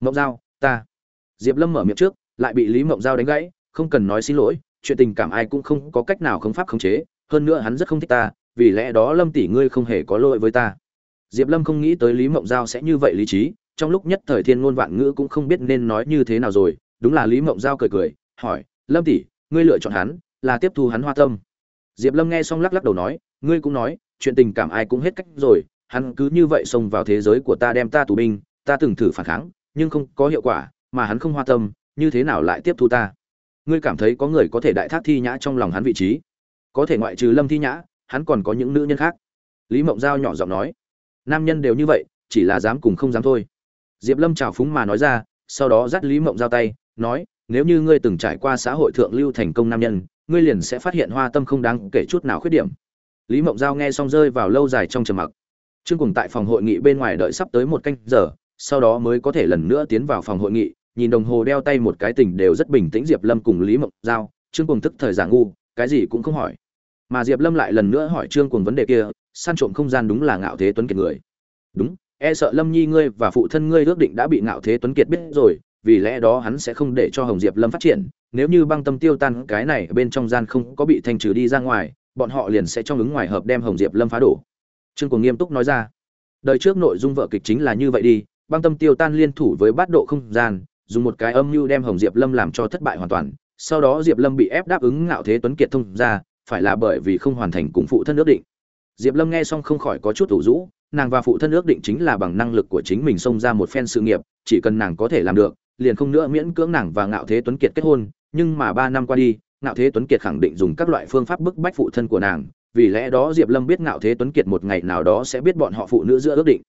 mộng giao, ta. Diệp lâm mở miệng trước, lại bị lý mộng giao đánh gãy, không cần nói xin lỗi, chuyện tình cảm ai cũng không có cách nào khống pháp khống chế, hơn nữa hắn rất không thích ta, vì lẽ đó lâm tỷ ngươi không hề có lỗi với ta. Diệp lâm không nghĩ tới lý mộng giao sẽ như vậy lý trí, trong lúc nhất thời thiên ngôn vạn ngữ cũng không biết nên nói như thế nào rồi, đúng là lý mộng giao cười cười, hỏi, lâm tỷ, ngươi lựa chọn hắn là tiếp thu hắn hoa tâm. Diệp lâm nghe xong lắc lắc đầu nói, ngươi cũng nói, chuyện tình cảm ai cũng hết cách rồi, hắn cứ như vậy xông vào thế giới của ta đem ta tù binh, ta từng thử phản kháng nhưng không có hiệu quả, mà hắn không hoa tâm, như thế nào lại tiếp thu ta? Ngươi cảm thấy có người có thể đại thác thi nhã trong lòng hắn vị trí? Có thể ngoại trừ lâm thi nhã, hắn còn có những nữ nhân khác? Lý mộng giao nhỏ giọng nói. Nam nhân đều như vậy, chỉ là dám cùng không dám thôi. Diệp lâm trào phúng mà nói ra, sau đó dắt lý mộng giao tay, nói, nếu như ngươi từng trải qua xã hội thượng lưu thành công nam nhân, ngươi liền sẽ phát hiện hoa tâm không đáng kể chút nào khuyết điểm. Lý mộng giao nghe xong rơi vào lâu dài trong trầm mặc. Trương cùng tại phòng hội nghị bên ngoài đợi sắp tới một canh giờ sau đó mới có thể lần nữa tiến vào phòng hội nghị, nhìn đồng hồ đeo tay một cái tình đều rất bình tĩnh diệp lâm cùng lý mộng giao, trương cùng thức thời giả ngu, cái gì cũng không hỏi. Mà diệp lâm lại lần nữa hỏi trương cùng vấn đề kia săn trộm không gian đúng là ngạo thế tuấn kiệt người. Đúng e sợ lâm nhi ngươi và phụ thân ngươi ước định đã bị ngạo thế tuấn kiệt biết rồi, vì lẽ đó hắn sẽ không để cho hồng diệp lâm phát triển, nếu như băng tâm tiêu tan cái này bên trong gian không có bị thanh trừ đi ra ngoài, bọn họ liền sẽ trong ứng ngoài hợp đem hồng diệp lâm phá đổ. Trương cùng nghiêm túc nói ra, đời trước nội dung vợ kịch chính là như vậy đi băng tâm tiêu tan liên thủ với bát độ không gian, dùng một cái âm mưu đem hồng diệp lâm làm cho thất bại hoàn toàn. Sau đó diệp lâm bị ép đáp ứng ngạo thế tuấn kiệt thông ra phải là bởi vì không hoàn thành cùng phụ thân ước định. Diệp lâm nghe xong không khỏi có chút ủ rũ, nàng và phụ thân ước định chính là bằng năng lực của chính mình xông ra một phen sự nghiệp, chỉ cần nàng có thể làm được, liền không nữa miễn cưỡng nàng và ngạo thế tuấn kiệt kết hôn. Nhưng mà ba năm qua đi, ngạo thế tuấn kiệt khẳng định dùng các loại phương pháp bức bách phụ thân của nàng. Vì lẽ đó diệp lâm biết ngạo thế tuấn kiệt một ngày nào đó sẽ biết bọn họ phụ nữ giữa ước định.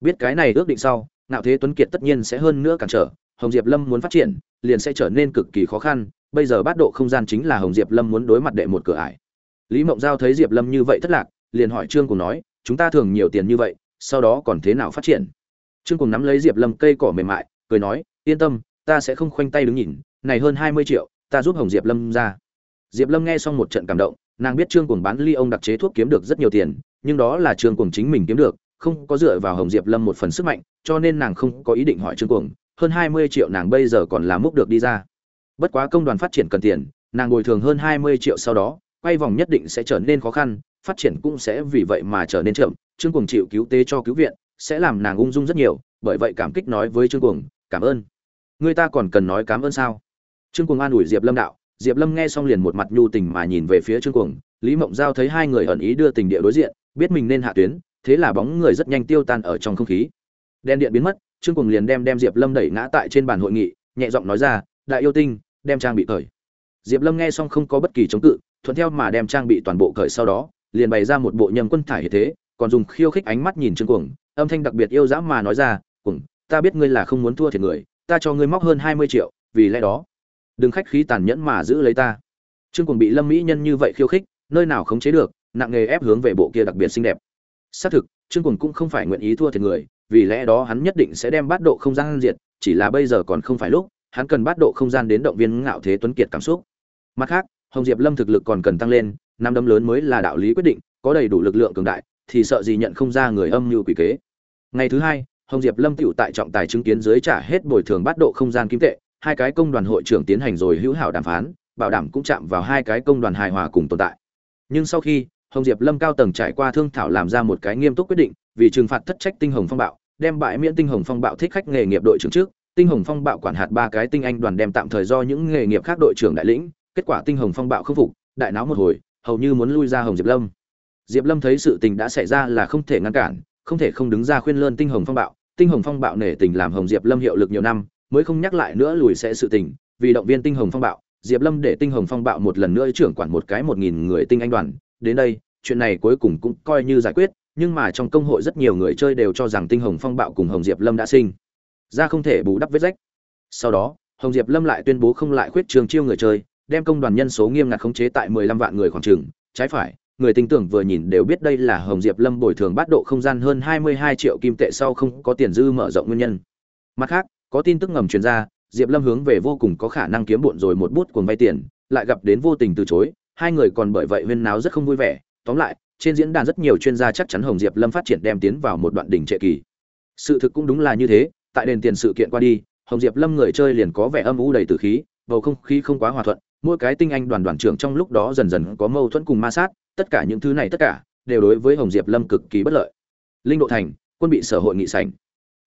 Biết cái này ước định sau ngạo thế tuấn kiệt tất nhiên sẽ hơn nữa cản trở, hồng diệp lâm muốn phát triển, liền sẽ trở nên cực kỳ khó khăn, bây giờ bát độ không gian chính là hồng diệp lâm muốn đối mặt đệ một cửa ải. Lý mộng giao thấy diệp lâm như vậy thất lạc, liền hỏi trương cùng nói, chúng ta thường nhiều tiền như vậy, sau đó còn thế nào phát triển? Trương cùng nắm lấy diệp lâm cây cỏ mềm mại, cười nói, yên tâm, ta sẽ không khoanh tay đứng nhìn, này hơn hai mươi triệu, ta giúp hồng diệp lâm ra. Diệp lâm nghe xong một trận cảm động, nàng biết trương cùng bán ly ông đặc chế thuốc kiếm được rất nhiều tiền, nhưng đó là trương cùng chính mình kiếm được không có dựa vào hồng diệp lâm một phần sức mạnh cho nên nàng không có ý định hỏi trương Cuồng, hơn hai mươi triệu nàng bây giờ còn là múc được đi ra. Bất quá công đoàn phát triển cần tiền nàng bồi thường hơn hai mươi triệu sau đó quay vòng nhất định sẽ trở nên khó khăn phát triển cũng sẽ vì vậy mà trở nên chậm. Trương Cuồng chịu cứu tế cho cứu viện sẽ làm nàng ung dung rất nhiều bởi vậy cảm kích nói với trương Cuồng, cảm ơn. Người ta còn cần nói cảm ơn sao? Trương Cuồng an ủi diệp lâm đạo. Diệp lâm nghe xong liền một mặt nhu tình mà nhìn về phía trương Cuồng, lý mộng giao thấy hai người ẩn ý đưa tình địa đối diện biết mình nên hạ tuyến thế là bóng người rất nhanh tiêu tan ở trong không khí. Đen điện biến mất, trương cùng liền đem đem diệp lâm đẩy ngã tại trên bàn hội nghị, nhẹ giọng nói ra, đại yêu tinh, đem trang bị cởi. Diệp lâm nghe xong không có bất kỳ chống cự, thuận theo mà đem trang bị toàn bộ cởi sau đó, liền bày ra một bộ nhầm quân thải hệ thế, còn dùng khiêu khích ánh mắt nhìn trương cuồng, âm thanh đặc biệt yêu dã mà nói ra, cuồng, ta biết ngươi là không muốn thua thiệt người, ta cho ngươi móc hơn hai mươi triệu, vì lẽ đó, đừng khách khí tàn nhẫn mà giữ lấy ta. Trương cuồng bị lâm mỹ nhân như vậy khiêu khích, nơi nào khống chế được, nặng nghề ép hướng về bộ kia đặc biệt xinh đẹp xác thực, trương cuồng cũng không phải nguyện ý thua thiệt người, vì lẽ đó hắn nhất định sẽ đem bát độ không gian diệt, chỉ là bây giờ còn không phải lúc, hắn cần bát độ không gian đến động viên ngạo thế tuấn kiệt cảm xúc. Mặt khác, hồng diệp lâm thực lực còn cần tăng lên, năm đấm lớn mới là đạo lý quyết định, có đầy đủ lực lượng cường đại, thì sợ gì nhận không ra người âm mưu quỷ kế. Ngày thứ hai, hồng diệp lâm tựu tại trọng tài chứng kiến dưới trả hết bồi thường bát độ không gian kim tệ, hai cái công đoàn hội trưởng tiến hành rồi hữu hảo đàm phán, bảo đảm cũng chạm vào hai cái công đoàn hài hòa cùng tồn tại. Nhưng sau khi hồng diệp lâm cao tầng trải qua thương thảo làm ra một cái nghiêm túc quyết định, vì trừng phạt thất trách tinh hồng phong bạo, đem bãi miễn tinh hồng phong bạo thích khách nghề nghiệp đội trưởng trước, tinh hồng phong bạo quản hạt ba cái tinh anh đoàn đem tạm thời do những nghề nghiệp khác đội trưởng đại lĩnh, kết quả tinh hồng phong bạo không phục, đại náo một hồi, hầu như muốn lui ra hồng diệp lâm. Diệp lâm thấy sự tình đã xảy ra là không thể ngăn cản, không thể không đứng ra khuyên lơn tinh hồng phong bạo, tinh hồng phong bạo nể tình làm hồng diệp lâm hiệu lực nhiều năm, mới không nhắc lại nữa lùi sẽ sự tình, vì động viên tinh hồng phong bạo, diệp lâm để tinh hồng phong bạo một lần nữa trưởng quản một cái một nghìn người tinh anh đoàn đến đây chuyện này cuối cùng cũng coi như giải quyết nhưng mà trong công hội rất nhiều người chơi đều cho rằng tinh hồng phong bạo cùng hồng diệp lâm đã sinh. Ra không thể bù đắp vết rách. Sau đó hồng diệp lâm lại tuyên bố không lại khuyết trường chiêu người chơi đem công đoàn nhân số nghiêm ngặt khống chế tại 15 vạn người khoảng chừng, trái phải, người tin tưởng vừa nhìn đều biết đây là Hồng Diệp Lâm bồi thường bắt độ không gian hơn 22 triệu kim tệ sau không có tiền dư mở rộng nguyên nhân. Mặt khác, có tin tức ngầm truyền ra, Diệp Lâm hướng về vô cùng có khả năng kiếm bộn rồi một bút cuồng vay tiền, lại gặp đến vô tình từ chối, hai người còn bởi vậy huyên náo rất không vui vẻ, tóm lại, trên diễn đàn rất nhiều chuyên gia chắc chắn Hồng Diệp Lâm phát triển đem tiến vào một đoạn đỉnh trệ kỳ. Sự thực cũng đúng là như thế, tại đền tiền sự kiện qua đi, hồng diệp lâm người chơi liền có vẻ âm u đầy tử khí bầu không khí không quá hòa thuận mỗi cái tinh anh đoàn đoàn trưởng trong lúc đó dần dần có mâu thuẫn cùng ma sát tất cả những thứ này tất cả đều đối với hồng diệp lâm cực kỳ bất lợi. Linh độ thành quân bị sở hội nghị sảnh.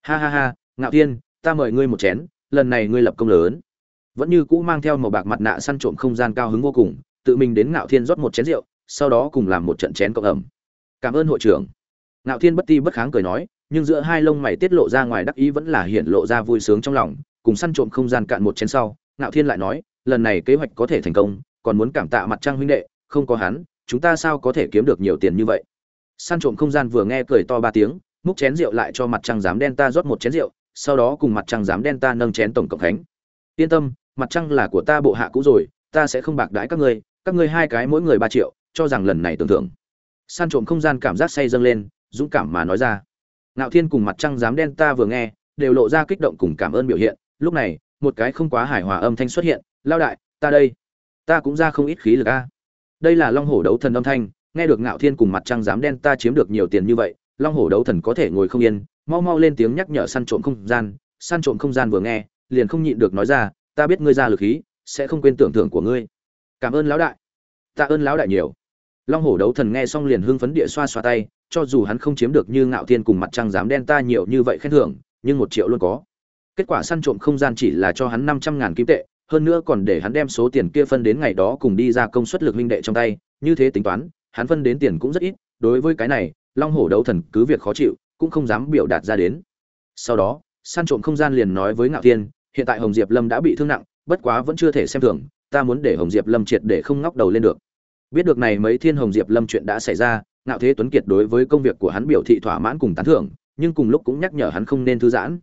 Ha ha ha ngạo thiên ta mời ngươi một chén lần này ngươi lập công lớn. Vẫn như cũ mang theo màu bạc mặt nạ săn trộm không gian cao hứng vô cùng tự mình đến ngạo thiên rót một chén rượu, sau đó cùng làm một trận chén cộng ẩm. Cảm ơn hội trưởng. Ngạo thiên bất ti bất kháng cười nói, nhưng giữa hai lông mày tiết lộ ra ngoài đắc ý vẫn là hiện lộ ra vui sướng trong lòng, cùng săn trộm không gian cạn một chén sau, ngạo thiên lại nói, lần này kế hoạch có thể thành công, còn muốn cảm tạ mặt trăng huynh đệ, không có hắn, chúng ta sao có thể kiếm được nhiều tiền như vậy? Săn trộm không gian vừa nghe cười to ba tiếng, múc chén rượu lại cho mặt trăng dám đen ta rót một chén rượu, sau đó cùng mặt trăng dám đen ta nâng chén tổng cộng khánh. Yên tâm, mặt trăng là của ta bộ hạ cũ rồi, ta sẽ không bạc đãi các ngươi các ngươi hai cái mỗi người ba triệu, cho rằng lần này tưởng thưởng. Săn trộm không gian cảm giác say dâng lên, dũng cảm mà nói ra. Ngạo thiên cùng mặt trăng dám đen ta vừa nghe, đều lộ ra kích động cùng cảm ơn biểu hiện. Lúc này, một cái không quá hài hòa âm thanh xuất hiện, lao đại, ta đây. Ta cũng ra không ít khí lực a. Đây là long hổ đấu thần âm thanh, nghe được ngạo thiên cùng mặt trăng dám đen ta chiếm được nhiều tiền như vậy, long hổ đấu thần có thể ngồi không yên, mau mau lên tiếng nhắc nhở săn trộm không gian. Săn trộm không gian vừa nghe, liền không nhịn được nói ra, ta biết ngươi ra lực khí, sẽ không quên tưởng thưởng của ngươi cảm ơn lão đại. Tạ ơn lão đại nhiều. Long hổ đấu thần nghe xong liền hưng phấn địa xoa xoa tay, cho dù hắn không chiếm được như ngạo thiên cùng mặt trăng dám đen ta nhiều như vậy khen thưởng, nhưng một triệu luôn có. Kết quả săn trộm không gian chỉ là cho hắn năm trăm ngàn kim tệ, hơn nữa còn để hắn đem số tiền kia phân đến ngày đó cùng đi ra công suất lực minh đệ trong tay, như thế tính toán, hắn phân đến tiền cũng rất ít, đối với cái này, long hổ đấu thần cứ việc khó chịu, cũng không dám biểu đạt ra đến. Sau đó, săn trộm không gian liền nói với ngạo thiên, hiện tại hồng diệp lâm đã bị thương nặng, bất quá vẫn chưa thể xem thường ta muốn để hồng diệp lâm triệt để không ngóc đầu lên được. Biết được này mấy thiên hồng diệp lâm chuyện đã xảy ra, ngạo thế tuấn kiệt đối với công việc của hắn biểu thị thỏa mãn cùng tán thưởng, nhưng cùng lúc cũng nhắc nhở hắn không nên thư giãn.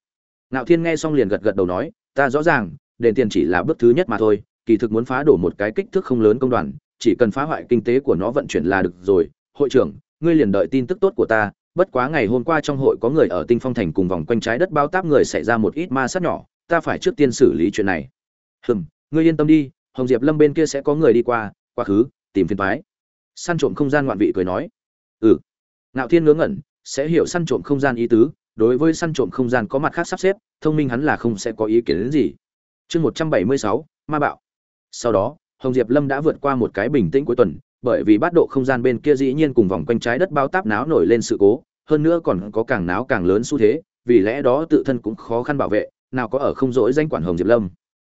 Ngạo thiên nghe xong liền gật gật đầu nói, ta rõ ràng, đền tiền chỉ là bước thứ nhất mà thôi, kỳ thực muốn phá đổ một cái kích thước không lớn công đoàn, chỉ cần phá hoại kinh tế của nó vận chuyển là được rồi. Hội trưởng, ngươi liền đợi tin tức tốt của ta, bất quá ngày hôm qua trong hội có người ở tinh phong thành cùng vòng quanh trái đất bao táp người xảy ra một ít ma sát nhỏ, ta phải trước tiên xử lý chuyện này. Hừm, ngươi yên tâm đi hồng diệp lâm bên kia sẽ có người đi qua, quá khứ, tìm phiền phái săn trộm không gian ngoạn vị cười nói. Ừ. Ngạo thiên ngớ ngẩn, sẽ hiểu săn trộm không gian ý tứ, đối với săn trộm không gian có mặt khác sắp xếp, thông minh hắn là không sẽ có ý kiến đến gì. Chương một trăm bảy mươi sáu, ma bạo. Sau đó, hồng diệp lâm đã vượt qua một cái bình tĩnh cuối tuần, bởi vì bát độ không gian bên kia dĩ nhiên cùng vòng quanh trái đất bao táp náo nổi lên sự cố, hơn nữa còn có càng náo càng lớn xu thế, vì lẽ đó tự thân cũng khó khăn bảo vệ, nào có ở không rỗi danh quản hồng diệp lâm.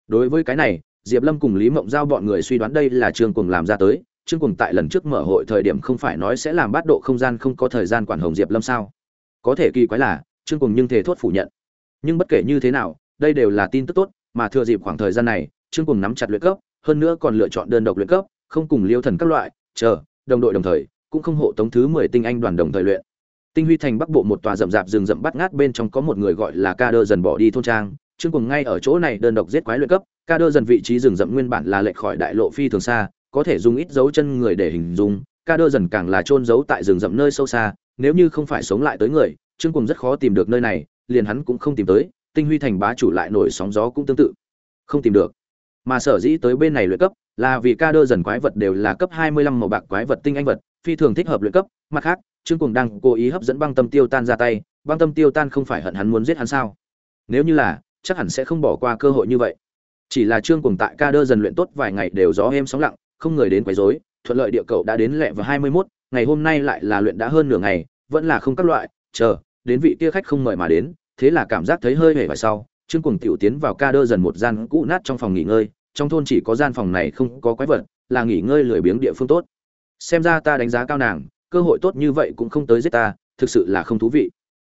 Đối với cái này diệp lâm cùng lý mộng giao bọn người suy đoán đây là trương Cuồng làm ra tới. Trương Cuồng tại lần trước mở hội thời điểm không phải nói sẽ làm bát độ không gian không có thời gian quản hồng diệp lâm sao? Có thể kỳ quái là, trương Cuồng nhưng thể thốt phủ nhận. Nhưng bất kể như thế nào, đây đều là tin tức tốt, mà thừa dịp khoảng thời gian này, trương Cuồng nắm chặt luyện cấp, hơn nữa còn lựa chọn đơn độc luyện cấp, không cùng liêu thần các loại, chờ, đồng đội đồng thời, cũng không hộ tống thứ mười tinh anh đoàn đồng thời luyện. Tinh huy thành bắc bộ một tòa rậm rạp rừng rậm bắt ngát bên trong có một người gọi là ca đơ dần bỏ đi thôn trang. Trương Cuồng ngay ở chỗ này đơn độc giết quái luyện cấp ca đơ dần vị trí rừng rậm nguyên bản là lệch khỏi đại lộ phi thường xa, có thể dùng ít dấu chân người để hình dung, ca đơ dần càng là trôn giấu tại rừng rậm nơi sâu xa, nếu như không phải sống lại tới người, trương cùng rất khó tìm được nơi này, liền hắn cũng không tìm tới, tinh huy thành bá chủ lại nổi sóng gió cũng tương tự. Không tìm được. Mà sở dĩ tới bên này luyện cấp, là vì ca đơ dần quái vật đều là cấp 25 màu bạc quái vật tinh anh vật, phi thường thích hợp luyện cấp. Mặt khác, trương cùng đang cố ý hấp dẫn băng tâm tiêu tan ra tay, băng tâm tiêu tan không phải hận hắn muốn giết hắn sao? Nếu như là, chắc hẳn sẽ không bỏ qua cơ hội như vậy chỉ là trương cùng tại ca đơ dần luyện tốt vài ngày đều gió êm sóng lặng không người đến quấy rối thuận lợi địa cầu đã đến lẹ vào 21, ngày hôm nay lại là luyện đã hơn nửa ngày vẫn là không các loại chờ đến vị kia khách không mời mà đến thế là cảm giác thấy hơi hề vài sau trương cùng tiểu tiến vào ca đơ dần một gian cũ nát trong phòng nghỉ ngơi trong thôn chỉ có gian phòng này không có quái vật là nghỉ ngơi lười biếng địa phương tốt. Xem ra ta đánh giá cao nàng cơ hội tốt như vậy cũng không tới giết ta thực sự là không thú vị.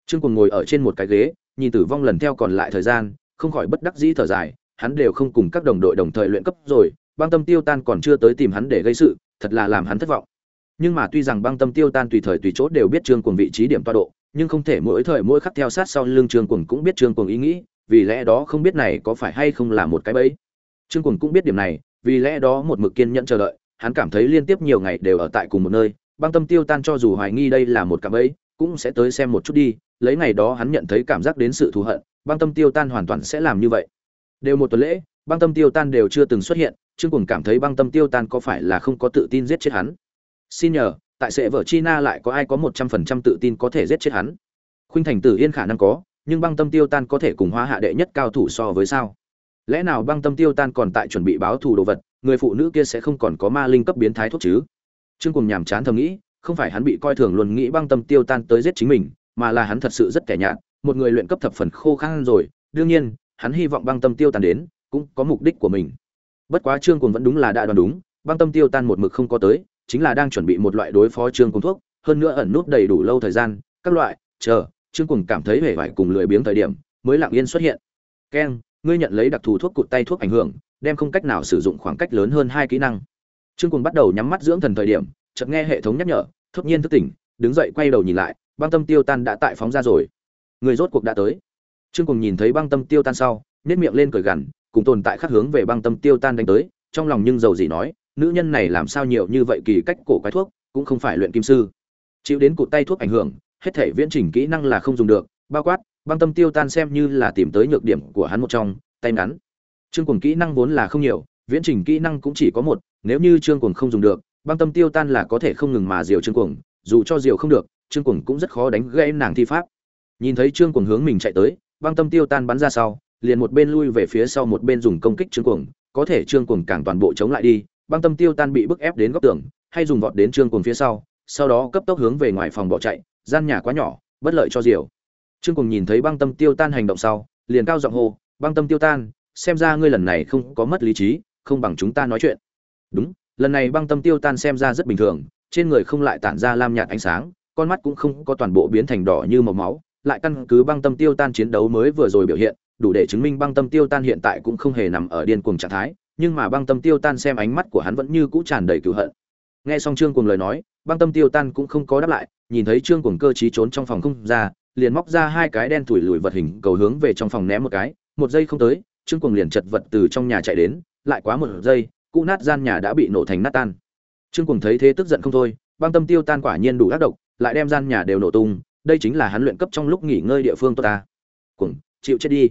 Trương cùng ngồi ở trên một cái ghế nhìn tử vong lần theo còn lại thời gian không khỏi bất đắc dĩ thở dài hắn đều không cùng các đồng đội đồng thời luyện cấp rồi, băng tâm tiêu tan còn chưa tới tìm hắn để gây sự, thật là làm hắn thất vọng. Nhưng mà tuy rằng băng tâm tiêu tan tùy thời tùy chỗ đều biết trương cùng vị trí điểm toa độ, nhưng không thể mỗi thời mỗi khắc theo sát sau lưng trương cùng cũng biết trương cùng ý nghĩ, vì lẽ đó không biết này có phải hay không là một cái bẫy. Trương cùng cũng biết điểm này, vì lẽ đó một mực kiên nhẫn chờ đợi, hắn cảm thấy liên tiếp nhiều ngày đều ở tại cùng một nơi, băng tâm tiêu tan cho dù hoài nghi đây là một cạm bẫy, cũng sẽ tới xem một chút đi, lấy ngày đó hắn nhận thấy cảm giác đến sự thù hận, băng tâm tiêu tan hoàn toàn sẽ làm như vậy đều một tuần lễ, băng tâm tiêu tan đều chưa từng xuất hiện, trương cùng cảm thấy băng tâm tiêu tan có phải là không có tự tin giết chết hắn? Xin nhờ, tại sệ vợ china lại có ai có một trăm phần trăm tự tin có thể giết chết hắn? Khuynh thành tử yên khả năng có, nhưng băng tâm tiêu tan có thể cùng hóa hạ đệ nhất cao thủ so với sao? Lẽ nào băng tâm tiêu tan còn tại chuẩn bị báo thù đồ vật, người phụ nữ kia sẽ không còn có ma linh cấp biến thái thuốc chứ? Trương cùng nhàm chán thầm nghĩ, không phải hắn bị coi thường luôn nghĩ băng tâm tiêu tan tới giết chính mình, mà là hắn thật sự rất kẻ nhạt, một người luyện cấp thập phần khô khan rồi, đương nhiên hắn hy vọng băng tâm tiêu tan đến, cũng có mục đích của mình. Bất quá trương cùng vẫn đúng là đã đoán đúng, băng tâm tiêu tan một mực không có tới, chính là đang chuẩn bị một loại đối phó trương cùng thuốc, hơn nữa ẩn nút đầy đủ lâu thời gian, các loại, chờ, trương cùng cảm thấy hề vải cùng lười biếng thời điểm, mới lặng yên xuất hiện. Keng ngươi nhận lấy đặc thù thuốc cụt tay thuốc ảnh hưởng, đem không cách nào sử dụng khoảng cách lớn hơn hai kỹ năng. Trương cùng bắt đầu nhắm mắt dưỡng thần thời điểm, chợt nghe hệ thống nhắc nhở, thốt nhiên thức tỉnh, đứng dậy quay đầu nhìn lại, băng tâm tiêu tan đã tại phóng ra rồi. Người rốt cuộc đã tới trương cùng nhìn thấy băng tâm tiêu tan sau nét miệng lên cười gằn, cùng tồn tại khắc hướng về băng tâm tiêu tan đánh tới, trong lòng nhưng dầu gì nói, nữ nhân này làm sao nhiều như vậy kỳ cách cổ quái thuốc, cũng không phải luyện kim sư. Chịu đến cụt tay thuốc ảnh hưởng, hết thể viễn trình kỹ năng là không dùng được, bao quát, băng tâm tiêu tan xem như là tìm tới nhược điểm của hắn một trong, tay ngắn. Trương cùng kỹ năng vốn là không nhiều, viễn trình kỹ năng cũng chỉ có một, nếu như trương cùng không dùng được, băng tâm tiêu tan là có thể không ngừng mà diều trương cùng dù cho diều không được, trương cùng cũng rất khó đánh gây nàng thi pháp. Nhìn thấy trương cuồng hướng mình chạy tới băng tâm tiêu tan bắn ra sau, liền một bên lui về phía sau một bên dùng công kích trương cuồng, có thể trương cuồng càng toàn bộ chống lại đi, băng tâm tiêu tan bị bức ép đến góc tường, hay dùng vọt đến trương cuồng phía sau sau đó cấp tốc hướng về ngoài phòng bỏ chạy, gian nhà quá nhỏ, bất lợi cho diều. Trương cuồng nhìn thấy băng tâm tiêu tan hành động sau, liền cao giọng hô, băng tâm tiêu tan, xem ra ngươi lần này không có mất lý trí, không bằng chúng ta nói chuyện. Đúng, lần này băng tâm tiêu tan xem ra rất bình thường, trên người không lại tản ra lam nhạt ánh sáng, con mắt cũng không có toàn bộ biến thành đỏ như màu máu lại căn cứ băng tâm tiêu tan chiến đấu mới vừa rồi biểu hiện, đủ để chứng minh băng tâm tiêu tan hiện tại cũng không hề nằm ở điên cuồng trạng thái, nhưng mà băng tâm tiêu tan xem ánh mắt của hắn vẫn như cũ tràn đầy cựu hận. Nghe xong trương cuồng lời nói, băng tâm tiêu tan cũng không có đáp lại, nhìn thấy trương cuồng cơ trí trốn trong phòng không ra, liền móc ra hai cái đen thủi lùi vật hình cầu hướng về trong phòng ném một cái, một giây không tới, trương cuồng liền chật vật từ trong nhà chạy đến, lại quá một giây cụ nát gian nhà đã bị nổ thành nát tan. Trương cuồng thấy thế tức giận không thôi, băng tâm tiêu tan quả nhiên đủ ác độc, lại đem gian nhà đều nổ tung đây chính là hắn luyện cấp trong lúc nghỉ ngơi địa phương tốt ta. Cuồng, chịu chết đi.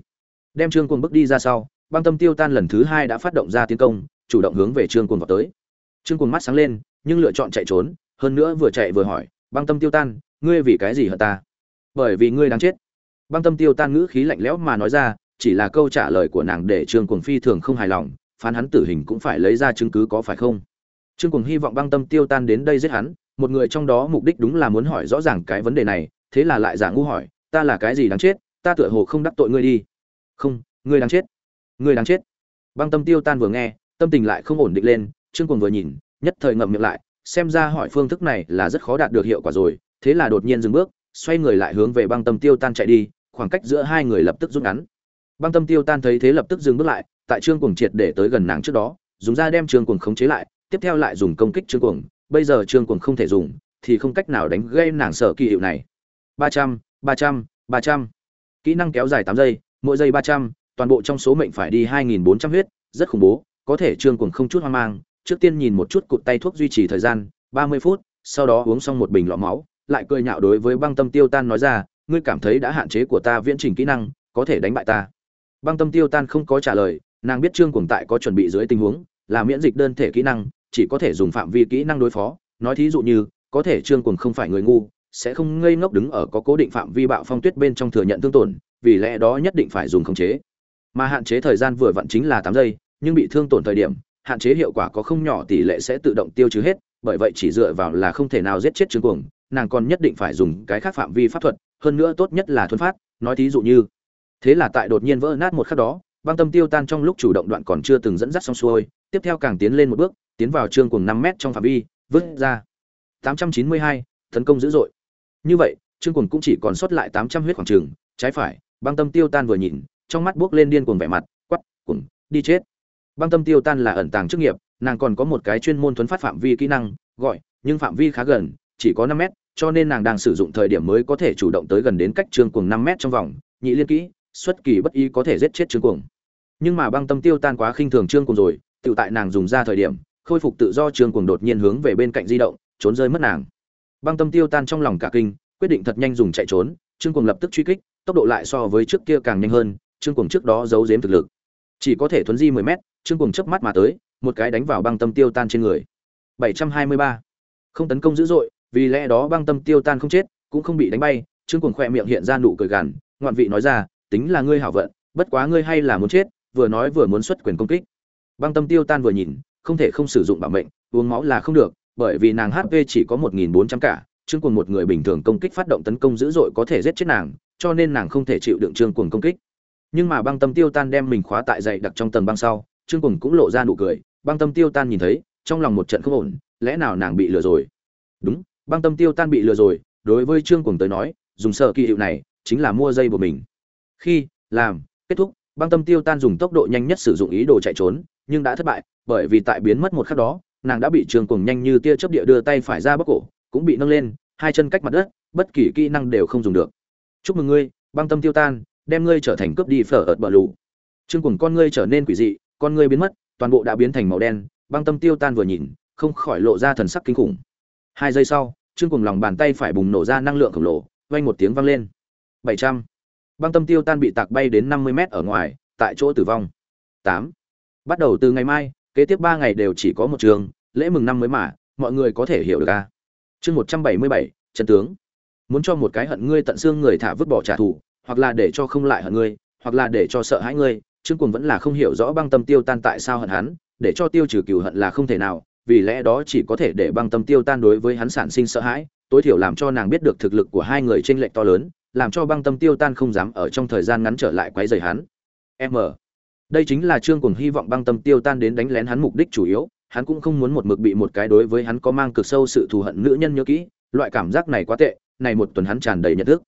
Đem trương cuồng bước đi ra sau, băng tâm tiêu tan lần thứ hai đã phát động ra tiến công, chủ động hướng về trương cuồng vào tới. Trương cuồng mắt sáng lên, nhưng lựa chọn chạy trốn, hơn nữa vừa chạy vừa hỏi, băng tâm tiêu tan, ngươi vì cái gì hận ta? Bởi vì ngươi đang chết. Băng tâm tiêu tan ngữ khí lạnh lẽo mà nói ra, chỉ là câu trả lời của nàng để trương cuồng phi thường không hài lòng, phán hắn tử hình cũng phải lấy ra chứng cứ có phải không? Trương cuồng hy vọng băng tâm tiêu tan đến đây giết hắn, một người trong đó mục đích đúng là muốn hỏi rõ ràng cái vấn đề này thế là lại giả ngu hỏi, ta là cái gì đáng chết? Ta tựa hồ không đắc tội ngươi đi. Không, ngươi đáng chết. Ngươi đáng chết. Băng tâm tiêu tan vừa nghe, tâm tình lại không ổn định lên, trương cuồng vừa nhìn, nhất thời ngậm miệng lại, xem ra hỏi phương thức này là rất khó đạt được hiệu quả rồi, thế là đột nhiên dừng bước, xoay người lại hướng về băng tâm tiêu tan chạy đi, khoảng cách giữa hai người lập tức rút ngắn. Băng tâm tiêu tan thấy thế lập tức dừng bước lại, tại trương cuồng triệt để tới gần nàng trước đó, dùng ra đem trương cuồng khống chế lại, tiếp theo lại dùng công kích trương cuồng, bây giờ trương cuồng không thể dùng, thì không cách nào đánh gây nàng sợ kỳ hiệu này ba trăm ba trăm ba trăm. Kỹ năng kéo dài tám giây, mỗi giây ba trăm, toàn bộ trong số mệnh phải đi hai nghìn bốn trăm huyết, rất khủng bố, có thể trương cuồng không chút hoang mang. Trước tiên nhìn một chút cụt tay thuốc duy trì thời gian, ba mươi phút, sau đó uống xong một bình lọ máu, lại cười nhạo đối với băng tâm tiêu tan nói ra, ngươi cảm thấy đã hạn chế của ta viễn trình kỹ năng, có thể đánh bại ta. Băng tâm tiêu tan không có trả lời, nàng biết trương cuồng tại có chuẩn bị dưới tình huống, là miễn dịch đơn thể kỹ năng, chỉ có thể dùng phạm vi kỹ năng đối phó. Nói thí dụ như, có thể trương cuồng không phải người ngu sẽ không ngây ngốc đứng ở có cố định phạm vi bạo phong tuyết bên trong thừa nhận thương tổn vì lẽ đó nhất định phải dùng khống chế. Mà hạn chế thời gian vừa vặn chính là tám giây nhưng bị thương tổn thời điểm hạn chế hiệu quả có không nhỏ tỷ lệ sẽ tự động tiêu trừ hết bởi vậy chỉ dựa vào là không thể nào giết chết trương cuồng nàng còn nhất định phải dùng cái khác phạm vi pháp thuật hơn nữa tốt nhất là thuần phát nói thí dụ như. Thế là tại đột nhiên vỡ nát một khắc đó băng tâm tiêu tan trong lúc chủ động đoạn còn chưa từng dẫn dắt xong xuôi tiếp theo càng tiến lên một bước tiến vào trương cuồng năm mét trong phạm vi vứt ra. 892, tấn công dữ dội như vậy, trương cuồng cũng chỉ còn sót lại 800 huyết khoảng trường, trái phải, băng tâm tiêu tan vừa nhìn, trong mắt buốc lên điên cuồng vẻ mặt quắp cuồng, đi chết. Băng tâm tiêu tan là ẩn tàng chức nghiệp, nàng còn có một cái chuyên môn thuấn phát phạm vi kỹ năng, gọi, nhưng phạm vi khá gần, chỉ có năm mét, cho nên nàng đang sử dụng thời điểm mới có thể chủ động tới gần đến cách trương cuồng năm mét trong vòng. Nhị liên kỹ, xuất kỳ bất ý có thể giết chết trương cuồng. Nhưng mà băng tâm tiêu tan quá khinh thường trương cuồng rồi, tự tại nàng dùng ra thời điểm, khôi phục tự do trương cuồng đột nhiên hướng về bên cạnh di động, trốn rơi mất nàng băng tâm tiêu tan trong lòng cả kinh, quyết định thật nhanh dùng chạy trốn, trương cuồng lập tức truy kích, tốc độ lại so với trước kia càng nhanh hơn, trương cuồng trước đó giấu giếm thực lực. Chỉ có thể thuấn di 10 mét, trương cuồng chớp mắt mà tới, một cái đánh vào băng tâm tiêu tan trên người. 723. không tấn công dữ dội, vì lẽ đó băng tâm tiêu tan không chết, cũng không bị đánh bay, trương cuồng khoe miệng hiện ra nụ cười gằn, ngoạn vị nói ra, tính là ngươi hảo vận, bất quá ngươi hay là muốn chết, vừa nói vừa muốn xuất quyền công kích. Băng tâm tiêu tan vừa nhìn, không thể không sử dụng bảo mệnh, uống máu là không được bởi vì nàng hp chỉ có một nghìn bốn trăm cả, trương cuồng một người bình thường công kích phát động tấn công dữ dội có thể giết chết nàng, cho nên nàng không thể chịu đựng trương cuồng công kích. Nhưng mà băng tâm tiêu tan đem mình khóa tại dậy đặc trong tầng băng sau, trương cuồng cũng lộ ra nụ cười, băng tâm tiêu tan nhìn thấy, trong lòng một trận không ổn, lẽ nào nàng bị lừa rồi? Đúng, băng tâm tiêu tan bị lừa rồi, đối với trương cuồng tới nói, dùng sợ kỳ hiệu này chính là mua dây của mình. Khi, làm, kết thúc, băng tâm tiêu tan dùng tốc độ nhanh nhất sử dụng ý đồ chạy trốn, nhưng đã thất bại, bởi vì tại biến mất một khắc đó nàng đã bị trương cuồng nhanh như tia chớp địa đưa tay phải ra bóc cổ, cũng bị nâng lên, hai chân cách mặt đất, bất kỳ kỹ năng đều không dùng được. Chúc mừng ngươi, băng tâm tiêu tan, đem ngươi trở thành cướp đi phở ợt bờ lù. Trương cuồng con ngươi trở nên quỷ dị, con ngươi biến mất, toàn bộ đã biến thành màu đen, băng tâm tiêu tan vừa nhìn, không khỏi lộ ra thần sắc kinh khủng. Hai giây sau, trương cuồng lòng bàn tay phải bùng nổ ra năng lượng khổng lồ, vang một tiếng vang lên. Bảy trăm. Băng tâm tiêu tan bị tạc bay đến năm mươi mét ở ngoài, tại chỗ tử vong. Tám. Bắt đầu từ ngày mai kế tiếp ba ngày đều chỉ có một trường, lễ mừng năm mới mà, mọi người có thể hiểu được a chương một trăm bảy mươi bảy chân tướng. Muốn cho một cái hận ngươi tận xương người thả vứt bỏ trả thù, hoặc là để cho không lại hận ngươi, hoặc là để cho sợ hãi ngươi, trương cuồng vẫn là không hiểu rõ băng tâm tiêu tan tại sao hận hắn, để cho tiêu trừ cừu hận là không thể nào, vì lẽ đó chỉ có thể để băng tâm tiêu tan đối với hắn sản sinh sợ hãi, tối thiểu làm cho nàng biết được thực lực của hai người trên lệch to lớn, làm cho băng tâm tiêu tan không dám ở trong thời gian ngắn trở lại quấy rầy hắn. M đây chính là trương cùng hy vọng băng tâm tiêu tan đến đánh lén hắn mục đích chủ yếu, hắn cũng không muốn một mực bị một cái đối với hắn có mang cực sâu sự thù hận nữ nhân nhớ kỹ, loại cảm giác này quá tệ, này một tuần hắn tràn đầy nhận thức.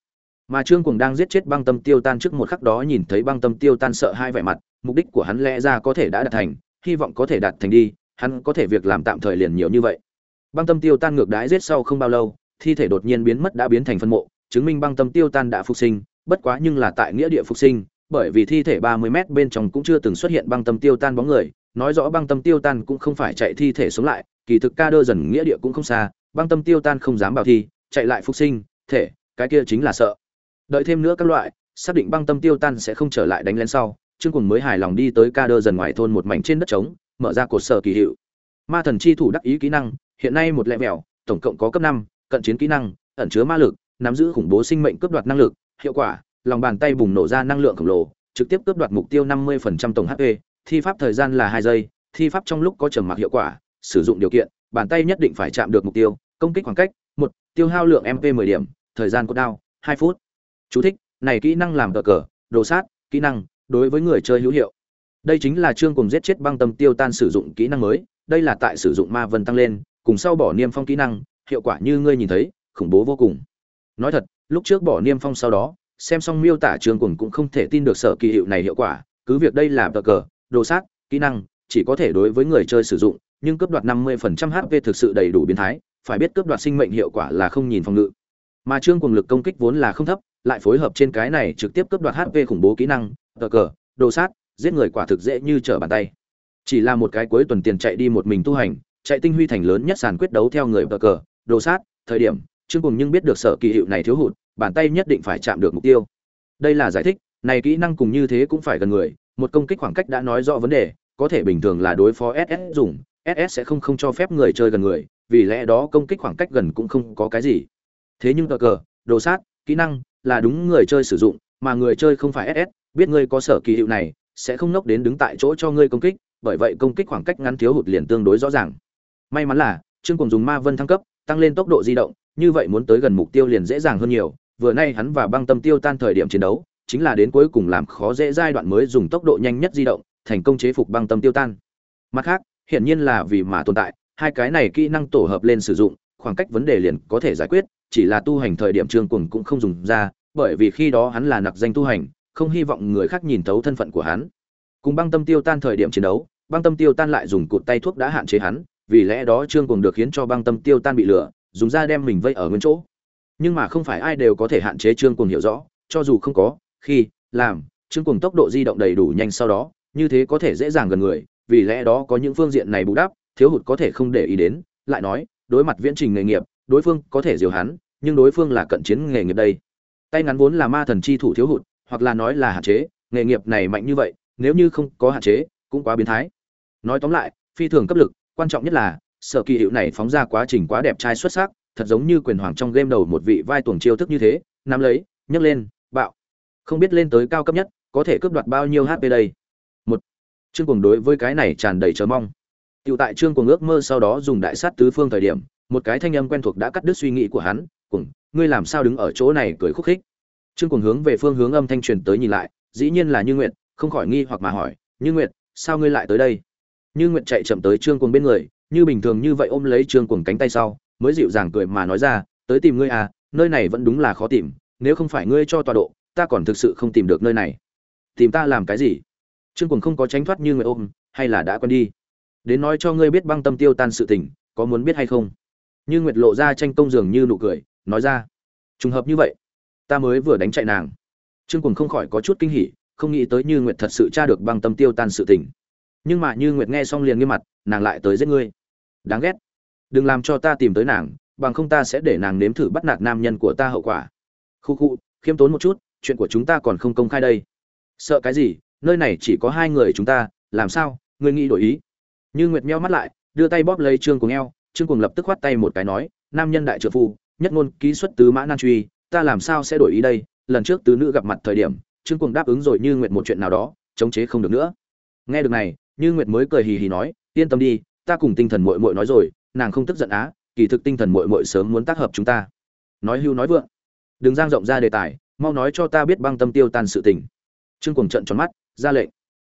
Mà trương cùng đang giết chết băng tâm tiêu tan trước một khắc đó nhìn thấy băng tâm tiêu tan sợ hai vẻ mặt, mục đích của hắn lẽ ra có thể đã đạt thành, hy vọng có thể đạt thành đi, hắn có thể việc làm tạm thời liền nhiều như vậy. Băng tâm tiêu tan ngược đái giết sau không bao lâu, thi thể đột nhiên biến mất đã biến thành phân mộ, chứng minh băng tâm tiêu tan đã phục sinh, bất quá nhưng là tại nghĩa địa phục sinh bởi vì thi thể 30 mét bên trong cũng chưa từng xuất hiện băng tâm tiêu tan bóng người, nói rõ băng tâm tiêu tan cũng không phải chạy thi thể sống lại, kỳ thực ca đơ dần nghĩa địa cũng không xa, băng tâm tiêu tan không dám bảo thi, chạy lại phục sinh, thể, cái kia chính là sợ. Đợi thêm nữa các loại, xác định băng tâm tiêu tan sẽ không trở lại đánh lên sau, Trương Cuồng mới hài lòng đi tới ca đơ dần ngoài thôn một mảnh trên đất trống, mở ra cột sở kỳ hiệu. Ma thần chi thủ đắc ý kỹ năng, hiện nay một lẻ mèo, tổng cộng có cấp 5, cận chiến kỹ năng, ẩn chứa ma lực, nắm giữ khủng bố sinh mệnh cướp đoạt năng lực, hiệu quả, lòng bàn tay bùng nổ ra năng lượng khổng lồ, trực tiếp cướp đoạt mục tiêu 50% tổng HP, thi pháp thời gian là 2 giây, thi pháp trong lúc có trầm mặc hiệu quả, sử dụng điều kiện, bàn tay nhất định phải chạm được mục tiêu, công kích khoảng cách, 1, tiêu hao lượng MP 10 điểm, thời gian cốt đao, 2 phút. Chú thích, này kỹ năng làm cờ cờ, đồ sát, kỹ năng, đối với người chơi hữu hiệu. Đây chính là chương cùng giết chết băng tâm tiêu tan sử dụng kỹ năng mới, đây là tại sử dụng ma vân tăng lên, cùng sau bỏ niêm phong kỹ năng, hiệu quả như ngươi nhìn thấy, khủng bố vô cùng. Nói thật, lúc trước bỏ niêm phong sau đó, xem xong miêu tả trường cuồng cũng không thể tin được sở kỳ hiệu này hiệu quả, cứ việc đây là bờ cờ, đồ sát, kỹ năng, chỉ có thể đối với người chơi sử dụng, nhưng cướp đoạt 50% HP thực sự đầy đủ biến thái, phải biết cướp đoạt sinh mệnh hiệu quả là không nhìn phòng ngự. Mà trương cuồng lực công kích vốn là không thấp, lại phối hợp trên cái này trực tiếp cướp đoạt HP khủng bố kỹ năng, bờ cờ, đồ sát, giết người quả thực dễ như trở bàn tay. Chỉ là một cái cuối tuần tiền chạy đi một mình tu hành, chạy tinh huy thành lớn nhất sàn quyết đấu theo người bờ cờ, đồ sát, thời điểm trương cuồng nhưng biết được sở kỳ hiệu này thiếu hụt bàn tay nhất định phải chạm được mục tiêu. Đây là giải thích, này kỹ năng cùng như thế cũng phải gần người, một công kích khoảng cách đã nói rõ vấn đề, có thể bình thường là đối phó ss dùng ss sẽ không không cho phép người chơi gần người, vì lẽ đó công kích khoảng cách gần cũng không có cái gì. Thế nhưng cờ cờ, đồ sát, kỹ năng là đúng người chơi sử dụng, mà người chơi không phải ss biết ngươi có sở kỳ hiệu này, sẽ không nốc đến đứng tại chỗ cho ngươi công kích, bởi vậy công kích khoảng cách ngắn thiếu hụt liền tương đối rõ ràng. May mắn là, trương cùng dùng ma vân thăng cấp, tăng lên tốc độ di động như vậy muốn tới gần mục tiêu liền dễ dàng hơn nhiều, vừa nay hắn và băng tâm tiêu tan thời điểm chiến đấu, chính là đến cuối cùng làm khó dễ giai đoạn mới dùng tốc độ nhanh nhất di động, thành công chế phục băng tâm tiêu tan. Mặt khác, hiển nhiên là vì mà tồn tại, hai cái này kỹ năng tổ hợp lên sử dụng, khoảng cách vấn đề liền có thể giải quyết, chỉ là tu hành thời điểm trương cuồng cũng không dùng ra, bởi vì khi đó hắn là nặc danh tu hành, không hy vọng người khác nhìn thấu thân phận của hắn. Cùng băng tâm tiêu tan thời điểm chiến đấu, băng tâm tiêu tan lại dùng cụt tay thuốc đã hạn chế hắn, vì lẽ đó trương cuồng được khiến cho băng tâm tiêu tan bị lửa dùng ra đem mình vây ở nguyên chỗ. Nhưng mà không phải ai đều có thể hạn chế trương cuồng hiểu rõ, cho dù không có, khi, làm, trương cuồng tốc độ di động đầy đủ nhanh sau đó, như thế có thể dễ dàng gần người, vì lẽ đó có những phương diện này bù đắp, thiếu hụt có thể không để ý đến, lại nói, đối mặt viễn trình nghề nghiệp, đối phương có thể diều hắn, nhưng đối phương là cận chiến nghề nghiệp đây. Tay ngắn vốn là ma thần chi thủ thiếu hụt, hoặc là nói là hạn chế, nghề nghiệp này mạnh như vậy, nếu như không có hạn chế, cũng quá biến thái. Nói tóm lại, phi thường cấp lực, quan trọng nhất là sở kỳ hiệu này phóng ra quá trình quá đẹp trai xuất sắc, thật giống như quyền hoàng trong game đầu một vị vai tuồng chiêu thức như thế, nắm lấy, nhấc lên, bạo. Không biết lên tới cao cấp nhất, có thể cướp đoạt bao nhiêu hp đây? Một. Trương cuồng đối với cái này tràn đầy chờ mong. Tựu tại trương cuồng ước mơ sau đó dùng đại sát tứ phương thời điểm, một cái thanh âm quen thuộc đã cắt đứt suy nghĩ của hắn, cuồng, ngươi làm sao đứng ở chỗ này cười khúc khích? Trương cuồng hướng về phương hướng âm thanh truyền tới nhìn lại, dĩ nhiên là như nguyệt, không khỏi nghi hoặc mà hỏi, như nguyệt, sao ngươi lại tới đây? Như nguyệt chạy chậm tới trương cuồng bên người như bình thường như vậy ôm lấy trương cuồng cánh tay sau, mới dịu dàng cười mà nói ra, tới tìm ngươi à nơi này vẫn đúng là khó tìm, nếu không phải ngươi cho tọa độ, ta còn thực sự không tìm được nơi này. Tìm ta làm cái gì? Trương cuồng không có tránh thoát như người ôm, hay là đã quen đi. Đến nói cho ngươi biết băng tâm tiêu tan sự tình, có muốn biết hay không? Như nguyệt lộ ra tranh công dường như nụ cười, nói ra. Trùng hợp như vậy, ta mới vừa đánh chạy nàng. Trương cuồng không khỏi có chút kinh hỉ, không nghĩ tới như nguyệt thật sự tra được băng tâm tiêu tan sự tình. Nhưng mà như nguyệt nghe xong liền nghiêm mặt, nàng lại tới giết ngươi đáng ghét. Đừng làm cho ta tìm tới nàng, bằng không ta sẽ để nàng nếm thử bắt nạt nam nhân của ta hậu quả. Khu khu, khiêm tốn một chút, chuyện của chúng ta còn không công khai đây. Sợ cái gì? Nơi này chỉ có hai người chúng ta, làm sao? Ngươi nghĩ đổi ý. Như nguyệt meo mắt lại, đưa tay bóp lấy trương cùng eo, trương cùng lập tức khoát tay một cái nói, nam nhân đại trợ phu, nhất ngôn ký xuất tứ mã nan truy, ta làm sao sẽ đổi ý đây? Lần trước tứ nữ gặp mặt thời điểm, trương cùng đáp ứng rồi như nguyệt một chuyện nào đó, chống chế không được nữa. Nghe được này, như nguyệt mới cười hì hì nói, yên tâm đi ta cùng tinh thần muội muội nói rồi, nàng không tức giận á, kỳ thực tinh thần muội muội sớm muốn tác hợp chúng ta. Nói hưu nói vượng. Đừng giang rộng ra đề tài, mau nói cho ta biết băng tâm tiêu tan sự tình. Trương cuồng trận tròn mắt, ra lệnh.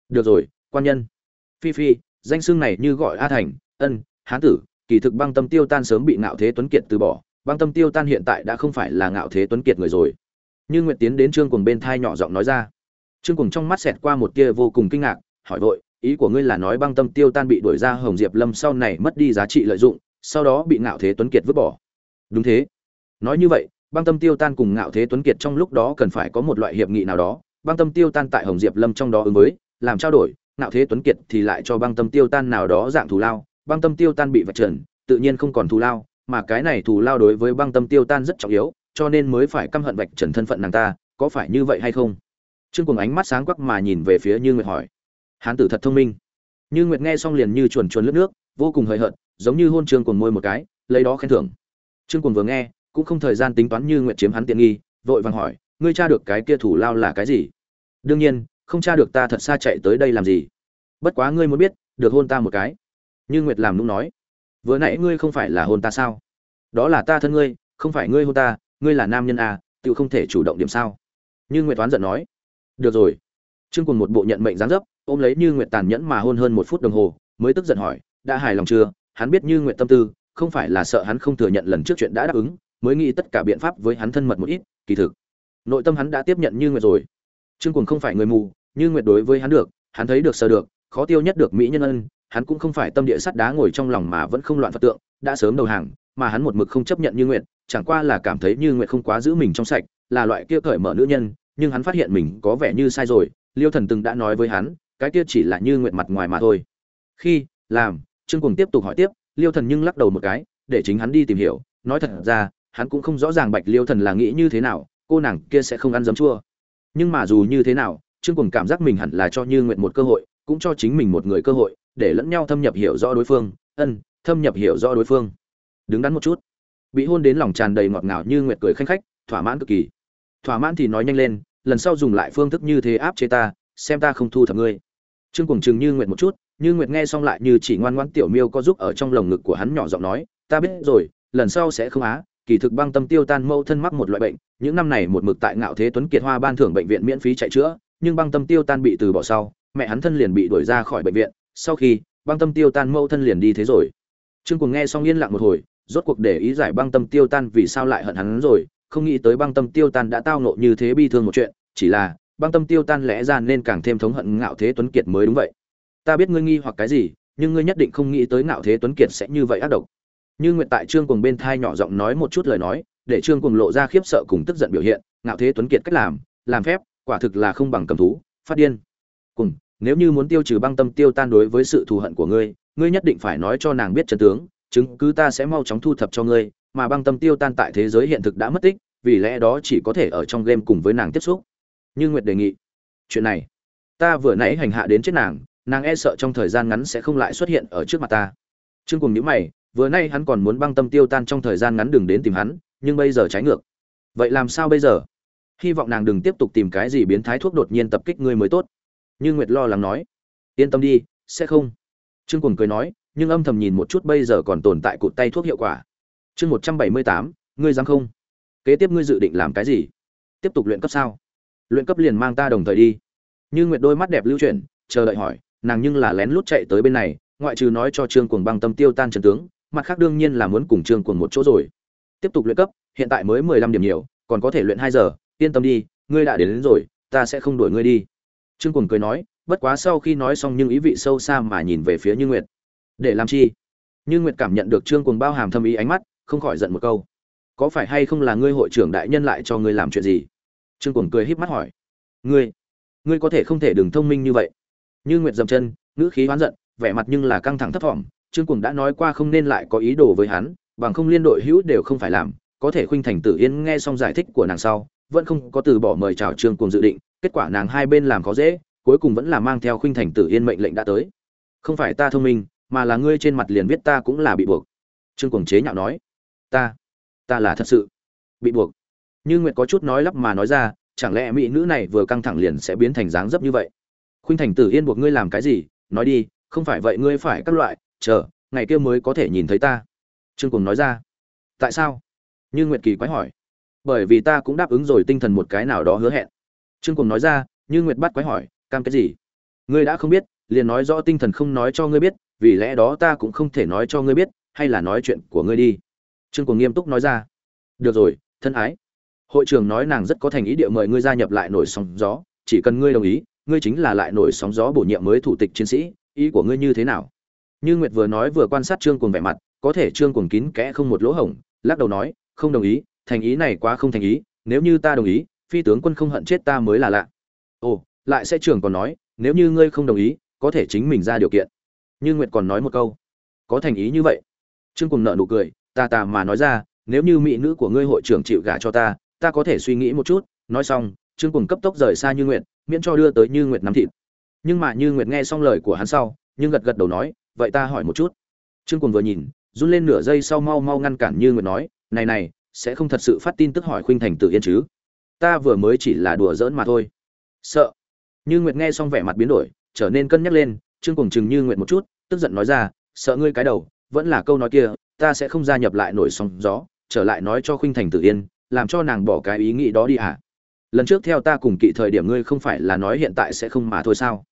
Được rồi, quan nhân. Phi phi, danh xưng này như gọi a thành, ân hán tử, kỳ thực băng tâm tiêu tan sớm bị ngạo thế tuấn kiệt từ bỏ. Băng tâm tiêu tan hiện tại đã không phải là ngạo thế tuấn kiệt người rồi. Như nguyệt tiến đến trương cuồng bên thai nhỏ giọng nói ra. Trương cuồng trong mắt xẹt qua một tia vô cùng kinh ngạc, hỏi vội ý của ngươi là nói băng tâm tiêu tan bị đuổi ra hồng diệp lâm sau này mất đi giá trị lợi dụng, sau đó bị ngạo thế tuấn kiệt vứt bỏ. Đúng thế. Nói như vậy, băng tâm tiêu tan cùng ngạo thế tuấn kiệt trong lúc đó cần phải có một loại hiệp nghị nào đó. Băng tâm tiêu tan tại hồng diệp lâm trong đó ứng với, làm trao đổi, ngạo thế tuấn kiệt thì lại cho băng tâm tiêu tan nào đó dạng thù lao. Băng tâm tiêu tan bị vạch trần, tự nhiên không còn thù lao, mà cái này thù lao đối với băng tâm tiêu tan rất trọng yếu, cho nên mới phải căm hận vạch trần thân phận nàng ta, có phải như vậy hay không? Trương cùng ánh mắt sáng quắc mà nhìn về phía như nguyệt hỏi hán tử thật thông minh. Như nguyệt nghe xong liền như chuồn chuồn lướt nước, vô cùng hời hợt, giống như hôn trương cuồng môi một cái, lấy đó khen thưởng. Trương Cuồng vừa nghe, cũng không thời gian tính toán như nguyệt chiếm hắn tiện nghi, vội vàng hỏi, ngươi tra được cái kia thủ lao là cái gì? Đương nhiên, không tra được ta thật xa chạy tới đây làm gì. Bất quá ngươi muốn biết, được hôn ta một cái. Như nguyệt làm nũng nói, vừa nãy ngươi không phải là hôn ta sao? Đó là ta thân ngươi, không phải ngươi hôn ta, ngươi là nam nhân à tự không thể chủ động điểm sao? Như nguyệt toán giận nói, được rồi trương cùng một bộ nhận mệnh dáng dấp, ôm lấy như nguyệt tàn nhẫn mà hôn hơn một phút đồng hồ, mới tức giận hỏi, đã hài lòng chưa? Hắn biết như nguyệt tâm tư, không phải là sợ hắn không thừa nhận lần trước chuyện đã đáp ứng, mới nghĩ tất cả biện pháp với hắn thân mật một ít, kỳ thực, nội tâm hắn đã tiếp nhận như nguyệt rồi. Trương cùng không phải người mù, như nguyệt đối với hắn được, hắn thấy được sờ được, khó tiêu nhất được mỹ nhân ân, hắn cũng không phải tâm địa sắt đá ngồi trong lòng mà vẫn không loạn phật tượng, đã sớm đầu hàng, mà hắn một mực không chấp nhận như nguyệt, chẳng qua là cảm thấy như nguyệt không quá giữ mình trong sạch, là loại kia cởi mở nữ nhân, nhưng hắn phát hiện mình có vẻ như sai rồi liêu thần từng đã nói với hắn, cái kia chỉ là như nguyệt mặt ngoài mà thôi. Khi, làm, trương cùng tiếp tục hỏi tiếp, liêu thần nhưng lắc đầu một cái, để chính hắn đi tìm hiểu. Nói thật ra, hắn cũng không rõ ràng bạch liêu thần là nghĩ như thế nào, cô nàng kia sẽ không ăn giấm chua. Nhưng mà dù như thế nào, trương cùng cảm giác mình hẳn là cho như nguyện một cơ hội, cũng cho chính mình một người cơ hội, để lẫn nhau thâm nhập hiểu rõ đối phương. Ân, thâm nhập hiểu rõ đối phương. Đứng đắn một chút. Bị hôn đến lòng tràn đầy ngọt ngào, như nguyệt cười khanh khách, thỏa mãn cực kỳ. Thỏa mãn thì nói nhanh lên lần sau dùng lại phương thức như thế áp chế ta, xem ta không thu thập ngươi. Trương cùng chừng như nguyệt một chút, như nguyệt nghe xong lại như chỉ ngoan ngoãn tiểu miêu có giúp ở trong lồng ngực của hắn nhỏ giọng nói, ta biết rồi, lần sau sẽ không á, kỳ thực băng tâm tiêu tan mâu thân mắc một loại bệnh, những năm này một mực tại ngạo thế tuấn kiệt hoa ban thưởng bệnh viện miễn phí chạy chữa, nhưng băng tâm tiêu tan bị từ bỏ sau, mẹ hắn thân liền bị đuổi ra khỏi bệnh viện, sau khi, băng tâm tiêu tan mâu thân liền đi thế rồi. Trương cùng nghe xong yên lặng một hồi, rốt cuộc để ý giải băng tâm tiêu tan vì sao lại hận hắn rồi không nghĩ tới băng tâm tiêu tan đã tao nộ như thế bi thương một chuyện, chỉ là, băng tâm tiêu tan lẽ ra nên càng thêm thống hận ngạo thế tuấn kiệt mới đúng vậy. Ta biết ngươi nghi hoặc cái gì, nhưng ngươi nhất định không nghĩ tới ngạo thế tuấn kiệt sẽ như vậy ác độc. Như nguyện tại trương cùng bên thai nhỏ giọng nói một chút lời nói, để trương cùng lộ ra khiếp sợ cùng tức giận biểu hiện, ngạo thế tuấn kiệt cách làm làm phép, quả thực là không bằng cầm thú, phát điên. Cùng nếu như muốn tiêu trừ băng tâm tiêu tan đối với sự thù hận của ngươi ngươi nhất định phải nói cho nàng biết chân tướng, chứng cứ ta sẽ mau chóng thu thập cho ngươi mà băng tâm tiêu tan tại thế giới hiện thực đã mất tích, vì lẽ đó chỉ có thể ở trong game cùng với nàng tiếp xúc. Như nguyệt đề nghị, chuyện này, ta vừa nãy hành hạ đến chết nàng nàng e sợ trong thời gian ngắn sẽ không lại xuất hiện ở trước mặt ta. Trương cùng nhữ mày, vừa nay hắn còn muốn băng tâm tiêu tan trong thời gian ngắn đừng đến tìm hắn, nhưng bây giờ trái ngược. Vậy làm sao bây giờ? Hy vọng nàng đừng tiếp tục tìm cái gì biến thái thuốc đột nhiên tập kích ngươi mới tốt. Như nguyệt lo lắng nói, yên tâm đi, sẽ không. Trương cùng cười nói, nhưng âm thầm nhìn một chút bây giờ còn tồn tại cụt tay thuốc hiệu quả chương một trăm bảy mươi tám ngươi dám không? Kế tiếp ngươi dự định làm cái gì? Tiếp tục luyện cấp sao? Luyện cấp liền mang ta đồng thời đi. Như nguyệt đôi mắt đẹp lưu chuyển chờ đợi hỏi nàng nhưng là lén lút chạy tới bên này ngoại trừ nói cho trương cuồng băng tâm tiêu tan trần tướng mặt khác đương nhiên là muốn cùng trương cuồng một chỗ rồi. Tiếp tục luyện cấp hiện tại mới mười lăm điểm nhiều còn có thể luyện hai giờ yên tâm đi ngươi đã đến, đến rồi ta sẽ không đuổi ngươi đi. Trương cuồng cười nói bất quá sau khi nói xong nhưng ý vị sâu xa mà nhìn về phía như nguyệt. Để làm chi? Như nguyệt cảm nhận được trương cuồng bao hàm thâm ý ánh mắt không khỏi giận một câu. Có phải hay không là ngươi hội trưởng đại nhân lại cho ngươi làm chuyện gì? Trương cuồng cười híp mắt hỏi. Ngươi ngươi có thể không thể đừng thông minh như vậy. Như nguyệt dậm chân, ngữ khí oán giận, vẻ mặt nhưng là căng thẳng thấp thỏm. Trương cuồng đã nói qua không nên lại có ý đồ với hắn, bằng không liên đội hữu đều không phải làm. Có thể khuynh thành tử yên nghe xong giải thích của nàng sau, vẫn không có từ bỏ mời chào trương cuồng dự định. Kết quả nàng hai bên làm khó dễ, cuối cùng vẫn là mang theo khuynh thành tử yên mệnh lệnh đã tới. Không phải ta thông minh, mà là ngươi trên mặt liền viết ta cũng là bị buộc. Trương cuồng chế nhạo nói ta ta là thật sự. Bị buộc. Như nguyệt có chút nói lắp mà nói ra, chẳng lẽ mỹ nữ này vừa căng thẳng liền sẽ biến thành dáng dấp như vậy? Khuynh thành tử yên buộc ngươi làm cái gì? Nói đi, không phải vậy ngươi phải các loại, chờ, ngày kia mới có thể nhìn thấy ta. Trương cùng nói ra. Tại sao? Như nguyệt kỳ quái hỏi. Bởi vì ta cũng đáp ứng rồi tinh thần một cái nào đó hứa hẹn. Trương cùng nói ra, như nguyệt bắt quái hỏi, cam cái gì? Ngươi đã không biết, liền nói rõ tinh thần không nói cho ngươi biết, vì lẽ đó ta cũng không thể nói cho ngươi biết, hay là nói chuyện của ngươi đi trương cùng nghiêm túc nói ra. Được rồi, thân ái. Hội trưởng nói nàng rất có thành ý địa mời ngươi gia nhập lại nổi sóng gió, chỉ cần ngươi đồng ý, ngươi chính là lại nổi sóng gió bổ nhiệm mới thủ tịch chiến sĩ, ý của ngươi như thế nào? Như nguyệt vừa nói vừa quan sát trương cùng vẻ mặt, có thể trương cùng kín kẽ không một lỗ hổng, lắc đầu nói, không đồng ý, thành ý này quá không thành ý, nếu như ta đồng ý, phi tướng quân không hận chết ta mới là lạ. Ồ, lại sẽ trưởng còn nói, nếu như ngươi không đồng ý, có thể chính mình ra điều kiện. Như nguyệt còn nói một câu. Có thành ý như vậy? Trương cùng nợ nụ cười ta ta mà nói ra, nếu như mỹ nữ của ngươi hội trưởng chịu gả cho ta ta có thể suy nghĩ một chút, nói xong, trương cùng cấp tốc rời xa như nguyệt, miễn cho đưa tới như nguyệt nắm thịt. Nhưng mà như nguyệt nghe xong lời của hắn sau, nhưng gật gật đầu nói, vậy ta hỏi một chút. Trương cùng vừa nhìn, run lên nửa giây sau mau mau ngăn cản như nguyệt nói, này này, sẽ không thật sự phát tin tức hỏi khuynh thành tự yên chứ? Ta vừa mới chỉ là đùa giỡn mà thôi. Sợ. Như nguyệt nghe xong vẻ mặt biến đổi, trở nên cân nhắc lên, trương cùng chừng như nguyệt một chút, tức giận nói ra, sợ ngươi cái đầu, vẫn là câu nói kia ta sẽ không gia nhập lại nổi sóng gió, trở lại nói cho khuynh thành tự yên, làm cho nàng bỏ cái ý nghĩ đó đi à lần trước theo ta cùng kỵ thời điểm ngươi không phải là nói hiện tại sẽ không mà thôi sao?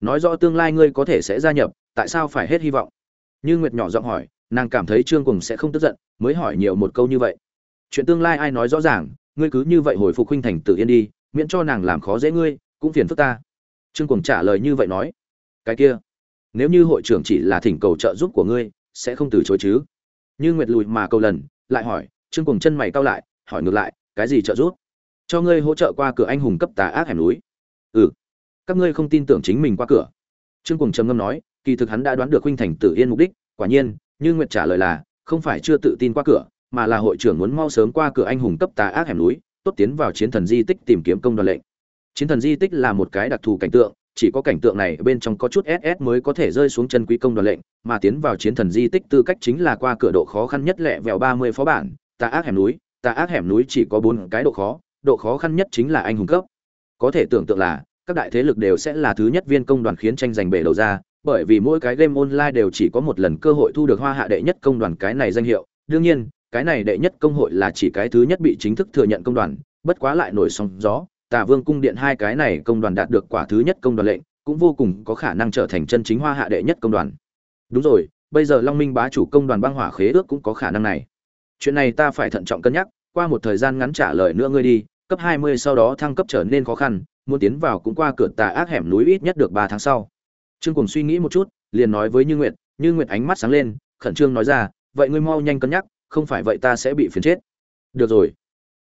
Nói rõ tương lai ngươi có thể sẽ gia nhập, tại sao phải hết hy vọng? Như nguyệt nhỏ giọng hỏi, nàng cảm thấy trương cùng sẽ không tức giận, mới hỏi nhiều một câu như vậy. Chuyện tương lai ai nói rõ ràng, ngươi cứ như vậy hồi phục huynh thành tự yên đi, miễn cho nàng làm khó dễ ngươi, cũng phiền phức ta. Trương cùng trả lời như vậy nói, cái kia, nếu như hội trưởng chỉ là thỉnh cầu trợ giúp của ngươi, sẽ không từ chối chứ như nguyệt lùi mà cầu lần, lại hỏi, trương cùng chân mày cau lại, hỏi ngược lại, cái gì trợ giúp? Cho ngươi hỗ trợ qua cửa anh hùng cấp tà ác hẻm núi. Ừ các ngươi không tin tưởng chính mình qua cửa. Trương cùng trầm ngâm nói, kỳ thực hắn đã đoán được huynh thành tử yên mục đích, quả nhiên, như nguyệt trả lời là, không phải chưa tự tin qua cửa, mà là hội trưởng muốn mau sớm qua cửa anh hùng cấp tà ác hẻm núi, tốt tiến vào chiến thần di tích tìm kiếm công đoàn lệnh. Chiến thần di tích là một cái đặc thù cảnh tượng chỉ có cảnh tượng này bên trong có chút ss mới có thể rơi xuống chân quý công đoàn lệnh, mà tiến vào chiến thần di tích tư cách chính là qua cửa độ khó khăn nhất lẹ vẹo ba mươi phó bản, tà ác hẻm núi, tà ác hẻm núi chỉ có bốn cái độ khó độ khó khăn nhất chính là anh hùng cấp. Có thể tưởng tượng là, các đại thế lực đều sẽ là thứ nhất viên công đoàn khiến tranh giành bể đầu ra, bởi vì mỗi cái game online đều chỉ có một lần cơ hội thu được hoa hạ đệ nhất công đoàn cái này danh hiệu. Đương nhiên, cái này đệ nhất công hội là chỉ cái thứ nhất bị chính thức thừa nhận công đoàn, bất quá lại nổi sóng gió tà vương cung điện hai cái này công đoàn đạt được quả thứ nhất công đoàn lệnh, cũng vô cùng có khả năng trở thành chân chính hoa hạ đệ nhất công đoàn. Đúng rồi, bây giờ long minh bá chủ công đoàn băng hỏa khế ước cũng có khả năng này. Chuyện này ta phải thận trọng cân nhắc, qua một thời gian ngắn trả lời nữa ngươi đi, cấp 20 sau đó thăng cấp trở nên khó khăn, muốn tiến vào cũng qua cửa tà ác hẻm núi ít nhất được 3 tháng sau. Trương Cuồng suy nghĩ một chút, liền nói với như nguyệt như nguyệt ánh mắt sáng lên, khẩn trương nói ra, vậy ngươi mau nhanh cân nhắc, không phải vậy ta sẽ bị phiền chết. Được rồi.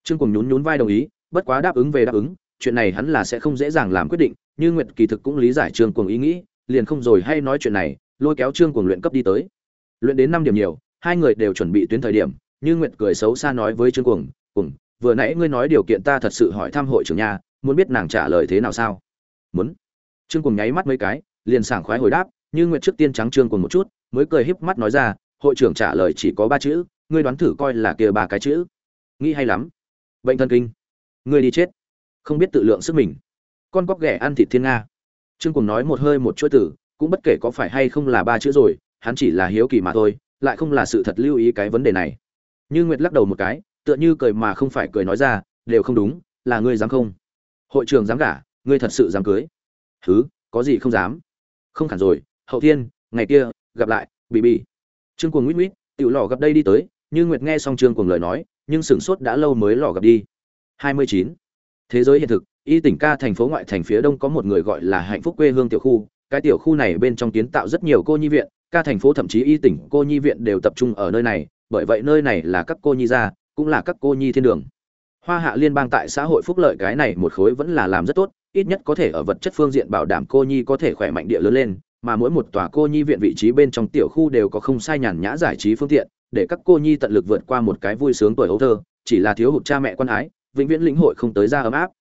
Trương Cuồng nhún nhún vai đồng ý bất quá đáp ứng về đáp ứng, chuyện này hắn là sẽ không dễ dàng làm quyết định, như nguyệt kỳ thực cũng lý giải trương cuồng ý nghĩ, liền không rồi hay nói chuyện này, lôi kéo trương cuồng luyện cấp đi tới. Luyện đến năm điểm nhiều, hai người đều chuẩn bị tuyến thời điểm, như nguyệt cười xấu xa nói với trương cuồng cùng vừa nãy ngươi nói điều kiện ta thật sự hỏi thăm hội trưởng nhà muốn biết nàng trả lời thế nào sao? Muốn. Trương cuồng nháy mắt mấy cái, liền sảng khoái hồi đáp, như nguyệt trước tiên trắng trương cuồng một chút, mới cười híp mắt nói ra, hội trưởng trả lời chỉ có ba chữ, ngươi đoán thử coi là kia ba cái chữ. Nghĩ hay lắm. Bệnh thần kinh ngươi đi chết. Không biết tự lượng sức mình. Con cóc ghẻ ăn thịt thiên nga. Trương cùng nói một hơi một chuỗi tử cũng bất kể có phải hay không là ba chữ rồi, hắn chỉ là hiếu kỳ mà thôi, lại không là sự thật lưu ý cái vấn đề này. Như nguyệt lắc đầu một cái, tựa như cười mà không phải cười nói ra, đều không đúng, là ngươi dám không? Hội trường dám gả, ngươi thật sự dám cưới? Thứ có gì không dám? Không hẳn rồi, hậu thiên, ngày kia, gặp lại bị bị trương cuồng nguyễn nguyễn tiểu lò gặp đây đi tới, như nguyệt nghe xong trương cuồng lời nói, nhưng sửng sốt đã lâu mới lò gặp đi. 29. thế giới hiện thực, y tỉnh ca thành phố ngoại thành phía đông có một người gọi là hạnh phúc quê hương tiểu khu cái tiểu khu này bên trong kiến tạo rất nhiều cô nhi viện, ca thành phố thậm chí y tỉnh cô nhi viện đều tập trung ở nơi này, bởi vậy nơi này là các cô nhi gia, cũng là các cô nhi thiên đường hoa hạ liên bang tại xã hội phúc lợi cái này một khối vẫn là làm rất tốt, ít nhất có thể ở vật chất phương diện bảo đảm cô nhi có thể khỏe mạnh địa lớn lên, mà mỗi một tòa cô nhi viện vị trí bên trong tiểu khu đều có không sai nhàn nhã giải trí phương tiện, để các cô nhi tận lực vượt qua một cái vui sướng tuổi ấu thơ, chỉ là thiếu hụt cha mẹ quan ái vĩnh viễn lĩnh hội không tới ra ấm áp.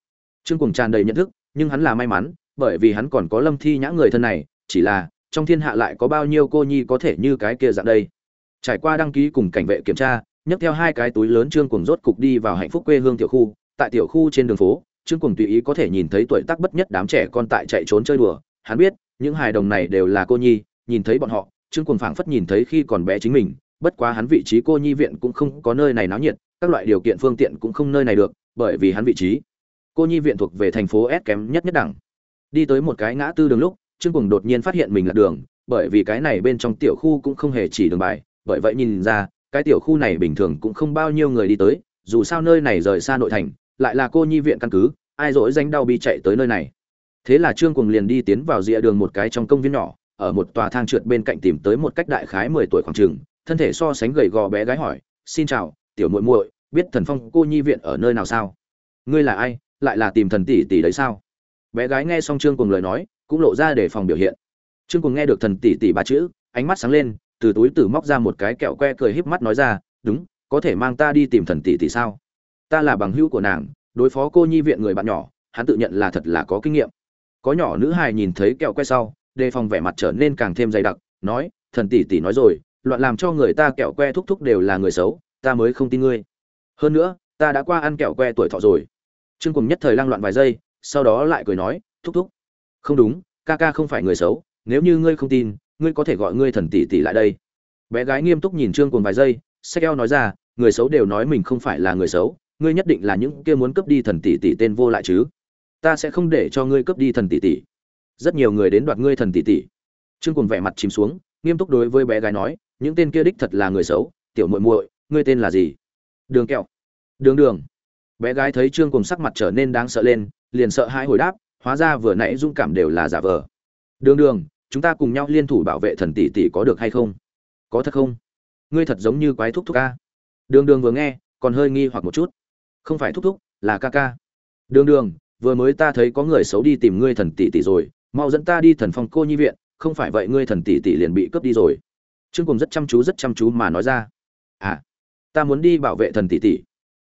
Trương cùng tràn đầy nhận thức, nhưng hắn là may mắn, bởi vì hắn còn có lâm thi nhã người thân này, chỉ là, trong thiên hạ lại có bao nhiêu cô nhi có thể như cái kia dạng đây. Trải qua đăng ký cùng cảnh vệ kiểm tra, nhấc theo hai cái túi lớn trương cùng rốt cục đi vào hạnh phúc quê hương tiểu khu. Tại tiểu khu trên đường phố, trương cùng tùy ý có thể nhìn thấy tuổi tác bất nhất đám trẻ con tại chạy trốn chơi đùa. Hắn biết, những hài đồng này đều là cô nhi, nhìn thấy bọn họ, trương cùng phảng phất nhìn thấy khi còn bé chính mình bất quá hắn vị trí cô nhi viện cũng không có nơi này náo nhiệt, các loại điều kiện phương tiện cũng không nơi này được, bởi vì hắn vị trí cô nhi viện thuộc về thành phố s kém nhất nhất đẳng. Đi tới một cái ngã tư đường lúc, trương Cuồng đột nhiên phát hiện mình là đường, bởi vì cái này bên trong tiểu khu cũng không hề chỉ đường bài, bởi vậy nhìn ra, cái tiểu khu này bình thường cũng không bao nhiêu người đi tới, dù sao nơi này rời xa nội thành, lại là cô nhi viện căn cứ, ai dỗi danh đau bi chạy tới nơi này. Thế là trương Cuồng liền đi tiến vào rìa đường một cái trong công viên nhỏ, ở một tòa thang trượt bên cạnh tìm tới một cách đại khái mười tuổi khoảng trường thân thể so sánh gầy gò bé gái hỏi, xin chào, tiểu muội muội, biết thần phong cô nhi viện ở nơi nào sao? Ngươi là ai, lại là tìm thần tỷ tỷ đấy sao? Bé gái nghe xong trương cùng lời nói, cũng lộ ra để phòng biểu hiện. Trương cùng nghe được thần tỷ tỷ ba chữ, ánh mắt sáng lên, từ túi tử móc ra một cái kẹo que cười híp mắt nói ra, đúng, có thể mang ta đi tìm thần tỷ tỷ sao? Ta là bằng hữu của nàng, đối phó cô nhi viện người bạn nhỏ, hắn tự nhận là thật là có kinh nghiệm. Có nhỏ nữ hài nhìn thấy kẹo que sau, đề phòng vẻ mặt trở nên càng thêm dày đặc, nói, thần tỷ tỷ nói rồi loạn làm cho người ta kẹo que thúc thúc đều là người xấu, ta mới không tin ngươi. Hơn nữa, ta đã qua ăn kẹo que tuổi thọ rồi. Trương cùng nhất thời lang loạn vài giây, sau đó lại cười nói, thúc thúc. Không đúng, ca ca không phải người xấu, nếu như ngươi không tin, ngươi có thể gọi ngươi thần tỷ tỷ lại đây. Bé gái nghiêm túc nhìn trương cùng vài giây sách eo nói ra, người xấu đều nói mình không phải là người xấu, ngươi nhất định là những kia muốn cướp đi thần tỷ tỷ tên vô lại chứ. Ta sẽ không để cho ngươi cướp đi thần tỷ tỷ. Rất nhiều người đến đoạt ngươi thần tỷ tỷ. Trương cùng vẻ mặt chìm xuống, nghiêm túc đối với bé gái nói những tên kia đích thật là người xấu, tiểu muội muội, ngươi tên là gì? Đường kẹo. Đường đường. Bé gái thấy trương cùng sắc mặt trở nên đáng sợ lên, liền sợ hãi hồi đáp, hóa ra vừa nãy dung cảm đều là giả vờ. Đường đường, chúng ta cùng nhau liên thủ bảo vệ thần tỷ tỷ có được hay không? Có thật không? Ngươi thật giống như quái thúc thúc ca đường đường vừa nghe, còn hơi nghi hoặc một chút. Không phải thúc thúc, là ca ca. Đường đường, vừa mới ta thấy có người xấu đi tìm ngươi thần tỷ tỷ rồi, mau dẫn ta đi thần phong cô nhi viện, không phải vậy ngươi thần tỷ tỷ liền bị cướp đi rồi trương cùng rất chăm chú, rất chăm chú mà nói ra. À ta muốn đi bảo vệ thần tỷ tỷ.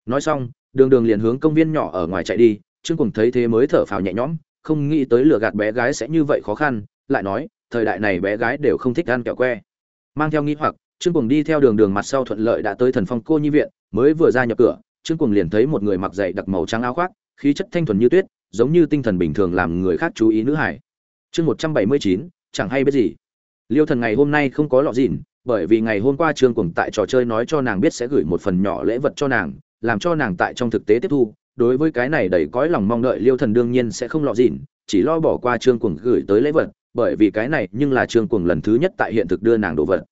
Nói xong, đường đường liền hướng công viên nhỏ ở ngoài chạy đi. Trương cùng thấy thế mới thở phào nhẹ nhõm, không nghĩ tới lừa gạt bé gái sẽ như vậy khó khăn, lại nói, thời đại này bé gái đều không thích ăn kẹo que. Mang theo nghĩ hoặc, trương cùng đi theo đường đường mặt sau thuận lợi đã tới thần phong cô nhi viện, mới vừa ra nhập cửa, trương cùng liền thấy một người mặc dày đặc màu trắng áo khoác, khí chất thanh thuần như tuyết, giống như tinh thần bình thường làm người khác chú ý nữ hải chương một trăm bảy mươi chín, chẳng hay biết gì liêu thần ngày hôm nay không có lọ dịn, bởi vì ngày hôm qua trương cùng tại trò chơi nói cho nàng biết sẽ gửi một phần nhỏ lễ vật cho nàng, làm cho nàng tại trong thực tế tiếp thu. Đối với cái này đầy cõi lòng mong đợi liêu thần đương nhiên sẽ không lọ dịn, chỉ lo bỏ qua trương cuồng gửi tới lễ vật, bởi vì cái này nhưng là trương cuồng lần thứ nhất tại hiện thực đưa nàng đồ vật.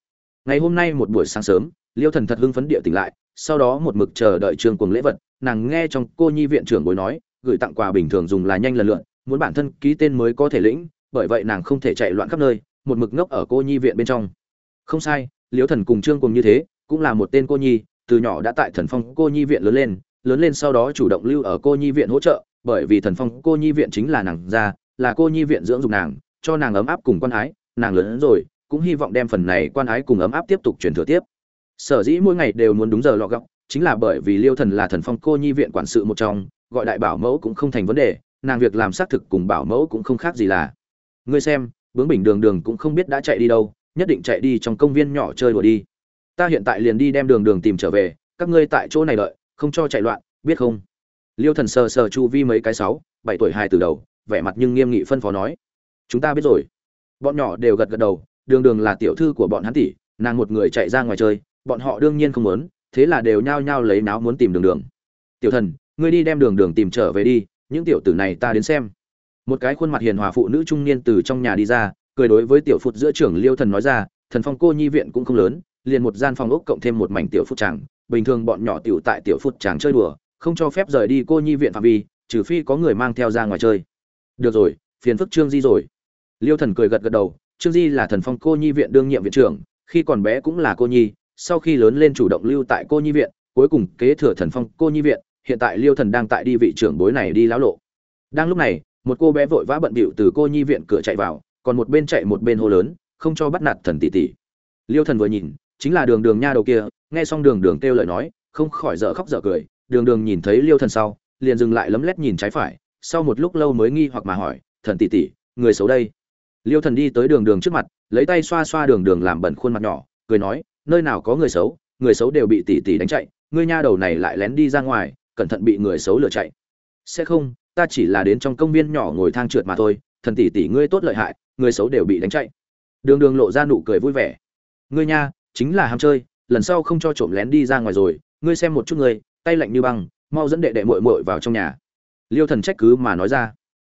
Ngày hôm nay một buổi sáng sớm, liêu thần thật hưng phấn địa tỉnh lại, sau đó một mực chờ đợi trương cuồng lễ vật, nàng nghe trong cô nhi viện trưởng bối nói, gửi tặng quà bình thường dùng là nhanh lần lượn, muốn bản thân ký tên mới có thể lĩnh, bởi vậy nàng không thể chạy loạn khắp nơi một mực ngốc ở cô nhi viện bên trong. Không sai liêu thần cùng trương cùng như thế, cũng là một tên cô nhi, từ nhỏ đã tại thần phong cô nhi viện lớn lên lớn lên sau đó chủ động lưu ở cô nhi viện hỗ trợ, bởi vì thần phong cô nhi viện chính là nàng ra, là cô nhi viện dưỡng dục nàng, cho nàng ấm áp cùng quan ái, nàng lớn hơn rồi, cũng hy vọng đem phần này quan ái cùng ấm áp tiếp tục truyền thừa tiếp. Sở dĩ mỗi ngày đều muốn đúng giờ lọ gọc, chính là bởi vì liêu thần là thần phong cô nhi viện quản sự một trong, gọi đại bảo mẫu cũng không thành vấn đề, nàng việc làm xác thực cùng bảo mẫu cũng không khác gì là. Ngươi xem bướng bình đường đường cũng không biết đã chạy đi đâu, nhất định chạy đi trong công viên nhỏ chơi đùa đi. Ta hiện tại liền đi đem đường đường tìm trở về, các ngươi tại chỗ này đợi, không cho chạy loạn, biết không? Liêu thần sờ sờ chu vi mấy cái sáu, bảy tuổi hai từ đầu, vẻ mặt nhưng nghiêm nghị phân phó nói. Chúng ta biết rồi. Bọn nhỏ đều gật gật đầu, đường đường là tiểu thư của bọn hắn tỷ, nàng một người chạy ra ngoài chơi, bọn họ đương nhiên không muốn, thế là đều nhao nhao lấy náo muốn tìm đường đường. Tiểu thần, ngươi đi đem đường đường tìm trở về đi, những tiểu tử này ta đến xem một cái khuôn mặt hiền hòa phụ nữ trung niên từ trong nhà đi ra, cười đối với tiểu phụt giữa trưởng liêu thần nói ra, thần phong cô nhi viện cũng không lớn, liền một gian phòng ốc cộng thêm một mảnh tiểu phút tràng, bình thường bọn nhỏ tiểu tại tiểu phút tràng chơi đùa, không cho phép rời đi cô nhi viện phạm vi, trừ phi có người mang theo ra ngoài chơi. Được rồi, phiền phức trương di rồi. Liêu thần cười gật gật đầu, trương di là thần phong cô nhi viện đương nhiệm viện trưởng, khi còn bé cũng là cô nhi, sau khi lớn lên chủ động lưu tại cô nhi viện, cuối cùng kế thừa thần phong cô nhi viện, hiện tại liêu thần đang tại đi vị trưởng bối này đi lão lộ. Đang lúc này một cô bé vội vã bận bịu từ cô nhi viện cửa chạy vào, còn một bên chạy một bên hô lớn, không cho bắt nạt thần tỷ tỷ. Liêu thần vừa nhìn, chính là đường đường nha đầu kia, nghe xong đường đường kêu lời nói, không khỏi dở khóc dở cười. Đường đường nhìn thấy liêu thần sau, liền dừng lại lấm lét nhìn trái phải, sau một lúc lâu mới nghi hoặc mà hỏi, thần tỷ tỷ, người xấu đây? Liêu thần đi tới đường đường trước mặt, lấy tay xoa xoa đường đường làm bẩn khuôn mặt nhỏ, cười nói, nơi nào có người xấu người xấu đều bị tỷ tỷ đánh chạy, ngươi nha đầu này lại lén đi ra ngoài, cẩn thận bị người xấu lừa chạy. Sẽ không ta chỉ là đến trong công viên nhỏ ngồi thang trượt mà thôi, thần tỷ tỷ ngươi tốt lợi hại, người xấu đều bị đánh chạy. Đường đường lộ ra nụ cười vui vẻ. Ngươi nha, chính là ham chơi, lần sau không cho trộm lén đi ra ngoài rồi, ngươi xem một chút ngươi, tay lạnh như băng, mau dẫn đệ đệ muội muội vào trong nhà. Liêu thần trách cứ mà nói ra.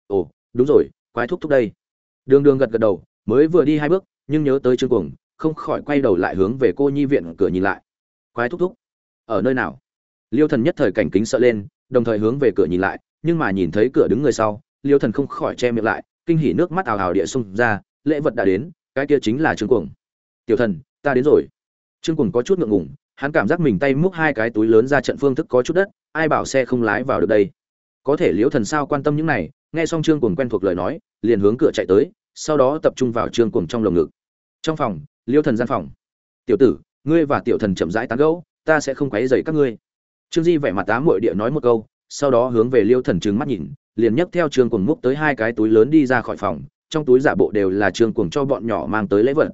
Ồ, đúng rồi, quái thúc thúc đây. Đường đường gật gật đầu, mới vừa đi hai bước, nhưng nhớ tới trương cuồng, không khỏi quay đầu lại hướng về cô nhi viện cửa nhìn lại. Quái thúc thúc, ở nơi nào? Liêu thần nhất thời cảnh kính sợ lên, đồng thời hướng về cửa nhìn lại nhưng mà nhìn thấy cửa đứng người sau, liêu thần không khỏi che miệng lại, kinh hỉ nước mắt ào ào địa xung ra, lễ vật đã đến, cái kia chính là trương cuồng. Tiểu thần, ta đến rồi. Trương cuồng có chút ngượng ngùng, hắn cảm giác mình tay múc hai cái túi lớn ra trận phương thức có chút đất, ai bảo xe không lái vào được đây? Có thể liễu thần sao quan tâm những này, nghe xong trương cuồng quen thuộc lời nói, liền hướng cửa chạy tới, sau đó tập trung vào trương cuồng trong lồng ngực. Trong phòng liễu thần gian phòng. Tiểu tử, ngươi và tiểu thần chậm rãi tán gẫu, ta sẽ không quấy rầy các ngươi. Trương di vẻ mặt tá muội địa nói một câu sau đó hướng về liêu thần trừng mắt nhìn, liền nhấc theo trương cuồng múc tới hai cái túi lớn đi ra khỏi phòng, trong túi giả bộ đều là trương cuồng cho bọn nhỏ mang tới lễ vật.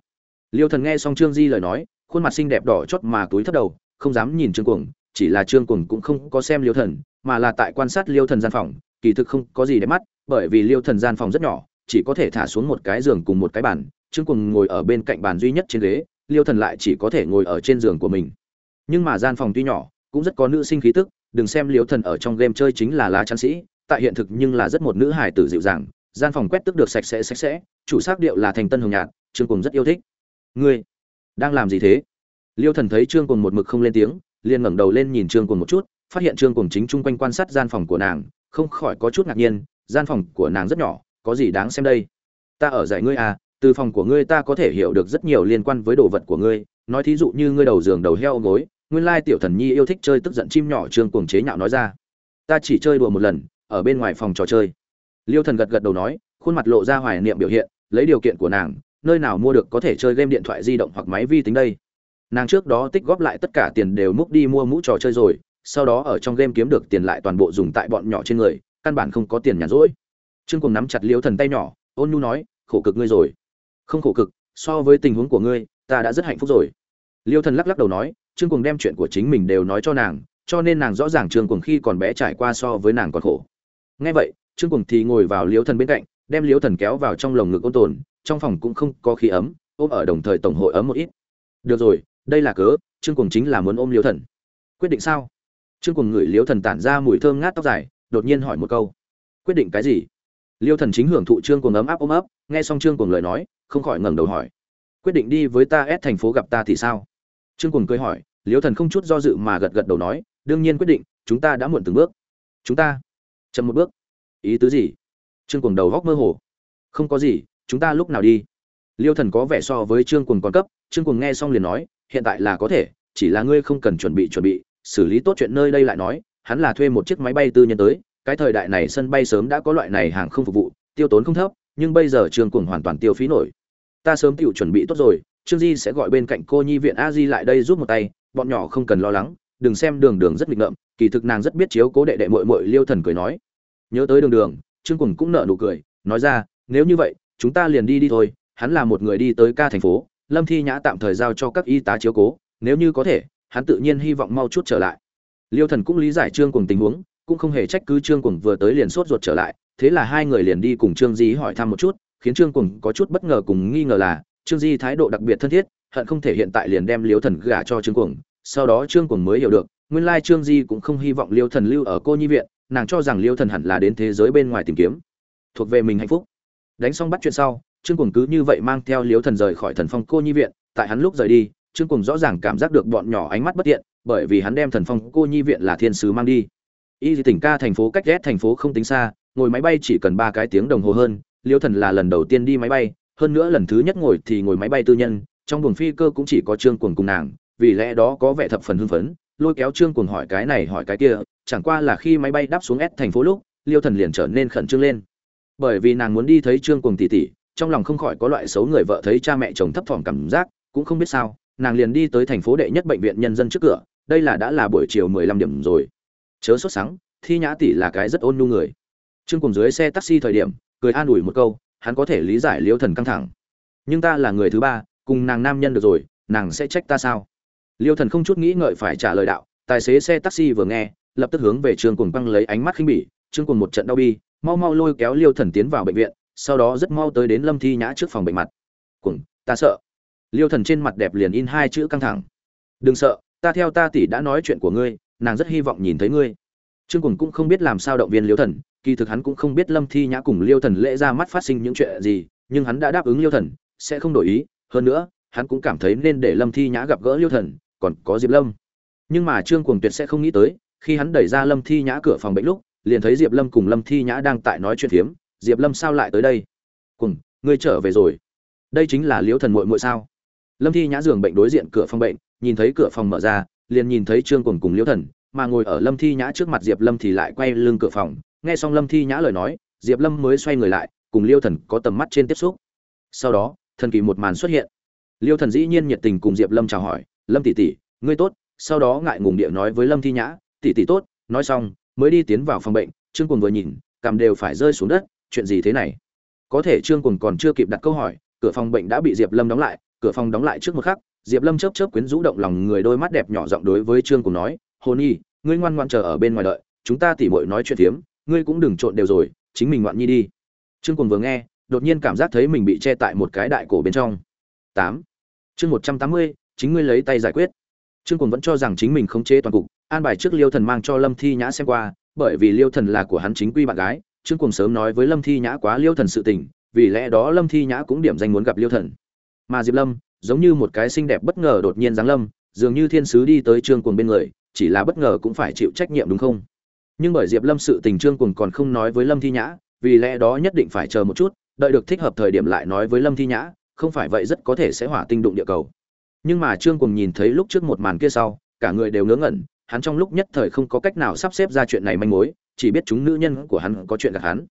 Liêu thần nghe xong trương di lời nói, khuôn mặt xinh đẹp đỏ chót mà túi thấp đầu, không dám nhìn trương cuồng, chỉ là trương cuồng cũng không có xem liêu thần, mà là tại quan sát liêu thần gian phòng, kỳ thực không có gì để mắt, bởi vì liêu thần gian phòng rất nhỏ, chỉ có thể thả xuống một cái giường cùng một cái bàn, trương cuồng ngồi ở bên cạnh bàn duy nhất trên ghế, liêu thần lại chỉ có thể ngồi ở trên giường của mình. Nhưng mà gian phòng tuy nhỏ, cũng rất có nữ sinh khí tức đừng xem liêu thần ở trong game chơi chính là lá chắn sĩ, tại hiện thực nhưng là rất một nữ hài tử dịu dàng, gian phòng quét tức được sạch sẽ sạch sẽ, chủ sắc điệu là thành tân hồng nhạt, trương cùng rất yêu thích. Ngươi đang làm gì thế? Liêu thần thấy trương cùng một mực không lên tiếng, liền ngẩng đầu lên nhìn trương cùng một chút, phát hiện trương cùng chính chung quanh quan sát gian phòng của nàng, không khỏi có chút ngạc nhiên, gian phòng của nàng rất nhỏ, có gì đáng xem đây? Ta ở dạy ngươi à từ phòng của ngươi ta có thể hiểu được rất nhiều liên quan với đồ vật của ngươi, nói thí dụ như ngươi đầu giường đầu heo gối nguyên lai tiểu thần nhi yêu thích chơi tức giận chim nhỏ trương cuồng chế nhạo nói ra. Ta chỉ chơi đùa một lần, ở bên ngoài phòng trò chơi. Liêu thần gật gật đầu nói, khuôn mặt lộ ra hoài niệm biểu hiện, lấy điều kiện của nàng, nơi nào mua được có thể chơi game điện thoại di động hoặc máy vi tính đây. Nàng trước đó tích góp lại tất cả tiền đều múc đi mua mũ trò chơi rồi, sau đó ở trong game kiếm được tiền lại toàn bộ dùng tại bọn nhỏ trên người, căn bản không có tiền nhàn rỗi. Trương cùng nắm chặt liêu thần tay nhỏ, ôn nhu nói, khổ cực ngươi rồi. Không khổ cực, so với tình huống của ngươi, ta đã rất hạnh phúc rồi. Liêu thần lắc lắc đầu nói trương cuồng đem chuyện của chính mình đều nói cho nàng, cho nên nàng rõ ràng trương cuồng khi còn bé trải qua so với nàng còn khổ. Nghe vậy, trương cuồng thì ngồi vào liếu thần bên cạnh, đem liếu thần kéo vào trong lồng ngực ôn tồn, trong phòng cũng không có khí ấm, ôm ở đồng thời tổng hội ấm một ít. Được rồi, đây là cớ, trương cuồng chính là muốn ôm liếu thần. Quyết định sao? Trương cuồng ngửi liếu thần tản ra mùi thơm ngát tóc dài, đột nhiên hỏi một câu. Quyết định cái gì? Liêu thần chính hưởng thụ trương cuồng ấm áp ôm ấp, nghe xong trương cuồng lời nói, không khỏi ngẩng đầu hỏi. Quyết định đi với ta ép thành phố gặp ta thì sao? Trương cùng cười hỏi, liêu thần không chút do dự mà gật gật đầu nói, đương nhiên quyết định, chúng ta đã muộn từng bước. Chúng ta? Chậm một bước. Ý tứ gì? Trương cùng đầu góc mơ hồ. Không có gì, chúng ta lúc nào đi? Liêu thần có vẻ so với trương cùng còn cấp, trương cùng nghe xong liền nói, hiện tại là có thể, chỉ là ngươi không cần chuẩn bị chuẩn bị, xử lý tốt chuyện nơi đây lại nói, hắn là thuê một chiếc máy bay tư nhân tới, cái thời đại này sân bay sớm đã có loại này hàng không phục vụ, tiêu tốn không thấp, nhưng bây giờ trương cùng hoàn toàn tiêu phí nổi. Ta sớm tự chuẩn bị tốt rồi trương di sẽ gọi bên cạnh cô nhi viện a di lại đây giúp một tay, bọn nhỏ không cần lo lắng, đừng xem đường đường rất nghịch ngợm, kỳ thực nàng rất biết chiếu cố đệ đệ mội mội liêu thần cười nói. Nhớ tới đường đường, trương cùng cũng nợ nụ cười, nói ra, nếu như vậy, chúng ta liền đi đi thôi, hắn là một người đi tới ca thành phố, lâm thi nhã tạm thời giao cho các y tá chiếu cố, nếu như có thể, hắn tự nhiên hy vọng mau chút trở lại. Liêu thần cũng lý giải trương cùng tình huống, cũng không hề trách cứ trương cuồng vừa tới liền sốt ruột trở lại, thế là hai người liền đi cùng trương di hỏi thăm một chút, khiến trương cuồng có chút bất ngờ cùng nghi ngờ là trương di thái độ đặc biệt thân thiết, hận không thể hiện tại liền đem liêu thần gả cho trương cuồng, sau đó trương cuồng mới hiểu được, nguyên lai trương di cũng không hy vọng liêu thần lưu ở cô nhi viện, nàng cho rằng liêu thần hẳn là đến thế giới bên ngoài tìm kiếm. Thuộc về mình hạnh phúc. Đánh xong bắt chuyện sau, trương cuồng cứ như vậy mang theo liêu thần rời khỏi thần phong cô nhi viện, tại hắn lúc rời đi, trương cuồng rõ ràng cảm giác được bọn nhỏ ánh mắt bất tiện, bởi vì hắn đem thần phong cô nhi viện là thiên sứ mang đi. Y tỉnh ca thành phố cách ghét thành phố không tính xa, ngồi máy bay chỉ cần ba cái tiếng đồng hồ hơn liêu thần là lần đầu tiên đi máy bay hơn nữa lần thứ nhất ngồi thì ngồi máy bay tư nhân, trong buồng phi cơ cũng chỉ có trương cuồng cùng nàng, vì lẽ đó có vẻ thập phần hưng phấn, lôi kéo trương cuồng hỏi cái này hỏi cái kia, chẳng qua là khi máy bay đáp xuống S thành phố lúc, liêu thần liền trở nên khẩn trương lên. Bởi vì nàng muốn đi thấy trương cuồng tỷ tỷ trong lòng không khỏi có loại xấu người vợ thấy cha mẹ chồng thấp thỏm cảm giác, cũng không biết sao, nàng liền đi tới thành phố đệ nhất bệnh viện nhân dân trước cửa, đây là đã là buổi chiều mười lăm điểm rồi. Chớ sốt sáng thi nhã tỷ là cái rất ôn nhu người. Trương cùng dưới xe taxi thời điểm, cười an ủi một câu hắn có thể lý giải liêu thần căng thẳng. Nhưng ta là người thứ ba, cùng nàng nam nhân được rồi, nàng sẽ trách ta sao? Liêu thần không chút nghĩ ngợi phải trả lời đạo, tài xế xe taxi vừa nghe, lập tức hướng về trương cùng băng lấy ánh mắt khinh bỉ, trương cùng một trận đau bi, mau mau lôi kéo liêu thần tiến vào bệnh viện, sau đó rất mau tới đến lâm thi nhã trước phòng bệnh mặt. Cùng ta sợ. Liêu thần trên mặt đẹp liền in hai chữ căng thẳng. Đừng sợ, ta theo ta tỷ đã nói chuyện của ngươi, nàng rất hy vọng nhìn thấy ngươi. Trương cùng cũng không biết làm sao động viên liêu thần kỳ thực hắn cũng không biết lâm thi nhã cùng liêu thần lễ ra mắt phát sinh những chuyện gì, nhưng hắn đã đáp ứng liêu thần, sẽ không đổi ý. Hơn nữa, hắn cũng cảm thấy nên để lâm thi nhã gặp gỡ liêu thần, còn có diệp lâm. Nhưng mà trương cuồng tuyệt sẽ không nghĩ tới, khi hắn đẩy ra lâm thi nhã cửa phòng bệnh lúc, liền thấy diệp lâm cùng lâm thi nhã đang tại nói chuyện phiếm. Diệp lâm sao lại tới đây? Cùng ngươi trở về rồi. Đây chính là liêu thần muội muội sao? Lâm thi nhã giường bệnh đối diện cửa phòng bệnh, nhìn thấy cửa phòng mở ra, liền nhìn thấy trương cuồng cùng liêu thần, mà ngồi ở lâm thi nhã trước mặt diệp lâm thì lại quay lưng cửa phòng nghe xong lâm thi nhã lời nói diệp lâm mới xoay người lại cùng liêu thần có tầm mắt trên tiếp xúc. Sau đó thần kỳ một màn xuất hiện. Liêu thần dĩ nhiên nhiệt tình cùng diệp lâm chào hỏi lâm tỷ tỷ ngươi tốt. Sau đó ngại ngùng địa nói với lâm thi nhã tỷ tỷ tốt nói xong mới đi tiến vào phòng bệnh trương quần vừa nhìn cằm đều phải rơi xuống đất chuyện gì thế này? Có thể trương quần còn chưa kịp đặt câu hỏi cửa phòng bệnh đã bị diệp lâm đóng lại cửa phòng đóng lại trước một khắc diệp lâm chớp chớp quyến rũ động lòng người đôi mắt đẹp nhỏ giọng đối với trương cùng nói hồn y, ngươi ngoan ngoan chờ ở bên ngoài đợi chúng ta tỉ mội nói chuyện phiếm ngươi cũng đừng trộn đều rồi, chính mình ngoạn nhi đi. Trương cùng vừa nghe, đột nhiên cảm giác thấy mình bị che tại một cái đại cổ bên trong. Tám. Chương một trăm tám mươi, chính ngươi lấy tay giải quyết. Trương cùng vẫn cho rằng chính mình khống chế toàn cục, an bài trước liêu thần mang cho lâm thi nhã xem qua, bởi vì liêu thần là của hắn chính quy bạn gái, trương cùng sớm nói với lâm thi nhã quá liêu thần sự tình, vì lẽ đó lâm thi nhã cũng điểm danh muốn gặp liêu thần. Mà diệp lâm, giống như một cái xinh đẹp bất ngờ đột nhiên giáng lâm, dường như thiên sứ đi tới trương cùng bên người, chỉ là bất ngờ cũng phải chịu trách nhiệm đúng không? Nhưng bởi diệp lâm sự tình trương cùng còn không nói với lâm thi nhã, vì lẽ đó nhất định phải chờ một chút, đợi được thích hợp thời điểm lại nói với lâm thi nhã, không phải vậy rất có thể sẽ hỏa tinh đụng địa cầu. Nhưng mà trương cùng nhìn thấy lúc trước một màn kia sau, cả người đều ngớ ngẩn, hắn trong lúc nhất thời không có cách nào sắp xếp ra chuyện này manh mối, chỉ biết chúng nữ nhân của hắn có chuyện gặp hắn.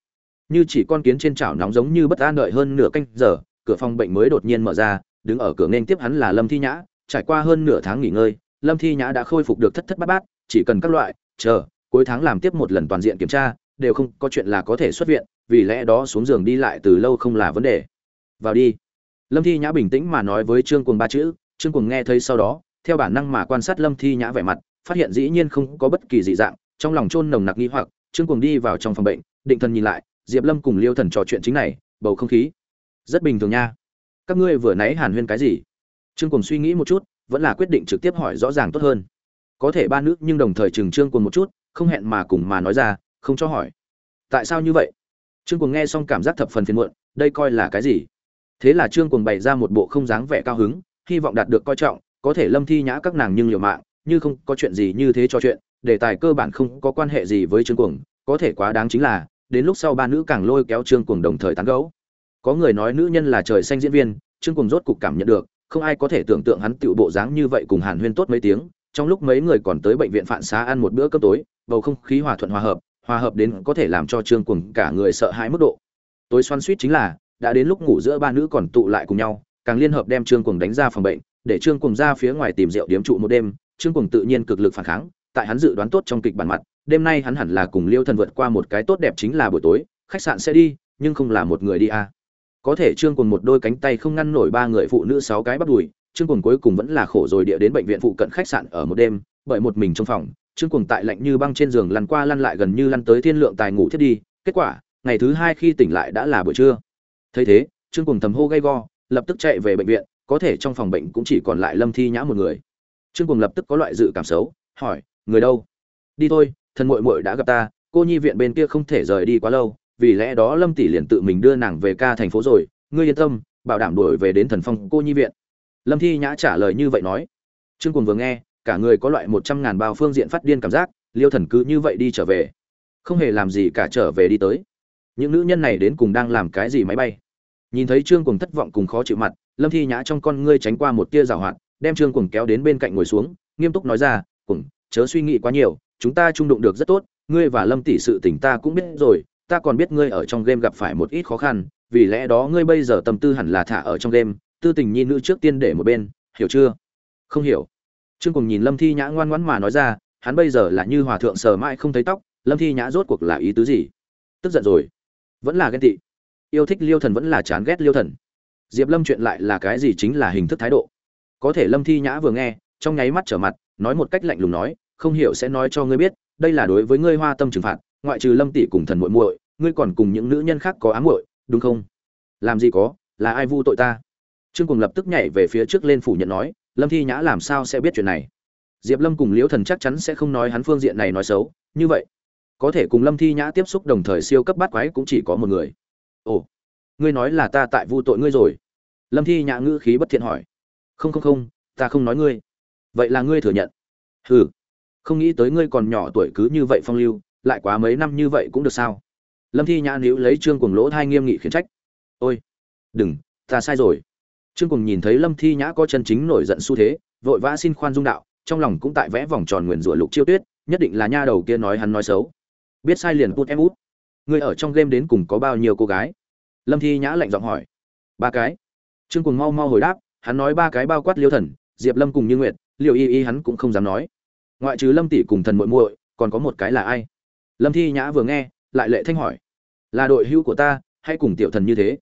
Như chỉ con kiến trên chảo nóng giống như bất an đợi hơn nửa canh giờ, cửa phòng bệnh mới đột nhiên mở ra, đứng ở cửa nên tiếp hắn là lâm thi nhã, trải qua hơn nửa tháng nghỉ ngơi, lâm thi nhã đã khôi phục được thất thất bát bát, chỉ cần các loại, chờ cuối tháng làm tiếp một lần toàn diện kiểm tra, đều không có chuyện là có thể xuất viện, vì lẽ đó xuống giường đi lại từ lâu không là vấn đề. Vào đi. Lâm thi nhã bình tĩnh mà nói với trương cuồng ba chữ, trương cuồng nghe thấy sau đó, theo bản năng mà quan sát lâm thi nhã vẻ mặt, phát hiện dĩ nhiên không có bất kỳ dị dạng, trong lòng chôn nồng nặc nghi hoặc, trương cuồng đi vào trong phòng bệnh, định thần nhìn lại, diệp lâm cùng liêu thần trò chuyện chính này, bầu không khí. Rất bình thường nha. Các ngươi vừa nãy hàn huyên cái gì? Trương cuồng suy nghĩ một chút, vẫn là quyết định trực tiếp hỏi rõ ràng tốt hơn. Có thể ba nước nhưng đồng thời trừng trương cuồng một chút không hẹn mà cùng mà nói ra, không cho hỏi. Tại sao như vậy? Trương cuồng nghe xong cảm giác thập phần phiền muộn, đây coi là cái gì? Thế là trương cuồng bày ra một bộ không dáng vẻ cao hứng, hy vọng đạt được coi trọng, có thể lâm thi nhã các nàng nhưng liều mạng, như không có chuyện gì như thế cho chuyện đề tài cơ bản không có quan hệ gì với trương cuồng, có thể quá đáng chính là, đến lúc sau ba nữ càng lôi kéo trương cuồng đồng thời tán gẫu. Có người nói nữ nhân là trời xanh diễn viên, trương cuồng rốt cục cảm nhận được, không ai có thể tưởng tượng hắn tựu bộ dáng như vậy cùng hàn huyên tốt mấy tiếng trong lúc mấy người còn tới bệnh viện phản xá ăn một bữa cơm tối, bầu không khí hòa thuận hòa hợp hòa hợp đến có thể làm cho trương cuồng cả người sợ hãi mức độ tối xoan suýt chính là, đã đến lúc ngủ giữa ba nữ còn tụ lại cùng nhau, càng liên hợp đem trương cuồng đánh ra phòng bệnh, để trương cuồng ra phía ngoài tìm rượu điếm trụ một đêm trương cuồng tự nhiên cực lực phản kháng, tại hắn dự đoán tốt trong kịch bản mặt, đêm nay hắn hẳn là cùng liêu thần vượt qua một cái tốt đẹp chính là buổi tối, khách sạn sẽ đi, nhưng không là một người đi à. có thể trương cuồng một đôi cánh tay không ngăn nổi ba người phụ nữ sáu cái bắt đùi trương cuồng cuối cùng vẫn là khổ rồi địa đến bệnh viện phụ cận khách sạn ở một đêm, bởi một mình trong phòng, trương cuồng tại lạnh như băng trên giường lăn qua lăn lại gần như lăn tới thiên lượng tài ngủ thiết đi, kết quả, ngày thứ hai khi tỉnh lại đã là buổi trưa. Thấy thế, trương cuồng thầm hô gay go, lập tức chạy về bệnh viện, có thể trong phòng bệnh cũng chỉ còn lại lâm thi nhã một người. Trương cuồng lập tức có loại dự cảm xấu, hỏi, người đâu? Đi thôi, thần muội muội đã gặp ta, cô nhi viện bên kia không thể rời đi quá lâu, vì lẽ đó lâm tỷ liền tự mình đưa nàng về ca thành phố rồi, ngươi yên tâm, bảo đảm đuổi về đến thần phong cô nhi viện lâm thi nhã trả lời như vậy nói. Trương cuồng vừa nghe, cả người có loại một trăm ngàn bao phương diện phát điên cảm giác, liêu thần cứ như vậy đi trở về. Không hề làm gì cả trở về đi tới. Những nữ nhân này đến cùng đang làm cái gì máy bay? Nhìn thấy trương cuồng thất vọng cùng khó chịu mặt, lâm thi nhã trong con ngươi tránh qua một tia rào hoạt, đem trương cuồng kéo đến bên cạnh ngồi xuống, nghiêm túc nói ra, cuồng, chớ suy nghĩ quá nhiều, chúng ta trung đụng được rất tốt, ngươi và lâm tỷ sự tình ta cũng biết rồi, ta còn biết ngươi ở trong game gặp phải một ít khó khăn, vì lẽ đó ngươi bây giờ tâm tư hẳn là thả ở trong game tư tình nhi nữ trước tiên để một bên, hiểu chưa? Không hiểu. Trương cùng nhìn lâm thi nhã ngoan ngoãn mà nói ra, hắn bây giờ là như hòa thượng sờ mãi không thấy tóc, lâm thi nhã rốt cuộc là ý tứ gì? Tức giận rồi. Vẫn là ghen tị. Yêu thích liêu thần vẫn là chán ghét liêu thần. Diệp lâm chuyện lại là cái gì chính là hình thức thái độ? Có thể lâm thi nhã vừa nghe, trong nháy mắt trở mặt, nói một cách lạnh lùng nói, không hiểu sẽ nói cho ngươi biết, đây là đối với ngươi hoa tâm trừng phạt, ngoại trừ lâm tỷ cùng thần muội muội, ngươi còn cùng những nữ nhân khác có ám muội, đúng không? Làm gì có, là ai vu tội ta? Trương cùng lập tức nhảy về phía trước lên phủ nhận nói, lâm thi nhã làm sao sẽ biết chuyện này? Diệp lâm cùng liễu thần chắc chắn sẽ không nói hắn phương diện này nói xấu, như vậy, có thể cùng lâm thi nhã tiếp xúc đồng thời siêu cấp bát quái cũng chỉ có một người. Ồ, ngươi nói là ta tại vu tội ngươi rồi? Lâm thi nhã ngữ khí bất thiện hỏi. Không không không, ta không nói ngươi. Vậy là ngươi thừa nhận? Hừ, không nghĩ tới ngươi còn nhỏ tuổi cứ như vậy phong lưu, lại quá mấy năm như vậy cũng được sao? Lâm thi nhã níu lấy trương cùng lỗ thai nghiêm nghị khiển trách. Ôi, đừng, ta sai rồi trương cùng nhìn thấy lâm thi nhã có chân chính nổi giận xu thế, vội vã xin khoan dung đạo, trong lòng cũng tại vẽ vòng tròn nguyền rủa lục chiêu tuyết, nhất định là nha đầu kia nói hắn nói xấu. Biết sai liền put em út. Ngươi ở trong game đến cùng có bao nhiêu cô gái? Lâm thi nhã lạnh giọng hỏi. Ba cái. Trương cùng mau mau hồi đáp, hắn nói ba cái bao quát liêu thần, diệp lâm cùng như nguyệt liệu y y hắn cũng không dám nói. Ngoại trừ lâm tỷ cùng thần muội muội, còn có một cái là ai? Lâm thi nhã vừa nghe, lại lệ thanh hỏi. Là đội hữu của ta hay cùng tiểu thần như thế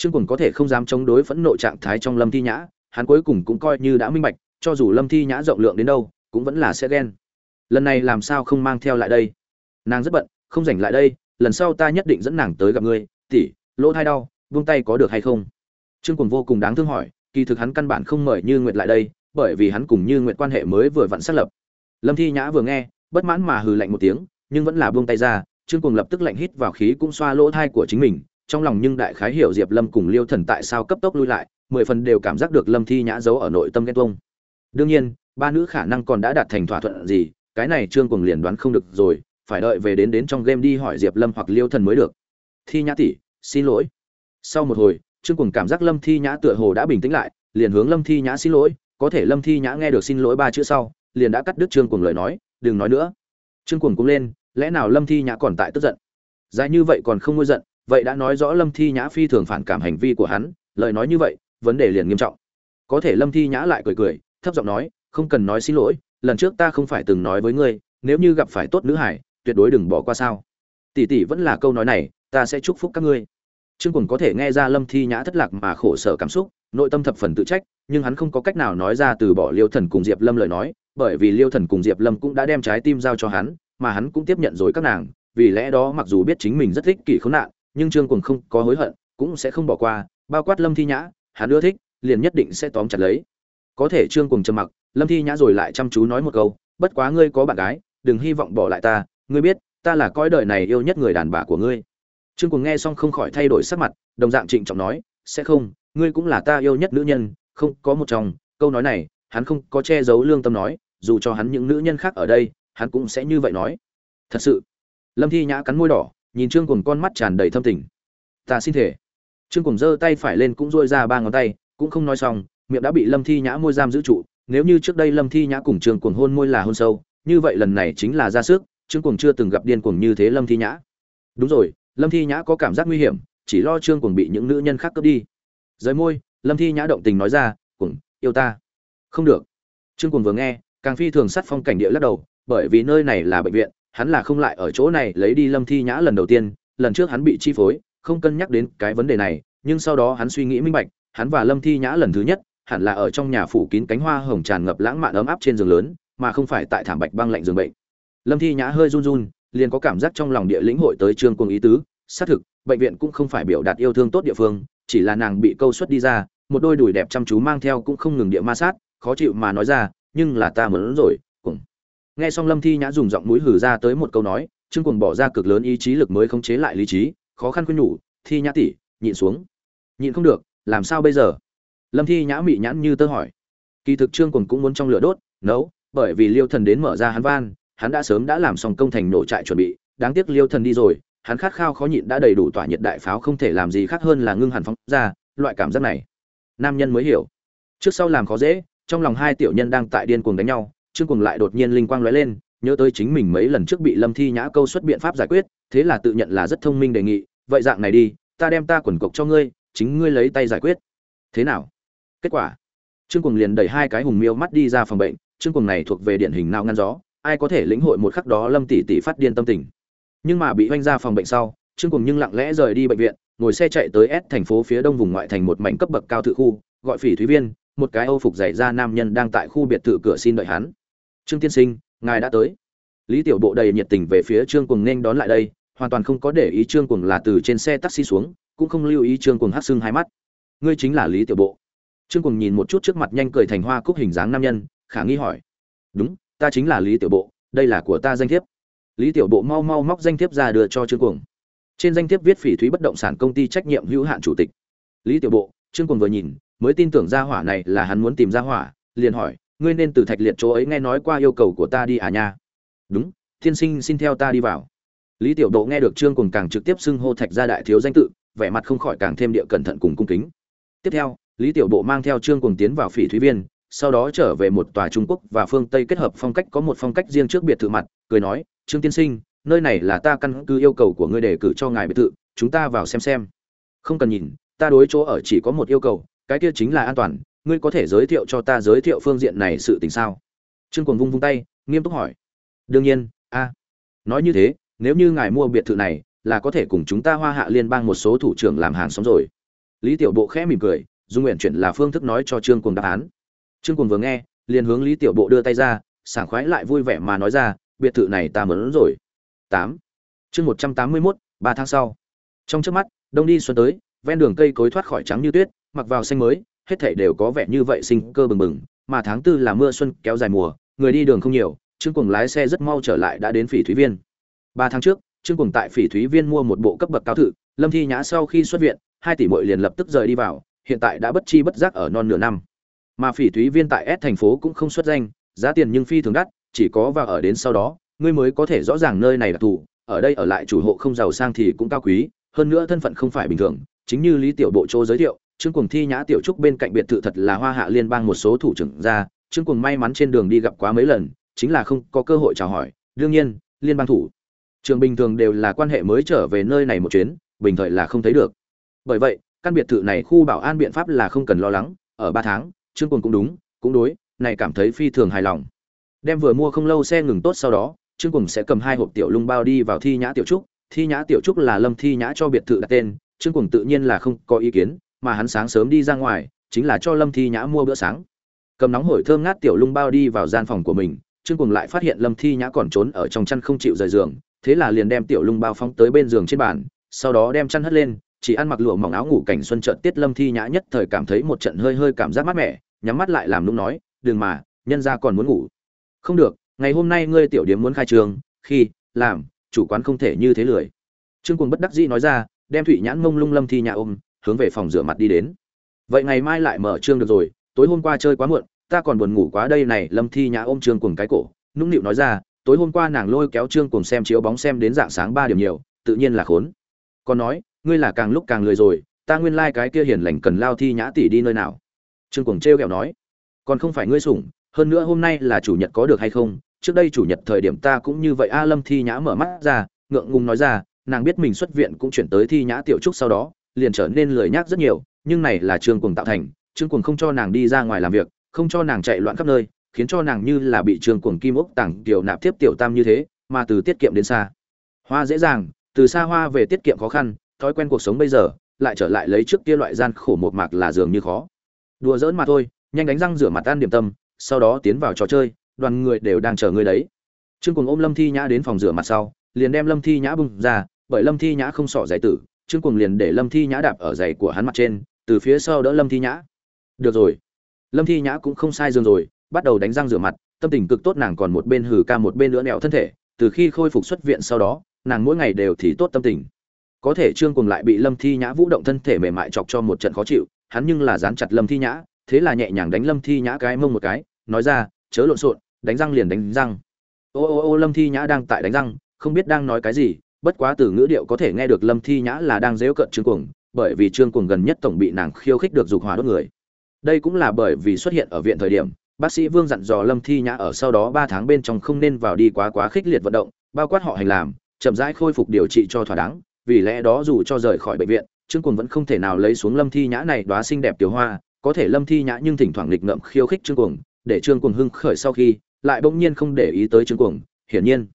trương Cuồng có thể không dám chống đối phẫn nộ trạng thái trong lâm thi nhã, hắn cuối cùng cũng coi như đã minh bạch, cho dù lâm thi nhã rộng lượng đến đâu, cũng vẫn là sẽ ghen. Lần này làm sao không mang theo lại đây? Nàng rất bận, không rảnh lại đây, lần sau ta nhất định dẫn nàng tới gặp ngươi, tỷ, lỗ thai đau, buông tay có được hay không? Trương Cuồng vô cùng đáng thương hỏi, kỳ thực hắn căn bản không mời như nguyệt lại đây, bởi vì hắn cùng như nguyệt quan hệ mới vừa vặn xác lập. Lâm thi nhã vừa nghe, bất mãn mà hừ lạnh một tiếng, nhưng vẫn là buông tay ra, trương Cuồng lập tức lạnh hít vào khí cũng xoa lỗ thai của chính mình trong lòng nhưng đại khái hiểu diệp lâm cùng liêu thần tại sao cấp tốc lui lại, mười phần đều cảm giác được lâm thi nhã giấu ở nội tâm ghen tuông. Đương nhiên, ba nữ khả năng còn đã đạt thành thỏa thuận gì, cái này trương cùng liền đoán không được rồi, phải đợi về đến đến trong game đi hỏi diệp lâm hoặc liêu thần mới được. Thi nhã tỷ, xin lỗi. Sau một hồi, trương cùng cảm giác lâm thi nhã tựa hồ đã bình tĩnh lại, liền hướng lâm thi nhã xin lỗi, có thể lâm thi nhã nghe được xin lỗi ba chữ sau, liền đã cắt đứt trương cùng lời nói, đừng nói nữa. Trương cùng cũng lên, lẽ nào lâm thi nhã còn tại tức giận? Dài như vậy còn không ngôi giận vậy đã nói rõ lâm thi nhã phi thường phản cảm hành vi của hắn, lời nói như vậy, vấn đề liền nghiêm trọng. Có thể lâm thi nhã lại cười cười, thấp giọng nói, không cần nói xin lỗi, lần trước ta không phải từng nói với ngươi, nếu như gặp phải tốt nữ hải, tuyệt đối đừng bỏ qua sao. Tỷ tỷ vẫn là câu nói này, ta sẽ chúc phúc các ngươi. Trương quần có thể nghe ra lâm thi nhã thất lạc mà khổ sở cảm xúc, nội tâm thập phần tự trách, nhưng hắn không có cách nào nói ra từ bỏ liêu thần cùng diệp lâm lời nói, bởi vì liêu thần cùng diệp lâm cũng đã đem trái tim giao cho hắn, mà hắn cũng tiếp nhận rồi các nàng, vì lẽ đó mặc dù biết chính mình rất thích kỷ khốn nạn nhưng trương cùng không có hối hận, cũng sẽ không bỏ qua, bao quát lâm thi nhã, hắn ưa thích, liền nhất định sẽ tóm chặt lấy. Có thể trương cùng trầm mặc, lâm thi nhã rồi lại chăm chú nói một câu, bất quá ngươi có bạn gái, đừng hy vọng bỏ lại ta, ngươi biết, ta là coi đời này yêu nhất người đàn bà của ngươi. Trương cùng nghe xong không khỏi thay đổi sắc mặt, đồng dạng trịnh trọng nói, sẽ không, ngươi cũng là ta yêu nhất nữ nhân, không có một chồng. Câu nói này, hắn không có che giấu lương tâm nói, dù cho hắn những nữ nhân khác ở đây, hắn cũng sẽ như vậy nói. Thật sự, lâm thi nhã cắn môi đỏ nhìn trương cùng con mắt tràn đầy thâm tình. Ta xin thể trương cùng giơ tay phải lên cũng dôi ra ba ngón tay, cũng không nói xong, miệng đã bị lâm thi nhã môi giam giữ trụ. Nếu như trước đây lâm thi nhã cùng trương cùng hôn môi là hôn sâu, như vậy lần này chính là ra sức, trương cùng chưa từng gặp điên cuồng như thế lâm thi nhã. Đúng rồi, lâm thi nhã có cảm giác nguy hiểm, chỉ lo trương cùng bị những nữ nhân khác cướp đi. Rời môi, lâm thi nhã động tình nói ra cùng yêu ta. Không được. Trương cùng vừa nghe, càng phi thường sắt phong cảnh địa lắc đầu, bởi vì nơi này là bệnh viện hắn là không lại ở chỗ này lấy đi lâm thi nhã lần đầu tiên, lần trước hắn bị chi phối, không cân nhắc đến cái vấn đề này, nhưng sau đó hắn suy nghĩ minh bạch, hắn và lâm thi nhã lần thứ nhất, hẳn là ở trong nhà phủ kín cánh hoa hồng tràn ngập lãng mạn ấm áp trên giường lớn, mà không phải tại thảm bạch băng lạnh giường bệnh. Lâm thi nhã hơi run run, liền có cảm giác trong lòng địa lĩnh hội tới trương cuồng ý tứ, xác thực, bệnh viện cũng không phải biểu đạt yêu thương tốt địa phương, chỉ là nàng bị câu xuất đi ra, một đôi đùi đẹp chăm chú mang theo cũng không ngừng địa ma sát, khó chịu mà nói ra, nhưng là ta muốn rồi nghe xong lâm thi nhã dùng giọng mũi hử ra tới một câu nói, trương cuồng bỏ ra cực lớn ý chí lực mới khống chế lại lý trí, khó khăn khuyên nhủ, thi nhã tỷ, nhịn xuống. Nhịn không được, làm sao bây giờ? Lâm thi nhã mị nhãn như tơ hỏi. Kỳ thực trương cuồng cũng muốn trong lửa đốt, nấu, bởi vì liêu thần đến mở ra hắn van, hắn đã sớm đã làm xong công thành nổ trại chuẩn bị, đáng tiếc liêu thần đi rồi, hắn khát khao khó nhịn đã đầy đủ tỏa nhiệt đại pháo không thể làm gì khác hơn là ngưng hẳn phóng ra, loại cảm giác này. Nam nhân mới hiểu. Trước sau làm khó dễ, trong lòng hai tiểu nhân đang tại điên cuồng đánh nhau trương cuồng lại đột nhiên linh quang lóe lên, nhớ tới chính mình mấy lần trước bị lâm thi nhã câu xuất biện pháp giải quyết, thế là tự nhận là rất thông minh đề nghị, vậy dạng này đi, ta đem ta quần cục cho ngươi, chính ngươi lấy tay giải quyết. Thế nào? Kết quả? Trương cuồng liền đẩy hai cái hùng miêu mắt đi ra phòng bệnh, trương cuồng này thuộc về điển hình nào ngăn gió, ai có thể lĩnh hội một khắc đó lâm tỷ tỷ phát điên tâm tình. Nhưng mà bị oanh ra phòng bệnh sau, trương cuồng nhưng lặng lẽ rời đi bệnh viện, ngồi xe chạy tới S thành phố phía đông vùng ngoại thành một mảnh cấp bậc cao thự khu, gọi phỉ thúy viên, một cái âu phục dày ra nam nhân đang tại khu biệt thự cửa xin đợi hắn trương tiên sinh, ngài đã tới. Lý tiểu bộ đầy nhiệt tình về phía trương cuồng nên đón lại đây, hoàn toàn không có để ý trương cuồng là từ trên xe taxi xuống, cũng không lưu ý trương cuồng hát xương hai mắt. Ngươi chính là lý tiểu bộ. Trương cuồng nhìn một chút trước mặt nhanh cười thành hoa cúc hình dáng nam nhân, khả nghi hỏi. Đúng, ta chính là lý tiểu bộ, đây là của ta danh thiếp. Lý tiểu bộ mau mau móc danh thiếp ra đưa cho trương cuồng. Trên danh thiếp viết phỉ thúy bất động sản công ty trách nhiệm hữu hạn chủ tịch. Lý tiểu bộ, trương cuồng vừa nhìn, mới tin tưởng ra hỏa này là hắn muốn tìm ra hỏa, liền hỏi ngươi nên từ thạch liệt chỗ ấy nghe nói qua yêu cầu của ta đi à nha. Đúng, thiên sinh xin theo ta đi vào. Lý tiểu độ nghe được trương cùng càng trực tiếp xưng hô thạch gia đại thiếu danh tự, vẻ mặt không khỏi càng thêm địa cẩn thận cùng cung kính. Tiếp theo, lý tiểu Độ mang theo trương cùng tiến vào phỉ thúy viên, sau đó trở về một tòa trung quốc và phương tây kết hợp phong cách, có một phong cách riêng trước biệt thự mặt, cười nói, trương tiên sinh, nơi này là ta căn cứ yêu cầu của ngươi đề cử cho ngài biệt thự, chúng ta vào xem xem. Không cần nhìn, ta đối chỗ ở chỉ có một yêu cầu, cái kia chính là an toàn ngươi có thể giới thiệu cho ta giới thiệu phương diện này sự tình sao? Trương quần vung vung tay, nghiêm túc hỏi. Đương nhiên, a. Nói như thế, nếu như ngài mua biệt thự này, là có thể cùng chúng ta hoa hạ liên bang một số thủ trưởng làm hàng xóm rồi. Lý tiểu bộ khẽ mỉm cười dung nguyện chuyển là phương thức nói cho trương quần đáp án. Trương quần vừa nghe, liền hướng lý tiểu bộ đưa tay ra, sảng khoái lại vui vẻ mà nói ra, biệt thự này ta mớn rồi. Tám. Chương một trăm tám mươi mốt, ba tháng sau. Trong trước mắt, đông đi xuân tới, ven đường cây cối thoát khỏi trắng như tuyết, mặc vào xanh mới hết thảy đều có vẻ như vậy sinh cơ bừng bừng mà tháng tư là mưa xuân kéo dài mùa người đi đường không nhiều trương cuồng lái xe rất mau trở lại đã đến phỉ thúy viên. Ba tháng trước trương cuồng tại phỉ thúy viên mua một bộ cấp bậc cao thử, lâm thi nhã sau khi xuất viện hai tỷ muội liền lập tức rời đi vào hiện tại đã bất chi bất giác ở non nửa năm. Mà phỉ thúy viên tại S thành phố cũng không xuất danh giá tiền nhưng phi thường đắt chỉ có vào ở đến sau đó ngươi mới có thể rõ ràng nơi này là thủ ở đây ở lại chủ hộ không giàu sang thì cũng cao quý hơn nữa thân phận không phải bình thường chính như lý tiểu bộ châu giới thiệu trương cuồng thi nhã tiểu trúc bên cạnh biệt thự thật là hoa hạ liên bang một số thủ trưởng ra, trương cuồng may mắn trên đường đi gặp quá mấy lần, chính là không có cơ hội chào hỏi. Đương nhiên, liên bang thủ trường bình thường đều là quan hệ mới trở về nơi này một chuyến, bình thời là không thấy được. Bởi vậy, căn biệt thự này khu bảo an biện pháp là không cần lo lắng, ở ba tháng, trương cuồng cũng đúng, cũng đối, này cảm thấy phi thường hài lòng. Đem vừa mua không lâu xe ngừng tốt sau đó, trương cuồng sẽ cầm hai hộp tiểu lung bao đi vào thi nhã tiểu trúc. Thi nhã tiểu trúc là lâm thi nhã cho biệt thự đặt tên, trương cuồng tự nhiên là không có ý kiến mà hắn sáng sớm đi ra ngoài, chính là cho lâm thi nhã mua bữa sáng. Cầm nóng hổi thơm ngát tiểu lung bao đi vào gian phòng của mình, trương cùng lại phát hiện lâm thi nhã còn trốn ở trong chăn không chịu rời giường, thế là liền đem tiểu lung bao phóng tới bên giường trên bàn, sau đó đem chăn hất lên, chỉ ăn mặc lụa mỏng áo ngủ cảnh xuân trợn tiết lâm thi nhã nhất thời cảm thấy một trận hơi hơi cảm giác mát mẻ, nhắm mắt lại làm lúc nói, đừng mà, nhân ra còn muốn ngủ. Không được, ngày hôm nay ngươi tiểu điếm muốn khai trường, khi, làm, chủ quán không thể như thế lười. Trương cùng bất đắc dĩ nói ra, đem thụy nhãn mông lung lâm thi nhã ôm hướng về phòng rửa mặt đi đến. Vậy ngày mai lại mở trương được rồi, tối hôm qua chơi quá muộn, ta còn buồn ngủ quá đây này, lâm thi nhã ôm trương cùng cái cổ, nũng nịu nói ra, tối hôm qua nàng lôi kéo trương cùng xem chiếu bóng xem đến dạng sáng ba điểm nhiều, tự nhiên là khốn. Còn nói, ngươi là càng lúc càng lười rồi, ta nguyên lai cái kia hiền lành cần lao thi nhã tỷ đi nơi nào? Trương cùng trêu ghẹo nói, còn không phải ngươi sủng, hơn nữa hôm nay là chủ nhật có được hay không? Trước đây chủ nhật thời điểm ta cũng như vậy, a lâm thi nhã mở mắt ra, ngượng ngùng nói ra, nàng biết mình xuất viện cũng chuyển tới thi nhã tiểu trúc sau đó liền trở nên lười nhác rất nhiều, nhưng này là trương cuồng tạo thành trương cuồng không cho nàng đi ra ngoài làm việc, không cho nàng chạy loạn khắp nơi, khiến cho nàng như là bị trương cuồng kim ốc tặng tiểu nạp tiếp tiểu tam như thế, mà từ tiết kiệm đến xa. Hoa dễ dàng, từ xa hoa về tiết kiệm khó khăn, thói quen cuộc sống bây giờ, lại trở lại lấy trước kia loại gian khổ một mạc là dường như khó. Đùa giỡn mà thôi, nhanh đánh răng rửa mặt ăn điểm tâm, sau đó tiến vào trò chơi, đoàn người đều đang chờ ngươi đấy. Trương cuồng ôm lâm thi nhã đến phòng rửa mặt sau, liền đem lâm thi nhã bưng ra, bởi lâm thi nhã không sỏ giải tử trương cuồng liền để lâm thi nhã đạp ở giày của hắn mặt trên, từ phía sau đỡ lâm thi nhã. Được rồi. Lâm thi nhã cũng không sai giường rồi, bắt đầu đánh răng rửa mặt, tâm tình cực tốt nàng còn một bên hử ca một bên nữa nẹo thân thể, từ khi khôi phục xuất viện sau đó, nàng mỗi ngày đều thì tốt tâm tình. Có thể trương Cuồng lại bị lâm thi nhã vũ động thân thể mềm mại chọc cho một trận khó chịu, hắn nhưng là dán chặt lâm thi nhã, thế là nhẹ nhàng đánh lâm thi nhã cái mông một cái, nói ra, chớ lộn xộn, đánh răng liền đánh răng. Ô ô ô, lâm thi nhã đang tại đánh răng, không biết đang nói cái gì bất quá từ ngữ điệu có thể nghe được lâm thi nhã là đang dễu cận trương cuồng, bởi vì trương cuồng gần nhất tổng bị nàng khiêu khích được dục hỏa đốt người. Đây cũng là bởi vì xuất hiện ở viện thời điểm, bác sĩ vương dặn dò lâm thi nhã ở sau đó ba tháng bên trong không nên vào đi quá quá khích liệt vận động, bao quát họ hành làm, chậm rãi khôi phục điều trị cho thỏa đáng, vì lẽ đó dù cho rời khỏi bệnh viện, trương cuồng vẫn không thể nào lấy xuống lâm thi nhã này đoá xinh đẹp tiểu hoa, có thể lâm thi nhã nhưng thỉnh thoảng nghịch ngợm khiêu khích trương cuồng, để trương cuồng hưng khởi sau khi, lại bỗng nhiên không để ý tới trương cuồng, hiển nhiên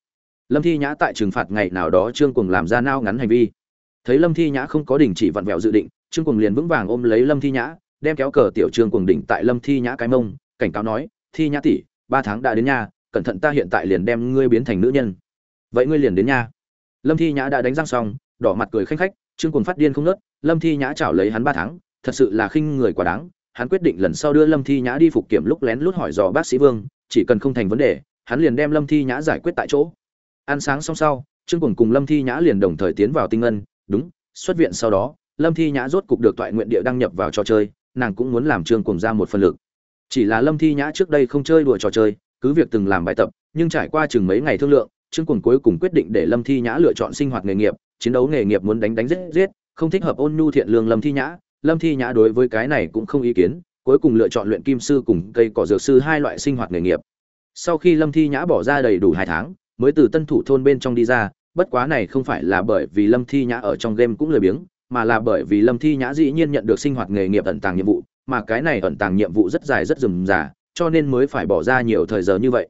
lâm thi nhã tại trừng phạt ngày nào đó trương cùng làm ra nao ngắn hành vi. Thấy lâm thi nhã không có đình chỉ vặn vẹo dự định, trương cùng liền vững vàng ôm lấy lâm thi nhã, đem kéo cờ tiểu trương cùng đỉnh tại lâm thi nhã cái mông, cảnh cáo nói, thi nhã tỷ, ba tháng đã đến nhà cẩn thận ta hiện tại liền đem ngươi biến thành nữ nhân. Vậy ngươi liền đến nhà lâm thi nhã đã đánh răng xong, đỏ mặt cười khanh khách, trương cùng phát điên không nớt lâm thi nhã chảo lấy hắn ba tháng, thật sự là khinh người quá đáng, hắn quyết định lần sau đưa lâm thi nhã đi phục kiểm lúc lén lút hỏi dò bác sĩ vương, chỉ cần không thành vấn đề, hắn liền đem lâm thi nhã giải quyết tại chỗ ăn sáng xong sau, trương cuồng cùng lâm thi nhã liền đồng thời tiến vào tinh ngân. Đúng, xuất viện sau đó, lâm thi nhã rốt cục được toại nguyện địa đăng nhập vào trò chơi, nàng cũng muốn làm trương cuồng ra một phần lực. Chỉ là lâm thi nhã trước đây không chơi đùa trò chơi, cứ việc từng làm bài tập, nhưng trải qua chừng mấy ngày thương lượng, trương cuồng cuối cùng quyết định để lâm thi nhã lựa chọn sinh hoạt nghề nghiệp, chiến đấu nghề nghiệp muốn đánh đánh giết giết, không thích hợp ôn nhu thiện lương lâm thi nhã. Lâm thi nhã đối với cái này cũng không ý kiến, cuối cùng lựa chọn luyện kim sư cùng cây cỏ dược sư hai loại sinh hoạt nghề nghiệp. Sau khi lâm thi nhã bỏ ra đầy đủ hai tháng mới từ tân thủ thôn bên trong đi ra, bất quá này không phải là bởi vì lâm thi nhã ở trong game cũng lười biếng, mà là bởi vì lâm thi nhã dĩ nhiên nhận được sinh hoạt nghề nghiệp ẩn tàng nhiệm vụ, mà cái này ẩn tàng nhiệm vụ rất dài rất rườm rà cho nên mới phải bỏ ra nhiều thời giờ như vậy.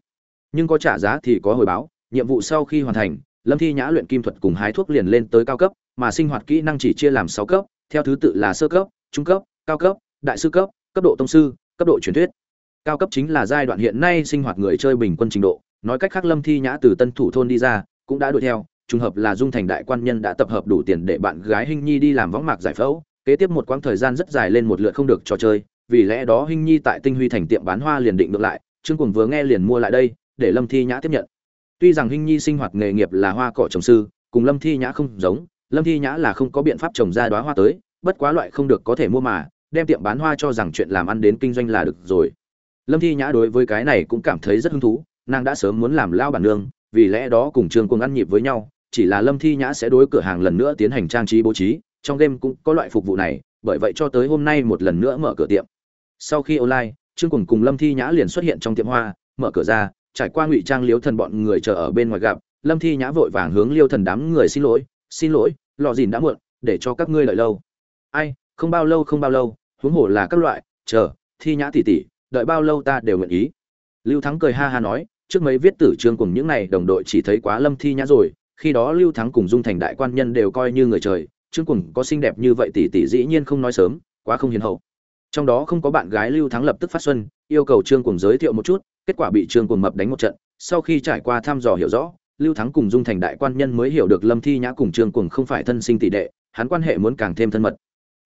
Nhưng có trả giá thì có hồi báo, nhiệm vụ sau khi hoàn thành, lâm thi nhã luyện kim thuật cùng hái thuốc liền lên tới cao cấp, mà sinh hoạt kỹ năng chỉ chia làm sáu cấp, theo thứ tự là sơ cấp, trung cấp, cao cấp, đại sư cấp cấp độ tông sư, cấp độ truyền thuyết. Cao cấp chính là giai đoạn hiện nay sinh hoạt người chơi bình quân trình độ nói cách khác lâm thi nhã từ tân thủ thôn đi ra, cũng đã đuổi theo, trùng hợp là dung thành đại quan nhân đã tập hợp đủ tiền để bạn gái hinh nhi đi làm võng mạc giải phẫu, kế tiếp một quãng thời gian rất dài lên một lượt không được trò chơi, vì lẽ đó hinh nhi tại tinh huy thành tiệm bán hoa liền định được lại, trương cùng vừa nghe liền mua lại đây, để lâm thi nhã tiếp nhận. Tuy rằng hinh nhi sinh hoạt nghề nghiệp là hoa cỏ trồng sư, cùng lâm thi nhã không giống, lâm thi nhã là không có biện pháp trồng ra đoá hoa tới, bất quá loại không được có thể mua mà, đem tiệm bán hoa cho rằng chuyện làm ăn đến kinh doanh là được rồi. Lâm thi nhã đối với cái này cũng cảm thấy rất hứng thú nàng đã sớm muốn làm lao bản nương, vì lẽ đó cùng trương cuồng ăn nhịp với nhau, chỉ là lâm thi nhã sẽ đối cửa hàng lần nữa tiến hành trang trí bố trí, trong đêm cũng có loại phục vụ này, bởi vậy cho tới hôm nay một lần nữa mở cửa tiệm. Sau khi online, trương cuồng cùng lâm thi nhã liền xuất hiện trong tiệm hoa, mở cửa ra, trải qua ngụy trang liêu thần bọn người chờ ở bên ngoài gặp, lâm thi nhã vội vàng hướng liêu thần đám người xin lỗi xin lỗi lò dìn đã muộn, để cho các ngươi đợi lâu. Ai, không bao lâu, không bao lâu, huống hồ là các loại, chờ, thi nhã tỉ tỉ đợi bao lâu ta đều nguyện ý. Lưu thắng cười ha ha nói trước mấy viết tử trương cùng những này, đồng đội chỉ thấy quá lâm thi nhã rồi, khi đó lưu thắng cùng dung thành đại quan nhân đều coi như người trời trương cùng có xinh đẹp như vậy tỷ tỷ dĩ nhiên không nói sớm, quá không hiền hậu. Trong đó không có bạn gái lưu thắng lập tức phát xuân, yêu cầu trương cùng giới thiệu một chút, kết quả bị trương cùng mập đánh một trận, sau khi trải qua thăm dò hiểu rõ, lưu thắng cùng dung thành đại quan nhân mới hiểu được lâm thi nhã cùng trương cùng không phải thân sinh tỷ đệ, hắn quan hệ muốn càng thêm thân mật.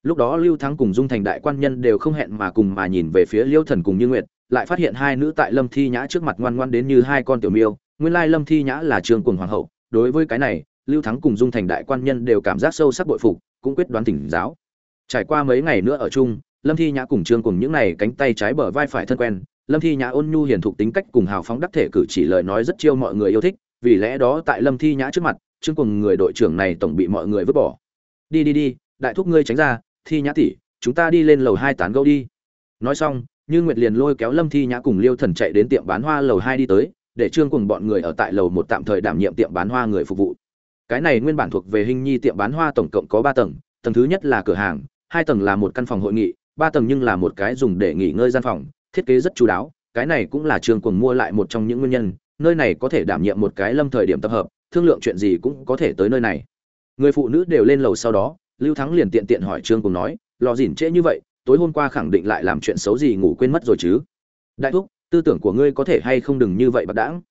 Lúc đó lưu thắng cùng dung thành đại quan nhân đều không hẹn mà cùng mà nhìn về phía liêu thần cùng như nguyệt lại phát hiện hai nữ tại lâm thi nhã trước mặt ngoan ngoan đến như hai con tiểu miêu. Nguyên lai lâm thi nhã là Trường Cuồng hoàng hậu, đối với cái này, lưu thắng cùng dung thành đại quan nhân đều cảm giác sâu sắc bội phục, cũng quyết đoán tỉnh giáo. Trải qua mấy ngày nữa ở chung, lâm thi nhã cùng trương cùng những này cánh tay trái bờ vai phải thân quen. Lâm thi nhã ôn nhu hiền thục tính cách cùng hào phóng đắc thể cử chỉ lời nói rất chiêu mọi người yêu thích, vì lẽ đó tại lâm thi nhã trước mặt, trương cùng người đội trưởng này tổng bị mọi người vứt bỏ. Đi đi đi, đại thúc ngươi tránh ra, thi nhã tỷ, chúng ta đi lên lầu hai tán gẫu đi. Nói xong như nguyệt liền lôi kéo lâm thi nhã cùng liêu thần chạy đến tiệm bán hoa lầu hai đi tới, để trương cùng bọn người ở tại lầu một tạm thời đảm nhiệm tiệm bán hoa người phục vụ. Cái này nguyên bản thuộc về hình nhi tiệm bán hoa tổng cộng có ba tầng tầng thứ nhất là cửa hàng, hai tầng là một căn phòng hội nghị, ba tầng nhưng là một cái dùng để nghỉ ngơi gian phòng, thiết kế rất chú đáo, cái này cũng là trương cùng mua lại một trong những nguyên nhân, nơi này có thể đảm nhiệm một cái lâm thời điểm tập hợp, thương lượng chuyện gì cũng có thể tới nơi này. Người phụ nữ đều lên lầu sau đó, lưu thắng liền tiện tiện hỏi trương cùng nói, lò dỉn trễ như vậy tối hôm qua khẳng định lại làm chuyện xấu gì ngủ quên mất rồi chứ? Đại thúc, tư tưởng của ngươi có thể hay không đừng như vậy bạc đãng?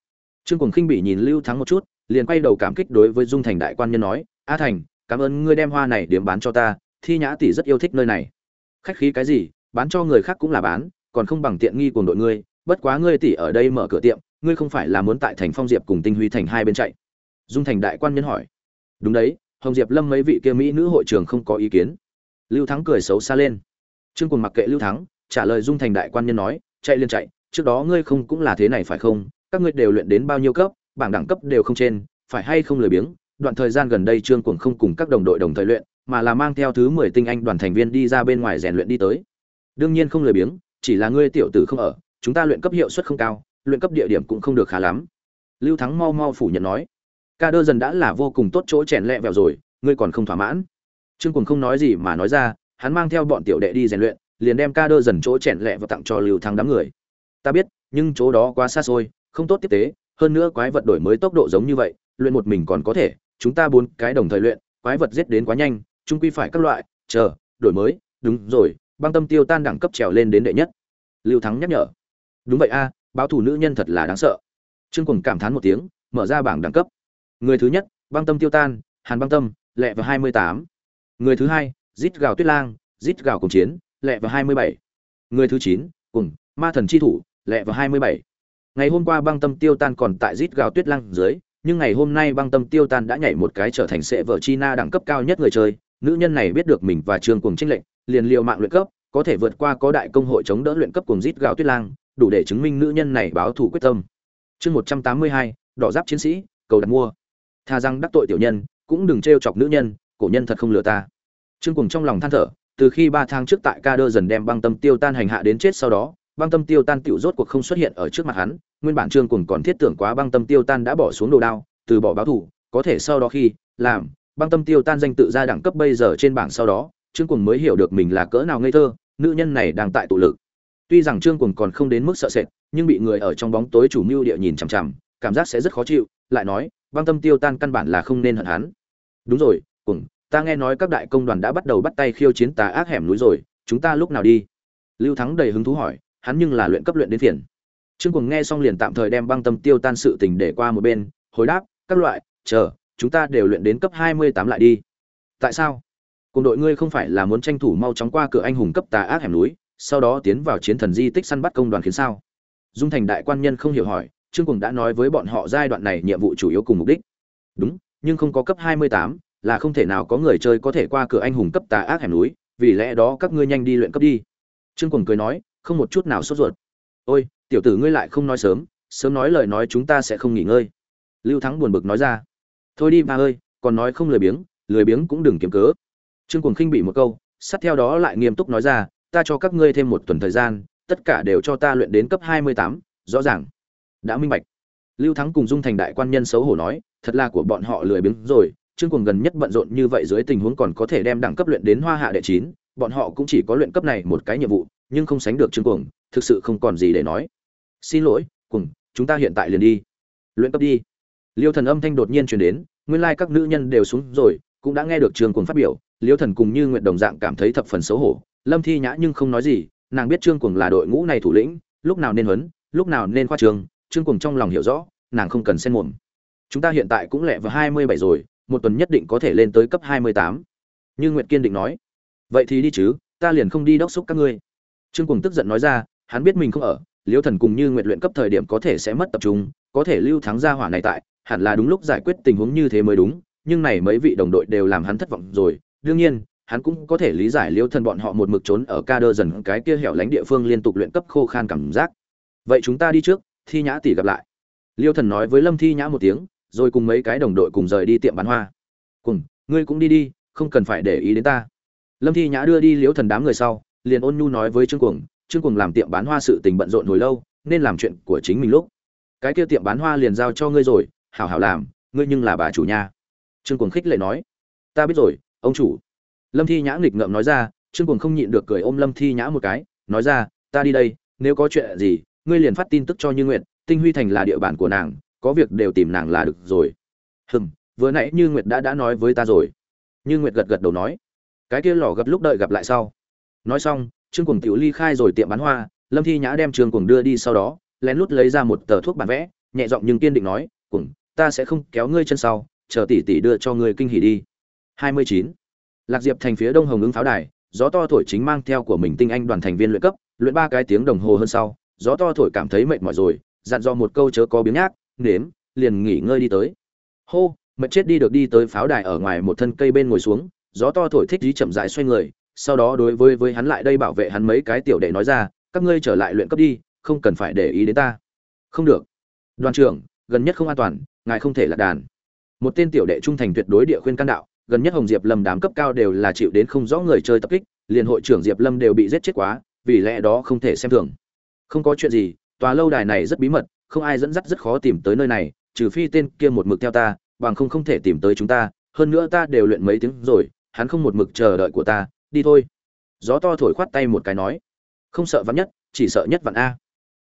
Trương cùng khinh bị nhìn lưu thắng một chút, liền quay đầu cảm kích đối với dung thành đại quan nhân nói, a thành, cảm ơn ngươi đem hoa này điểm bán cho ta, thi nhã tỷ rất yêu thích nơi này. Khách khí cái gì, bán cho người khác cũng là bán, còn không bằng tiện nghi cùng đội ngươi, bất quá ngươi tỷ ở đây mở cửa tiệm, ngươi không phải là muốn tại thành phong diệp cùng tinh huy thành hai bên chạy. Dung thành đại quan nhân hỏi. Đúng đấy, hồng diệp lâm mấy vị kia mỹ nữ hội trưởng không có ý kiến. Lưu thắng cười xấu xa lên trương cuồng mặc kệ lưu thắng, trả lời dung thành đại quan nhân nói, chạy liên chạy, trước đó ngươi không cũng là thế này phải không? Các ngươi đều luyện đến bao nhiêu cấp, bảng đẳng cấp đều không trên, phải hay không lười biếng? Đoạn thời gian gần đây trương cuồng không cùng các đồng đội đồng thời luyện, mà là mang theo thứ mười tinh anh đoàn thành viên đi ra bên ngoài rèn luyện đi tới. Đương nhiên không lười biếng, chỉ là ngươi tiểu tử không ở, chúng ta luyện cấp hiệu suất không cao, luyện cấp địa điểm cũng không được khá lắm. Lưu thắng mau mau phủ nhận nói, ca đơ dần đã là vô cùng tốt chỗ chèn lẹ vẹo rồi, ngươi còn không thỏa mãn. Trương cuồng không nói gì mà nói ra hắn mang theo bọn tiểu đệ đi rèn luyện, liền đem ca đơ dần chỗ chèn lẹ và tặng cho lưu thắng đám người. Ta biết, nhưng chỗ đó quá xa xôi, không tốt tiếp tế, hơn nữa quái vật đổi mới tốc độ giống như vậy, luyện một mình còn có thể, chúng ta bốn cái đồng thời luyện, quái vật giết đến quá nhanh, chung quy phải các loại, chờ, đổi mới, đúng rồi, băng tâm tiêu tan đẳng cấp trèo lên đến đệ nhất. Lưu thắng nhắc nhở. Đúng vậy a, báo thủ nữ nhân thật là đáng sợ. Trương cùng cảm thán một tiếng, mở ra bảng đẳng cấp. Người thứ nhất, băng tâm tiêu tan, hàn băng tâm, lẹ vào hai mươi tám. Người thứ hai rít gào tuyết lang, rít gào cùng chiến, lẹ vào hai mươi bảy. Người thứ chín, cùng, ma thần chi thủ, lẹ vào hai mươi bảy. Ngày hôm qua băng tâm tiêu tan còn tại rít gào tuyết lang dưới, nhưng ngày hôm nay băng tâm tiêu tan đã nhảy một cái trở thành sệ vợ china đẳng cấp cao nhất người chơi. Nữ nhân này biết được mình và trương cùng tranh lệnh liền liều mạng luyện cấp, có thể vượt qua có đại công hội chống đỡ luyện cấp cùng rít gào tuyết lang, đủ để chứng minh nữ nhân này báo thù quyết tâm. Chương một trăm tám mươi hai, đỏ giáp chiến sĩ, cầu đặt mua. Tha rằng đắc tội tiểu nhân, cũng đừng trêu chọc nữ nhân, cổ nhân thật không lừa ta trương Cuồng trong lòng than thở từ khi ba tháng trước tại ca đơ dần đem băng tâm tiêu tan hành hạ đến chết sau đó băng tâm tiêu tan tiểu rốt cuộc không xuất hiện ở trước mặt hắn nguyên bản trương Cuồng còn thiết tưởng quá băng tâm tiêu tan đã bỏ xuống đồ đao từ bỏ báo thủ có thể sau đó khi làm băng tâm tiêu tan danh tự ra đẳng cấp bây giờ trên bảng sau đó trương Cuồng mới hiểu được mình là cỡ nào ngây thơ nữ nhân này đang tại tụ lực. Tuy rằng trương Cuồng còn không đến mức sợ sệt nhưng bị người ở trong bóng tối chủ mưu địa nhìn chằm chằm cảm giác sẽ rất khó chịu lại nói băng tâm tiêu tan căn bản là không nên hận hắn. Đúng rồi Cuồng, ta nghe nói các đại công đoàn đã bắt đầu bắt tay khiêu chiến tà ác hẻm núi rồi, chúng ta lúc nào đi? Lưu thắng đầy hứng thú hỏi, hắn nhưng là luyện cấp luyện đến phiền. Trương cùng nghe xong liền tạm thời đem băng tâm tiêu tan sự tình để qua một bên, hồi đáp, các loại, chờ, chúng ta đều luyện đến cấp hai mươi tám lại đi. Tại sao? Cùng đội ngươi không phải là muốn tranh thủ mau chóng qua cửa anh hùng cấp tà ác hẻm núi, sau đó tiến vào chiến thần di tích săn bắt công đoàn khiến sao? Dung thành đại quan nhân không hiểu hỏi, trương cùng đã nói với bọn họ giai đoạn này nhiệm vụ chủ yếu cùng mục đích. Đúng, nhưng không có cấp hai mươi tám là không thể nào có người chơi có thể qua cửa anh hùng cấp tà ác hẻm núi, vì lẽ đó các ngươi nhanh đi luyện cấp đi. Trương quần cười nói, không một chút nào sốt ruột. Ôi, tiểu tử ngươi lại không nói sớm sớm nói lời nói chúng ta sẽ không nghỉ ngơi. Lưu thắng buồn bực nói ra. Thôi đi, ba ơi, còn nói không lười biếng lười biếng cũng đừng kiếm cớ. Trương quần khinh bị một câu, sát theo đó lại nghiêm túc nói ra, ta cho các ngươi thêm một tuần thời gian, tất cả đều cho ta luyện đến cấp hai mươi tám, rõ ràng. Đã minh bạch. Lưu thắng cùng dung thành đại quan nhân xấu hổ nói, thật là của bọn họ lười biếng rồi trương Cuồng gần nhất bận rộn như vậy dưới tình huống còn có thể đem đẳng cấp luyện đến hoa hạ đệ chín bọn họ cũng chỉ có luyện cấp này một cái nhiệm vụ nhưng không sánh được trương cuồng thực sự không còn gì để nói. Xin lỗi Cuồng, chúng ta hiện tại liền đi. Luyện cấp đi. Liêu thần âm thanh đột nhiên truyền đến nguyên lai các nữ nhân đều xuống rồi cũng đã nghe được trương cuồng phát biểu liêu thần cùng như nguyện đồng dạng cảm thấy thập phần xấu hổ. Lâm thi nhã nhưng không nói gì nàng biết trương cuồng là đội ngũ này thủ lĩnh lúc nào nên huấn lúc nào nên khoa trường trương cuồng trong lòng hiểu rõ nàng không cần xen mồm. Chúng ta hiện tại cũng lẹ vào hai mươi bảy rồi một tuần nhất định có thể lên tới cấp hai mươi tám. Như nguyệt kiên định nói. Vậy thì đi chứ, ta liền không đi đốc xúc các ngươi. Trương cuồng tức giận nói ra, hắn biết mình không ở liêu thần cùng như nguyệt luyện cấp thời điểm có thể sẽ mất tập trung, có thể lưu thắng gia hỏa này tại, hẳn là đúng lúc giải quyết tình huống như thế mới đúng, nhưng này mấy vị đồng đội đều làm hắn thất vọng rồi. Đương nhiên, hắn cũng có thể lý giải liêu thần bọn họ một mực trốn ở ca đơ dần, cái kia hẻo lánh địa phương liên tục luyện cấp khô khan cảm giác. Vậy chúng ta đi trước, thi nhã tỷ gặp lại. Liêu thần nói với lâm thi nhã một tiếng rồi cùng mấy cái đồng đội cùng rời đi tiệm bán hoa. Cùng, ngươi cũng đi đi, không cần phải để ý đến ta. Lâm thi nhã đưa đi liễu thần đám người sau, liền ôn nhu nói với trương cuồng trương cuồng làm tiệm bán hoa sự tình bận rộn hồi lâu, nên làm chuyện của chính mình lúc. Cái kia tiệm bán hoa liền giao cho ngươi rồi, hảo hảo làm, ngươi nhưng là bà chủ nhà trương cuồng khích lệ nói, ta biết rồi, ông chủ. Lâm thi nhã nghịch ngợm nói ra, trương cuồng không nhịn được cười ôm lâm thi nhã một cái, nói ra, ta đi đây, nếu có chuyện gì, ngươi liền phát tin tức cho như nguyện tinh huy thành là địa bàn của nàng có việc đều tìm nàng là được rồi. Hừm vừa nãy như nguyệt đã đã nói với ta rồi. Như nguyệt gật gật đầu nói. Cái kia lò gặp lúc đợi gặp lại sau. Nói xong trương cuồng tiểu ly khai rồi tiệm bán hoa lâm thi nhã đem trương cuồng đưa đi sau đó lén lút lấy ra một tờ thuốc bản vẽ nhẹ giọng nhưng kiên định nói Cuồng, ta sẽ không kéo ngươi chân sau chờ tỷ tỷ đưa cho ngươi kinh hỉ đi. 29. lạc diệp thành phía đông hồng ứng pháo đài gió to thổi chính mang theo của mình tinh anh đoàn thành viên luyện cấp luyện ba cái tiếng đồng hồ hơn sau gió to thổi cảm thấy mệt mỏi rồi dặn dò một câu chớ có biếng nhác nếm, liền nghỉ ngơi đi tới. Hô, mệt chết đi được đi tới pháo đài ở ngoài một thân cây bên ngồi xuống, gió to thổi thích dí chậm rãi xoay người, sau đó đối với với hắn lại đây bảo vệ hắn mấy cái tiểu đệ nói ra, các ngươi trở lại luyện cấp đi, không cần phải để ý đến ta. Không được. Đoàn trưởng, gần nhất không an toàn, ngài không thể là đàn. Một tên tiểu đệ trung thành tuyệt đối địa khuyên can đạo, gần nhất hồng diệp lâm đám cấp cao đều là chịu đến không rõ người chơi tập kích, liền hội trưởng diệp lâm đều bị giết chết quá, vì lẽ đó không thể xem thường. Không có chuyện gì, tòa lâu đài này rất bí mật không ai dẫn dắt rất khó tìm tới nơi này, trừ phi tên kia một mực theo ta, bằng không không thể tìm tới chúng ta, hơn nữa ta đều luyện mấy tiếng rồi, hắn không một mực chờ đợi của ta, đi thôi. Gió to thổi khoát tay một cái nói. Không sợ vắn nhất, chỉ sợ nhất vạn a.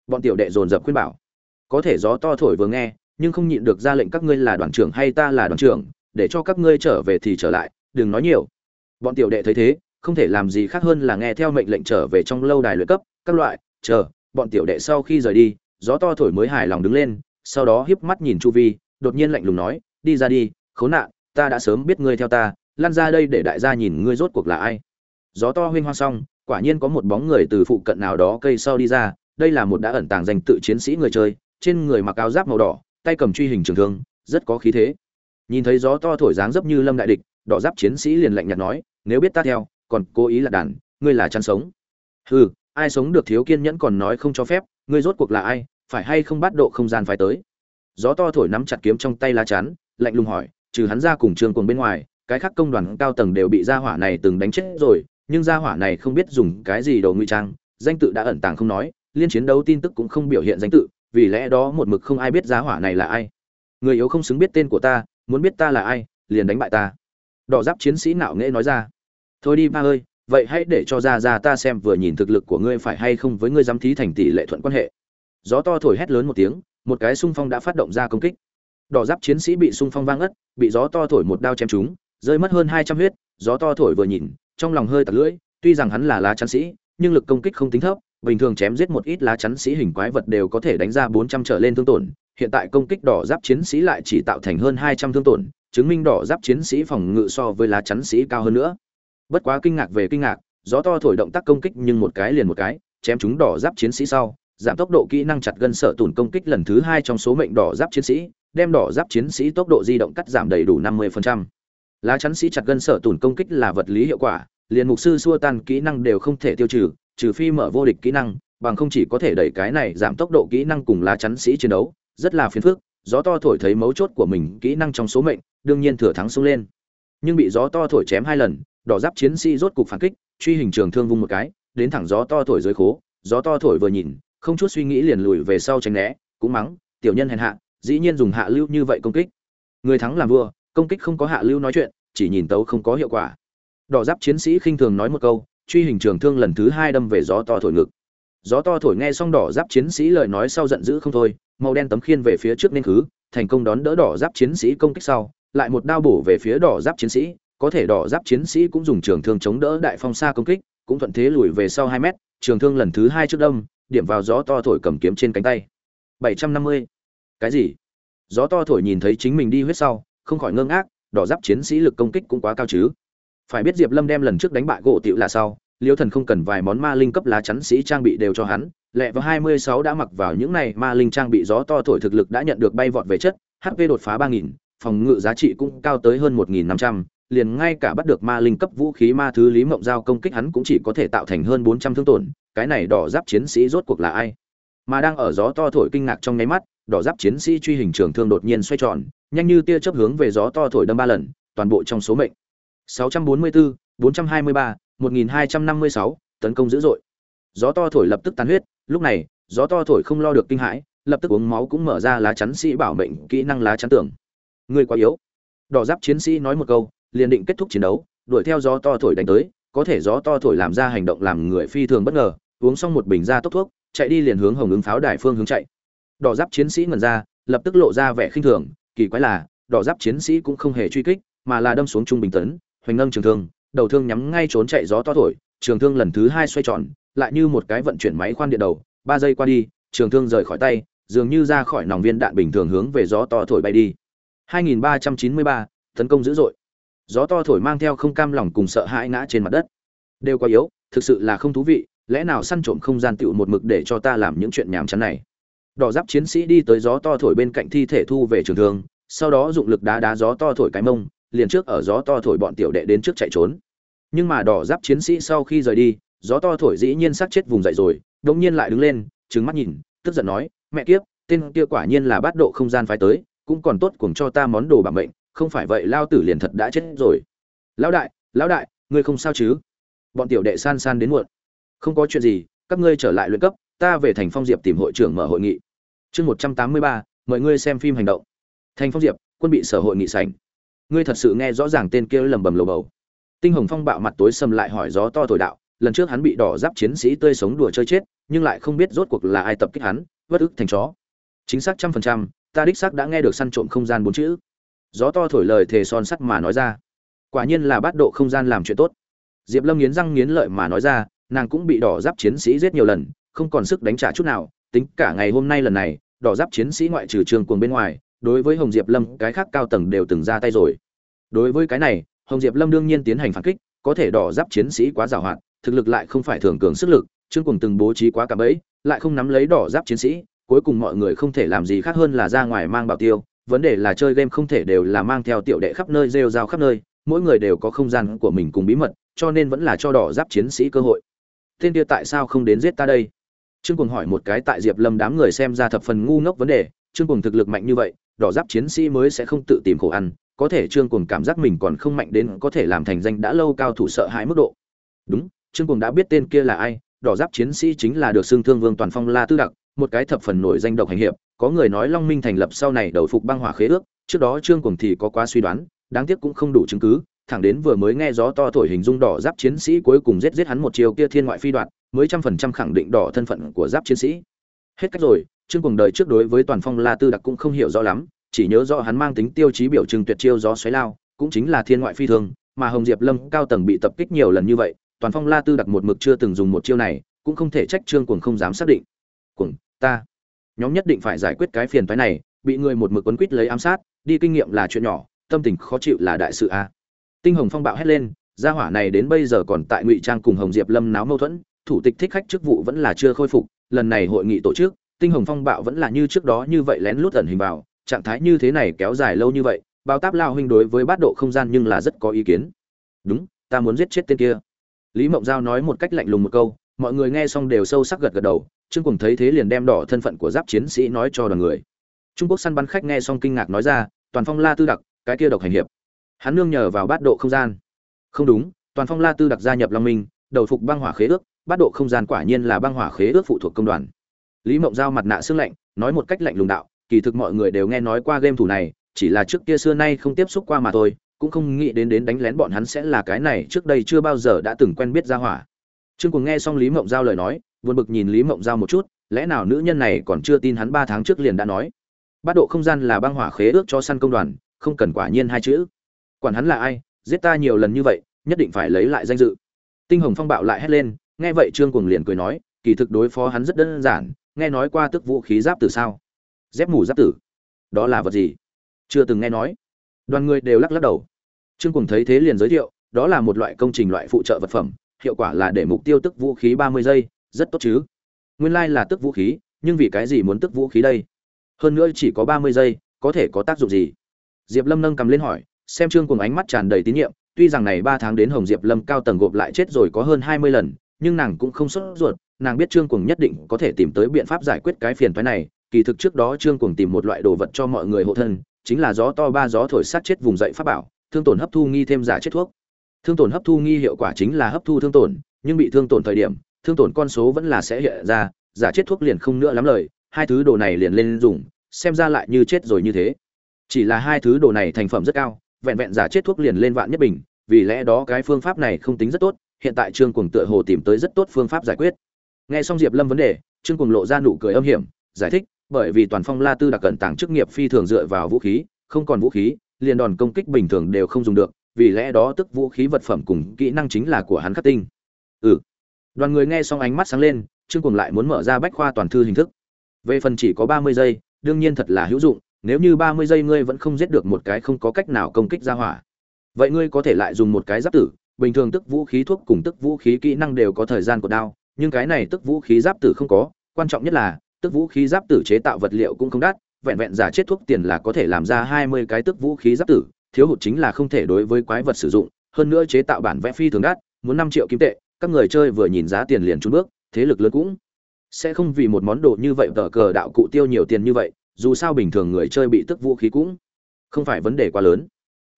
Bọn tiểu đệ dồn dập khuyên bảo. Có thể gió to thổi vừa nghe, nhưng không nhịn được ra lệnh các ngươi là đoàn trưởng hay ta là đoàn trưởng, để cho các ngươi trở về thì trở lại, đừng nói nhiều. Bọn tiểu đệ thấy thế, không thể làm gì khác hơn là nghe theo mệnh lệnh trở về trong lâu đài luyện cấp, các loại, chờ, bọn tiểu đệ sau khi rời đi gió to thổi mới hài lòng đứng lên, sau đó hiếp mắt nhìn chu vi, đột nhiên lạnh lùng nói, đi ra đi, khốn nạn, ta đã sớm biết ngươi theo ta lan ra đây để đại gia nhìn ngươi rốt cuộc là ai. Gió to huynh hoang xong, quả nhiên có một bóng người từ phụ cận nào đó cây sau đi ra, đây là một đã ẩn tàng danh tự chiến sĩ người chơi, trên người mặc áo giáp màu đỏ, tay cầm truy hình trường thương, rất có khí thế. Nhìn thấy gió to thổi dáng dấp như lâm đại địch, đỏ giáp chiến sĩ liền lạnh nhạt nói, nếu biết ta theo, còn cố ý là đàn, ngươi là chăn sống. Hừ, ai sống được thiếu kiên nhẫn còn nói không cho phép ngươi rốt cuộc là ai, phải hay không bắt độ không gian phải tới? Gió to thổi nắm chặt kiếm trong tay lá chắn, lạnh lùng hỏi, trừ hắn ra cùng trường cùng bên ngoài, cái khác công đoàn cao tầng đều bị gia hỏa này từng đánh chết rồi, nhưng gia hỏa này không biết dùng cái gì đồ ngụy trang, danh tự đã ẩn tàng không nói, liên chiến đấu tin tức cũng không biểu hiện danh tự, vì lẽ đó một mực không ai biết gia hỏa này là ai. Người yếu không xứng biết tên của ta, muốn biết ta là ai, liền đánh bại ta. Đỏ giáp chiến sĩ nạo nghễ nói ra. Thôi đi ba ơi vậy hãy để cho ra ra ta xem vừa nhìn thực lực của ngươi phải hay không với ngươi giám thí thành tỷ lệ thuận quan hệ. Gió to thổi hét lớn một tiếng, một cái xung phong đã phát động ra công kích. Đỏ giáp chiến sĩ bị xung phong vang ất bị gió to thổi một đao chém trúng, rơi mất hơn hai trăm huyết, gió to thổi vừa nhìn, trong lòng hơi tạt lưỡi, tuy rằng hắn là lá chắn sĩ, nhưng lực công kích không tính thấp, bình thường chém giết một ít lá chắn sĩ hình quái vật đều có thể đánh ra bốn trăm trở lên thương tổn, hiện tại công kích đỏ giáp chiến sĩ lại chỉ tạo thành hơn hai trăm thương tổn, chứng minh đỏ giáp chiến sĩ phòng ngự so với lá chắn sĩ cao hơn nữa bất quá kinh ngạc về kinh ngạc, gió to thổi động tác công kích nhưng một cái liền một cái, chém chúng đỏ giáp chiến sĩ sau, giảm tốc độ kỹ năng chặt gân sở tùn công kích lần thứ hai trong số mệnh đỏ giáp chiến sĩ, đem đỏ giáp chiến sĩ tốc độ di động cắt giảm đầy đủ 50%. lá chắn sĩ chặt gân sở tùn công kích là vật lý hiệu quả, liền mục sư xua tan kỹ năng đều không thể tiêu trừ trừ phi mở vô địch kỹ năng, bằng không chỉ có thể đẩy cái này giảm tốc độ kỹ năng cùng lá chắn sĩ chiến đấu, rất là phiền phức, gió to thổi thấy mấu chốt của mình, kỹ năng trong số mệnh, đương nhiên thừa thắng xông lên nhưng bị gió to thổi chém hai lần đỏ giáp chiến sĩ rốt cục phản kích, truy hình trường thương vung một cái, đến thẳng gió to thổi dưới khố, gió to thổi vừa nhìn, không chút suy nghĩ liền lùi về sau tránh né, cũng mắng, tiểu nhân hèn hạ, dĩ nhiên dùng hạ lưu như vậy công kích. Người thắng làm vua, công kích không có hạ lưu nói chuyện, chỉ nhìn tấu không có hiệu quả. Đỏ giáp chiến sĩ khinh thường nói một câu, truy hình trường thương lần thứ hai đâm về gió to thổi ngực. Gió to thổi nghe xong đỏ giáp chiến sĩ lời nói sau giận dữ không thôi, màu đen tấm khiên về phía trước nên khứ thành công đón đỡ đỏ giáp chiến sĩ công kích sau, lại một đao bổ về phía đỏ giáp chiến sĩ có thể đỏ giáp chiến sĩ cũng dùng trường thương chống đỡ đại phong xa công kích cũng thuận thế lùi về sau hai mét trường thương lần thứ hai trước đâm điểm vào gió to thổi cầm kiếm trên cánh tay. 750. cái gì? Gió to thổi nhìn thấy chính mình đi huyết sau không khỏi ngơ ngác đỏ giáp chiến sĩ lực công kích cũng quá cao chứ. Phải biết diệp lâm đem lần trước đánh bại gỗ tiểu là sao liêu thần không cần vài món ma linh cấp lá chắn sĩ trang bị đều cho hắn lẹ vào 26 đã mặc vào những này ma linh trang bị gió to thổi thực lực đã nhận được bay vọt về chất hp đột phá 3000, phòng ngự giá trị cũng cao tới hơn 1500, liền ngay cả bắt được ma linh cấp vũ khí ma thứ lý mộng giao công kích hắn cũng chỉ có thể tạo thành hơn 400 thương tổn, cái này đỏ giáp chiến sĩ rốt cuộc là ai? Mà đang ở gió to thổi kinh ngạc trong ngáy mắt, đỏ giáp chiến sĩ truy hình trường thương đột nhiên xoay tròn, nhanh như tia chớp hướng về gió to thổi đâm ba lần, toàn bộ trong số mệnh. 644, 423, 1256, tấn công dữ dội. Gió to thổi lập tức tan huyết, lúc này, gió to thổi không lo được kinh hãi, lập tức uống máu cũng mở ra lá chắn sĩ bảo mệnh kỹ năng lá chắn tưởng. Người quá yếu. Đỏ giáp chiến sĩ nói một câu, liền định kết thúc chiến đấu, đuổi theo gió to thổi đánh tới, có thể gió to thổi làm ra hành động làm người phi thường bất ngờ, uống xong một bình ra tốc thuốc, chạy đi liền hướng Hồng ứng pháo đài phương hướng chạy. Đỏ giáp chiến sĩ ngẩn ra, lập tức lộ ra vẻ khinh thường, kỳ quái là, đỏ giáp chiến sĩ cũng không hề truy kích, mà là đâm xuống trung bình tấn, hoành nâng trường thương, đầu thương nhắm ngay trốn chạy gió to thổi, trường thương lần thứ hai xoay tròn, lại như một cái vận chuyển máy khoan điện đầu, ba giây qua đi, trường thương rời khỏi tay, dường như ra khỏi nòng viên đạn bình thường hướng về gió to thổi bay đi 2393, tấn công dữ dội gió to thổi mang theo không cam lòng cùng sợ hãi ngã trên mặt đất. Đều quá yếu, thực sự là không thú vị, lẽ nào săn trộm không gian tựu một mực để cho ta làm những chuyện nhàm chán này? Đỏ giáp chiến sĩ đi tới gió to thổi bên cạnh thi thể thu về trường thương, sau đó dụng lực đá đá gió to thổi cái mông, liền trước ở gió to thổi bọn tiểu đệ đến trước chạy trốn. Nhưng mà đỏ giáp chiến sĩ sau khi rời đi, gió to thổi dĩ nhiên sát chết vùng dậy rồi, đống nhiên lại đứng lên, trừng mắt nhìn, tức giận nói, mẹ kiếp, tên kia quả nhiên là bát độ không gian phái tới, cũng còn tốt cùng cho ta món đồ bảo mệnh không phải vậy lao tử liền thật đã chết rồi. Lão đại lão đại, ngươi không sao chứ? Bọn tiểu đệ san san đến muộn. Không có chuyện gì, các ngươi trở lại luyện cấp, ta về thành phong diệp tìm hội trưởng mở hội nghị. Chương một trăm tám mươi ba, mời ngươi xem phim hành động. Thành phong diệp, quân bị sở hội nghị sảnh. Ngươi thật sự nghe rõ ràng tên kia lầm bầm lầu bầu. Tinh hồng phong bạo mặt tối sầm lại hỏi gió to thổi đạo, lần trước hắn bị đỏ giáp chiến sĩ tươi sống đùa chơi chết, nhưng lại không biết rốt cuộc là ai tập kích hắn vất ức thành chó. Chính xác trăm phần trăm, ta đích xác đã nghe được săn trộm không gian bốn chữ gió to thổi lời thề son sắt mà nói ra. Quả nhiên là bắt độ không gian làm chuyện tốt. Diệp lâm nghiến răng nghiến lợi mà nói ra, nàng cũng bị đỏ giáp chiến sĩ giết nhiều lần, không còn sức đánh trả chút nào, tính cả ngày hôm nay lần này, đỏ giáp chiến sĩ ngoại trừ trường cuồng bên ngoài, đối với hồng diệp lâm, cái khác cao tầng đều từng ra tay rồi. Đối với cái này, hồng diệp lâm đương nhiên tiến hành phản kích, có thể đỏ giáp chiến sĩ quá giàu hạn, thực lực lại không phải thường cường sức lực, trương cùng từng bố trí quá cả bẫy, lại không nắm lấy đỏ giáp chiến sĩ, cuối cùng mọi người không thể làm gì khác hơn là ra ngoài mang bảo tiêu vấn đề là chơi game không thể đều là mang theo tiểu đệ khắp nơi, rêu rao khắp nơi, mỗi người đều có không gian của mình cùng bí mật, cho nên vẫn là cho đỏ giáp chiến sĩ cơ hội. Tên kia tại sao không đến giết ta đây? Trương cùng hỏi một cái tại diệp lâm đám người xem ra thập phần ngu ngốc vấn đề, trương cùng thực lực mạnh như vậy, đỏ giáp chiến sĩ mới sẽ không tự tìm khổ ăn, có thể trương cùng cảm giác mình còn không mạnh đến có thể làm thành danh đã lâu cao thủ sợ hãi mức độ. Đúng, trương cùng đã biết tên kia là ai, đỏ giáp chiến sĩ chính là được xương thương vương toàn phong la tư đặc một cái thập phần nổi danh độc hành hiệp có người nói long minh thành lập sau này đầu phục băng hỏa khế ước trước đó trương Cuồng thì có quá suy đoán đáng tiếc cũng không đủ chứng cứ thẳng đến vừa mới nghe gió to thổi hình dung đỏ giáp chiến sĩ cuối cùng giết giết hắn một chiều kia thiên ngoại phi đoạn, mới trăm phần trăm khẳng định đỏ thân phận của giáp chiến sĩ. Hết cách rồi trương Cuồng đời trước đối với toàn phong la tư đặc cũng không hiểu rõ lắm chỉ nhớ rõ hắn mang tính tiêu chí biểu trưng tuyệt chiêu gió xoáy lao cũng chính là thiên ngoại phi thường mà hồng diệp lâm cao tầng bị tập kích nhiều lần như vậy toàn phong la tư đặc một mực chưa từng dùng một chiêu này cũng không thể trách trương cuồng không dám xác định. Cuồng ta. Nhóm nhất định phải giải quyết cái phiền phái này, bị người một mực quấn quýt lấy ám sát, đi kinh nghiệm là chuyện nhỏ, tâm tình khó chịu là đại sự a. Tinh hồng phong bạo hét lên, gia hỏa này đến bây giờ còn tại ngụy trang cùng hồng diệp lâm náo mâu thuẫn, thủ tịch thích khách chức vụ vẫn là chưa khôi phục, lần này hội nghị tổ chức, tinh hồng phong bạo vẫn là như trước đó như vậy lén lút ẩn hình vào, trạng thái như thế này kéo dài lâu như vậy, bao táp lao huynh đối với bát độ không gian nhưng là rất có ý kiến. Đúng, ta muốn giết chết tên kia. Lý mộng giao nói một cách lạnh lùng một câu, mọi người nghe xong đều sâu sắc gật gật đầu trương cùng thấy thế liền đem đỏ thân phận của giáp chiến sĩ nói cho đoàn người. Trung quốc săn bắn khách nghe xong kinh ngạc nói ra, toàn phong la tư đặc, cái kia độc hành hiệp. Hắn nương nhờ vào bát độ không gian. Không đúng, toàn phong la tư đặc gia nhập long minh, đầu phục băng hỏa khế ước, bát độ không gian quả nhiên là băng hỏa khế ước phụ thuộc công đoàn. Lý mộng giao mặt nạ xương lạnh, nói một cách lạnh lùng đạo, kỳ thực mọi người đều nghe nói qua game thủ này, chỉ là trước kia xưa nay không tiếp xúc qua mà thôi, cũng không nghĩ đến đến đánh lén bọn hắn sẽ là cái này, trước đây chưa bao giờ đã từng quen biết ra hỏa. Trương cùng nghe xong lý mộng giao lời nói buồn bực nhìn lý mộng giao một chút, lẽ nào nữ nhân này còn chưa tin hắn ba tháng trước liền đã nói? Bát độ không gian là băng hỏa khế ước cho săn công đoàn, không cần quả nhiên hai chữ. Quản hắn là ai, giết ta nhiều lần như vậy, nhất định phải lấy lại danh dự. Tinh hồng phong bạo lại hét lên, nghe vậy trương Cuồng liền cười nói, kỳ thực đối phó hắn rất đơn giản, nghe nói qua tức vũ khí giáp từ sao? Dép mù giáp tử. Đó là vật gì? Chưa từng nghe nói. Đoàn người đều lắc lắc đầu. Trương Cuồng thấy thế liền giới thiệu, đó là một loại công trình loại phụ trợ vật phẩm, hiệu quả là để mục tiêu tức vũ khí ba mươi giây rất tốt chứ. Nguyên lai、like、là tức vũ khí, nhưng vì cái gì muốn tức vũ khí đây? Hơn nữa chỉ có ba mươi giây, có thể có tác dụng gì? Diệp lâm nâng cầm lên hỏi, xem trương cùng ánh mắt tràn đầy tín nhiệm, tuy rằng này ba tháng đến hồng diệp lâm cao tầng gộp lại chết rồi có hơn hai mươi lần, nhưng nàng cũng không sốt ruột, nàng biết trương cùng nhất định có thể tìm tới biện pháp giải quyết cái phiền thoái này. Kỳ thực trước đó trương cùng tìm một loại đồ vật cho mọi người hộ thân, chính là gió to ba gió thổi sát chết vùng dậy pháp bảo, thương tổn hấp thu nghi thêm giả chết thuốc. Thương tổn hấp thu nghi hiệu quả chính là hấp thu thương tổn, nhưng bị thương tổn thời điểm thương tổn con số vẫn là sẽ hiện ra, giả chết thuốc liền không nữa lắm lời, hai thứ đồ này liền lên dùng, xem ra lại như chết rồi như thế. Chỉ là hai thứ đồ này thành phẩm rất cao, vẹn vẹn giả chết thuốc liền lên vạn nhất bình, vì lẽ đó cái phương pháp này không tính rất tốt, hiện tại trương cùng tựa hồ tìm tới rất tốt phương pháp giải quyết. Nghe xong diệp lâm vấn đề, trương cùng lộ ra nụ cười âm hiểm, giải thích, bởi vì toàn phong la tư đặc cận tàng chức nghiệp phi thường dựa vào vũ khí, không còn vũ khí, liền đòn công kích bình thường đều không dùng được, vì lẽ đó tức vũ khí vật phẩm cùng kỹ năng chính là của hắn khắc tinh. Ừ đoàn người nghe xong ánh mắt sáng lên, trương cùng lại muốn mở ra bách khoa toàn thư hình thức. Về phần chỉ có ba mươi giây, đương nhiên thật là hữu dụng, nếu như ba mươi giây ngươi vẫn không giết được một cái không có cách nào công kích ra hỏa. Vậy ngươi có thể lại dùng một cái giáp tử, bình thường tức vũ khí thuốc cùng tức vũ khí kỹ năng đều có thời gian của đao, nhưng cái này tức vũ khí giáp tử không có, quan trọng nhất là, tức vũ khí giáp tử chế tạo vật liệu cũng không đắt, vẹn vẹn giả chết thuốc tiền là có thể làm ra hai mươi cái tức vũ khí giáp tử, thiếu hụt chính là không thể đối với quái vật sử dụng, hơn nữa chế tạo bản vẽ phi thường đắt, muốn năm triệu kim tệ các người chơi vừa nhìn giá tiền liền trốn bước, thế lực lớn cũng sẽ không vì một món đồ như vậy tờ cờ đạo cụ tiêu nhiều tiền như vậy, dù sao bình thường người chơi bị tức vũ khí cũng không phải vấn đề quá lớn.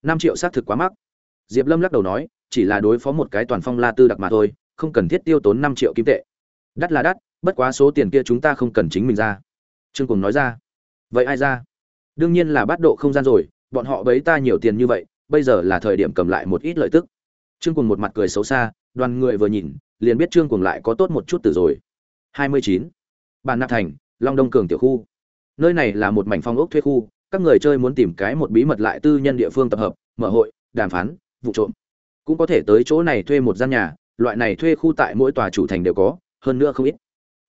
Năm triệu xác thực quá mắc. Diệp lâm lắc đầu nói, chỉ là đối phó một cái toàn phong la tư đặc mà thôi, không cần thiết tiêu tốn năm triệu kim tệ. Đắt là đắt, bất quá số tiền kia chúng ta không cần chính mình ra. Trương cùng nói ra. Vậy ai ra? Đương nhiên là bắt độ không gian rồi, bọn họ bấy ta nhiều tiền như vậy, bây giờ là thời điểm cầm lại một ít lợi tức. Trương cùng một mặt cười xấu xa đoàn người vừa nhìn liền biết trương cuồng lại có tốt một chút từ rồi 29. bàn Nạp Thành, Long Đông Cường tiểu khu. Nơi này là một mảnh phong ốc thuê khu, các người chơi muốn tìm cái một bí mật lại tư nhân địa phương tập hợp, mở hội, đàm phán, vụ trộm. Cũng có thể tới chỗ này thuê một gian nhà, loại này thuê khu tại mỗi tòa chủ thành đều có, hơn nữa không ít.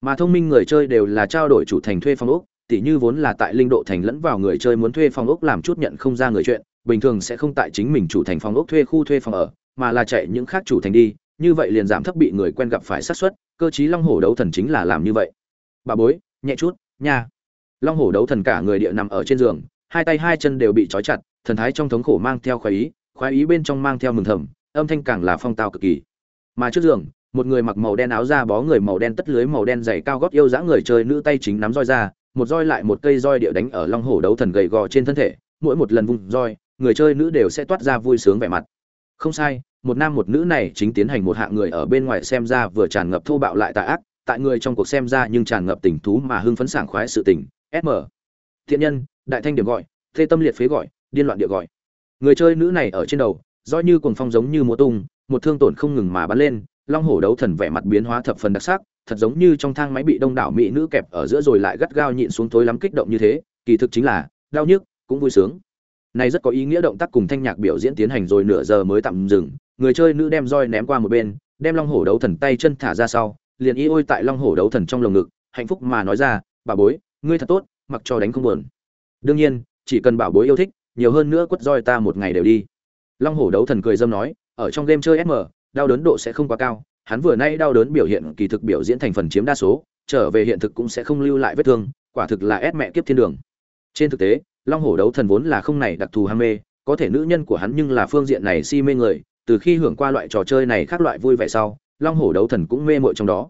Mà thông minh người chơi đều là trao đổi chủ thành thuê phong ốc, tỉ như vốn là tại linh độ thành lẫn vào người chơi muốn thuê phong ốc làm chút nhận không ra người chuyện, bình thường sẽ không tại chính mình chủ thành phong ốc thuê khu thuê phòng ở, mà là chạy những khác chủ thành đi, như vậy liền giảm thấp bị người quen gặp phải xác suất, cơ chí long hổ đấu thần chính là làm như vậy. Bà bối nhẹ chút nha. Long hổ đấu thần cả người địa nằm ở trên giường hai tay hai chân đều bị trói chặt thần thái trong thống khổ mang theo khoái ý khoái ý bên trong mang theo mừng thầm âm thanh càng là phong tao cực kỳ. Mà trước giường một người mặc màu đen áo da bó người màu đen tất lưới màu đen dày cao gót yêu dã người chơi nữ tay chính nắm roi ra một roi lại một cây roi địa đánh ở long hổ đấu thần gầy gò trên thân thể mỗi một lần vung roi người chơi nữ đều sẽ toát ra vui sướng vẻ mặt. Không sai một nam một nữ này chính tiến hành một hạng người ở bên ngoài xem ra vừa tràn ngập thô bạo lại tà ác, tại người trong cuộc xem ra nhưng tràn ngập tình thú mà hưng phấn sảng khoái sự tình. Sm thiện nhân, đại thanh điểm gọi, thê tâm liệt phế gọi, điên loạn địa gọi. Người chơi nữ này ở trên đầu do như cuồng phong giống như múa tung, một thương tổn không ngừng mà bắn lên, long hổ đấu thần vẻ mặt biến hóa thập phần đặc sắc, thật giống như trong thang máy bị đông đảo mỹ nữ kẹp ở giữa rồi lại gắt gao nhịn xuống tối lắm kích động như thế, kỳ thực chính là, đau nhức, cũng vui sướng. Này rất có ý nghĩa động tác cùng thanh nhạc biểu diễn tiến hành rồi nửa giờ mới tạm dừng người chơi nữ đem roi ném qua một bên, đem long hổ đấu thần tay chân thả ra sau, liền y ôi tại long hổ đấu thần trong lồng ngực, hạnh phúc mà nói ra, bà bối, ngươi thật tốt, mặc cho đánh không buồn. Đương nhiên, chỉ cần bảo bối yêu thích, nhiều hơn nữa quất roi ta một ngày đều đi. Long hổ đấu thần cười dâm nói, ở trong game chơi sm đau đớn độ sẽ không quá cao, hắn vừa nay đau đớn biểu hiện kỳ thực biểu diễn thành phần chiếm đa số, trở về hiện thực cũng sẽ không lưu lại vết thương, quả thực là ép mẹ kiếp thiên đường. Trên thực tế, long hổ đấu thần vốn là không này đặc thù ham mê, có thể nữ nhân của hắn nhưng là phương diện này si mê người từ khi hưởng qua loại trò chơi này khác loại vui vẻ sau, long hổ đấu thần cũng mê mội trong đó.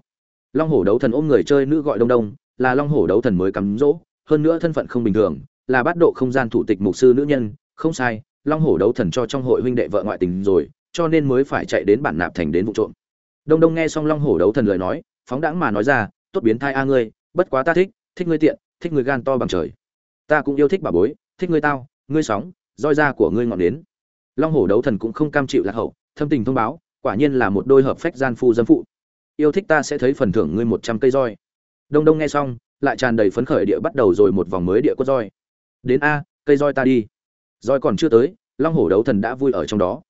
Long hổ đấu thần ôm người chơi nữ gọi đông đông, là long hổ đấu thần mới cắm rỗ, hơn nữa thân phận không bình thường, là bắt độ không gian thủ tịch mục sư nữ nhân, không sai, long hổ đấu thần cho trong hội huynh đệ vợ ngoại tình rồi, cho nên mới phải chạy đến bản nạp thành đến vụ trộm. Đông đông nghe xong long hổ đấu thần lời nói, phóng đãng mà nói ra, tốt biến thai a ngươi, bất quá ta thích thích ngươi tiện, thích ngươi gan to bằng trời. Ta cũng yêu thích bà bối, thích ngươi tao, ngươi sóng, roi da của ngươi ngọn đến long hổ đấu thần cũng không cam chịu lạc hậu, thâm tình thông báo, quả nhiên là một đôi hợp phách gian phu dâm phụ. Yêu thích ta sẽ thấy phần thưởng ngươi một trăm cây roi. Đông đông nghe xong, lại tràn đầy phấn khởi địa bắt đầu rồi một vòng mới địa quất roi. Đến a, cây roi ta đi. Roi còn chưa tới, long hổ đấu thần đã vui ở trong đó.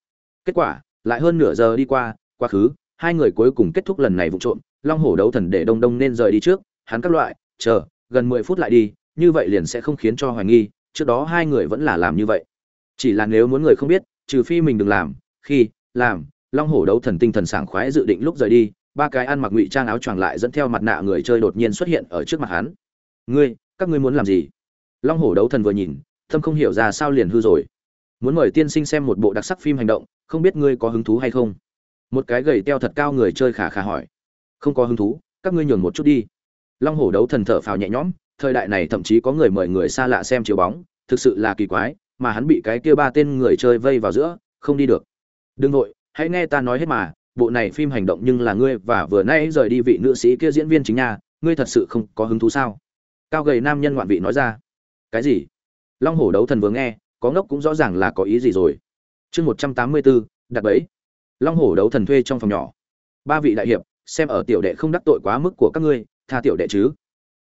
Kết quả, lại hơn nửa giờ đi qua, quá khứ, hai người cuối cùng kết thúc lần này vụ trộm. Long hổ đấu thần để đông đông nên rời đi trước, hắn các loại, chờ, gần mười phút lại đi, như vậy liền sẽ không khiến cho hoài nghi, trước đó hai người vẫn là làm như vậy. Chỉ là nếu muốn người không biết trừ phi mình đừng làm, khi, làm, long hổ đấu thần tinh thần sảng khoái dự định lúc rời đi, ba cái ăn mặc ngụy trang áo choàng lại dẫn theo mặt nạ người chơi đột nhiên xuất hiện ở trước mặt hắn. Ngươi, các ngươi muốn làm gì? Long hổ đấu thần vừa nhìn, thâm không hiểu ra sao liền hư rồi. Muốn mời tiên sinh xem một bộ đặc sắc phim hành động, không biết ngươi có hứng thú hay không? Một cái gầy teo thật cao người chơi khả khả hỏi. Không có hứng thú, các ngươi nhường một chút đi. Long hổ đấu thần thở phào nhẹ nhõm, thời đại này thậm chí có người mời người xa lạ xem chiếu bóng, thực sự là kỳ quái mà hắn bị cái kia ba tên người chơi vây vào giữa, không đi được. Đừng vội, hãy nghe ta nói hết mà, bộ này phim hành động nhưng là ngươi và vừa nay rời đi vị nữ sĩ kia diễn viên chính nhà ngươi thật sự không có hứng thú sao? Cao gầy nam nhân ngoạn vị nói ra. Cái gì? Long hổ đấu thần vừa nghe, có ngốc cũng rõ ràng là có ý gì rồi. Chương một trăm tám mươi bốn đặt bẫy. Long hổ đấu thần thuê trong phòng nhỏ. Ba vị đại hiệp, xem ở tiểu đệ không đắc tội quá mức của các ngươi, tha tiểu đệ chứ.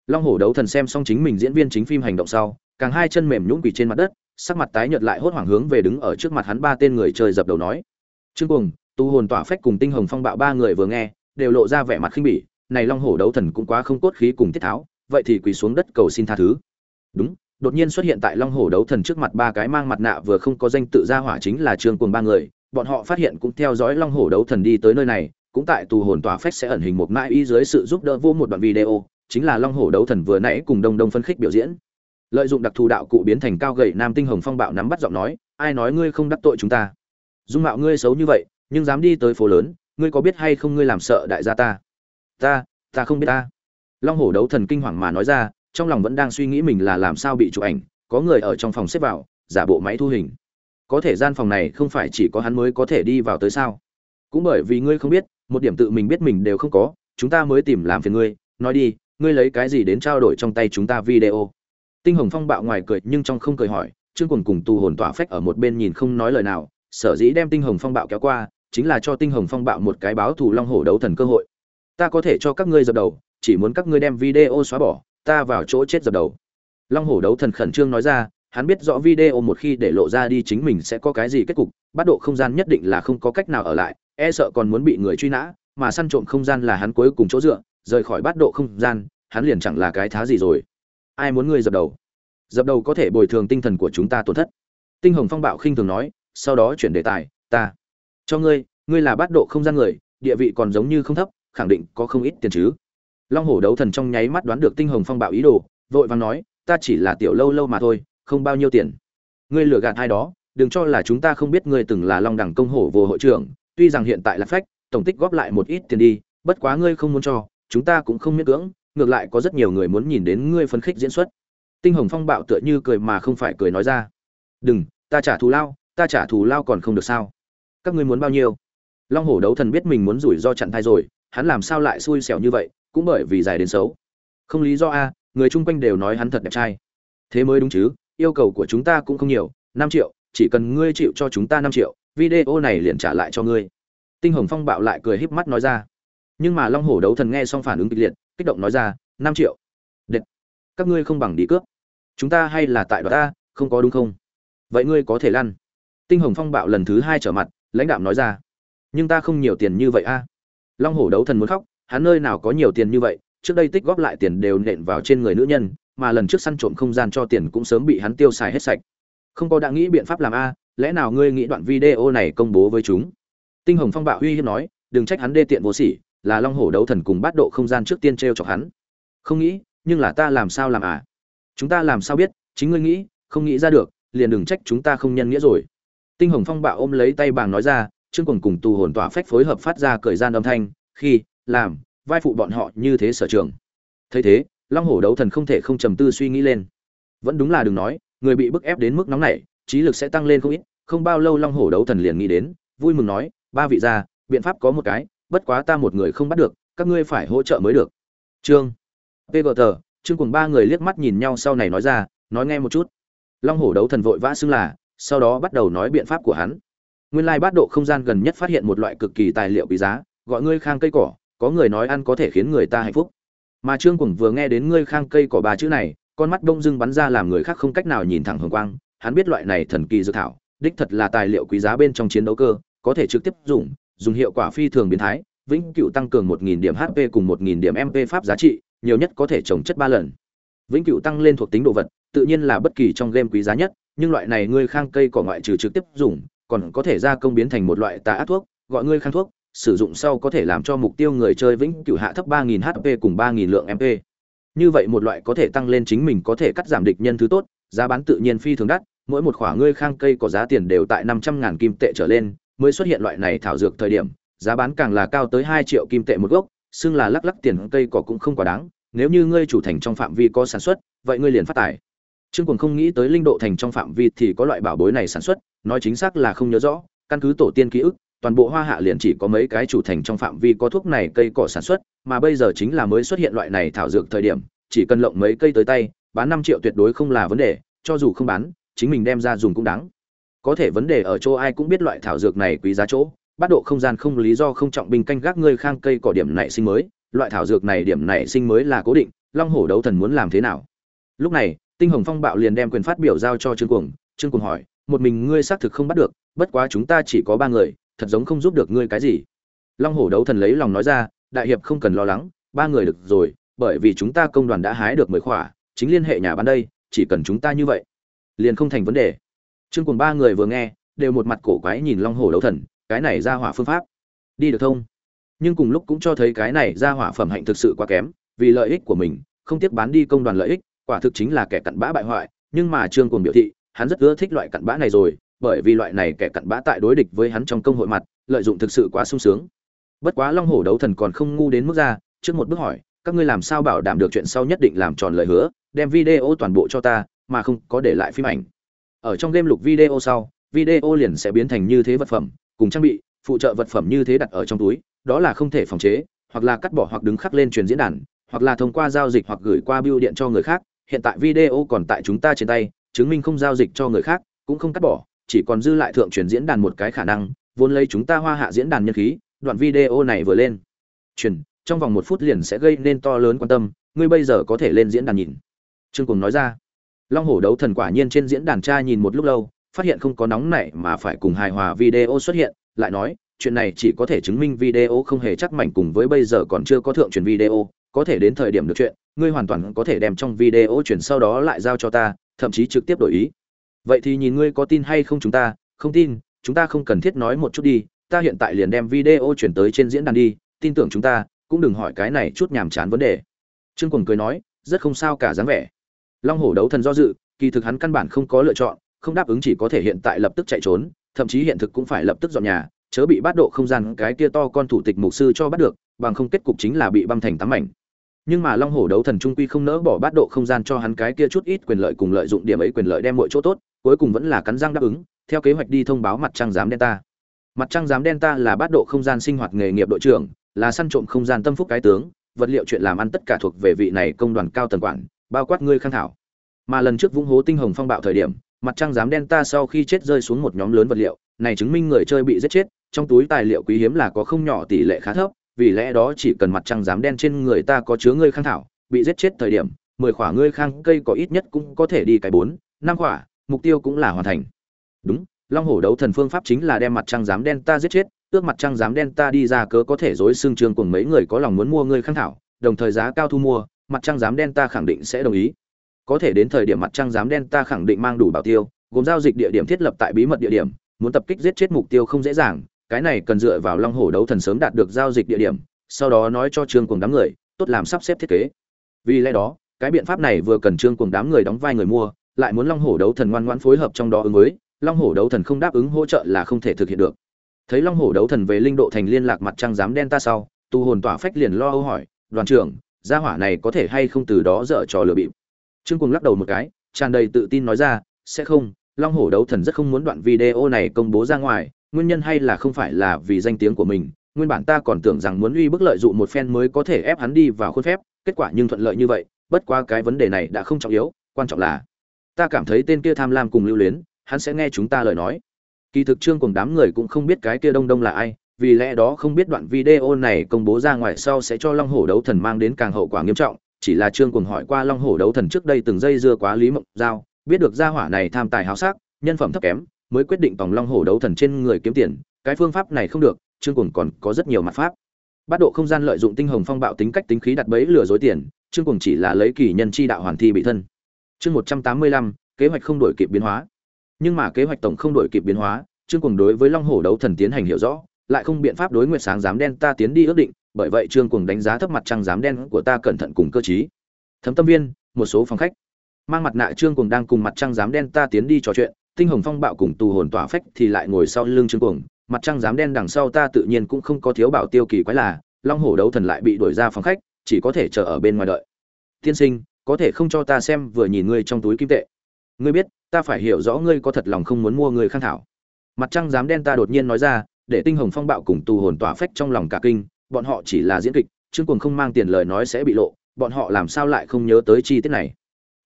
Long hổ đấu thần xem xong chính mình diễn viên chính phim hành động sau, càng hai chân mềm nhũn quỳ trên mặt đất sắc mặt tái nhợt lại hốt hoảng hướng về đứng ở trước mặt hắn ba tên người chơi dập đầu nói. Trương cuồng, tu hồn tỏa phách cùng tinh hồng phong bạo ba người vừa nghe, đều lộ ra vẻ mặt khinh bỉ, này long hổ đấu thần cũng quá không cốt khí cùng tiết tháo, vậy thì quỳ xuống đất cầu xin tha thứ. Đúng, đột nhiên xuất hiện tại long hổ đấu thần trước mặt ba cái mang mặt nạ vừa không có danh tự ra hỏa chính là trương cuồng ba người, bọn họ phát hiện cũng theo dõi long hổ đấu thần đi tới nơi này, cũng tại tù hồn tòa phách sẽ ẩn hình một mãi y dưới sự giúp đỡ vô một đoạn video, chính là long hổ đấu thần vừa nãy cùng đông đông phân khích biểu diễn lợi dụng đặc thù đạo cụ biến thành cao gậy nam tinh hồng phong bạo nắm bắt giọng nói, ai nói ngươi không đắc tội chúng ta? Dung mạo ngươi xấu như vậy, nhưng dám đi tới phố lớn, ngươi có biết hay không ngươi làm sợ đại gia ta? Ta ta không biết ta. Long hổ đấu thần kinh hoàng mà nói ra, trong lòng vẫn đang suy nghĩ mình là làm sao bị chụp ảnh, có người ở trong phòng xếp vào, giả bộ máy thu hình. Có thể gian phòng này không phải chỉ có hắn mới có thể đi vào tới sao? Cũng bởi vì ngươi không biết, một điểm tự mình biết mình đều không có, chúng ta mới tìm làm phiền ngươi. Nói đi, ngươi lấy cái gì đến trao đổi trong tay chúng ta video? Tinh hồng phong bạo ngoài cười nhưng trong không cười hỏi, trương quần cùng Tu hồn tỏa phách ở một bên nhìn không nói lời nào, sở dĩ đem tinh hồng phong bạo kéo qua, chính là cho tinh hồng phong bạo một cái báo thù long hổ đấu thần cơ hội. Ta có thể cho các ngươi dập đầu, chỉ muốn các ngươi đem video xóa bỏ, ta vào chỗ chết dập đầu. Long hổ đấu thần khẩn trương nói ra, hắn biết rõ video một khi để lộ ra đi chính mình sẽ có cái gì kết cục, bắt độ không gian nhất định là không có cách nào ở lại e sợ còn muốn bị người truy nã, mà săn trộm không gian là hắn cuối cùng chỗ dựa, rời khỏi bắt độ không gian, hắn liền chẳng là cái thá gì rồi ai muốn ngươi dập đầu? Dập đầu có thể bồi thường tinh thần của chúng ta tổn thất. Tinh hồng phong bạo khinh thường nói, sau đó chuyển đề tài, ta cho ngươi ngươi là bát độ không gian người, địa vị còn giống như không thấp, khẳng định có không ít tiền chứ. Long hổ đấu thần trong nháy mắt đoán được tinh hồng phong bạo ý đồ, vội vàng nói, ta chỉ là tiểu lâu lâu mà thôi, không bao nhiêu tiền. Ngươi lừa gạt ai đó, đừng cho là chúng ta không biết ngươi từng là long đẳng công hổ vô hội trưởng, tuy rằng hiện tại là phách, tổng tích góp lại một ít tiền đi, bất quá ngươi không muốn cho, chúng ta cũng không miễn cưỡng ngược lại có rất nhiều người muốn nhìn đến ngươi phấn khích diễn xuất. Tinh hồng phong bạo tựa như cười mà không phải cười nói ra. Đừng, ta trả thù lao, ta trả thù lao còn không được sao? Các ngươi muốn bao nhiêu? Long hổ đấu thần biết mình muốn rủi ro chặn thai rồi, hắn làm sao lại xui xẻo như vậy, cũng bởi vì dài đến xấu. Không lý do a, người chung quanh đều nói hắn thật đẹp trai. Thế mới đúng chứ, yêu cầu của chúng ta cũng không nhiều, năm triệu, chỉ cần ngươi chịu cho chúng ta năm triệu, video này liền trả lại cho ngươi. Tinh hồng phong bạo lại cười híp mắt nói ra. Nhưng mà long hổ đấu thần nghe xong phản ứng kịch liệt kích động nói ra, năm triệu. Đệt. các ngươi không bằng đi cướp. Chúng ta hay là tại đó ta, không có đúng không? Vậy ngươi có thể lăn. Tinh hồng phong bạo lần thứ hai trở mặt, lãnh đạo nói ra, nhưng ta không nhiều tiền như vậy a. Long hổ đấu thần muốn khóc, hắn nơi nào có nhiều tiền như vậy? Trước đây tích góp lại tiền đều nện vào trên người nữ nhân, mà lần trước săn trộm không gian cho tiền cũng sớm bị hắn tiêu xài hết sạch. Không có đã nghĩ biện pháp làm a, lẽ nào ngươi nghĩ đoạn video này công bố với chúng? Tinh hồng phong bạo uy hiếp nói, đừng trách hắn đê tiện vô sỉ là long hổ đấu thần cùng bắt độ không gian trước tiên t r e o chọc hắn. Không nghĩ, nhưng là ta làm sao làm à? Chúng ta làm sao biết? Chính ngươi nghĩ, không nghĩ ra được, liền đừng trách chúng ta không nhân nghĩa rồi. Tinh hồng phong bạo ôm lấy tay bàng nói ra chương quần cùng tù hồn tỏa phách phối hợp phát ra cởi gian âm thanh, khi, làm, vai phụ bọn họ như thế sở trường. Thấy thế, long hổ đấu thần không thể không trầm tư suy nghĩ lên. Vẫn đúng là đừng nói, người bị bức ép đến mức nóng này trí lực sẽ tăng lên không ít, không bao lâu long hổ đấu thần liền nghĩ đến, vui mừng nói, ba vị gia, biện pháp có một cái bất quá ta một người không bắt được, các ngươi phải hỗ trợ mới được. Trương pgt trương cùng ba người liếc mắt nhìn nhau sau này nói ra, nói nghe một chút. Long hổ đấu thần vội vã xưng là, sau đó bắt đầu nói biện pháp của hắn. Nguyên lai bát độ không gian gần nhất phát hiện một loại cực kỳ tài liệu quý giá, gọi ngươi khang cây cỏ, có người nói ăn có thể khiến người ta hạnh phúc. Mà trương cùng vừa nghe đến ngươi khang cây cỏ ba chữ này, con mắt đông dưng bắn ra làm người khác không cách nào nhìn thẳng hồng quang, hắn biết loại này thần kỳ dược thảo, đích thật là tài liệu quý giá bên trong chiến đấu cơ, có thể trực tiếp dùng dùng hiệu quả phi thường biến thái vĩnh cửu tăng cường 1.000 điểm hp cùng 1.000 điểm mp pháp giá trị nhiều nhất có thể trồng chất ba lần vĩnh cửu tăng lên thuộc tính đồ vật tự nhiên là bất kỳ trong game quý giá nhất nhưng loại này ngươi khang cây cỏ ngoại trừ trực tiếp dùng còn có thể gia công biến thành một loại tà ác thuốc gọi ngươi khang thuốc sử dụng sau có thể làm cho mục tiêu người chơi vĩnh cửu hạ thấp 3000 HP cùng 3000 lượng MP. Như vậy một loại có thể tăng lên chính mình có thể cắt giảm địch nhân thứ tốt, giá bán tự nhiên phi thường đắt, mỗi một khỏa ngươi khang cây có giá tiền đều tại 500 ngàn kim tệ trở lên, mới xuất hiện loại này thảo dược thời điểm, giá bán càng là cao tới 2 triệu kim tệ một gốc, xưng là lắc lắc tiền cây cỏ cũng không quá đáng, nếu như ngươi chủ thành trong phạm vi có sản xuất, vậy ngươi liền phát tài. Trương Cuồng không nghĩ tới linh độ thành trong phạm vi thì có loại bảo bối này sản xuất, nói chính xác là không nhớ rõ, căn cứ tổ tiên ký ức, toàn bộ hoa hạ liền chỉ có mấy cái chủ thành trong phạm vi có thuốc này cây cỏ sản xuất, mà bây giờ chính là mới xuất hiện loại này thảo dược thời điểm, chỉ cần lộng mấy cây tới tay, bán 5 triệu tuyệt đối không là vấn đề, cho dù không bán, chính mình đem ra dùng cũng đáng. Có thể vấn đề ở chỗ ai cũng biết loại thảo dược này quý giá chỗ, bắt độ không gian không lý do không trọng binh canh gác ngươi khang cây cỏ điểm nảy sinh mới, loại thảo dược này điểm nảy sinh mới là cố định, Long Hổ đấu thần muốn làm thế nào? Lúc này, Tinh Hồng Phong bạo liền đem quyền phát biểu giao cho Trương Cuồng, Trương Cuồng hỏi, một mình ngươi xác thực không bắt được, bất quá chúng ta chỉ có ba người, thật giống không giúp được ngươi cái gì? Long hổ đấu thần lấy lòng nói ra đại hiệp không cần lo lắng ba người được rồi bởi vì chúng ta công đoàn đã hái được mười khỏa chính liên hệ nhà bán đây chỉ cần chúng ta như vậy. Liền không thành vấn đề trương Cuồng ba người vừa nghe, đều một mặt cổ quái nhìn long Hổ đấu thần, cái này ra hỏa phương pháp. Đi được thông nhưng cùng lúc cũng cho thấy cái này ra hỏa phẩm hạnh thực sự quá kém, vì lợi ích của mình, không tiếc bán đi công đoàn lợi ích, quả thực chính là kẻ cặn bã bại hoại. Nhưng mà trương Cuồng biểu thị, hắn rất ưa thích loại cặn bã này rồi, bởi vì loại này kẻ cặn bã tại đối địch với hắn trong công hội mặt, lợi dụng thực sự quá sung sướng. Bất quá long hổ đấu thần còn không ngu đến mức ra, trước một bước hỏi, các ngươi làm sao bảo đảm được chuyện sau nhất định làm tròn lời hứa, đem video toàn bộ cho ta, mà không có để lại phim ảnh? Ở trong game lục video sau, video liền sẽ biến thành như thế vật phẩm, cùng trang bị, phụ trợ vật phẩm như thế đặt ở trong túi, đó là không thể phòng chế, hoặc là cắt bỏ hoặc đứng khắc lên truyền diễn đàn, hoặc là thông qua giao dịch hoặc gửi qua bưu điện cho người khác. Hiện tại video còn tại chúng ta trên tay, chứng minh không giao dịch cho người khác, cũng không cắt bỏ, chỉ còn dư lại thượng truyền diễn đàn một cái khả năng, vốn lấy chúng ta hoa hạ diễn đàn nhân khí, đoạn video này vừa lên. Truyền, trong vòng một phút liền sẽ gây nên to lớn quan tâm, ngươi bây giờ có thể lên diễn đàn nhìn. Trương cùng nói ra long hổ đấu thần quả nhiên trên diễn đàn tra nhìn một lúc lâu, phát hiện không có nóng nảy mà phải cùng hài hòa video xuất hiện, lại nói, chuyện này chỉ có thể chứng minh video không hề chắc mảnh cùng với bây giờ còn chưa có thượng truyền video, có thể đến thời điểm được chuyện, ngươi hoàn toàn có thể đem trong video chuyển sau đó lại giao cho ta, thậm chí trực tiếp đổi ý. Vậy thì nhìn ngươi có tin hay không chúng ta, không tin, chúng ta không cần thiết nói một chút đi, ta hiện tại liền đem video chuyển tới trên diễn đàn đi, tin tưởng chúng ta, cũng đừng hỏi cái này chút nhàm chán vấn đề. Trương quần cười nói, rất không sao cả dáng vẻ long hổ đấu thần do dự, kỳ thực hắn căn bản không có lựa chọn, không đáp ứng chỉ có thể hiện tại lập tức chạy trốn, thậm chí hiện thực cũng phải lập tức dọn nhà, chớ bị bắt độ không gian cái kia to con thủ tịch mục sư cho bắt được, bằng không kết cục chính là bị băm thành tám mảnh. Nhưng mà long hổ đấu thần trung quy không nỡ bỏ bắt độ không gian cho hắn cái kia chút ít quyền lợi cùng lợi dụng điểm ấy quyền lợi đem mọi chỗ tốt, cuối cùng vẫn là cắn răng đáp ứng, theo kế hoạch đi thông báo mặt trăng giám delta. Mặt trăng giám delta là bắt độ không gian sinh hoạt nghề nghiệp đội trưởng, là săn trộm không gian tâm phúc cái tướng, vật liệu chuyện làm ăn tất cả thuộc về vị này công đoàn cao tầng quản bao quát ngươi khang thảo. Mà lần trước vũng hố tinh hồng phong bạo thời điểm, mặt trăng giám delta sau khi chết rơi xuống một nhóm lớn vật liệu, này chứng minh người chơi bị giết chết, trong túi tài liệu quý hiếm là có không nhỏ tỷ lệ khá thấp, vì lẽ đó chỉ cần mặt trăng giám đen trên người ta có chứa ngươi khang thảo, bị giết chết thời điểm, mười khỏa ngươi khang cây có ít nhất cũng có thể đi cái bốn, năm khỏa, mục tiêu cũng là hoàn thành. Đúng, long hổ đấu thần phương pháp chính là đem mặt trăng giám đen ta giết chết, ước mặt trăng giám đen ta đi ra cớ có thể dối xương trường cùng mấy người có lòng muốn mua ngươi khang thảo, đồng thời giá cao thu mua mặt trăng giám đen ta khẳng định sẽ đồng ý. Có thể đến thời điểm mặt trăng giám đen ta khẳng định mang đủ bảo tiêu, gồm giao dịch địa điểm thiết lập tại bí mật địa điểm, muốn tập kích giết chết mục tiêu không dễ dàng, cái này cần dựa vào long hổ đấu thần sớm đạt được giao dịch địa điểm, sau đó nói cho trương cùng đám người, tốt làm sắp xếp thiết kế. Vì lẽ đó, cái biện pháp này vừa cần trương cùng đám người đóng vai người mua, lại muốn long hổ đấu thần ngoan ngoãn phối hợp trong đó ứng với, long hổ đấu thần không đáp ứng hỗ trợ là không thể thực hiện được. Thấy long hổ đấu thần về linh độ thành liên lạc mặt trăng giám đen ta sau, tu hồn tỏa phách liền lo âu hỏi, đoàn trưởng gia hỏa này có thể hay không từ đó dở trò lừa bịp? Trương cùng lắc đầu một cái, tràn đầy tự tin nói ra, sẽ không, long hổ đấu thần rất không muốn đoạn video này công bố ra ngoài, nguyên nhân hay là không phải là vì danh tiếng của mình, nguyên bản ta còn tưởng rằng muốn uy bức lợi dụng một phen mới có thể ép hắn đi vào khuôn phép, kết quả nhưng thuận lợi như vậy, bất qua cái vấn đề này đã không trọng yếu, quan trọng là ta cảm thấy tên kia tham lam cùng lưu luyến, hắn sẽ nghe chúng ta lời nói. Kỳ thực trương cùng đám người cũng không biết cái kia đông đông là ai vì lẽ đó không biết đoạn video này công bố ra ngoài sau sẽ cho long hổ đấu thần mang đến càng hậu quả nghiêm trọng, chỉ là trương cùng hỏi qua long hổ đấu thần trước đây từng dây dưa quá lý mộng giao, biết được gia hỏa này tham tài háo sắc, nhân phẩm thấp kém, mới quyết định tòng long hổ đấu thần trên người kiếm tiền, cái phương pháp này không được, trương cuồng còn có rất nhiều mặt pháp. Bắt độ không gian lợi dụng tinh hồng phong bạo tính cách tính khí đặt bẫy lừa dối tiền, trương cuồng chỉ là lấy kỳ nhân chi đạo hoàn thi bị thân. Chương một trăm tám mươi lăm, kế hoạch không đổi kịp biến hóa. Nhưng mà kế hoạch tổng không đổi kịp biến hóa, trương cuồng đối với long hổ đấu thần tiến hành hiểu rõ lại không biện pháp đối nguyệt sáng dám đen ta tiến đi ước định, bởi vậy trương cùng đánh giá thấp mặt trăng dám đen của ta cẩn thận cùng cơ chí thấm tâm viên, một số phòng khách. Mang mặt nạ trương cùng đang cùng mặt trăng dám đen ta tiến đi trò chuyện, tinh hồng phong bạo cùng tù hồn tỏa phách thì lại ngồi sau lưng trương cùng mặt trăng dám đen đằng sau ta tự nhiên cũng không có thiếu bảo tiêu kỳ quái là, long hổ đấu thần lại bị đuổi ra phòng khách, chỉ có thể chờ ở bên ngoài đợi. Tiên sinh, có thể không cho ta xem vừa nhìn ngươi trong túi kim tệ? Ngươi biết, ta phải hiểu rõ ngươi có thật lòng không muốn mua người khang thảo. Mặt trăng dám đen ta đột nhiên nói ra để tinh hồng phong bạo cùng tù hồn tỏa phách trong lòng cả kinh, bọn họ chỉ là diễn kịch, trương cuồng không mang tiền lời nói sẽ bị lộ, bọn họ làm sao lại không nhớ tới chi tiết này?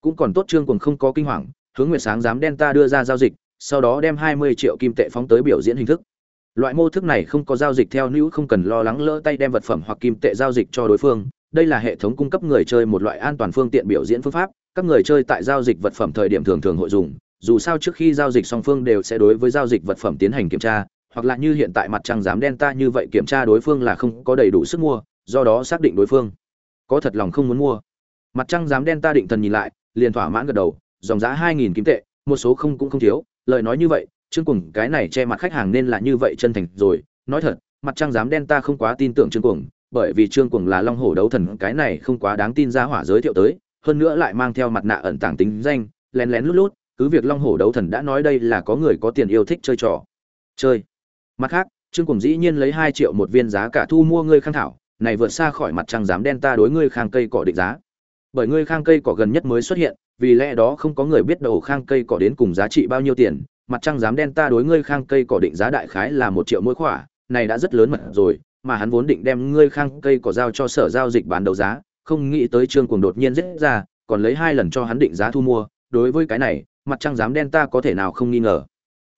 Cũng còn tốt trương cuồng không có kinh hoàng, hướng nguyệt sáng dám đen ta đưa ra giao dịch, sau đó đem hai mươi triệu kim tệ phóng tới biểu diễn hình thức. Loại mô thức này không có giao dịch theo nữ không cần lo lắng lỡ tay đem vật phẩm hoặc kim tệ giao dịch cho đối phương. Đây là hệ thống cung cấp người chơi một loại an toàn phương tiện biểu diễn phương pháp, các người chơi tại giao dịch vật phẩm thời điểm thường thường hội dùng, dù sao trước khi giao dịch song phương đều sẽ đối với giao dịch vật phẩm tiến hành kiểm tra hoặc là như hiện tại mặt trăng dám đen ta như vậy kiểm tra đối phương là không có đầy đủ sức mua, do đó xác định đối phương. Có thật lòng không muốn mua. Mặt trăng dám đen ta định thần nhìn lại, liền thỏa mãn gật đầu, dòng giá hai nghìn kim tệ, một số không cũng không thiếu. Lời nói như vậy, trương cuồng, cái này che mặt khách hàng nên là như vậy chân thành rồi. Nói thật, mặt trăng dám đen ta không quá tin tưởng trương cuồng, bởi vì trương cuồng là long hổ đấu thần, cái này không quá đáng tin ra hỏa giới thiệu tới, hơn nữa lại mang theo mặt nạ ẩn tàng tính danh, lén lén lút lút, cứ việc long hổ đấu thần đã nói đây là có người có tiền yêu thích chơi trò. Chơi mặt khác, trương cuồng dĩ nhiên lấy hai triệu một viên giá cả thu mua ngươi khang thảo, này vượt xa khỏi mặt trăng dám đen ta đối ngươi khang cây cỏ định giá. Bởi ngươi khang cây cỏ gần nhất mới xuất hiện, vì lẽ đó không có người biết đầu khang cây cỏ đến cùng giá trị bao nhiêu tiền, mặt trăng dám đen ta đối ngươi khang cây cỏ định giá đại khái là một triệu mỗi khỏa, này đã rất lớn mật rồi, mà hắn vốn định đem ngươi khang cây cỏ giao cho sở giao dịch bán đấu giá, không nghĩ tới trương cuồng đột nhiên giết ra, còn lấy hai lần cho hắn định giá thu mua, đối với cái này, mặt trăng dám đen ta có thể nào không nghi ngờ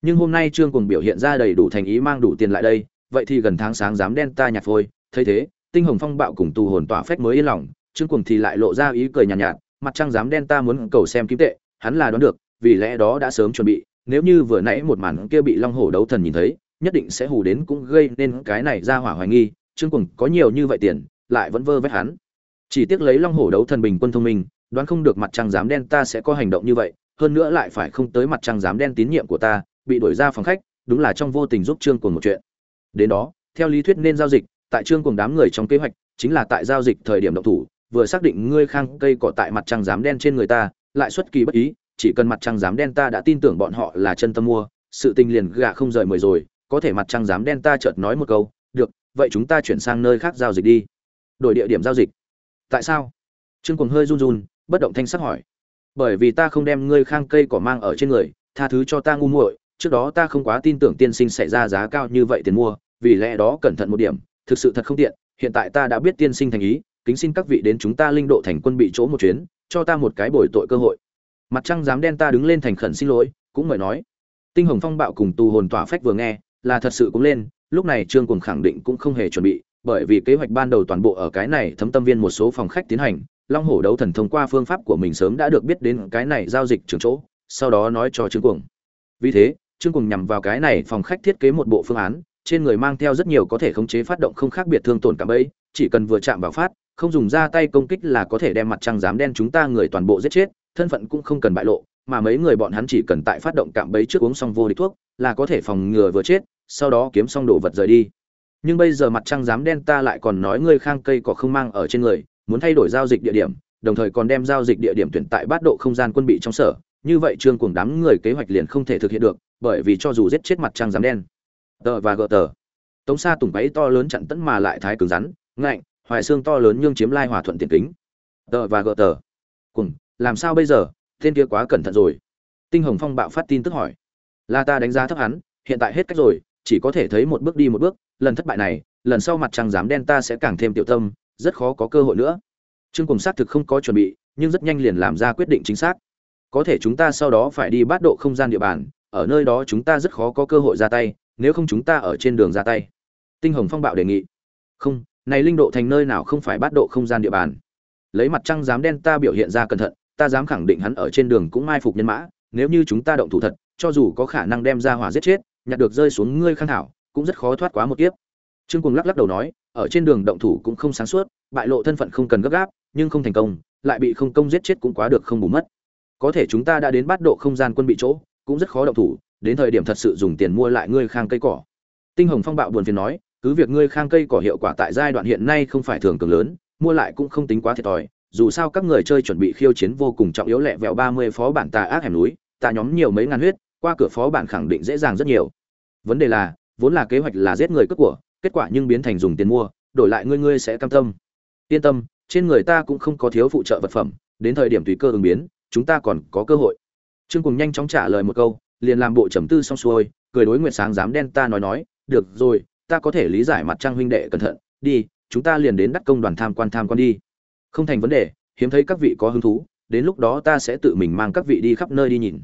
nhưng hôm nay trương cùng biểu hiện ra đầy đủ thành ý mang đủ tiền lại đây vậy thì gần tháng sáng dám đen ta nhạt phôi thấy thế tinh hồng phong bạo cùng tù hồn tỏa phách mới yên lòng trương cùng thì lại lộ ra ý cười nhàn nhạt, nhạt mặt trăng dám đen ta muốn cầu xem kim tệ hắn là đoán được vì lẽ đó đã sớm chuẩn bị nếu như vừa nãy một màn kia bị long hổ đấu thần nhìn thấy nhất định sẽ hù đến cũng gây nên cái này ra hỏa hoài nghi trương cùng có nhiều như vậy tiền lại vẫn vơ vét hắn. Chỉ tiếc lấy long hổ đấu thần bình quân thông minh đoán không được mặt trăng dám đen ta sẽ có hành động như vậy hơn nữa lại phải không tới mặt trăng dám đen tín nhiệm của ta bị đuổi ra phòng khách, đúng là trong vô tình giúp trương cuồng một chuyện. Đến đó, theo lý thuyết nên giao dịch, tại trương cuồng đám người trong kế hoạch, chính là tại giao dịch thời điểm động thủ, vừa xác định ngươi khang cây cỏ tại mặt trăng dám đen trên người ta, lại xuất kỳ bất ý, chỉ cần mặt trăng dám đen ta đã tin tưởng bọn họ là chân tâm mua, sự tình liền gà không rời mười rồi, có thể mặt trăng dám đen ta chợt nói một câu, được, vậy chúng ta chuyển sang nơi khác giao dịch đi. Đổi địa điểm giao dịch. Tại sao? Trương cuồng hơi run run, bất động thanh sắc hỏi. Bởi vì ta không đem ngươi khang cây cỏ mang ở trên người, tha thứ cho ta ngu muội trước đó ta không quá tin tưởng tiên sinh sẽ ra giá cao như vậy tiền mua, vì lẽ đó cẩn thận một điểm, thực sự thật không tiện, hiện tại ta đã biết tiên sinh thành ý, kính xin các vị đến chúng ta linh độ thành quân bị chỗ một chuyến, cho ta một cái bồi tội cơ hội. Mặt trăng dám đen ta đứng lên thành khẩn xin lỗi, cũng mời nói. Tinh hồng phong bạo cùng tù hồn tỏa phách vừa nghe, là thật sự cũng lên, lúc này trương cùng khẳng định cũng không hề chuẩn bị, bởi vì kế hoạch ban đầu toàn bộ ở cái này thấm tâm viên một số phòng khách tiến hành, long hổ đấu thần thông qua phương pháp của mình sớm đã được biết đến cái này giao dịch trường chỗ, sau đó nói cho trương cuồng. Vì thế trương cùng nhằm vào cái này phòng khách thiết kế một bộ phương án, trên người mang theo rất nhiều có thể khống chế phát động không khác biệt thương tổn cả bấy chỉ cần vừa chạm vào phát, không dùng ra tay công kích là có thể đem mặt trăng dám đen chúng ta người toàn bộ giết chết, thân phận cũng không cần bại lộ, mà mấy người bọn hắn chỉ cần tại phát động cạm bẫy trước uống xong vô địch thuốc, là có thể phòng ngừa vừa chết, sau đó kiếm xong đồ vật rời đi. Nhưng bây giờ mặt trăng dám đen ta lại còn nói ngươi khang cây có không mang ở trên người, muốn thay đổi giao dịch địa điểm, đồng thời còn đem giao dịch địa điểm tuyển tại bát độ không gian quân bị trong sở như vậy trương cuồng đám người kế hoạch liền không thể thực hiện được, bởi vì cho dù giết chết mặt trăng giám đen. Tờ và gờ tờ. Tống xa tùng bẫy to lớn chặn tấn mà lại thái cứng rắn, ngạnh, hoài xương to lớn nhưng chiếm lai hòa thuận tiền kính. Tờ và gờ tờ. Cùng làm sao bây giờ? Tên kia quá cẩn thận rồi. Tinh hồng phong bạo phát tin tức hỏi. Là ta đánh giá thấp hắn, hiện tại hết cách rồi, chỉ có thể thấy một bước đi một bước, lần thất bại này, lần sau mặt trăng dám đen ta sẽ càng thêm tiểu tâm, rất khó có cơ hội nữa. Trương cùng xác thực không có chuẩn bị, nhưng rất nhanh liền làm ra quyết định chính xác có thể chúng ta sau đó phải đi bắt độ không gian địa bàn, ở nơi đó chúng ta rất khó có cơ hội ra tay, nếu không chúng ta ở trên đường ra tay. Tinh hồng phong bạo đề nghị. Không, này linh độ thành nơi nào không phải bắt độ không gian địa bàn? Lấy mặt trăng dám đen ta biểu hiện ra cẩn thận, ta dám khẳng định hắn ở trên đường cũng mai phục nhân mã, nếu như chúng ta động thủ thật, cho dù có khả năng đem ra hỏa giết chết, nhặt được rơi xuống ngươi khang thảo, cũng rất khó thoát quá một kiếp. Trương cùng lắc lắc đầu nói, ở trên đường động thủ cũng không sáng suốt, bại lộ thân phận không cần gấp gáp, nhưng không thành công, lại bị không công giết chết cũng quá được không bù mất có thể chúng ta đã đến bắt độ không gian quân bị chỗ, cũng rất khó động thủ, đến thời điểm thật sự dùng tiền mua lại ngươi khang cây cỏ. Tinh hồng phong bạo buồn phiền nói, cứ việc ngươi khang cây cỏ hiệu quả tại giai đoạn hiện nay không phải thường cường lớn, mua lại cũng không tính quá thiệt thòi, dù sao các người chơi chuẩn bị khiêu chiến vô cùng trọng yếu lẹ vẹo ba mươi phó bản tà ác hẻm núi, tà nhóm nhiều mấy ngàn huyết, qua cửa phó bản khẳng định dễ dàng rất nhiều. Vấn đề là, vốn là kế hoạch là giết người cướp của, kết quả nhưng biến thành dùng tiền mua, đổi lại ngươi ngươi sẽ cam tâm. Yên tâm, trên người ta cũng không có thiếu phụ trợ vật phẩm, đến thời điểm tùy cơ ứng biến chúng ta còn có cơ hội. Trương cùng nhanh chóng trả lời một câu, liền làm bộ trầm tư xong xuôi, cười đối nguyệt sáng dám đen ta nói nói, được rồi, ta có thể lý giải mặt trăng huynh đệ cẩn thận, đi, chúng ta liền đến đắc công đoàn tham quan tham quan đi. Không thành vấn đề, hiếm thấy các vị có hứng thú, đến lúc đó ta sẽ tự mình mang các vị đi khắp nơi đi nhìn.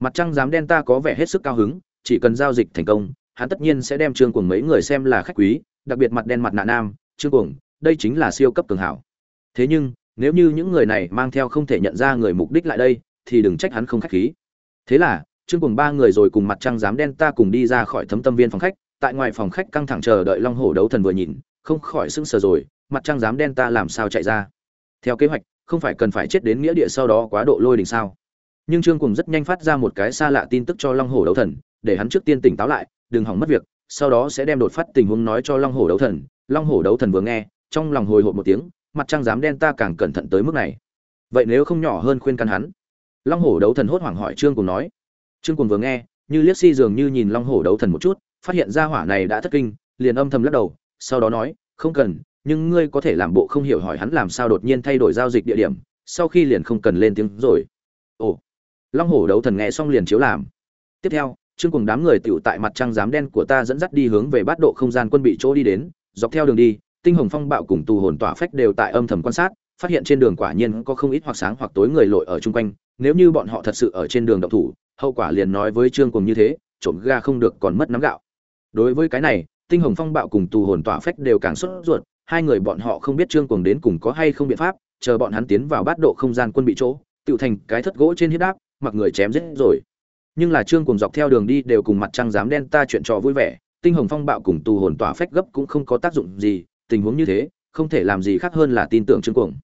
Mặt trăng dám đen ta có vẻ hết sức cao hứng, chỉ cần giao dịch thành công, hắn tất nhiên sẽ đem trương cùng mấy người xem là khách quý, đặc biệt mặt đen mặt nạ nam, trương cùng đây chính là siêu cấp cường hảo. Thế nhưng nếu như những người này mang theo không thể nhận ra người mục đích lại đây, thì đừng trách hắn không khách khí. Thế là, trương cùng ba người rồi cùng mặt trăng dám đen ta cùng đi ra khỏi thấm tâm viên phòng khách, tại ngoài phòng khách căng thẳng chờ đợi long hổ đấu thần vừa nhìn, không khỏi sững sờ rồi, mặt trăng dám đen ta làm sao chạy ra? Theo kế hoạch, không phải cần phải chết đến nghĩa địa sau đó quá độ lôi đình sao? Nhưng trương cùng rất nhanh phát ra một cái xa lạ tin tức cho long hổ đấu thần, để hắn trước tiên tỉnh táo lại, đừng hỏng mất việc, sau đó sẽ đem đột phát tình huống nói cho long hổ đấu thần. Long hổ đấu thần vừa nghe, trong lòng hồi hộp một tiếng mặt trăng dám đen ta càng cẩn thận tới mức này. Vậy nếu không nhỏ hơn khuyên căn hắn? Long hổ đấu thần hốt hoảng hỏi trương cùng nói. Trương cùng vừa nghe, như liếc si dường như nhìn long hổ đấu thần một chút, phát hiện ra hỏa này đã thất kinh, liền âm thầm lắc đầu, sau đó nói, không cần, nhưng ngươi có thể làm bộ không hiểu hỏi hắn làm sao đột nhiên thay đổi giao dịch địa điểm, sau khi liền không cần lên tiếng rồi. Ồ. Long hổ đấu thần nghe xong liền chiếu làm. Tiếp theo, trương cùng đám người tựu tại mặt trăng giám đen của ta dẫn dắt đi hướng về bát độ không gian quân bị chỗ đi đến, dọc theo đường đi tinh hồng phong bạo cùng tù hồn tỏa phách đều tại âm thầm quan sát, phát hiện trên đường quả nhiên có không ít hoặc sáng hoặc tối người lội ở chung quanh, nếu như bọn họ thật sự ở trên đường động thủ, hậu quả liền nói với trương cùng như thế, trộm ga không được còn mất nắm gạo. Đối với cái này, tinh hồng phong bạo cùng tù hồn tỏa phách đều càng sốt ruột, hai người bọn họ không biết trương cùng đến cùng có hay không biện pháp, chờ bọn hắn tiến vào bát độ không gian quân bị chỗ, tự thành cái thất gỗ trên huyết đáp, mặc người chém giết rồi. Nhưng là trương cùng dọc theo đường đi đều cùng mặt trăng dám đen ta chuyện trò vui vẻ, tinh hồng phong bạo cùng tù hồn tỏa phách gấp cũng không có tác dụng gì tình huống như thế, không thể làm gì khác hơn là tin tưởng trương cuồng.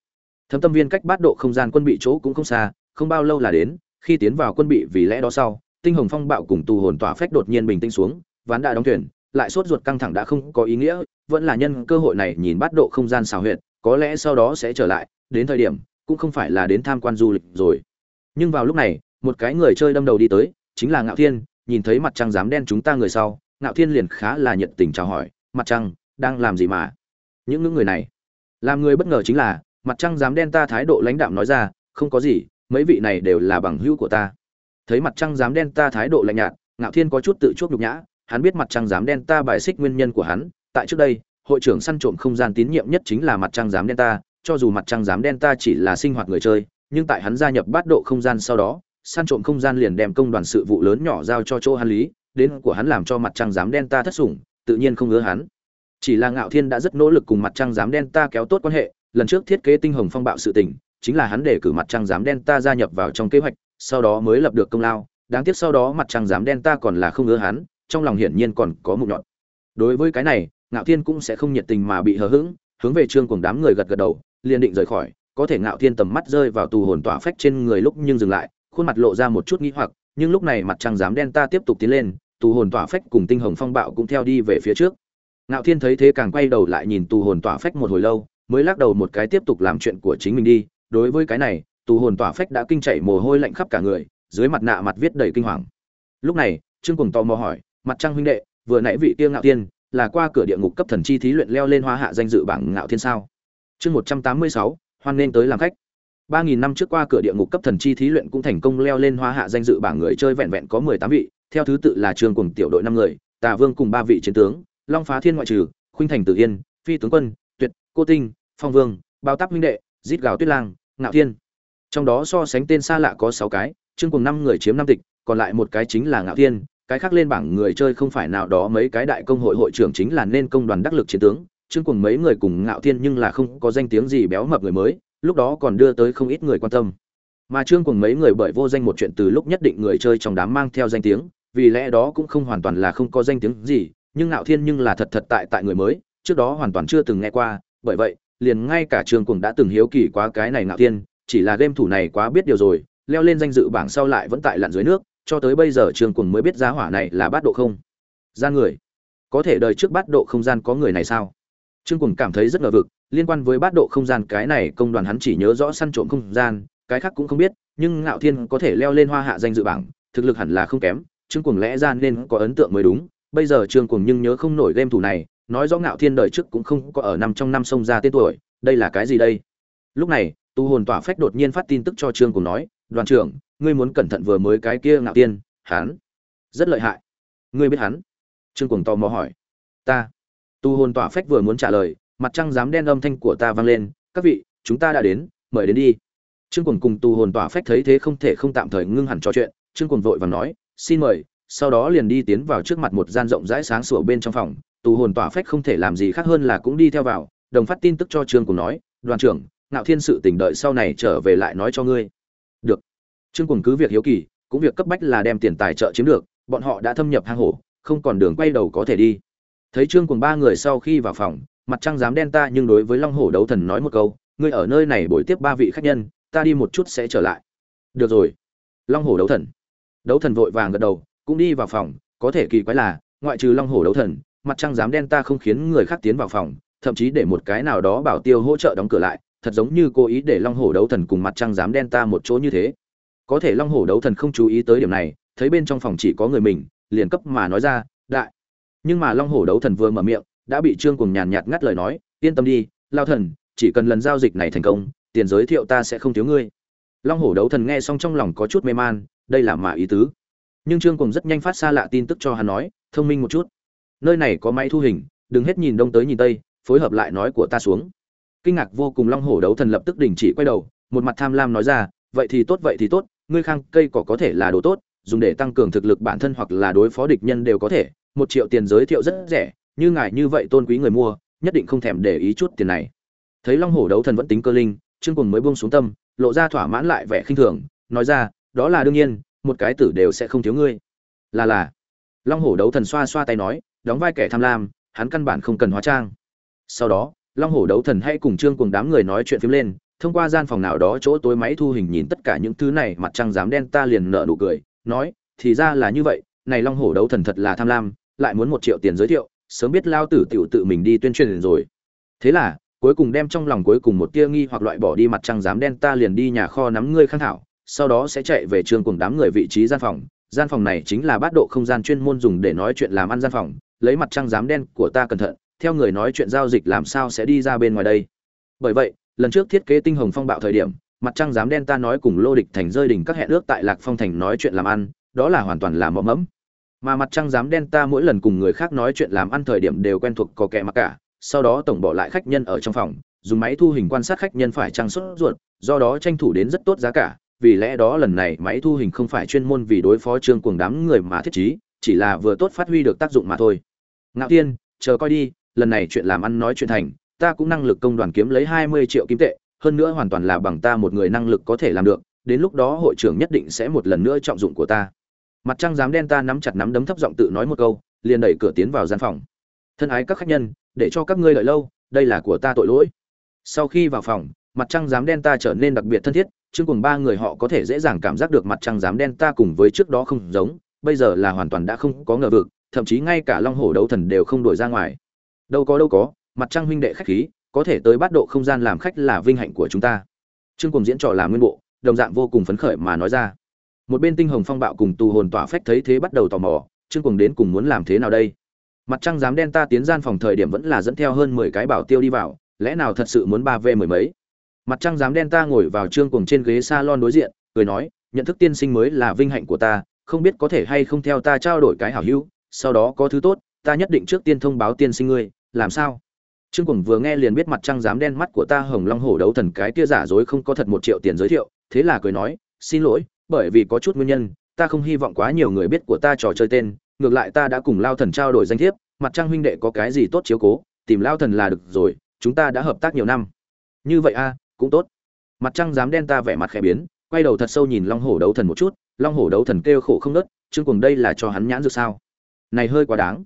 Thâm tâm viên cách bát độ không gian quân bị chỗ cũng không xa, không bao lâu là đến, khi tiến vào quân bị vì lẽ đó sau, tinh hồng phong bạo cùng tù hồn tỏa phách đột nhiên bình tĩnh xuống, ván đã đóng thuyền, lại sốt ruột căng thẳng đã không có ý nghĩa, vẫn là nhân cơ hội này nhìn bát độ không gian xào huyệt, có lẽ sau đó sẽ trở lại, đến thời điểm, cũng không phải là đến tham quan du lịch rồi. Nhưng vào lúc này, một cái người chơi đâm đầu đi tới, chính là ngạo thiên, nhìn thấy mặt trăng dám đen chúng ta người sau, ngạo thiên liền khá là nhiệt tình chào hỏi, mặt trăng, đang làm gì mà? Những ngưỡng người này. Làm người bất ngờ chính là, mặt trăng dám đen ta thái độ lãnh đạm nói ra, không có gì, mấy vị này đều là bằng hữu của ta. Thấy mặt trăng dám đen ta thái độ lạnh nhạt, ngạo thiên có chút tự chuốc nhục nhã, hắn biết mặt trăng dám đen ta bài xích nguyên nhân của hắn, tại trước đây, hội trưởng săn trộm không gian tín nhiệm nhất chính là mặt trăng dám đen ta, cho dù mặt trăng dám đen ta chỉ là sinh hoạt người chơi, nhưng tại hắn gia nhập bát độ không gian sau đó, săn trộm không gian liền đem công đoàn sự vụ lớn nhỏ giao cho chỗ hắn lý, đến của hắn làm cho mặt trăng dám đen ta thất sủng, tự nhiên không ngứa hắn chỉ là ngạo thiên đã rất nỗ lực cùng mặt trăng giám đen ta kéo tốt quan hệ, lần trước thiết kế tinh hồng phong bạo sự tình, chính là hắn để cử mặt trăng giám đen ta gia nhập vào trong kế hoạch, sau đó mới lập được công lao. Đáng tiếc sau đó mặt trăng giám đen ta còn là không ngứa hắn, trong lòng hiển nhiên còn có mụn nhọn. Đối với cái này, ngạo thiên cũng sẽ không nhiệt tình mà bị hờ hững, hướng về trương cùng đám người gật gật đầu, liền định rời khỏi. Có thể ngạo thiên tầm mắt rơi vào tù hồn tỏa phách trên người lúc nhưng dừng lại, khuôn mặt lộ ra một chút nghĩ hoặc, nhưng lúc này mặt trăng giám đen ta tiếp tục tiến lên, tù hồn tỏa phách cùng tinh hồng phong bạo cũng theo đi về phía trước ngạo thiên thấy thế càng quay đầu lại nhìn tù hồn tỏa phách một hồi lâu, mới lắc đầu một cái tiếp tục làm chuyện của chính mình đi. Đối với cái này, tù hồn tỏa phách đã kinh chạy mồ hôi lạnh khắp cả người, dưới mặt nạ mặt viết đầy kinh hoàng. Lúc này, trương cùng tò mò hỏi, mặt trăng huynh đệ, vừa nãy vị kia ngạo thiên là qua cửa địa ngục cấp thần chi thí luyện leo lên hoa hạ danh dự bảng ngạo thiên sao? Chương một trăm tám mươi sáu, hoan nên tới làm khách. Ba nghìn năm trước qua cửa địa ngục cấp thần chi thí luyện cũng thành công leo lên hoa hạ danh dự bảng người chơi vẹn vẹn có mười tám vị, theo thứ tự là Trương cùng tiểu đội năm người, tà vương cùng ba vị chiến tướng long phá thiên ngoại trừ, khuynh thành tử yên, phi tướng quân, tuyệt, cô tinh, phong vương, bao táp minh đệ, giết gào tuyết lang, ngạo thiên. Trong đó so sánh tên xa lạ có sáu cái, chương cùng năm người chiếm năm tịch, còn lại một cái chính là ngạo thiên, cái khác lên bảng người chơi không phải nào đó mấy cái đại công hội hội trưởng chính là nên công đoàn đắc lực chiến tướng, chương cùng mấy người cùng ngạo thiên nhưng là không có danh tiếng gì béo mập người mới, lúc đó còn đưa tới không ít người quan tâm. Mà trương cùng mấy người bởi vô danh một chuyện từ lúc nhất định người chơi trong đám mang theo danh tiếng, vì lẽ đó cũng không hoàn toàn là không có danh tiếng gì nhưng ngạo thiên nhưng là thật thật tại tại người mới, trước đó hoàn toàn chưa từng nghe qua, bởi vậy, liền ngay cả trường cùng đã từng hiếu kỳ quá cái này ngạo thiên, chỉ là game thủ này quá biết điều rồi, leo lên danh dự bảng sau lại vẫn tại lặn dưới nước, cho tới bây giờ trường cùng mới biết giá hỏa này là bát độ không. Gian người. Có thể đời trước bát độ không gian có người này sao? Trương cùng cảm thấy rất ngờ vực, liên quan với bát độ không gian cái này công đoàn hắn chỉ nhớ rõ săn trộm không gian, cái khác cũng không biết, nhưng ngạo thiên có thể leo lên hoa hạ danh dự bảng, thực lực hẳn là không kém, trương cùng lẽ ra nên có ấn tượng mới đúng bây giờ trương cuồng nhưng nhớ không nổi game thủ này, nói rõ ngạo thiên đời trước cũng không có ở năm trong năm sông ra tên tuổi, đây là cái gì đây? Lúc này, tu hồn tỏa phách đột nhiên phát tin tức cho trương cuồng nói, đoàn trưởng, ngươi muốn cẩn thận vừa mới cái kia ngạo tiên hắn rất lợi hại. Ngươi biết hắn? Trương cuồng tò mò hỏi. Ta. Tu hồn tỏa phách vừa muốn trả lời, mặt trăng dám đen âm thanh của ta vang lên, các vị, chúng ta đã đến, mời đến đi. Trương cuồng cùng tu hồn tỏa phách thấy thế không thể không tạm thời ngưng hẳn trò chuyện, trương cuồng vội và nói, xin mời sau đó liền đi tiến vào trước mặt một gian rộng rãi sáng sủa bên trong phòng, tù hồn tỏa phách không thể làm gì khác hơn là cũng đi theo vào, đồng phát tin tức cho trương cùng nói, đoàn trưởng, ngạo thiên sự tỉnh đợi sau này trở về lại nói cho ngươi. Được. Trương cùng cứ việc hiếu kỳ, cũng việc cấp bách là đem tiền tài trợ chiếm được, bọn họ đã thâm nhập hang hổ, không còn đường quay đầu có thể đi. Thấy trương cùng ba người sau khi vào phòng, mặt trăng dám đen ta nhưng đối với long hổ đấu thần nói một câu, ngươi ở nơi này buổi tiếp ba vị khách nhân, ta đi một chút sẽ trở lại. Được rồi. Long hổ đấu thần. Đấu thần vội vàng gật đầu cũng đi vào phòng, có thể kỳ quái là, ngoại trừ long hổ đấu thần, mặt trăng dám đen ta không khiến người khác tiến vào phòng, thậm chí để một cái nào đó bảo tiêu hỗ trợ đóng cửa lại, thật giống như cố ý để long hổ đấu thần cùng mặt trăng dám đen ta một chỗ như thế. Có thể long hổ đấu thần không chú ý tới điểm này, thấy bên trong phòng chỉ có người mình, liền cấp mà nói ra, đại. Nhưng mà long hổ đấu thần vừa mở miệng, đã bị trương cùng nhàn nhạt ngắt lời nói, yên tâm đi, lao thần, chỉ cần lần giao dịch này thành công, tiền giới thiệu ta sẽ không thiếu ngươi. Long hổ đấu thần nghe xong trong lòng có chút mê man, đây là mà ý tứ nhưng trương cùng rất nhanh phát xa lạ tin tức cho hắn nói, thông minh một chút. Nơi này có máy thu hình, đừng hết nhìn đông tới nhìn tây, phối hợp lại nói của ta xuống. Kinh ngạc vô cùng long hổ đấu thần lập tức đình chỉ quay đầu, một mặt tham lam nói ra, vậy thì tốt, vậy thì tốt, ngươi khang, cây cỏ có thể là đồ tốt, dùng để tăng cường thực lực bản thân hoặc là đối phó địch nhân đều có thể, một triệu tiền giới thiệu rất rẻ, như ngài như vậy tôn quý người mua, nhất định không thèm để ý chút tiền này. Thấy long hổ đấu thần vẫn tính cơ linh, trương cùng mới buông xuống tâm, lộ ra thỏa mãn lại vẻ khinh thường, nói ra, đó là đương nhiên một cái tử đều sẽ không thiếu ngươi. Là là. Long hổ đấu thần xoa xoa tay nói, đóng vai kẻ tham lam, hắn căn bản không cần hóa trang. Sau đó, long hổ đấu thần hay cùng trương cùng đám người nói chuyện phím lên, thông qua gian phòng nào đó chỗ tối máy thu hình nhìn tất cả những thứ này, mặt trăng dám đen ta liền nợ nụ cười, nói, thì ra là như vậy, này long hổ đấu thần thật là tham lam, lại muốn một triệu tiền giới thiệu, sớm biết lao tử tiểu tự mình đi tuyên truyền rồi. Thế là, cuối cùng đem trong lòng cuối cùng một tia nghi hoặc loại bỏ đi mặt trăng dám đen ta liền đi nhà kho nắm ngươi khang thảo sau đó sẽ chạy về trường cùng đám người vị trí gian phòng. Gian phòng này chính là bát độ không gian chuyên môn dùng để nói chuyện làm ăn gian phòng. Lấy mặt trăng dám đen của ta cẩn thận, theo người nói chuyện giao dịch làm sao sẽ đi ra bên ngoài đây? Bởi vậy, lần trước thiết kế tinh hồng phong bạo thời điểm, mặt trăng dám đen ta nói cùng lô địch thành rơi đỉnh các hẹn ước tại lạc phong thành nói chuyện làm ăn, đó là hoàn toàn là mõm mẫm. Mà mặt trăng dám đen ta mỗi lần cùng người khác nói chuyện làm ăn thời điểm đều quen thuộc có kẻ mặc cả, sau đó tổng bỏ lại khách nhân ở trong phòng, dùng máy thu hình quan sát khách nhân phải trăng xuất ruột, do đó tranh thủ đến rất tốt giá cả vì lẽ đó lần này máy thu hình không phải chuyên môn vì đối phó trương cuồng đám người mà thiết trí, chỉ là vừa tốt phát huy được tác dụng mà thôi. Ngạo tiên chờ coi đi, lần này chuyện làm ăn nói chuyện thành, ta cũng năng lực công đoàn kiếm lấy hai mươi triệu kim tệ, hơn nữa hoàn toàn là bằng ta một người năng lực có thể làm được, đến lúc đó hội trưởng nhất định sẽ một lần nữa trọng dụng của ta. Mặt trăng dám đen ta nắm chặt nắm đấm thấp giọng tự nói một câu, liền đẩy cửa tiến vào gian phòng. Thân ái các khách nhân, để cho các ngươi đợi lâu, đây là của ta tội lỗi. Sau khi vào phòng, mặt trăng dám đen ta trở nên đặc biệt thân thiết chương cùng ba người họ có thể dễ dàng cảm giác được mặt trăng dám đen ta cùng với trước đó không giống, bây giờ là hoàn toàn đã không có ngờ vực, thậm chí ngay cả long hổ đấu thần đều không đuổi ra ngoài. Đâu có đâu có, mặt trăng huynh đệ khách khí, có thể tới bắt độ không gian làm khách là vinh hạnh của chúng ta. Trương cùng diễn trò làm nguyên bộ, đồng dạng vô cùng phấn khởi mà nói ra. Một bên tinh hồng phong bạo cùng tù hồn tỏa phách thấy thế bắt đầu tò mò, trương cùng đến cùng muốn làm thế nào đây? Mặt trăng dám đen ta tiến gian phòng thời điểm vẫn là dẫn theo hơn mười cái bảo tiêu đi vào, lẽ nào thật sự muốn ba v mười mấy? Mặt trăng dám đen ta ngồi vào trương cùng trên ghế salon đối diện, cười nói, nhận thức tiên sinh mới là vinh hạnh của ta, không biết có thể hay không theo ta trao đổi cái hảo hữu, sau đó có thứ tốt, ta nhất định trước tiên thông báo tiên sinh ngươi, làm sao? Trương cùng vừa nghe liền biết mặt trăng dám đen mắt của ta hồng long hổ đấu thần cái kia giả dối không có thật một triệu tiền giới thiệu, thế là cười nói, xin lỗi, bởi vì có chút nguyên nhân, ta không hy vọng quá nhiều người biết của ta trò chơi tên, ngược lại ta đã cùng lao thần trao đổi danh thiếp, mặt trăng huynh đệ có cái gì tốt chiếu cố, tìm lao thần là được rồi, chúng ta đã hợp tác nhiều năm. Như vậy a cũng tốt. Mặt trăng dám đen ta vẻ mặt khẽ biến, quay đầu thật sâu nhìn long hổ đấu thần một chút, long hổ đấu thần kêu khổ không nớt trương cuồng đây là cho hắn nhãn dược sao? Này hơi quá đáng.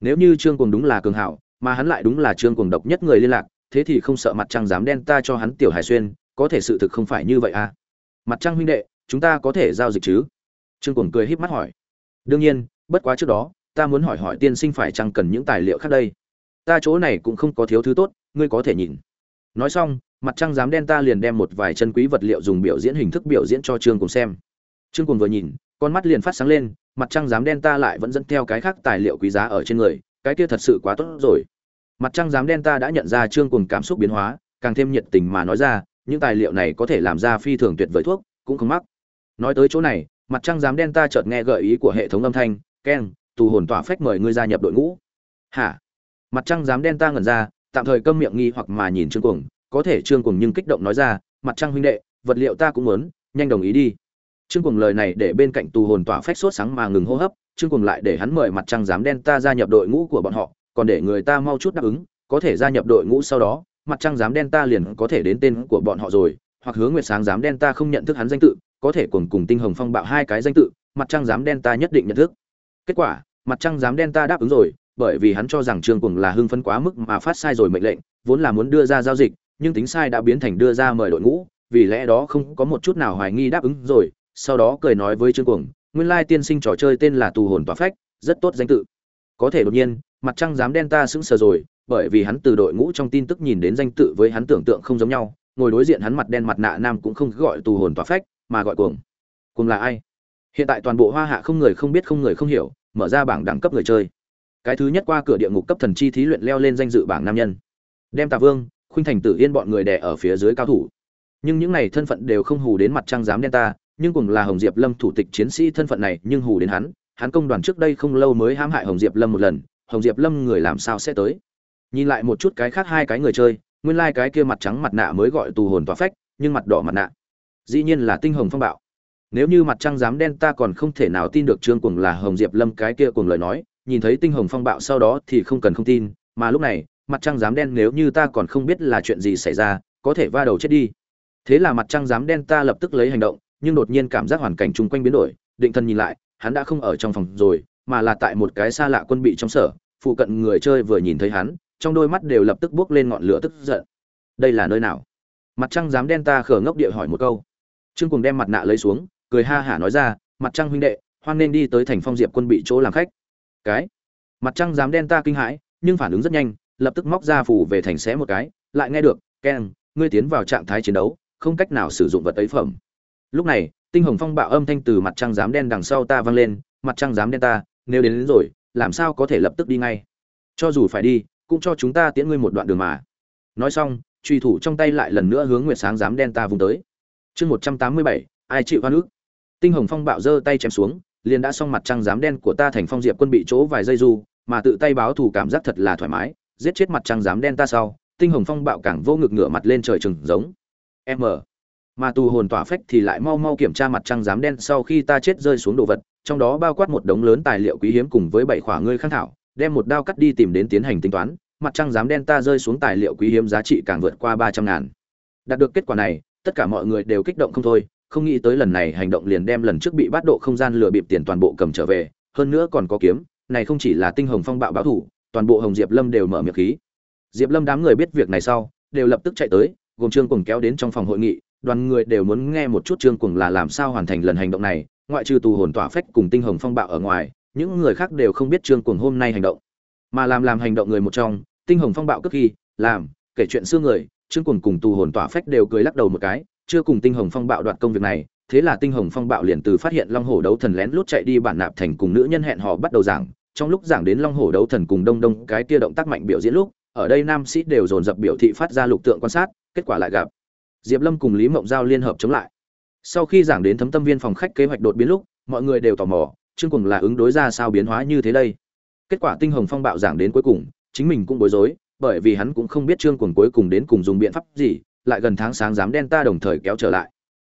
Nếu như trương cuồng đúng là cường hảo, mà hắn lại đúng là trương cuồng độc nhất người liên lạc, thế thì không sợ mặt trăng dám đen ta cho hắn tiểu hải xuyên, có thể sự thực không phải như vậy à? Mặt trăng huynh đệ, chúng ta có thể giao dịch chứ? Trương cuồng cười híp mắt hỏi. Đương nhiên, bất quá trước đó, ta muốn hỏi hỏi tiên sinh phải chăng cần những tài liệu khác đây? Ta chỗ này cũng không có thiếu thứ tốt, ngươi có thể nhìn. Nói xong mặt trăng dám đen ta liền đem một vài chân quý vật liệu dùng biểu diễn hình thức biểu diễn cho trương cùng xem. Trương cùng vừa nhìn, con mắt liền phát sáng lên, mặt trăng dám đen ta lại vẫn dẫn theo cái khác tài liệu quý giá ở trên người, cái kia thật sự quá tốt rồi. Mặt trăng dám đen ta đã nhận ra trương cùng cảm xúc biến hóa, càng thêm nhiệt tình mà nói ra, những tài liệu này có thể làm ra phi thường tuyệt vời thuốc, cũng không mắc. Nói tới chỗ này, mặt trăng dám đen ta chợt nghe gợi ý của hệ thống âm thanh keng tù hồn tỏa phách mời ngươi gia nhập đội ngũ. Hả? Mặt trăng dám đen ta ngẩn ra, tạm thời câm miệng nghi hoặc mà nhìn trương cuồng có thể trương cùng nhưng kích động nói ra, mặt trăng huynh đệ, vật liệu ta cũng muốn, nhanh đồng ý đi. Trương cùng lời này để bên cạnh tù hồn tỏa phách sốt sáng mà ngừng hô hấp, trương cùng lại để hắn mời mặt trăng dám đen ta gia nhập đội ngũ của bọn họ, còn để người ta mau chút đáp ứng, có thể gia nhập đội ngũ sau đó, mặt trăng dám đen ta liền có thể đến tên của bọn họ rồi, hoặc hướng nguyệt sáng dám đen ta không nhận thức hắn danh tự, có thể cùng cùng tinh hồng phong bạo hai cái danh tự, mặt trăng dám đen ta nhất định nhận thức. Kết quả, mặt trăng dám đen ta đáp ứng rồi, bởi vì hắn cho rằng trương cùng là hưng phấn quá mức mà phát sai rồi mệnh lệnh, vốn là muốn đưa ra giao dịch nhưng tính sai đã biến thành đưa ra mời đội ngũ, vì lẽ đó không có một chút nào hoài nghi đáp ứng rồi, sau đó cười nói với trương cuồng, nguyên lai tiên sinh trò chơi tên là tù hồn tỏa phách, rất tốt danh tự. Có thể đột nhiên, mặt trăng dám đen ta sững sờ rồi, bởi vì hắn từ đội ngũ trong tin tức nhìn đến danh tự với hắn tưởng tượng không giống nhau, ngồi đối diện hắn mặt đen mặt nạ nam cũng không gọi tù hồn tỏa phách, mà gọi cuồng. Cuồng là ai? Hiện tại toàn bộ hoa hạ không người không biết không người không hiểu, mở ra bảng đẳng cấp người chơi. Cái thứ nhất qua cửa địa ngục cấp thần chi thí luyện leo lên danh dự bảng nam nhân. Đem tà vương khuynh thành tử yên bọn người đè ở phía dưới cao thủ. Nhưng những này thân phận đều không hù đến mặt trăng giám đen ta, nhưng cùng là hồng diệp lâm thủ tịch chiến sĩ thân phận này nhưng hù đến hắn hắn công đoàn trước đây không lâu mới hãm hại hồng diệp lâm một lần, hồng diệp lâm người làm sao sẽ tới? Nhìn lại một chút cái khác hai cái người chơi, nguyên lai cái kia mặt trắng mặt nạ mới gọi tù hồn tỏa phách, nhưng mặt đỏ mặt nạ. Dĩ nhiên là tinh hồng phong bạo. Nếu như mặt trăng dám đen ta còn không thể nào tin được trương cuồng là hồng diệp lâm cái kia cuồng lời nói, nhìn thấy tinh hồng phong bạo sau đó thì không cần không tin, mà lúc này mặt trăng dám đen nếu như ta còn không biết là chuyện gì xảy ra, có thể va đầu chết đi. Thế là mặt trăng dám đen ta lập tức lấy hành động, nhưng đột nhiên cảm giác hoàn cảnh chung quanh biến đổi, định thân nhìn lại, hắn đã không ở trong phòng rồi, mà là tại một cái xa lạ quân bị trong sở, phụ cận người chơi vừa nhìn thấy hắn, trong đôi mắt đều lập tức buốc lên ngọn lửa tức giận. Đây là nơi nào? Mặt trăng dám đen ta khở ngốc địa hỏi một câu. Trương cùng đem mặt nạ lấy xuống, cười ha hả nói ra, mặt trăng huynh đệ, hoan nên đi tới thành phong diệp quân bị chỗ làm khách. Cái? Mặt trăng dám đen ta kinh hãi, nhưng phản ứng rất nhanh lập tức móc ra phủ về thành xé một cái lại nghe được keng ngươi tiến vào trạng thái chiến đấu không cách nào sử dụng vật ấy phẩm. Lúc này tinh hồng phong bạo âm thanh từ mặt trăng dám đen đằng sau ta vang lên mặt trăng dám đen ta nếu đến, đến rồi làm sao có thể lập tức đi ngay? Cho dù phải đi cũng cho chúng ta tiễn ngươi một đoạn đường mà. Nói xong truy thủ trong tay lại lần nữa hướng nguyệt sáng dám đen ta vùng tới. Chương một trăm tám mươi bảy ai chịu hoa nước tinh hồng phong bạo giơ tay chém xuống liền đã xong mặt trăng dám đen của ta thành phong diệp quân bị chỗ vài giây du mà tự tay báo thù cảm giác thật là thoải mái giết chết mặt trăng dám đen ta sau, tinh hồng phong bạo càng vô ngực ngửa mặt lên trời trừng giống. M. Mà tù hồn tỏa phách thì lại mau mau kiểm tra mặt trăng dám đen sau khi ta chết rơi xuống đồ vật, trong đó bao quát một đống lớn tài liệu quý hiếm cùng với bảy khỏa ngươi khang thảo, đem một đao cắt đi tìm đến tiến hành tính toán, mặt trăng dám đen ta rơi xuống tài liệu quý hiếm giá trị càng vượt qua ba trăm ngàn. Đạt được kết quả này, tất cả mọi người đều kích động không thôi, không nghĩ tới lần này hành động liền đem lần trước bị bắt độ không gian lừa bịp tiền toàn bộ cầm trở về, hơn nữa còn có kiếm, này không chỉ là tinh hồng phong bạo báo thủ toàn bộ hồng diệp lâm đều mở miệng khí. Diệp lâm đám người biết việc này sau, đều lập tức chạy tới, gồm trương cùng kéo đến trong phòng hội nghị, đoàn người đều muốn nghe một chút trương cùng là làm sao hoàn thành lần hành động này, ngoại trừ tù hồn tỏa phách cùng tinh hồng phong bạo ở ngoài, những người khác đều không biết trương cùng hôm nay hành động. Mà làm làm hành động người một trong, tinh hồng phong bạo cất khi, làm, kể chuyện xưa người, trương cùng cùng tù hồn tỏa phách đều cười lắc đầu một cái, chưa cùng tinh hồng phong bạo đoạt công việc này, thế là tinh hồng phong bạo liền từ phát hiện long hổ đấu thần lén lút chạy đi bản nạp thành cùng nữ nhân hẹn họ bắt đầu giảng trong lúc giảng đến long hổ đấu thần cùng đông đông, cái kia động tác mạnh biểu diễn lúc, ở đây nam sĩ đều dồn dập biểu thị phát ra lục tượng quan sát, kết quả lại gặp. Diệp lâm cùng lý mộng giao liên hợp chống lại. Sau khi giảng đến thấm tâm viên phòng khách kế hoạch đột biến lúc, mọi người đều tò mò chương cùng là ứng đối ra sao biến hóa như thế đây? Kết quả tinh hồng phong bạo giảng đến cuối cùng, chính mình cũng bối rối, bởi vì hắn cũng không biết trương cuồng cuối cùng đến cùng dùng biện pháp gì, lại gần tháng sáng dám đen ta đồng thời kéo trở lại.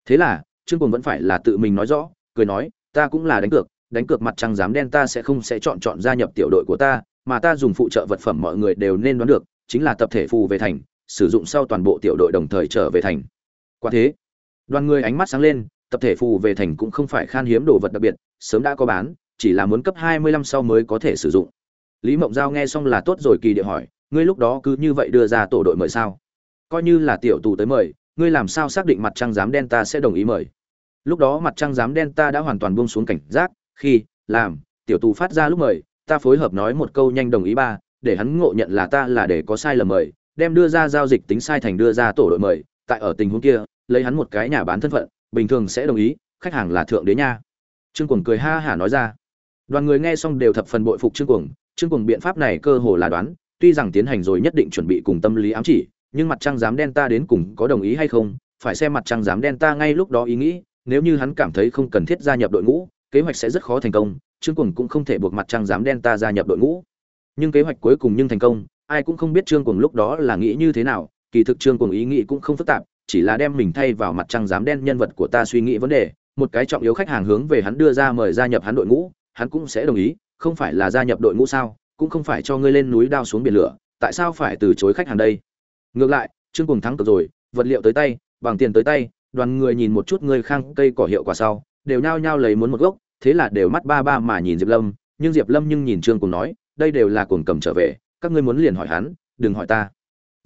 Thế là, trương cuồng vẫn phải là tự mình nói rõ, cười nói, ta cũng là đánh cược đánh cược mặt trăng dám đen ta sẽ không sẽ chọn chọn gia nhập tiểu đội của ta, mà ta dùng phụ trợ vật phẩm mọi người đều nên đoán được, chính là tập thể phù về thành, sử dụng sau toàn bộ tiểu đội đồng thời trở về thành. Quả thế, đoàn người ánh mắt sáng lên, tập thể phù về thành cũng không phải khan hiếm đồ vật đặc biệt, sớm đã có bán, chỉ là muốn cấp 25 sau mới có thể sử dụng. Lý mộng giao nghe xong là tốt rồi, kỳ địa hỏi, ngươi lúc đó cứ như vậy đưa ra tổ đội mời sao? Coi như là tiểu tù tới mời, ngươi làm sao xác định mặt trăng giám đen ta sẽ đồng ý mời? Lúc đó mặt trăng giám đen ta đã hoàn toàn buông xuống cảnh giác khi, làm, tiểu tù phát ra lúc mời, ta phối hợp nói một câu nhanh đồng ý ba, để hắn ngộ nhận là ta là để có sai lầm mời, đem đưa ra giao dịch tính sai thành đưa ra tổ đội mời, tại ở tình huống kia, lấy hắn một cái nhà bán thân phận, bình thường sẽ đồng ý, khách hàng là thượng đế nha. Trương cuồng cười ha hả nói ra. Đoàn người nghe xong đều thập phần bội phục trương cuồng trương cuồng biện pháp này cơ hồ là đoán, tuy rằng tiến hành rồi nhất định chuẩn bị cùng tâm lý ám chỉ, nhưng mặt trăng dám đen ta đến cùng có đồng ý hay không, phải xem mặt trăng dám đen ta ngay lúc đó ý nghĩ, nếu như hắn cảm thấy không cần thiết gia nhập đội ngũ kế hoạch sẽ rất khó thành công, trương cuồng cũng không thể buộc mặt trăng dám đen ta gia nhập đội ngũ. Nhưng kế hoạch cuối cùng nhưng thành công, ai cũng không biết trương cuồng lúc đó là nghĩ như thế nào, kỳ thực trương cuồng ý nghĩ cũng không phức tạp, chỉ là đem mình thay vào mặt trăng dám đen nhân vật của ta suy nghĩ vấn đề, một cái trọng yếu khách hàng hướng về hắn đưa ra mời gia nhập hắn đội ngũ, hắn cũng sẽ đồng ý, không phải là gia nhập đội ngũ sao, cũng không phải cho ngươi lên núi đao xuống biển lửa, tại sao phải từ chối khách hàng đây? Ngược lại, trương cùng thắng cực rồi, vật liệu tới tay, bằng tiền tới tay, đoàn người nhìn một chút ngươi khang cây cỏ hiệu quả sau đều nhao nhao lấy muốn một gốc, thế là đều mắt ba ba mà nhìn diệp lâm, nhưng diệp lâm nhưng nhìn trương Cuồng nói, đây đều là cuồng cầm trở về, các ngươi muốn liền hỏi hắn, đừng hỏi ta.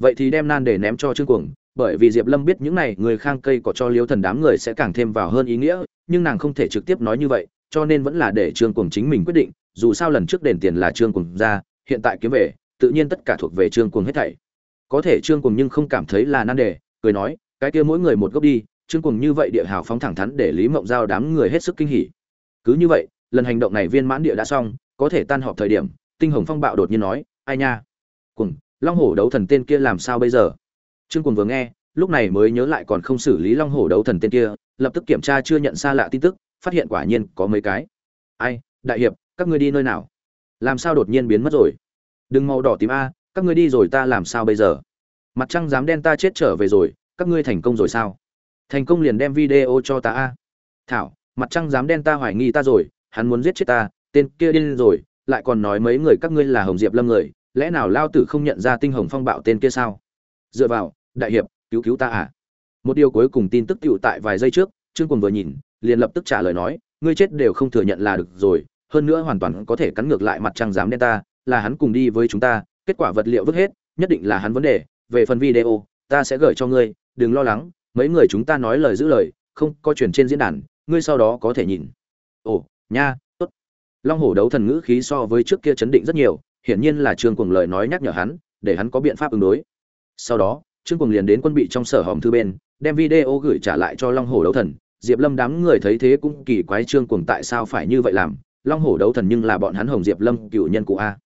Vậy thì đem nan để ném cho trương cuồng, bởi vì diệp lâm biết những này người khang cây có cho liêu thần đám người sẽ càng thêm vào hơn ý nghĩa, nhưng nàng không thể trực tiếp nói như vậy, cho nên vẫn là để trương cuồng chính mình quyết định, dù sao lần trước đền tiền là trương cuồng ra, hiện tại kiếm về, tự nhiên tất cả thuộc về trương cuồng hết thảy. Có thể trương cuồng nhưng không cảm thấy là nan đề, cười nói, cái kia mỗi người một gốc đi trương cùng như vậy địa hào phóng thẳng thắn để lý mộng giao đám người hết sức kinh hỉ. Cứ như vậy, lần hành động này viên mãn địa đã xong, có thể tan họp thời điểm, tinh hồng phong bạo đột nhiên nói, ai nha? Cùng long hổ đấu thần tên kia làm sao bây giờ? Trương cùng vừa nghe, lúc này mới nhớ lại còn không xử lý long hổ đấu thần tên kia, lập tức kiểm tra chưa nhận xa lạ tin tức, phát hiện quả nhiên có mấy cái. Ai, đại hiệp, các ngươi đi nơi nào? Làm sao đột nhiên biến mất rồi? Đừng màu đỏ tím a, các ngươi đi rồi ta làm sao bây giờ? Mặt trăng dám đen ta chết trở về rồi, các ngươi thành công rồi sao? Thành công liền đem video cho ta a. Thảo, mặt trăng dám đen ta hoài nghi ta rồi, hắn muốn giết chết ta, tên kia điên rồi, lại còn nói mấy người các ngươi là hồng diệp lâm người, lẽ nào lao tử không nhận ra tinh hồng phong bạo tên kia sao? Dựa vào, đại hiệp, cứu cứu ta à. Một điều cuối cùng tin tức tựu tại vài giây trước, trương quần vừa nhìn, liền lập tức trả lời nói, ngươi chết đều không thừa nhận là được rồi, hơn nữa hoàn toàn có thể cắn ngược lại mặt trăng dám đen ta, là hắn cùng đi với chúng ta, kết quả vật liệu vứt hết, nhất định là hắn vấn đề, về phần video, ta sẽ gửi cho ngươi, đừng lo lắng mấy người chúng ta nói lời giữ lời, không có chuyển trên diễn đàn, ngươi sau đó có thể nhìn. Ồ, nha, tốt. Long hổ đấu thần ngữ khí so với trước kia chấn định rất nhiều, hiển nhiên là trương cuồng lời nói nhắc nhở hắn, để hắn có biện pháp ứng đối. Sau đó, trương cuồng liền đến quân bị trong sở hòm thư bên, đem video gửi trả lại cho long hổ đấu thần. Diệp lâm đám người thấy thế cũng kỳ quái trương cuồng tại sao phải như vậy làm. Long hổ đấu thần nhưng là bọn hắn hồng diệp lâm cựu nhân cụ a.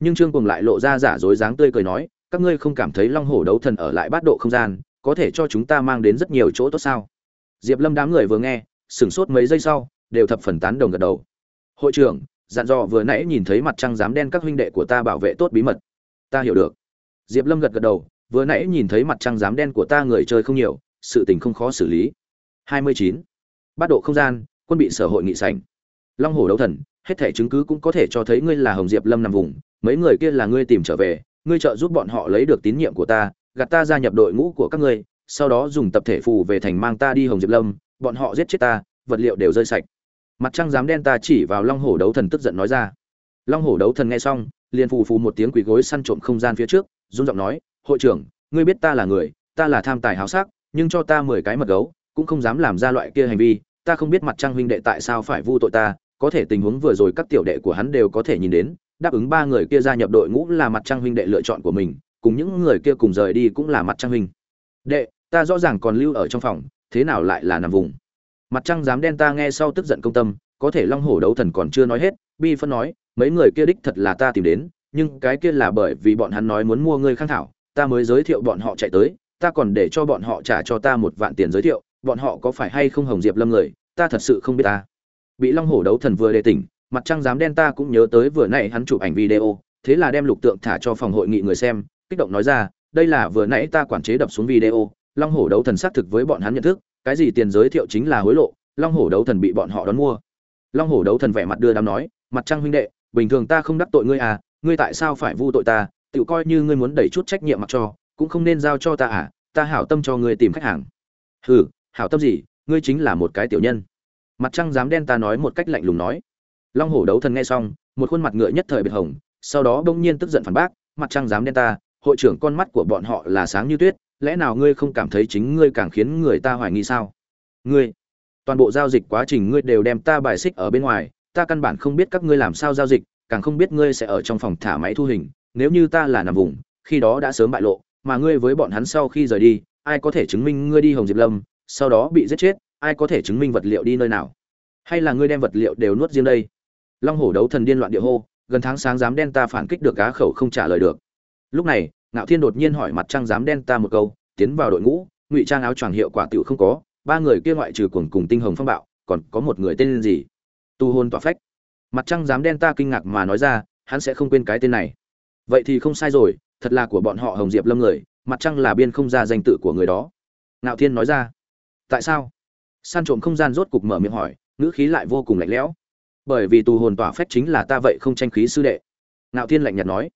Nhưng trương cuồng lại lộ ra giả dối dáng tươi cười nói, các ngươi không cảm thấy long hổ đấu thần ở lại bát độ không gian có thể cho chúng ta mang đến rất nhiều chỗ tốt sao? Diệp lâm đám người vừa nghe, sửng sốt mấy giây sau, đều thập phần tán đồng gật đầu. Hội trưởng, dặn dò vừa nãy nhìn thấy mặt trăng dám đen các huynh đệ của ta bảo vệ tốt bí mật. Ta hiểu được. Diệp lâm gật gật đầu, vừa nãy nhìn thấy mặt trăng dám đen của ta người chơi không nhiều, sự tình không khó xử lý. 29. bát độ không gian, quân bị sở hội nghị sảnh. Long hổ đấu thần, hết thẻ chứng cứ cũng có thể cho thấy ngươi là hồng diệp lâm nằm vùng, mấy người kia là ngươi tìm trở về, ngươi trợ giúp bọn họ lấy được tín nhiệm của ta gạt ta gia nhập đội ngũ của các ngươi, sau đó dùng tập thể phù về thành mang ta đi hồng diệp lâm, bọn họ giết chết ta, vật liệu đều rơi sạch. Mặt trăng dám đen ta chỉ vào long hổ đấu thần tức giận nói ra. Long hổ đấu thần nghe xong, liền phù phù một tiếng quỳ gối săn trộm không gian phía trước, run giọng nói, hội trưởng, ngươi biết ta là người, ta là tham tài háo sắc, nhưng cho ta mười cái mật gấu, cũng không dám làm ra loại kia hành vi, ta không biết mặt trăng huynh đệ tại sao phải vu tội ta, có thể tình huống vừa rồi các tiểu đệ của hắn đều có thể nhìn đến, đáp ứng ba người kia gia nhập đội ngũ là mặt trăng huynh đệ lựa chọn của mình cùng những người kia cùng rời đi cũng là mặt trăng hình. đệ, ta rõ ràng còn lưu ở trong phòng, thế nào lại là nằm vùng mặt trăng dám đen ta nghe sau tức giận công tâm, có thể long hổ đấu thần còn chưa nói hết, bi phân nói, mấy người kia đích thật là ta tìm đến, nhưng cái kia là bởi vì bọn hắn nói muốn mua ngươi khang thảo, ta mới giới thiệu bọn họ chạy tới, ta còn để cho bọn họ trả cho ta một vạn tiền giới thiệu, bọn họ có phải hay không hồng diệp lâm người, ta thật sự không biết ta bị long hổ đấu thần vừa đề tỉnh, mặt trăng dám đen ta cũng nhớ tới vừa nãy hắn chụp ảnh video, thế là đem lục tượng thả cho phòng hội nghị người xem kích động nói ra, đây là vừa nãy ta quản chế đập xuống video, long hổ đấu thần xác thực với bọn hắn nhận thức, cái gì tiền giới thiệu chính là hối lộ, long hổ đấu thần bị bọn họ đón mua. Long hổ đấu thần vẻ mặt đưa đám nói, mặt trăng huynh đệ, bình thường ta không đắc tội ngươi à ngươi tại sao phải vu tội ta tự coi như ngươi muốn đẩy chút trách nhiệm mặc cho, cũng không nên giao cho ta à ta hảo tâm cho ngươi tìm khách hàng. Hừ, hảo tâm gì, ngươi chính là một cái tiểu nhân. Mặt trăng dám đen ta nói một cách lạnh lùng nói. Long hổ đấu thần nghe xong, một khuôn mặt ngựa nhất thời biệt hồng, sau đó bỗng nhiên tức giận phản bác, mặt trăng dám đen ta hội trưởng con mắt của bọn họ là sáng như tuyết, lẽ nào ngươi không cảm thấy chính ngươi càng khiến người ta hoài nghi sao? Ngươi, toàn bộ giao dịch quá trình ngươi đều đem ta bài xích ở bên ngoài, ta căn bản không biết các ngươi làm sao giao dịch, càng không biết ngươi sẽ ở trong phòng thả máy thu hình, nếu như ta là nằm vùng, khi đó đã sớm bại lộ, mà ngươi với bọn hắn sau khi rời đi, ai có thể chứng minh ngươi đi hồng diệp lâm, sau đó bị giết chết, ai có thể chứng minh vật liệu đi nơi nào? Hay là ngươi đem vật liệu đều nuốt riêng đây? Long hổ đấu thần điên loạn địa hô, gần tháng sáng dám đen ta phản kích được cá khẩu không trả lời được lúc này, ngạo thiên đột nhiên hỏi mặt trăng dám đen ta một câu, tiến vào đội ngũ, ngụy trang áo choàng hiệu quả tựu không có, ba người kia ngoại trừ cuồng cùng tinh hồng phong bạo, còn có một người tên gì? Tu hôn tỏa phách. Mặt trăng dám đen ta kinh ngạc mà nói ra, hắn sẽ không quên cái tên này. Vậy thì không sai rồi, thật là của bọn họ hồng diệp lâm người, mặt trăng là biên không ra danh tự của người đó. Ngạo thiên nói ra. Tại sao? San trộm không gian rốt cục mở miệng hỏi, ngữ khí lại vô cùng lạnh lẽo. Bởi vì tù hồn tỏa phách chính là ta vậy không tranh khí sư đệ. Ngạo thiên lạnh nhạt nói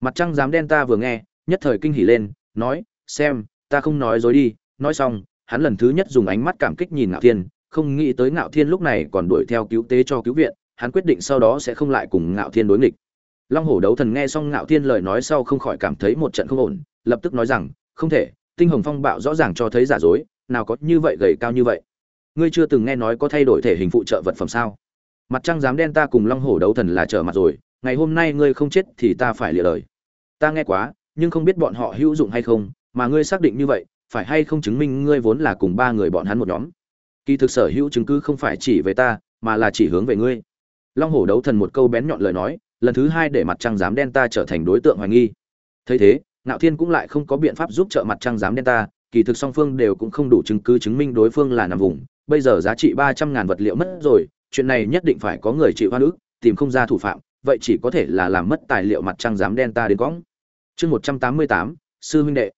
mặt trăng dám đen ta vừa nghe, nhất thời kinh hỉ lên, nói, xem, ta không nói dối đi. Nói xong, hắn lần thứ nhất dùng ánh mắt cảm kích nhìn ngạo thiên, không nghĩ tới ngạo thiên lúc này còn đuổi theo cứu tế cho cứu viện, hắn quyết định sau đó sẽ không lại cùng ngạo thiên đối nghịch. Long hổ đấu thần nghe xong ngạo thiên lời nói sau không khỏi cảm thấy một trận không ổn, lập tức nói rằng, không thể, tinh hồng phong bạo rõ ràng cho thấy giả dối, nào có như vậy gầy cao như vậy. Ngươi chưa từng nghe nói có thay đổi thể hình phụ trợ vật phẩm sao? Mặt trăng dám đen ta cùng long hổ đấu thần là trở mặt rồi ngày hôm nay ngươi không chết thì ta phải lìa lời. Ta nghe quá, nhưng không biết bọn họ hữu dụng hay không, mà ngươi xác định như vậy, phải hay không chứng minh ngươi vốn là cùng ba người bọn hắn một nhóm? Kỳ thực sở hữu chứng cứ không phải chỉ về ta, mà là chỉ hướng về ngươi. Long hổ đấu thần một câu bén nhọn lời nói, lần thứ hai để mặt trăng dám đen ta trở thành đối tượng hoài nghi. Thấy thế, ngạo thiên cũng lại không có biện pháp giúp trợ mặt trăng dám đen ta, kỳ thực song phương đều cũng không đủ chứng cứ chứng minh đối phương là nằm vùng, bây giờ giá trị ba trăm ngàn vật liệu mất rồi, chuyện này nhất định phải có người chịu hoa nữ tìm không ra thủ phạm vậy chỉ có thể là làm mất tài liệu mặt trăng dám đen ta đến cõng. Chương một trăm tám mươi tám, sư huynh đệ.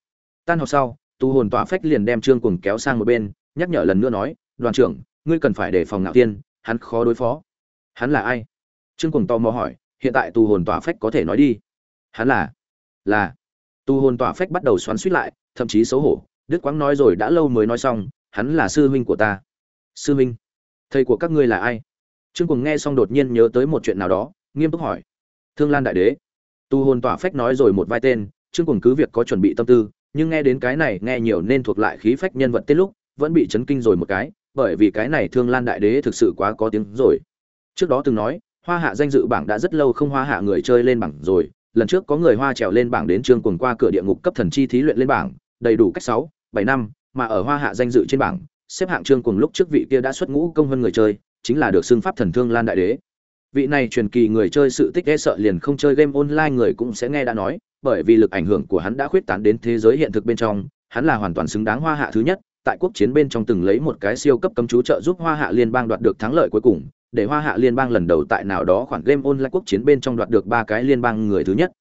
Tan học sau, tu hồn tỏa phách liền đem trương cuồng kéo sang một bên, nhắc nhở lần nữa nói, đoàn trưởng, ngươi cần phải đề phòng ngạo tiên hắn khó đối phó. Hắn là ai? Trương cuồng tò mò hỏi, hiện tại tu hồn tỏa phách có thể nói đi. Hắn là là. Tu hồn tỏa phách bắt đầu xoắn suýt lại, thậm chí xấu hổ, đức quang nói rồi, đã lâu mới nói xong, hắn là sư huynh của ta. Sư huynh, thầy của các ngươi là ai? Trương cuồng nghe xong đột nhiên nhớ tới một chuyện nào đó nghiêm túc hỏi. Thương lan đại đế, tu hồn tỏa phách nói rồi một vai tên, trương cùng cứ việc có chuẩn bị tâm tư, nhưng nghe đến cái này nghe nhiều nên thuộc lại khí phách nhân vật tết lúc, vẫn bị chấn kinh rồi một cái, bởi vì cái này thương lan đại đế thực sự quá có tiếng rồi. Trước đó từng nói, hoa hạ danh dự bảng đã rất lâu không hoa hạ người chơi lên bảng rồi, lần trước có người hoa trèo lên bảng đến trương cùng qua cửa địa ngục cấp thần chi thí luyện lên bảng, đầy đủ cách sáu, bảy năm, mà ở hoa hạ danh dự trên bảng, xếp hạng trương cùng lúc trước vị kia đã xuất ngũ công hơn người chơi, chính là được xưng pháp thần thương lan đại đế vị này truyền kỳ người chơi sự tích e sợ liền không chơi game online người cũng sẽ nghe đã nói, bởi vì lực ảnh hưởng của hắn đã khuyết tán đến thế giới hiện thực bên trong, hắn là hoàn toàn xứng đáng hoa hạ thứ nhất, tại quốc chiến bên trong từng lấy một cái siêu cấp cấm chú trợ giúp hoa hạ liên bang đoạt được thắng lợi cuối cùng, để hoa hạ liên bang lần đầu tại nào đó khoản game online quốc chiến bên trong đoạt được ba cái liên bang người thứ nhất.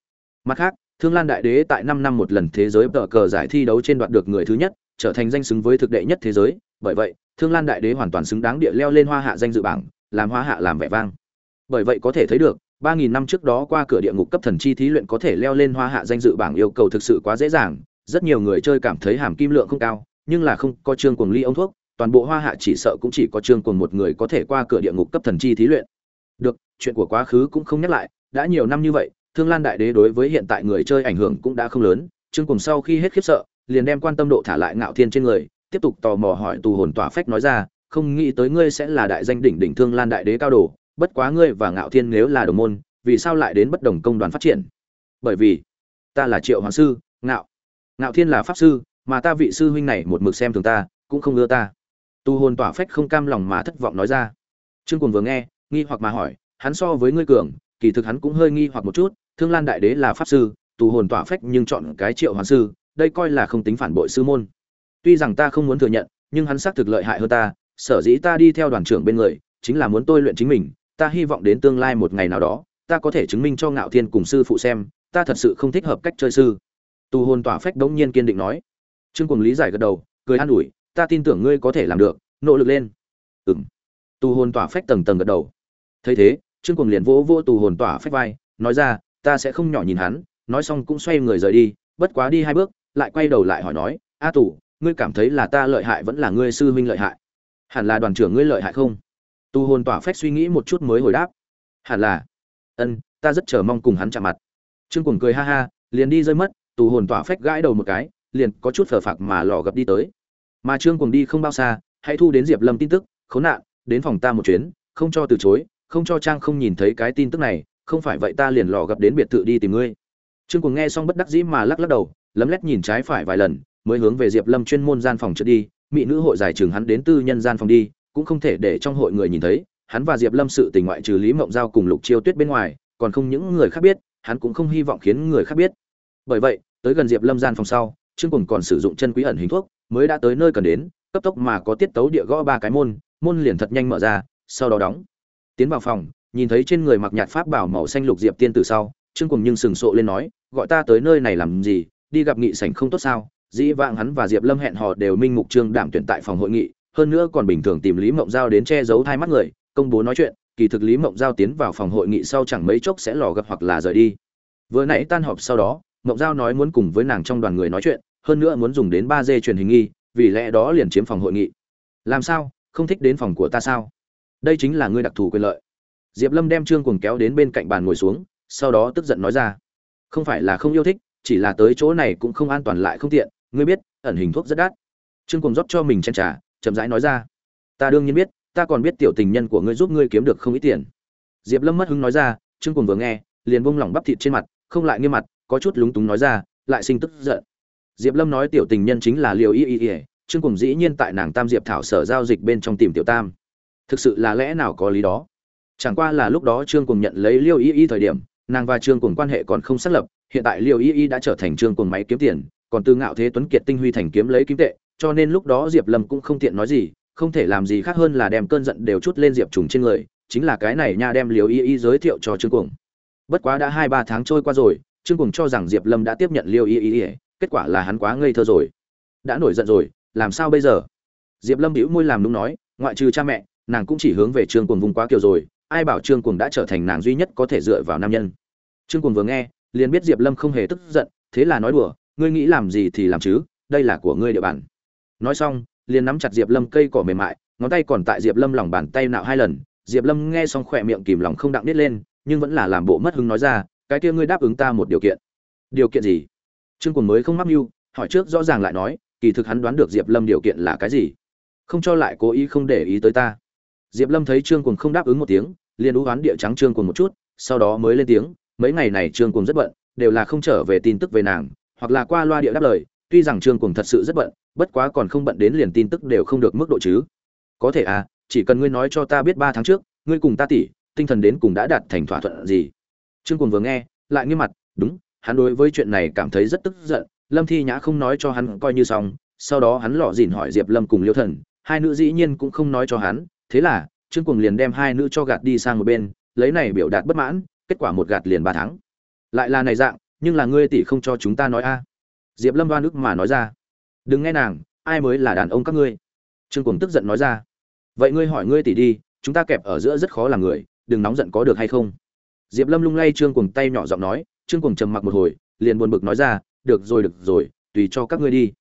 Mặt khác, thương lan đại đế tại năm năm một lần thế giới tờ cờ giải thi đấu trên đoạt được người thứ nhất, trở thành danh xứng với thực đệ nhất thế giới, bởi vậy, thương lan đại đế hoàn toàn xứng đáng địa leo lên hoa hạ danh dự bảng, làm hoa hạ làm vẻ vang bởi vậy có thể thấy được, ba nghìn năm trước đó qua cửa địa ngục cấp thần chi thí luyện có thể leo lên hoa hạ danh dự bảng yêu cầu thực sự quá dễ dàng, rất nhiều người chơi cảm thấy hàm kim lượng không cao, nhưng là không có trương cuồng ly ông thuốc, toàn bộ hoa hạ chỉ sợ cũng chỉ có trương cuồng một người có thể qua cửa địa ngục cấp thần chi thí luyện. Được, chuyện của quá khứ cũng không nhắc lại, đã nhiều năm như vậy, thương lan đại đế đối với hiện tại người chơi ảnh hưởng cũng đã không lớn, trương cuồng sau khi hết khiếp sợ, liền đem quan tâm độ thả lại ngạo thiên trên người, tiếp tục tò mò hỏi tù hồn tỏa phách nói ra, không nghĩ tới ngươi sẽ là đại danh đỉnh đỉnh thương lan đại đế cao đồ bất quá ngươi và ngạo thiên nếu là đồng môn, vì sao lại đến bất đồng công đoàn phát triển? Bởi vì, ta là triệu hoàng sư, ngạo. Ngạo thiên là pháp sư, mà ta vị sư huynh này một mực xem thường ta, cũng không ưa ta. Tu hồn tỏa phách không cam lòng mà thất vọng nói ra. Trương cuồng vừa nghe, nghi hoặc mà hỏi, hắn so với ngươi cường, kỳ thực hắn cũng hơi nghi hoặc một chút, thương lan đại đế là pháp sư, tu hồn tỏa phách nhưng chọn cái triệu hoàng sư, đây coi là không tính phản bội sư môn. Tuy rằng ta không muốn thừa nhận, nhưng hắn xác thực lợi hại hơn ta, sở dĩ ta đi theo đoàn trưởng bên người, chính là muốn tôi luyện chính mình ta hy vọng đến tương lai một ngày nào đó, ta có thể chứng minh cho ngạo thiên cùng sư phụ xem, ta thật sự không thích hợp cách chơi sư. Tu hồn tỏa phách đống nhiên kiên định nói. Trương cùng lý giải gật đầu, cười an ủi, ta tin tưởng ngươi có thể làm được, nỗ lực lên. Ừng tu hồn tỏa phách tầng tầng gật đầu. Thấy thế, trương cùng liền vỗ vỗ tu hồn tỏa phách vai, nói ra, ta sẽ không nhỏ nhìn hắn, nói xong cũng xoay người rời đi, bất quá đi hai bước, lại quay đầu lại hỏi nói, a tù, ngươi cảm thấy là ta lợi hại vẫn là ngươi sư huynh lợi hại? Hẳn là đoàn trưởng ngươi lợi hại không? Tu hồn tỏa phách suy nghĩ một chút mới hồi đáp. Hẳn là. Ân, ta rất chờ mong cùng hắn chạm mặt. Trương cùng cười ha ha, liền đi rơi mất, Tu hồn tỏa phách gãi đầu một cái, liền có chút phờ phạc mà lò gập đi tới. Mà trương cùng đi không bao xa, hãy thu đến diệp lâm tin tức, khốn nạn, đến phòng ta một chuyến, không cho từ chối, không cho trang không nhìn thấy cái tin tức này, không phải vậy ta liền lò gập đến biệt thự đi tìm ngươi. Trương cùng nghe xong bất đắc dĩ mà lắc lắc đầu, lấm lét nhìn trái phải vài lần, mới hướng về diệp lâm chuyên môn gian phòng trượt đi, mỹ nữ hội giải trường hắn đến tư nhân gian phòng đi cũng không thể để trong hội người nhìn thấy, hắn và diệp lâm sự tình ngoại trừ lý mộng giao cùng lục chiêu tuyết bên ngoài, còn không những người khác biết, hắn cũng không hy vọng khiến người khác biết. Bởi vậy, tới gần diệp lâm gian phòng sau, trương cùng còn sử dụng chân quý ẩn hình thuốc, mới đã tới nơi cần đến, cấp tốc mà có tiết tấu địa gõ ba cái môn môn liền thật nhanh mở ra, sau đó đóng. Tiến vào phòng, nhìn thấy trên người mặc nhạt pháp bảo màu xanh lục diệp tiên từ sau, trương cùng nhưng sừng sộ lên nói, gọi ta tới nơi này làm gì, đi gặp nghị sảnh không tốt sao? Dĩ vãng hắn và diệp lâm hẹn hò đều minh mục trương đảm tuyển tại phòng hội nghị hơn nữa còn bình thường tìm lý mộng giao đến che giấu thai mắt người, công bố nói chuyện, kỳ thực lý mộng giao tiến vào phòng hội nghị sau chẳng mấy chốc sẽ lò gặp hoặc là rời đi. Vừa nãy tan họp sau đó, mộng giao nói muốn cùng với nàng trong đoàn người nói chuyện, hơn nữa muốn dùng đến ba d truyền hình nghi, vì lẽ đó liền chiếm phòng hội nghị. Làm sao? Không thích đến phòng của ta sao? Đây chính là ngươi đặc thù quyền lợi. Diệp lâm đem trương cuồng kéo đến bên cạnh bàn ngồi xuống, sau đó tức giận nói ra. Không phải là không yêu thích, chỉ là tới chỗ này cũng không an toàn lại không tiện, ngươi biết, ẩn hình thuốc rất đắt. Trương cuồng rót cho mình chen trà chậm rãi nói ra. Ta đương nhiên biết, ta còn biết tiểu tình nhân của ngươi giúp ngươi kiếm được không ít tiền. Diệp lâm mất hứng nói ra, trương cùng vừa nghe, liền bông lỏng bắp thịt trên mặt, không lại nghiêm mặt, có chút lúng túng nói ra, lại sinh tức giận. Diệp lâm nói tiểu tình nhân chính là liều y y y, trương cùng dĩ nhiên tại nàng tam diệp thảo sở giao dịch bên trong tìm tiểu tam. Thực sự là lẽ nào có lý đó? Chẳng qua là lúc đó trương cùng nhận lấy liêu y y thời điểm, nàng và trương cùng quan hệ còn không xác lập, hiện tại liêu y y đã trở thành trương cùng máy kiếm tiền, còn từ ngạo thế tuấn kiệt tinh huy thành kiếm lấy kiếm tệ cho nên lúc đó diệp lâm cũng không tiện nói gì, không thể làm gì khác hơn là đem cơn giận đều chút lên diệp trùng trên người, chính là cái này nha đem Liễu y y giới thiệu cho trương cuồng. Bất quá đã hai ba tháng trôi qua rồi, trương cuồng cho rằng diệp lâm đã tiếp nhận liêu y y, kết quả là hắn quá ngây thơ rồi. Đã nổi giận rồi, làm sao bây giờ? Diệp lâm bĩu môi làm đúng nói, ngoại trừ cha mẹ, nàng cũng chỉ hướng về trương cuồng vùng quá kiều rồi, ai bảo trương cuồng đã trở thành nàng duy nhất có thể dựa vào nam nhân. Trương cuồng vừa nghe, liền biết diệp lâm không hề tức giận, thế là nói đùa, ngươi nghĩ làm gì thì làm chứ, đây là của ngươi địa bàn nói xong, liền nắm chặt diệp lâm cây cỏ mềm mại, ngón tay còn tại diệp lâm lòng bàn tay nạo hai lần. Diệp lâm nghe xong khỏe miệng kìm lòng không đặng biết lên, nhưng vẫn là làm bộ mất hứng nói ra, cái kia ngươi đáp ứng ta một điều kiện. Điều kiện gì? Trương quần mới không mắc mưu, hỏi trước rõ ràng lại nói, kỳ thực hắn đoán được diệp lâm điều kiện là cái gì? Không cho lại cố ý không để ý tới ta. Diệp lâm thấy trương quần không đáp ứng một tiếng, liền đú oán địa trắng trương quần một chút, sau đó mới lên tiếng, mấy ngày này trương quần rất bận, đều là không trở về tin tức về nàng, hoặc là qua loa địa đáp lời tuy rằng trương Cuồng thật sự rất bận, bất quá còn không bận đến liền tin tức đều không được mức độ chứ. Có thể à chỉ cần ngươi nói cho ta biết ba tháng trước, ngươi cùng ta tỷ tinh thần đến cùng đã đạt thành thỏa thuận gì. Trương Cuồng vừa nghe, lại nghiêm mặt, đúng, hắn đối với chuyện này cảm thấy rất tức giận, lâm thi nhã không nói cho hắn coi như xong, sau đó hắn lọ dỉn hỏi diệp lâm cùng liêu thần, hai nữ dĩ nhiên cũng không nói cho hắn, thế là, trương Cuồng liền đem hai nữ cho gạt đi sang một bên, lấy này biểu đạt bất mãn, kết quả một gạt liền ba tháng. Lại là này dạng, nhưng là ngươi tỷ không cho chúng ta nói a diệp lâm đoan ức mà nói ra. Đừng nghe nàng, ai mới là đàn ông các ngươi? Trương cùng tức giận nói ra. Vậy ngươi hỏi ngươi tỷ đi, chúng ta kẹp ở giữa rất khó làm người, đừng nóng giận có được hay không? Diệp lâm lung lay trương cùng tay nhỏ giọng nói. Trương cùng trầm mặc một hồi, liền buồn bực nói ra. Được rồi được rồi, tùy cho các ngươi đi.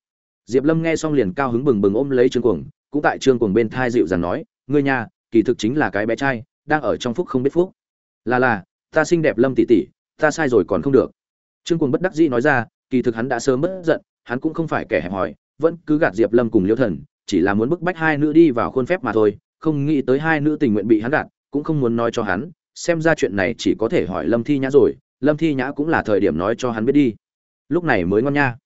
Diệp lâm nghe xong liền cao hứng bừng bừng ôm lấy trương cuồng, cũng tại trương cuồng bên thai dịu dàng nói. Ngươi nhà, kỳ thực chính là cái bé trai, đang ở trong phúc không biết phúc. Là là, ta xinh đẹp lâm tỷ tỷ, ta sai rồi còn không được. Trương cuồng bất đắc dĩ nói ra kỳ thực hắn đã sớm bất giận, hắn cũng không phải kẻ hẹp hòi, vẫn cứ gạt diệp lâm cùng liêu thần, chỉ là muốn bức bách hai nữ đi vào khuôn phép mà thôi, không nghĩ tới hai nữ tình nguyện bị hắn gạt, cũng không muốn nói cho hắn, xem ra chuyện này chỉ có thể hỏi lâm thi nhã rồi, lâm thi nhã cũng là thời điểm nói cho hắn biết đi. Lúc này mới ngon nha.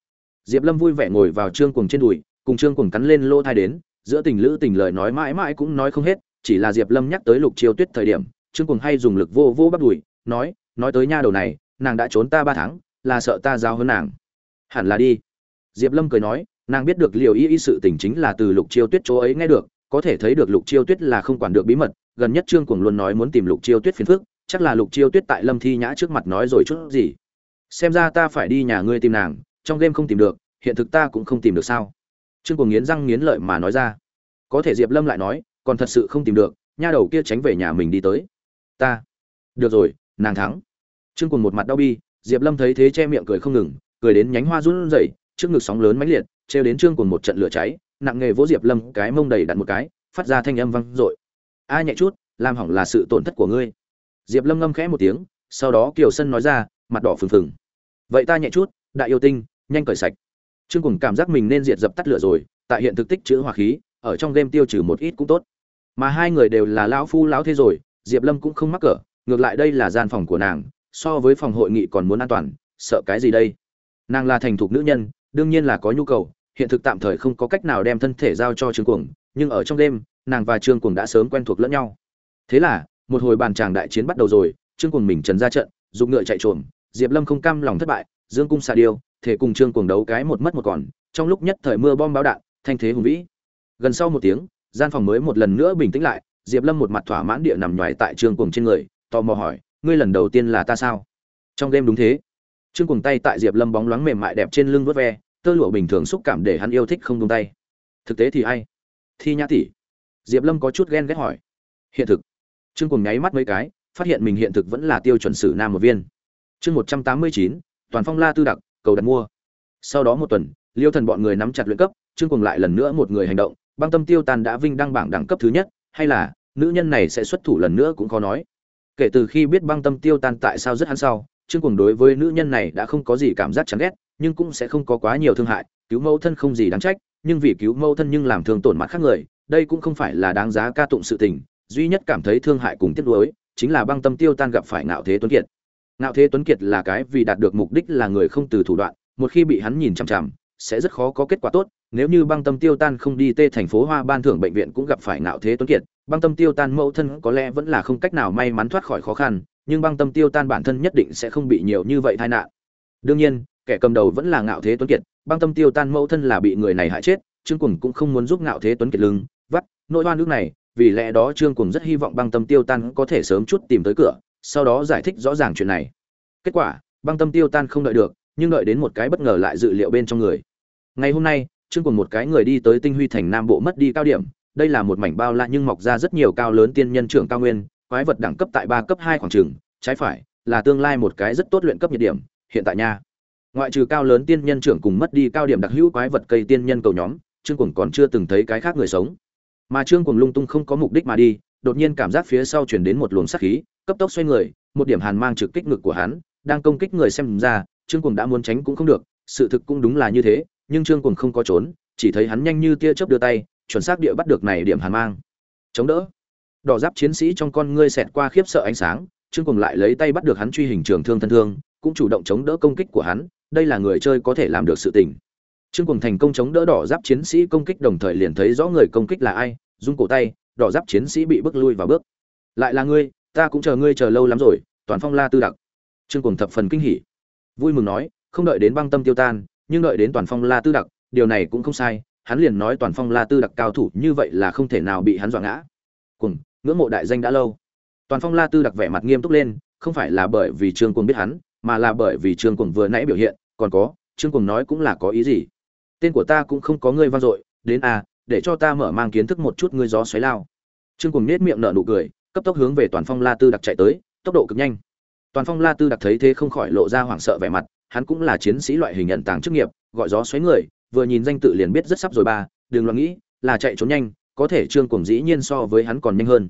Diệp lâm vui vẻ ngồi vào trương cuồng trên đùi, cùng trương cuồng cắn lên lỗ thai đến, giữa tình lữ tình lời nói mãi mãi cũng nói không hết, chỉ là diệp lâm nhắc tới lục chiêu tuyết thời điểm, trương cuồng hay dùng lực vô vô bắt đùi, nói nói tới nha đầu này, nàng đã trốn ta ba tháng là sợ ta giao hơn nàng. Hẳn là đi. Diệp lâm cười nói, nàng biết được liều y y sự tình chính là từ lục chiêu tuyết chỗ ấy nghe được, có thể thấy được lục chiêu tuyết là không quản được bí mật, gần nhất trương cuồng luôn nói muốn tìm lục chiêu tuyết phiền phức, chắc là lục chiêu tuyết tại lâm thi nhã trước mặt nói rồi chút gì. Xem ra ta phải đi nhà ngươi tìm nàng, trong game không tìm được, hiện thực ta cũng không tìm được sao? Trương cuồng nghiến răng nghiến lợi mà nói ra. Có thể diệp lâm lại nói, còn thật sự không tìm được, nha đầu kia tránh về nhà mình đi tới. Ta. Được rồi, nàng thắng. Trương cuồng một mặt đau bi diệp lâm thấy thế che miệng cười không ngừng, cười đến nhánh hoa run rẩy, trước ngực sóng lớn mãnh liệt treo đến trương cuồng một trận lửa cháy, nặng nghề vỗ diệp lâm cái mông đầy đặn một cái, phát ra thanh âm vang dội. A, nhẹ chút, làm hỏng là sự tổn thất của ngươi. Diệp lâm ngâm khẽ một tiếng, sau đó kiều sân nói ra, mặt đỏ phừng phừng. Vậy ta nhẹ chút, đại yêu tinh, nhanh cởi sạch. Trương Cuồng cảm giác mình nên diệt dập tắt lửa rồi, tại hiện thực tích chữ hỏa khí, ở trong game tiêu trừ một ít cũng tốt. Mà hai người đều là lão phu lão thế rồi, diệp lâm cũng không mắc cỡ, ngược lại đây là gian phòng của nàng so với phòng hội nghị còn muốn an toàn, sợ cái gì đây? Nàng là thành thục nữ nhân, đương nhiên là có nhu cầu, hiện thực tạm thời không có cách nào đem thân thể giao cho trương cuồng, nhưng ở trong đêm, nàng và trương cuồng đã sớm quen thuộc lẫn nhau. Thế là, một hồi bàn tràng đại chiến bắt đầu rồi, trương cuồng mình trần ra trận dùng ngựa chạy trộm diệp lâm không cam lòng thất bại, dương cung xà điêu, thể cùng trương cuồng đấu cái một mất một còn, trong lúc nhất thời mưa bom báo đạn, thanh thế hùng vĩ. Gần sau một tiếng, gian phòng mới một lần nữa bình tĩnh lại, diệp lâm một mặt thỏa mãn địa nằm nhoài tại trương cuồng trên người, tò mò hỏi ngươi lần đầu tiên là ta sao? Trong đêm đúng thế. Trương cuồng tay tại diệp lâm bóng loáng mềm mại đẹp trên lưng vớt ve, tơ lụa bình thường xúc cảm để hắn yêu thích không tung tay. Thực tế thì ai? Thi nhã tỷ. Diệp lâm có chút ghen ghét hỏi. Hiện thực. Trương cuồng nháy mắt mấy cái, phát hiện mình hiện thực vẫn là tiêu chuẩn sử nam một viên. Chương một trăm tám mươi chín, toàn phong la tư đặc, cầu đặt mua. Sau đó một tuần, liêu thần bọn người nắm chặt luyện cấp, trương cuồng lại lần nữa một người hành động. Băng tâm tiêu tàn đã vinh đăng bảng đẳng cấp thứ nhất, hay là, nữ nhân này sẽ xuất thủ lần nữa cũng khó nói kể từ khi biết băng tâm tiêu tan tại sao rất hắn sau, trương cuồng đối với nữ nhân này đã không có gì cảm giác chán ghét, nhưng cũng sẽ không có quá nhiều thương hại, cứu mẫu thân không gì đáng trách, nhưng vì cứu mẫu thân nhưng làm thương tổn mặt khác người, đây cũng không phải là đáng giá ca tụng sự tình, duy nhất cảm thấy thương hại cùng tiếc nuối, chính là băng tâm tiêu tan gặp phải ngạo thế tuấn kiệt. Ngạo thế tuấn kiệt là cái vì đạt được mục đích là người không từ thủ đoạn, một khi bị hắn nhìn chằm chằm, sẽ rất khó có kết quả tốt nếu như băng tâm tiêu tan không đi, tê thành phố hoa ban thưởng bệnh viện cũng gặp phải ngạo thế tuấn kiệt. Băng tâm tiêu tan mẫu thân có lẽ vẫn là không cách nào may mắn thoát khỏi khó khăn, nhưng băng tâm tiêu tan bản thân nhất định sẽ không bị nhiều như vậy tai nạn. Đương nhiên, kẻ cầm đầu vẫn là ngạo thế tuấn kiệt. Băng tâm tiêu tan mẫu thân là bị người này hại chết, trương cùng cũng không muốn giúp ngạo thế tuấn kiệt lưng. Vắt, nỗi oan nước này, vì lẽ đó trương cùng rất hy vọng băng tâm tiêu tan có thể sớm chút tìm tới cửa, sau đó giải thích rõ ràng chuyện này. Kết quả, băng tâm tiêu tan không đợi được, nhưng đợi đến một cái bất ngờ lại dự liệu bên trong người. Ngày hôm nay trương cùng một cái người đi tới tinh huy thành nam bộ mất đi cao điểm, đây là một mảnh bao la nhưng mọc ra rất nhiều cao lớn tiên nhân trưởng cao nguyên, quái vật đẳng cấp tại ba cấp hai khoảng trường, trái phải là tương lai một cái rất tốt luyện cấp nhiệt điểm, hiện tại nha. Ngoại trừ cao lớn tiên nhân trưởng cùng mất đi cao điểm đặc hữu quái vật cây tiên nhân cầu nhóm, trương cùng còn chưa từng thấy cái khác người sống. Mà trương cùng lung tung không có mục đích mà đi, đột nhiên cảm giác phía sau chuyển đến một luồng sát khí, cấp tốc xoay người, một điểm hàn mang trực kích ngực của hắn, đang công kích người xem ra, trương cùng đã muốn tránh cũng không được, sự thực cũng đúng là như thế nhưng trương cùng không có trốn, chỉ thấy hắn nhanh như tia chớp đưa tay, chuẩn xác địa bắt được này điểm hàn mang. Chống đỡ. Đỏ giáp chiến sĩ trong con ngươi xẹt qua khiếp sợ ánh sáng, trương cùng lại lấy tay bắt được hắn truy hình trường thương thân thương, cũng chủ động chống đỡ công kích của hắn, đây là người chơi có thể làm được sự tình. Trương cùng thành công chống đỡ đỏ giáp chiến sĩ công kích đồng thời liền thấy rõ người công kích là ai, rung cổ tay, đỏ giáp chiến sĩ bị bước lui vào bước. Lại là ngươi, ta cũng chờ ngươi chờ lâu lắm rồi, toàn phong la tư đặc. Trương cùng thập phần kinh hỉ. Vui mừng nói, không đợi đến băng tâm tiêu tan nhưng đợi đến toàn phong la tư đặc, điều này cũng không sai, hắn liền nói toàn phong la tư đặc cao thủ như vậy là không thể nào bị hắn dọa ngã. Cùng, ngưỡng mộ đại danh đã lâu. Toàn phong la tư đặc vẻ mặt nghiêm túc lên, không phải là bởi vì trương cuồng biết hắn, mà là bởi vì trương cuồng vừa nãy biểu hiện, còn có, trương cuồng nói cũng là có ý gì? Tên của ta cũng không có ngươi vang dội, đến à để cho ta mở mang kiến thức một chút ngươi gió xoáy lao. Trương cuồng nết miệng nở nụ cười, cấp tốc hướng về toàn phong la tư đặc chạy tới, tốc độ cực nhanh. Toàn phong la tư đặc thấy thế không khỏi lộ ra hoảng sợ vẻ mặt hắn cũng là chiến sĩ loại hình nhận tàng chức nghiệp, gọi gió xoáy người, vừa nhìn danh tự liền biết rất sắp rồi ba, đừng lo nghĩ, là chạy trốn nhanh, có thể trương cuồng dĩ nhiên so với hắn còn nhanh hơn.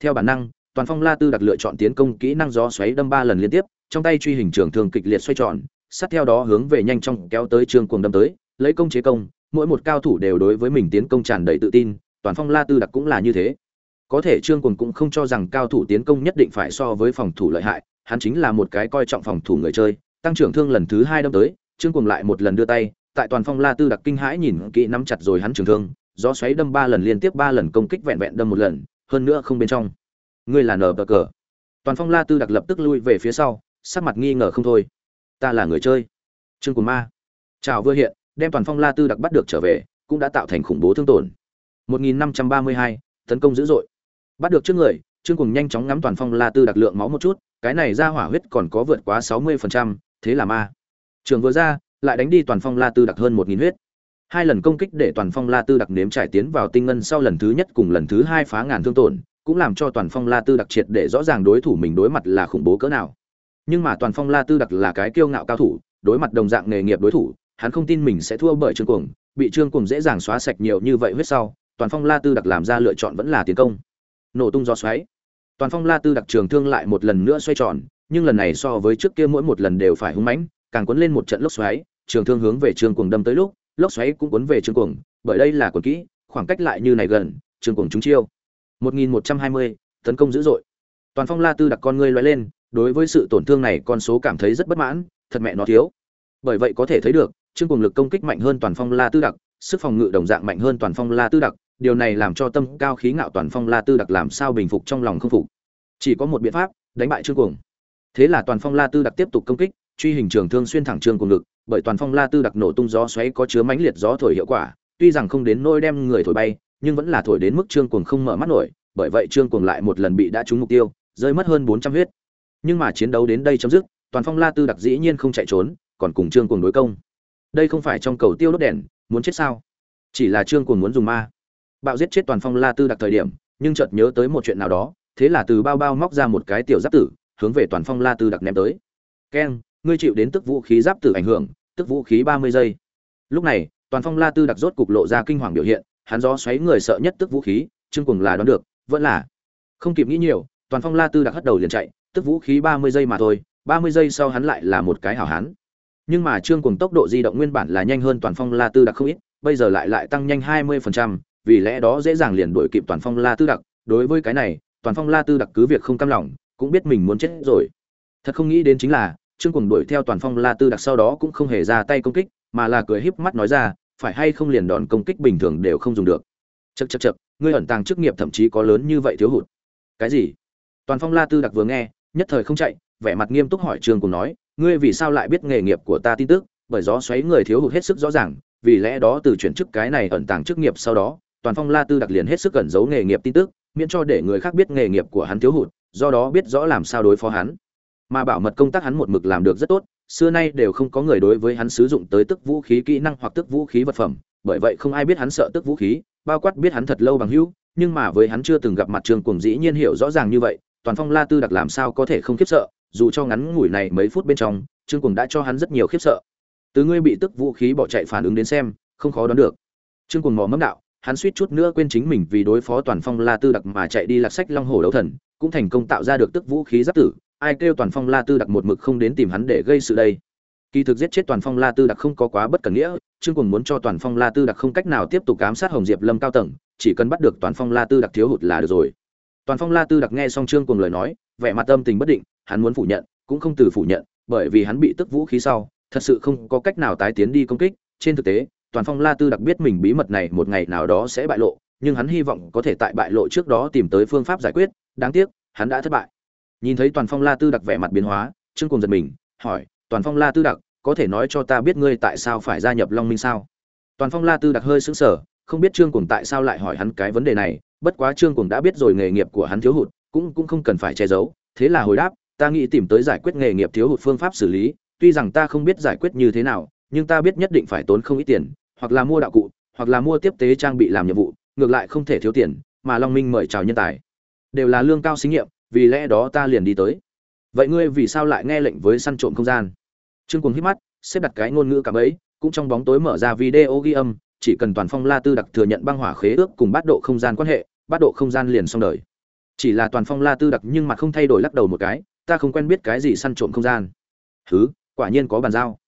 Theo bản năng, toàn phong la tư đặc lựa chọn tiến công kỹ năng gió xoáy đâm ba lần liên tiếp, trong tay truy hình trường thường kịch liệt xoay tròn, sát theo đó hướng về nhanh trong kéo tới trương cuồng đâm tới, lấy công chế công, mỗi một cao thủ đều đối với mình tiến công tràn đầy tự tin, toàn phong la tư đặc cũng là như thế. Có thể trương cuồng cũng không cho rằng cao thủ tiến công nhất định phải so với phòng thủ lợi hại, hắn chính là một cái coi trọng phòng thủ người chơi tăng trưởng thương lần thứ hai đâm tới trương cuồng lại một lần đưa tay tại toàn phong la tư đặc kinh hãi nhìn kỹ nắm chặt rồi hắn trường thương gió xoáy đâm ba lần liên tiếp ba lần công kích vẹn vẹn đâm một lần hơn nữa không bên trong. Ngươi là nở bờ cờ. Toàn phong la tư đặc lập tức lui về phía sau sắc mặt nghi ngờ không thôi. Ta là người chơi. Trương cuồng ma. Chào vừa hiện đem toàn phong la tư đặc bắt được trở về cũng đã tạo thành khủng bố thương tổn. 1532, tấn công dữ dội. Bắt được trước người trương cuồng nhanh chóng ngắm toàn phong la tư đặc lượng máu một chút cái này ra hỏa huyết còn có vượt quá 60%, thế là ma. Trường vừa ra, lại đánh đi toàn phong la tư đặc hơn một nghìn huyết. Hai lần công kích để toàn phong la tư đặc nếm trải tiến vào tinh ngân sau lần thứ nhất cùng lần thứ hai phá ngàn thương tổn, cũng làm cho toàn phong la tư đặc triệt để rõ ràng đối thủ mình đối mặt là khủng bố cỡ nào. Nhưng mà toàn phong la tư đặc là cái kiêu ngạo cao thủ, đối mặt đồng dạng nghề nghiệp đối thủ, hắn không tin mình sẽ thua bởi trương cuồng, bị trương cuồng dễ dàng xóa sạch nhiều như vậy huyết sau, toàn phong la tư đặc làm ra lựa chọn vẫn là tiến công. Nổ tung do xoáy. Toàn phong la tư đặc trường thương lại một lần nữa xoay tròn nhưng lần này so với trước kia mỗi một lần đều phải hung mãnh càng cuốn lên một trận lốc xoáy trường thương hướng về trương cuồng đâm tới lúc lốc xoáy cũng cuốn về trương cuồng bởi đây là quần kỹ khoảng cách lại như này gần trương cuồng trúng chiêu. 1120, tấn công dữ dội. Toàn phong la tư đặc con ngươi lóe lên đối với sự tổn thương này con số cảm thấy rất bất mãn thật mẹ nó thiếu. Bởi vậy có thể thấy được trương cuồng lực công kích mạnh hơn toàn phong la tư đặc sức phòng ngự đồng dạng mạnh hơn toàn phong la tư đặc điều này làm cho tâm cao khí ngạo toàn phong la tư đặc làm sao bình phục trong lòng không phục. Chỉ có một biện pháp đánh bại trương cuồng thế là toàn phong la tư đặc tiếp tục công kích, truy hình trường thương xuyên thẳng trương cuồng ngực, bởi toàn phong la tư đặc nổ tung gió xoáy có chứa mãnh liệt gió thổi hiệu quả, tuy rằng không đến nôi đem người thổi bay, nhưng vẫn là thổi đến mức trương cuồng không mở mắt nổi, bởi vậy trương cuồng lại một lần bị đã trúng mục tiêu, rơi mất hơn bốn trăm huyết. Nhưng mà chiến đấu đến đây chấm dứt, toàn phong la tư đặc dĩ nhiên không chạy trốn, còn cùng trương cuồng đối công. Đây không phải trong cầu tiêu đốt đèn, muốn chết sao? Chỉ là trương cuồng muốn dùng ma. Bạo giết chết toàn phong la tư đặc thời điểm, nhưng chợt nhớ tới một chuyện nào đó, thế là từ bao bao móc ra một cái tiểu giáp tử hướng về toàn phong la tư đặc ném tới. Keng ngươi chịu đến tức vũ khí giáp tử ảnh hưởng tức vũ khí ba mươi giây. Lúc này toàn phong la tư đặc rốt cục lộ ra kinh hoàng biểu hiện hắn gió xoáy người sợ nhất tức vũ khí chương cùng là đoán được vẫn là không kịp nghĩ nhiều toàn phong la tư đặc hất đầu liền chạy tức vũ khí ba mươi giây mà thôi ba mươi giây sau hắn lại là một cái hảo hán. Nhưng mà trương cùng tốc độ di động nguyên bản là nhanh hơn toàn phong la tư đặc không ít bây giờ lại lại tăng nhanh hai mươi phần trăm, vì lẽ đó dễ dàng liền đuổi kịp toàn phong la tư đặc. Đối với cái này toàn phong la tư đặc cứ việc không cam lòng cũng biết mình muốn chết rồi. Thật không nghĩ đến chính là, trương cùng đuổi theo toàn phong la tư đặc sau đó cũng không hề ra tay công kích, mà là cười híp mắt nói ra, phải hay không liền đòn công kích bình thường đều không dùng được. Chật chật chật ngươi ẩn tàng chức nghiệp thậm chí có lớn như vậy thiếu hụt. Cái gì? Toàn phong la tư đặc vừa nghe, nhất thời không chạy, vẻ mặt nghiêm túc hỏi trương cùng nói, ngươi vì sao lại biết nghề nghiệp của ta tin tức, bởi gió xoáy người thiếu hụt hết sức rõ ràng, vì lẽ đó từ chuyển chức cái này ẩn tàng chức nghiệp sau đó, toàn phong la tư đặc liền hết sức cẩn giấu nghề nghiệp tin tức, miễn cho để người khác biết nghề nghiệp của hắn thiếu hụt do đó biết rõ làm sao đối phó hắn. Mà bảo mật công tác hắn một mực làm được rất tốt, xưa nay đều không có người đối với hắn sử dụng tới tức vũ khí kỹ năng hoặc tức vũ khí vật phẩm, bởi vậy không ai biết hắn sợ tức vũ khí, bao quát biết hắn thật lâu bằng hữu, nhưng mà với hắn chưa từng gặp mặt trường cuồng dĩ nhiên hiểu rõ ràng như vậy, toàn phong la tư đặc làm sao có thể không khiếp sợ, dù cho ngắn ngủi này mấy phút bên trong, trương cuồng đã cho hắn rất nhiều khiếp sợ. Từ ngươi bị tức vũ khí bỏ chạy phản ứng đến xem, không khó đoán được. Trương cuồng mò mẫm đạo, hắn suýt chút nữa quên chính mình vì đối phó toàn phong la tư đặc mà chạy đi lạc sách long hồ đấu thần cũng thành công tạo ra được tức vũ khí giáp tử, ai kêu toàn phong la tư đặc một mực không đến tìm hắn để gây sự đây. Kỳ thực giết chết toàn phong la tư đặc không có quá bất cần nghĩa, trương cùng muốn cho toàn phong la tư đặc không cách nào tiếp tục ám sát hồng diệp lâm cao tầng, chỉ cần bắt được toàn phong la tư đặc thiếu hụt là được rồi. Toàn phong la tư đặc nghe xong trương cùng lời nói, vẻ mặt tâm tình bất định, hắn muốn phủ nhận, cũng không từ phủ nhận, bởi vì hắn bị tức vũ khí sau, thật sự không có cách nào tái tiến đi công kích. Trên thực tế, toàn phong la tư đặc biết mình bí mật này một ngày nào đó sẽ bại lộ nhưng hắn hy vọng có thể tại bại lộ trước đó tìm tới phương pháp giải quyết, đáng tiếc, hắn đã thất bại. Nhìn thấy toàn phong la tư đặc vẻ mặt biến hóa, trương cùng giật mình, hỏi, toàn phong la tư đặc, có thể nói cho ta biết ngươi tại sao phải gia nhập long minh sao? Toàn phong la tư đặc hơi sững sờ, không biết trương cùng tại sao lại hỏi hắn cái vấn đề này, bất quá trương cùng đã biết rồi nghề nghiệp của hắn thiếu hụt, cũng cũng không cần phải che giấu, thế là hồi đáp, ta nghĩ tìm tới giải quyết nghề nghiệp thiếu hụt phương pháp xử lý, tuy rằng ta không biết giải quyết như thế nào, nhưng ta biết nhất định phải tốn không ít tiền, hoặc là mua đạo cụ, hoặc là mua tiếp tế trang bị làm nhiệm vụ ngược lại không thể thiếu tiền, mà long minh mời chào nhân tài. Đều là lương cao xí nghiệm, vì lẽ đó ta liền đi tới. Vậy ngươi vì sao lại nghe lệnh với săn trộm không gian? Trương cuồng hít mắt, xếp đặt cái ngôn ngữ cảm ấy, cũng trong bóng tối mở ra video ghi âm, chỉ cần toàn phong la tư đặc thừa nhận băng hỏa khế ước cùng bát độ không gian quan hệ, bát độ không gian liền xong đời. Chỉ là toàn phong la tư đặc nhưng mặt không thay đổi lắc đầu một cái, ta không quen biết cái gì săn trộm không gian. Thứ quả nhiên có bàn giao.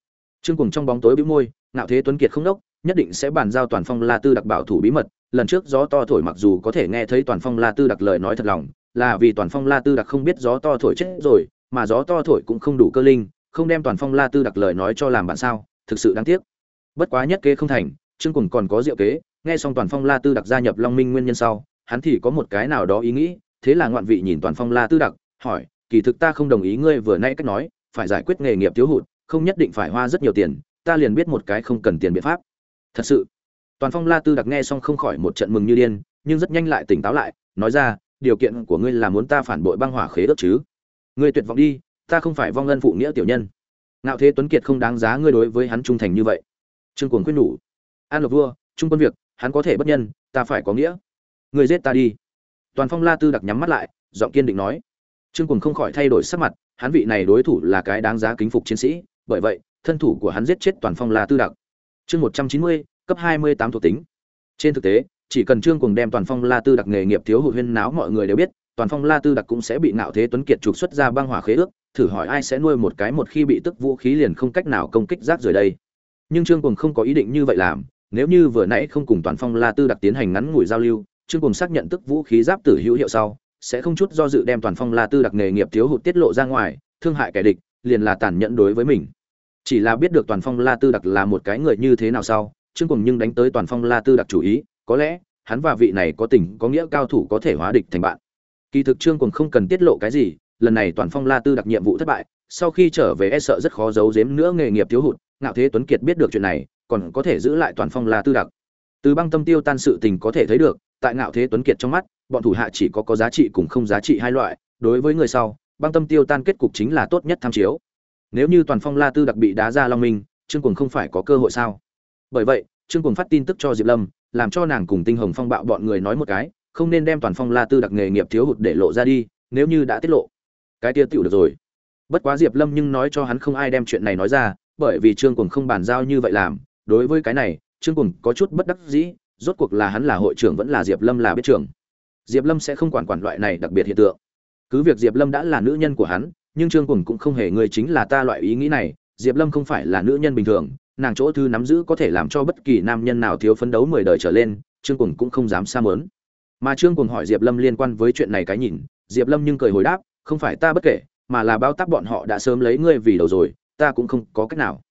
Trương cuồng trong bóng tối bĩu môi, ngạo thế tuấn kiệt không đốc nhất định sẽ bàn giao toàn phong la tư đặc bảo thủ bí mật. Lần trước gió to thổi mặc dù có thể nghe thấy toàn phong la tư đặc lời nói thật lòng, là vì toàn phong la tư đặc không biết gió to thổi chết rồi, mà gió to thổi cũng không đủ cơ linh, không đem toàn phong la tư đặc lời nói cho làm bạn sao, thực sự đáng tiếc. Bất quá nhất kế không thành chương cùng còn có diệu kế, nghe xong toàn phong la tư đặc gia nhập long minh nguyên nhân sau, hắn thì có một cái nào đó ý nghĩ, thế là ngoạn vị nhìn toàn phong la tư đặc, hỏi, kỳ thực ta không đồng ý ngươi vừa nãy cách nói, phải giải quyết nghề nghiệp thiếu hụt, không nhất định phải hoa rất nhiều tiền, ta liền biết một cái không cần tiền biện pháp thật sự. Toàn phong la tư đặc nghe xong không khỏi một trận mừng như điên, nhưng rất nhanh lại tỉnh táo lại, nói ra, điều kiện của ngươi là muốn ta phản bội băng hỏa khế ước chứ? Ngươi tuyệt vọng đi, ta không phải vong ân phụ nghĩa tiểu nhân. Ngạo thế tuấn kiệt không đáng giá ngươi đối với hắn trung thành như vậy. Trương cuồng quyết nhủ, an lộc vua, trung quân việc, hắn có thể bất nhân, ta phải có nghĩa. Người giết ta đi. Toàn phong la tư đặc nhắm mắt lại, giọng kiên định nói. Trương cuồng không khỏi thay đổi sắc mặt, hắn vị này đối thủ là cái đáng giá kính phục chiến sĩ, bởi vậy, thân thủ của hắn giết chết toàn phong la tư đặc chương một trăm chín mươi, cấp hai mươi tám thuộc tính. Trên thực tế, chỉ cần trương cuồng đem toàn phong la tư đặc nghề nghiệp thiếu hụt huyên náo mọi người đều biết, toàn phong la tư đặc cũng sẽ bị ngạo thế tuấn kiệt trục xuất ra băng hỏa khế ước, thử hỏi ai sẽ nuôi một cái một khi bị tức vũ khí liền không cách nào công kích rác rời đây. Nhưng trương cuồng không có ý định như vậy làm, nếu như vừa nãy không cùng toàn phong la tư đặc tiến hành ngắn ngủi giao lưu, trương cuồng xác nhận tức vũ khí giáp tử hữu hiệu sau, sẽ không chút do dự đem toàn phong la tư đặc nghề nghiệp thiếu hụt tiết lộ ra ngoài, thương hại kẻ địch, liền là tàn nhẫn đối với mình chỉ là biết được toàn phong la tư đặc là một cái người như thế nào sau, trương cùng nhưng đánh tới toàn phong la tư đặc chủ ý, có lẽ, hắn và vị này có tình, có nghĩa cao thủ có thể hóa địch thành bạn. Kỳ thực trương cùng không cần tiết lộ cái gì, lần này toàn phong la tư đặc nhiệm vụ thất bại, sau khi trở về e sợ rất khó giấu giếm nữa nghề nghiệp thiếu hụt, ngạo thế tuấn kiệt biết được chuyện này, còn có thể giữ lại toàn phong la tư đặc. Từ băng tâm tiêu tan sự tình có thể thấy được, tại ngạo thế tuấn kiệt trong mắt, bọn thủ hạ chỉ có có giá trị cùng không giá trị hai loại, đối với người sau, băng tâm tiêu tan kết cục chính là tốt nhất tham chiếu nếu như toàn phong la tư đặc bị đá ra long minh, trương cùng không phải có cơ hội sao? Bởi vậy, trương cùng phát tin tức cho diệp lâm, làm cho nàng cùng tinh hồng phong bạo bọn người nói một cái, không nên đem toàn phong la tư đặc nghề nghiệp thiếu hụt để lộ ra đi, nếu như đã tiết lộ. Cái tia tựu được rồi. Bất quá diệp lâm nhưng nói cho hắn không ai đem chuyện này nói ra, bởi vì trương cùng không bàn giao như vậy làm. Đối với cái này, trương cùng có chút bất đắc dĩ, rốt cuộc là hắn là hội trưởng vẫn là diệp lâm là biết trưởng. Diệp lâm sẽ không quản quản loại này đặc biệt hiện tượng. Cứ việc diệp lâm đã là nữ nhân của hắn nhưng trương cuồng cũng không hề ngươi chính là ta loại ý nghĩ này, diệp lâm không phải là nữ nhân bình thường, nàng chỗ thư nắm giữ có thể làm cho bất kỳ nam nhân nào thiếu phấn đấu mười đời trở lên, trương cuồng cũng không dám xa mớn. Mà trương cuồng hỏi diệp lâm liên quan với chuyện này cái nhìn, diệp lâm nhưng cười hồi đáp, không phải ta bất kể, mà là bao tác bọn họ đã sớm lấy ngươi vì đầu rồi, ta cũng không có cách nào.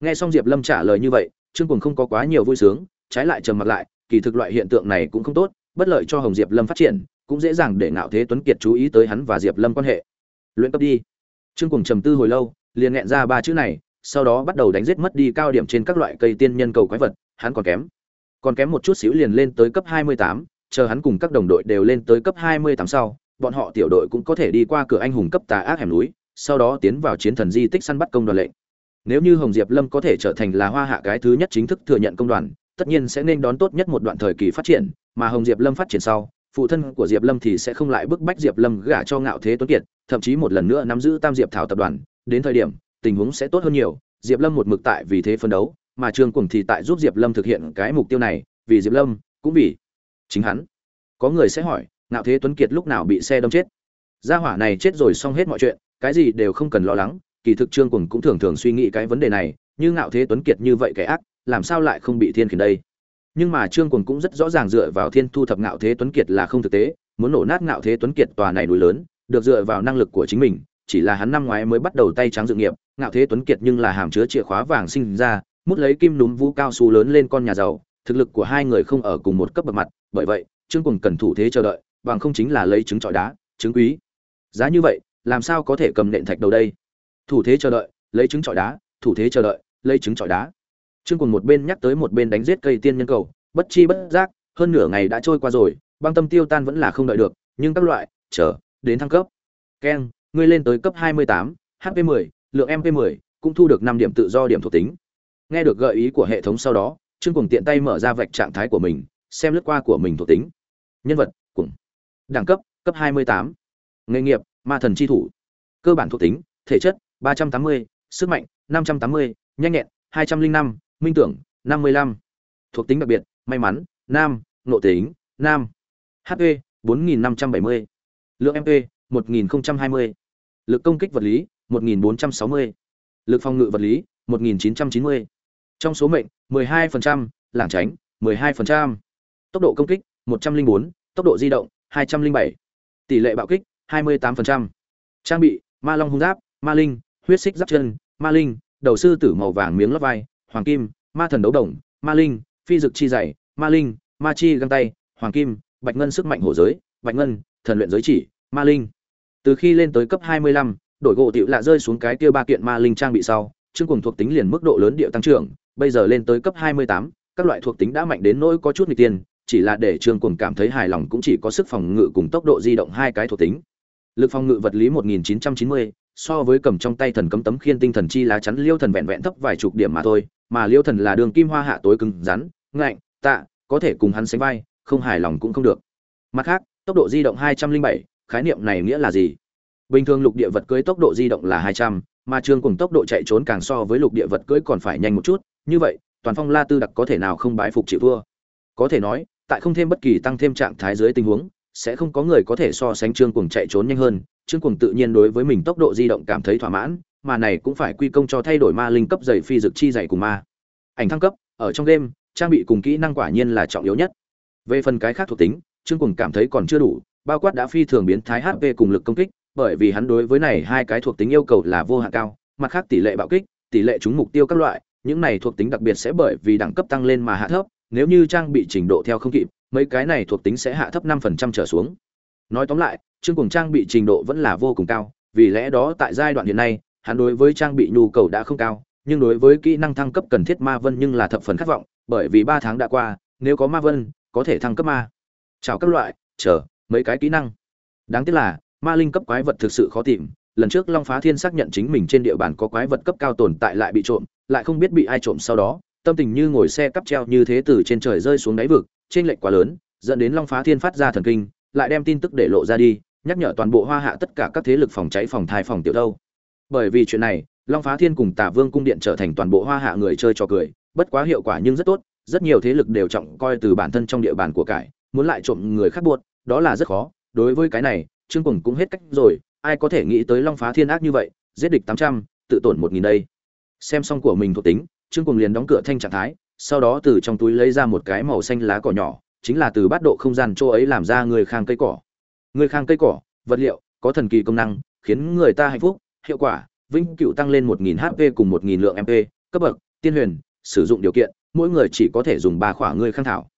Nghe xong diệp lâm trả lời như vậy, trương cuồng không có quá nhiều vui sướng, trái lại trầm mặt lại, kỳ thực loại hiện tượng này cũng không tốt, bất lợi cho hồng diệp lâm phát triển, cũng dễ dàng để ngạo thế tuấn kiệt chú ý tới hắn và diệp lâm quan hệ luyện cấp đi trương cùng trầm tư hồi lâu liền nghẹn ra ba chữ này sau đó bắt đầu đánh giết mất đi cao điểm trên các loại cây tiên nhân cầu quái vật hắn còn kém còn kém một chút xíu liền lên tới cấp 28, chờ hắn cùng các đồng đội đều lên tới cấp 28 sau, bọn họ tiểu đội cũng có thể đi qua cửa anh hùng cấp tà ác hẻm núi, sau đó tiến vào chiến thần di tích săn bắt công đoàn lệnh. Nếu như Hồng Diệp Lâm có thể trở thành là hoa hạ cái thứ nhất chính thức thừa nhận công đoàn, tất nhiên sẽ nên đón tốt nhất một đoạn thời kỳ phát triển, mà Hồng Diệp Lâm phát triển sau, phụ thân của Diệp Lâm thì sẽ không lại bức bách Diệp Lâm gả cho Ngạo Thế Tuấn Kiệt, thậm chí một lần nữa nắm giữ Tam Diệp Thảo tập đoàn, đến thời điểm, tình huống sẽ tốt hơn nhiều, Diệp Lâm một mực tại vì thế phân đấu, mà Trương cùng thì tại giúp Diệp Lâm thực hiện cái mục tiêu này, vì Diệp Lâm, cũng vì chính hắn. Có người sẽ hỏi, Ngạo Thế Tuấn Kiệt lúc nào bị xe đâm chết? Gia hỏa này chết rồi xong hết mọi chuyện, cái gì đều không cần lo lắng, kỳ thực Trương Cuồng cũng thường thường suy nghĩ cái vấn đề này, như Ngạo Thế Tuấn Kiệt như vậy kẻ ác, làm sao lại không bị thiên khiển đây? Nhưng mà Trương Cuồng cũng rất rõ ràng dựa vào thiên thu thập Ngạo Thế Tuấn Kiệt là không thực tế, muốn nổ nát Ngạo Thế Tuấn Kiệt tòa này núi lớn, được dựa vào năng lực của chính mình, chỉ là hắn năm ngoái mới bắt đầu tay trắng dự nghiệp, Ngạo Thế Tuấn Kiệt nhưng là hàm chứa chìa khóa vàng sinh ra, mút lấy kim núm vũ cao su lớn lên con nhà giàu, thực lực của hai người không ở cùng một cấp bậc mặt, bởi vậy, Trương Cuồng cần thủ thế chờ đợi, bằng không chính là lấy trứng trọi đá, trứng quý. Giá như vậy, làm sao có thể cầm nện thạch đầu đây? Thủ thế chờ đợi, lấy trứng trọi đá, thủ thế chờ đợi, lấy trứng trọi đá. Trương Cuồng một bên nhắc tới một bên đánh giết cây tiên nhân cầu, bất chi bất giác, hơn nửa ngày đã trôi qua rồi, băng tâm tiêu tan vẫn là không đợi được, nhưng các loại, chờ, đến thăng cấp. Keng, ngươi lên tới cấp 28, HP 10, lượng MP 10, cũng thu được 5 điểm tự do điểm thuộc tính. Nghe được gợi ý của hệ thống sau đó, Trương Cuồng tiện tay mở ra vạch trạng thái của mình, xem lướt qua của mình thuộc tính. Nhân vật, cùng. Đẳng cấp, cấp 28. Nghề nghiệp, ma thần chi thủ. Cơ bản thuộc tính, thể chất, 380, sức mạnh, 580, nhanh nhẹn, 205, minh tưởng, 55. Thuộc tính đặc biệt, may mắn, nam, nội tính, nam. HP, 4570. Lượng MP, 1020. Lực công kích vật lý, 1460. Lực phòng ngự vật lý, 1990. Trong số mệnh, 12%, lảng tránh, 12%. Tốc độ công kích, 104, tốc độ di động, 207. Tỷ lệ bạo kích, 28%. Trang bị, Ma Long hung giáp, Ma Linh, huyết xích giáp chân, Ma Linh, đầu sư tử màu vàng miếng lót vai, hoàng kim, ma thần đấu đồng, Ma Linh, phi dực chi dày, Ma Linh, ma chi găng tay, hoàng kim, bạch ngân sức mạnh hổ giới, bạch ngân, thần luyện giới chỉ, Ma Linh. Từ khi lên tới cấp 25, đổi gỗ tiểu lạ rơi xuống cái kia ba kiện ma linh trang bị sau, chương cùng thuộc tính liền mức độ lớn điệu tăng trưởng, bây giờ lên tới cấp 28, các loại thuộc tính đã mạnh đến nỗi có chút nghịch tiền, chỉ là để Trương cùng cảm thấy hài lòng cũng chỉ có sức phòng ngự cùng tốc độ di động hai cái thuộc tính. Lực phòng ngự vật lý 1990, so với cầm trong tay thần cấm tấm khiên tinh thần chi lá chắn Liêu Thần vẹn vẹn thấp vài chục điểm mà thôi, mà Liêu Thần là đường kim hoa hạ tối cứng rắn, ngạnh, tạ, có thể cùng hắn sánh vai, không hài lòng cũng không được. Mặt khác, tốc độ di động 207, khái niệm này nghĩa là gì? Bình thường lục địa vật cưỡi tốc độ di động là 200, mà Trương cùng tốc độ chạy trốn càng so với lục địa vật cưỡi còn phải nhanh một chút, như vậy, toàn phong La Tư đặc có thể nào không bái phục chịu vua? Có thể nói, tại không thêm bất kỳ tăng thêm trạng thái dưới tình huống, sẽ không có người có thể so sánh Trương cuồng chạy trốn nhanh hơn, Trương cuồng tự nhiên đối với mình tốc độ di động cảm thấy thỏa mãn, mà này cũng phải quy công cho thay đổi ma linh cấp dày phi dược chi dày cùng ma. Ảnh thăng cấp, ở trong game, trang bị cùng kỹ năng quả nhiên là trọng yếu nhất. Về phần cái khác thuộc tính, Trương cuồng cảm thấy còn chưa đủ, bao quát đã phi thường biến thái HP cùng lực công kích, bởi vì hắn đối với này hai cái thuộc tính yêu cầu là vô hạn cao, mặt khác tỷ lệ bạo kích, tỷ lệ trúng mục tiêu các loại, những này thuộc tính đặc biệt sẽ bởi vì đẳng cấp tăng lên mà hạ thấp, nếu như trang bị trình độ theo không kịp, mấy cái này thuộc tính sẽ hạ thấp 5% trở xuống. Nói tóm lại, chương cùng trang bị trình độ vẫn là vô cùng cao, vì lẽ đó tại giai đoạn hiện nay, hắn đối với trang bị nhu cầu đã không cao, nhưng đối với kỹ năng thăng cấp cần thiết ma vân nhưng là thập phần khát vọng, bởi vì 3 tháng đã qua, nếu có ma vân, có thể thăng cấp ma. Chào các loại, chờ, mấy cái kỹ năng. Đáng tiếc là, ma linh cấp quái vật thực sự khó tìm lần trước long phá thiên xác nhận chính mình trên địa bàn có quái vật cấp cao tồn tại lại bị trộm lại không biết bị ai trộm sau đó tâm tình như ngồi xe cắp treo như thế từ trên trời rơi xuống đáy vực trên lệch quá lớn, dẫn đến long phá thiên phát ra thần kinh, lại đem tin tức để lộ ra đi, nhắc nhở toàn bộ hoa hạ tất cả các thế lực phòng cháy, phòng thai, phòng tiểu đâu. Bởi vì chuyện này, long phá thiên cùng tả vương cung điện trở thành toàn bộ hoa hạ người chơi trò cười, bất quá hiệu quả nhưng rất tốt, rất nhiều thế lực đều trọng coi từ bản thân trong địa bàn của cải, muốn lại trộm người khác buốt đó là rất khó. Đối với cái này, trương cuồng cũng hết cách rồi, ai có thể nghĩ tới long phá thiên ác như vậy, giết địch tám trăm, tự tổn một nghìn đây. Xem xong của mình thuộc tính, trương cùng liền đóng cửa thanh trạng thái sau đó từ trong túi lấy ra một cái màu xanh lá cỏ nhỏ, chính là từ bát độ không gian chỗ ấy làm ra người khang cây cỏ. Người khang cây cỏ, vật liệu, có thần kỳ công năng, khiến người ta hạnh phúc, hiệu quả, vĩnh cựu tăng lên một nghìn hp cùng một nghìn lượng mp cấp bậc, tiên huyền, sử dụng điều kiện, mỗi người chỉ có thể dùng ba khỏa người khang thảo.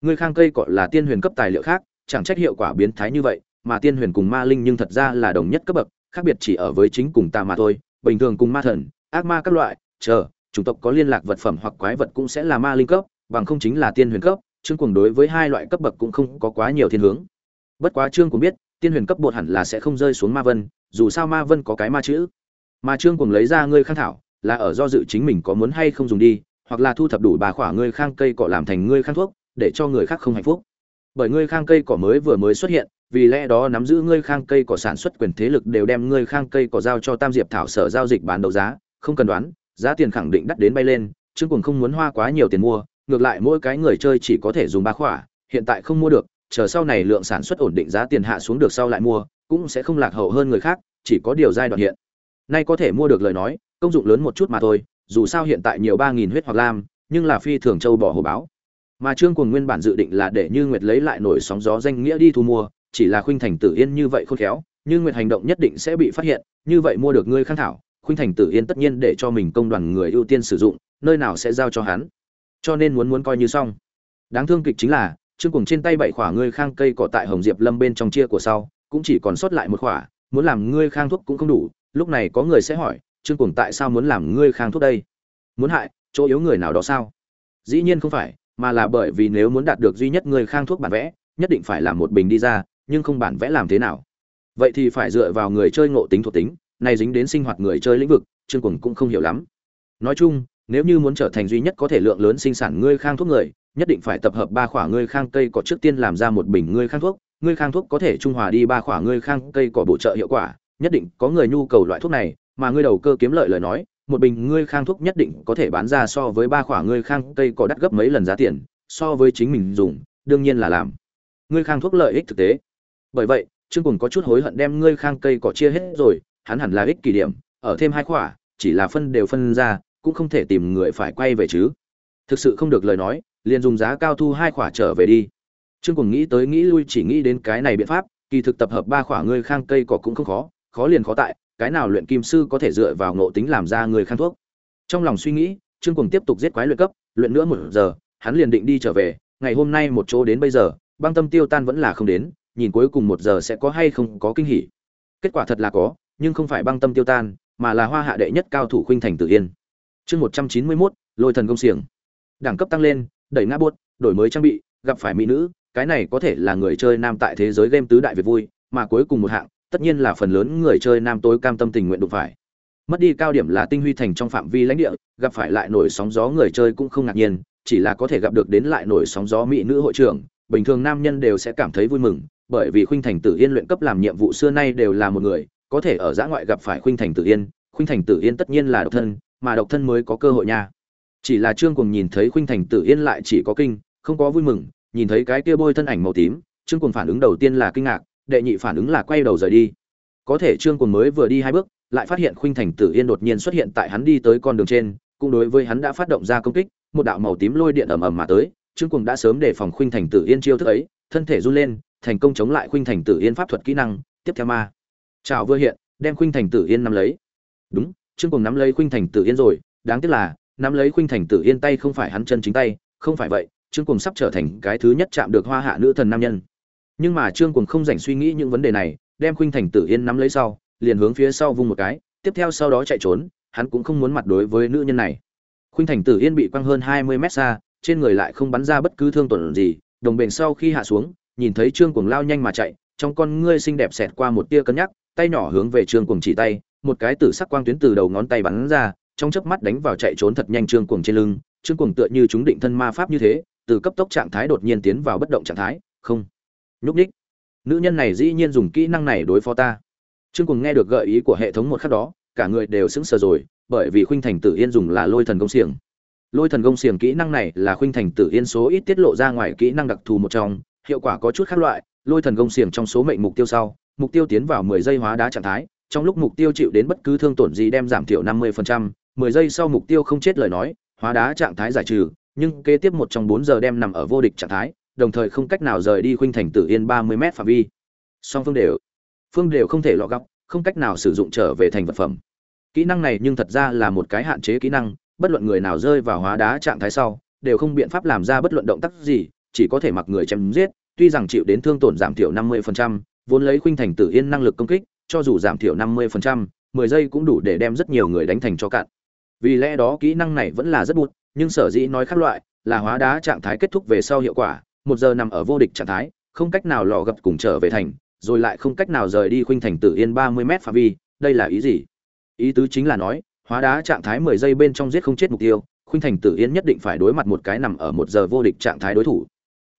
Người khang cây cỏ là tiên huyền cấp tài liệu khác, chẳng trách hiệu quả biến thái như vậy, mà tiên huyền cùng ma linh nhưng thật ra là đồng nhất cấp bậc, khác biệt chỉ ở với chính cùng ta mà thôi, bình thường cùng ma thần, ác ma các loại, chờ chủng tộc có liên lạc vật phẩm hoặc quái vật cũng sẽ là ma linh cấp, bằng không chính là tiên huyền cấp, trương cuồng đối với hai loại cấp bậc cũng không có quá nhiều thiên hướng. Bất quá trương cuồng biết, tiên huyền cấp bột hẳn là sẽ không rơi xuống ma vân, dù sao ma vân có cái ma chữ. Mà trương cuồng lấy ra ngươi khang thảo, là ở do dự chính mình có muốn hay không dùng đi, hoặc là thu thập đủ bà khỏa ngươi khang cây cỏ làm thành ngươi khang thuốc, để cho người khác không hạnh phúc. Bởi ngươi khang cây cỏ mới vừa mới xuất hiện, vì lẽ đó nắm giữ ngươi khang cây cỏ sản xuất quyền thế lực đều đem ngươi khang cây cỏ giao cho tam diệp thảo sở giao dịch bán đấu giá, không cần đoán giá tiền khẳng định đắt đến bay lên, trương cuồng không muốn hoa quá nhiều tiền mua, ngược lại mỗi cái người chơi chỉ có thể dùng ba khỏa, hiện tại không mua được, chờ sau này lượng sản xuất ổn định giá tiền hạ xuống được sau lại mua, cũng sẽ không lạc hậu hơn người khác, chỉ có điều giai đoạn hiện. Nay có thể mua được lời nói, công dụng lớn một chút mà thôi, dù sao hiện tại nhiều ba nghìn huyết hoặc lam, nhưng là phi thường châu bỏ hồ báo. Mà trương cuồng nguyên bản dự định là để như nguyệt lấy lại nổi sóng gió danh nghĩa đi thu mua, chỉ là khuynh thành tử yên như vậy khôn khéo, như nguyệt hành động nhất định sẽ bị phát hiện, như vậy mua được ngươi khang thảo khuynh thành tử yên tất nhiên để cho mình công đoàn người ưu tiên sử dụng, nơi nào sẽ giao cho hắn. Cho nên muốn muốn coi như xong. Đáng thương kịch chính là, trương cùng trên tay bảy khỏa ngươi khang cây cỏ tại hồng diệp lâm bên trong chia của sau, cũng chỉ còn sót lại một khỏa, muốn làm ngươi khang thuốc cũng không đủ, lúc này có người sẽ hỏi, trương cùng tại sao muốn làm ngươi khang thuốc đây? Muốn hại, chỗ yếu người nào đó sao? Dĩ nhiên không phải, mà là bởi vì nếu muốn đạt được duy nhất người khang thuốc bản vẽ, nhất định phải làm một bình đi ra, nhưng không bản vẽ làm thế nào. Vậy thì phải dựa vào người chơi ngộ tính thuộc tính này dính đến sinh hoạt người chơi lĩnh vực, trương quần cũng không hiểu lắm. Nói chung, nếu như muốn trở thành duy nhất có thể lượng lớn sinh sản ngươi khang thuốc người, nhất định phải tập hợp ba khỏa ngươi khang cây cỏ trước tiên làm ra một bình ngươi khang thuốc. Ngươi khang thuốc có thể trung hòa đi ba khỏa ngươi khang cây cỏ bổ trợ hiệu quả, nhất định có người nhu cầu loại thuốc này, mà ngươi đầu cơ kiếm lợi lời nói, một bình ngươi khang thuốc nhất định có thể bán ra so với ba khoả ngươi khang cây cỏ đắt gấp mấy lần giá tiền, so với chính mình dùng, đương nhiên là làm. Ngươi khang thuốc lợi ích thực tế. Bởi vậy, trương cùng có chút hối hận đem ngươi khang cây cỏ chia hết rồi hắn hẳn là ích kỷ điểm ở thêm hai khỏa, chỉ là phân đều phân ra cũng không thể tìm người phải quay về chứ. Thực sự không được lời nói liền dùng giá cao thu hai khỏa trở về đi. Trương cùng nghĩ tới nghĩ lui chỉ nghĩ đến cái này biện pháp kỳ thực tập hợp ba khỏa ngươi khang cây cỏ cũng không khó khó liền khó tại cái nào luyện kim sư có thể dựa vào ngộ tính làm ra người khang thuốc. Trong lòng suy nghĩ trương cùng tiếp tục giết quái luyện cấp luyện nữa một giờ hắn liền định đi trở về ngày hôm nay một chỗ đến bây giờ băng tâm tiêu tan vẫn là không đến nhìn cuối cùng một giờ sẽ có hay không có kinh hỉ. Kết quả thật là có nhưng không phải băng tâm tiêu tan, mà là hoa hạ đệ nhất cao thủ khuynh thành tự yên chương một trăm chín mươi mốt, lôi thần công xưởng. đẳng cấp tăng lên, đẩy ngã buốt, đổi mới trang bị, gặp phải mỹ nữ, cái này có thể là người chơi nam tại thế giới game tứ đại việt vui, mà cuối cùng một hạng, tất nhiên là phần lớn người chơi nam tối cam tâm tình nguyện đụng phải mất đi cao điểm là tinh huy thành trong phạm vi lãnh địa, gặp phải lại nổi sóng gió người chơi cũng không ngạc nhiên, chỉ là có thể gặp được đến lại nổi sóng gió mỹ nữ hội trưởng, bình thường nam nhân đều sẽ cảm thấy vui mừng, bởi vì khuynh thành tử yên luyện cấp làm nhiệm vụ xưa nay đều là một người có thể ở giã ngoại gặp phải khuynh thành tử yên, khuynh thành tử yên tất nhiên là độc thân, mà độc thân mới có cơ hội nha. Chỉ là trương cùng nhìn thấy khuynh thành tử yên lại chỉ có kinh, không có vui mừng, nhìn thấy cái kia bôi thân ảnh màu tím, trương cùng phản ứng đầu tiên là kinh ngạc, đệ nhị phản ứng là quay đầu rời đi. Có thể trương cùng mới vừa đi hai bước, lại phát hiện khuynh thành tử yên đột nhiên xuất hiện tại hắn đi tới con đường trên, cũng đối với hắn đã phát động ra công kích, một đạo màu tím lôi điện ầm ầm mà tới, trương cùng đã sớm đề phòng khuynh thành tử yên chiêu thức ấy, thân thể run lên, thành công chống lại khuynh thành tử yên pháp thuật kỹ năng, tiếp theo ma chào vừa hiện, đem khuynh thành tử yên nắm lấy. Đúng, trương cuồng nắm lấy khuynh thành tử yên rồi, đáng tiếc là, nắm lấy khuynh thành tử yên tay không phải hắn chân chính tay, không phải vậy, trương cuồng sắp trở thành cái thứ nhất chạm được hoa hạ nữ thần nam nhân. Nhưng mà trương cuồng không dành suy nghĩ những vấn đề này, đem khuynh thành tử yên nắm lấy sau, liền hướng phía sau vung một cái, tiếp theo sau đó chạy trốn, hắn cũng không muốn mặt đối với nữ nhân này. Khuynh thành tử yên bị quăng hơn hai mươi mét xa, trên người lại không bắn ra bất cứ thương tổn gì, đồng bền sau khi hạ xuống, nhìn thấy trương cuồng lao nhanh mà chạy trong con ngươi xinh đẹp xẹt qua một tia cân nhắc, tay nhỏ hướng về trương cuồng chỉ tay, một cái tử sắc quang tuyến từ đầu ngón tay bắn ra, trong chớp mắt đánh vào chạy trốn thật nhanh trương cuồng trên lưng. Trương cuồng tựa như chúng định thân ma pháp như thế, từ cấp tốc trạng thái đột nhiên tiến vào bất động trạng thái. Không. Nhúc nhích. nữ nhân này dĩ nhiên dùng kỹ năng này đối phó ta. Trương cuồng nghe được gợi ý của hệ thống một khắc đó, cả người đều sững sờ rồi, bởi vì khuynh thành tử yên dùng là lôi thần công xiềng. Lôi thần công xiềng kỹ năng này là khuynh thành tử yên số ít tiết lộ ra ngoài kỹ năng đặc thù một trong, hiệu quả có chút khác loại lôi thần công xiềng trong số mệnh mục tiêu sau mục tiêu tiến vào 10 giây hóa đá trạng thái trong lúc mục tiêu chịu đến bất cứ thương tổn gì đem giảm thiểu 50%, 10 giây sau mục tiêu không chết lời nói hóa đá trạng thái giải trừ nhưng kế tiếp một trong 4 giờ đem nằm ở vô địch trạng thái đồng thời không cách nào rời đi khuynh thành tử yên 30 m phạm vi. Song phương đều phương đều không thể lọ góc không cách nào sử dụng trở về thành vật phẩm. Kỹ năng này nhưng thật ra là một cái hạn chế kỹ năng bất luận người nào rơi vào hóa đá trạng thái sau đều không biện pháp làm ra bất luận động tác gì chỉ có thể mặc người chém giết tuy rằng chịu đến thương tổn giảm thiểu 50%, vốn lấy khuynh thành tử yên năng lực công kích cho dù giảm thiểu 50%, 10 giây cũng đủ để đem rất nhiều người đánh thành cho cạn. Vì lẽ đó kỹ năng này vẫn là rất bụt nhưng sở dĩ nói khác loại là hóa đá trạng thái kết thúc về sau hiệu quả một giờ nằm ở vô địch trạng thái không cách nào lò gặp cùng trở về thành rồi lại không cách nào rời đi khuynh thành tử yên 30 m phạm vi đây là ý gì? Ý tứ chính là nói hóa đá trạng thái 10 giây bên trong giết không chết mục tiêu khuynh thành tử yên nhất định phải đối mặt một cái nằm ở một giờ vô địch trạng thái đối thủ.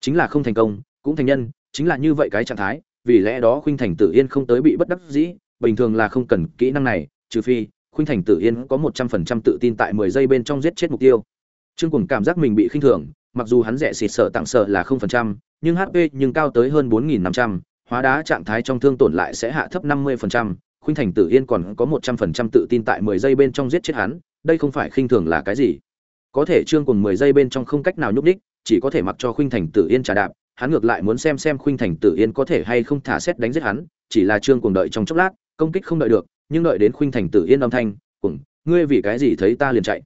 Chính là không thành công cũng thành nhân, chính là như vậy cái trạng thái, vì lẽ đó khuynh thành tử yên không tới bị bất đắc dĩ, bình thường là không cần kỹ năng này, trừ phi, khuynh thành tử yên có một trăm phần trăm tự tin tại mười giây bên trong giết chết mục tiêu. Trương cùng cảm giác mình bị khinh thường, mặc dù hắn rẻ xịt sợ tặng sợ là không phần trăm, nhưng hp nhưng cao tới hơn bốn nghìn năm trăm, hóa đá trạng thái trong thương tổn lại sẽ hạ thấp năm mươi phần trăm, khuynh thành tử yên còn có một trăm phần trăm tự tin tại mười giây bên trong giết chết hắn, đây không phải khinh thường là cái gì. Có thể trương cùng mười giây bên trong không cách nào nhúc đích chỉ có thể mặc cho khuynh thành tử yên trả đạp hắn ngược lại muốn xem xem khuynh thành tử yên có thể hay không thả xét đánh giết hắn, chỉ là trương cùng đợi trong chốc lát, công kích không đợi được, nhưng đợi đến khuynh thành tử yên âm thanh cùng ngươi vì cái gì thấy ta liền chạy?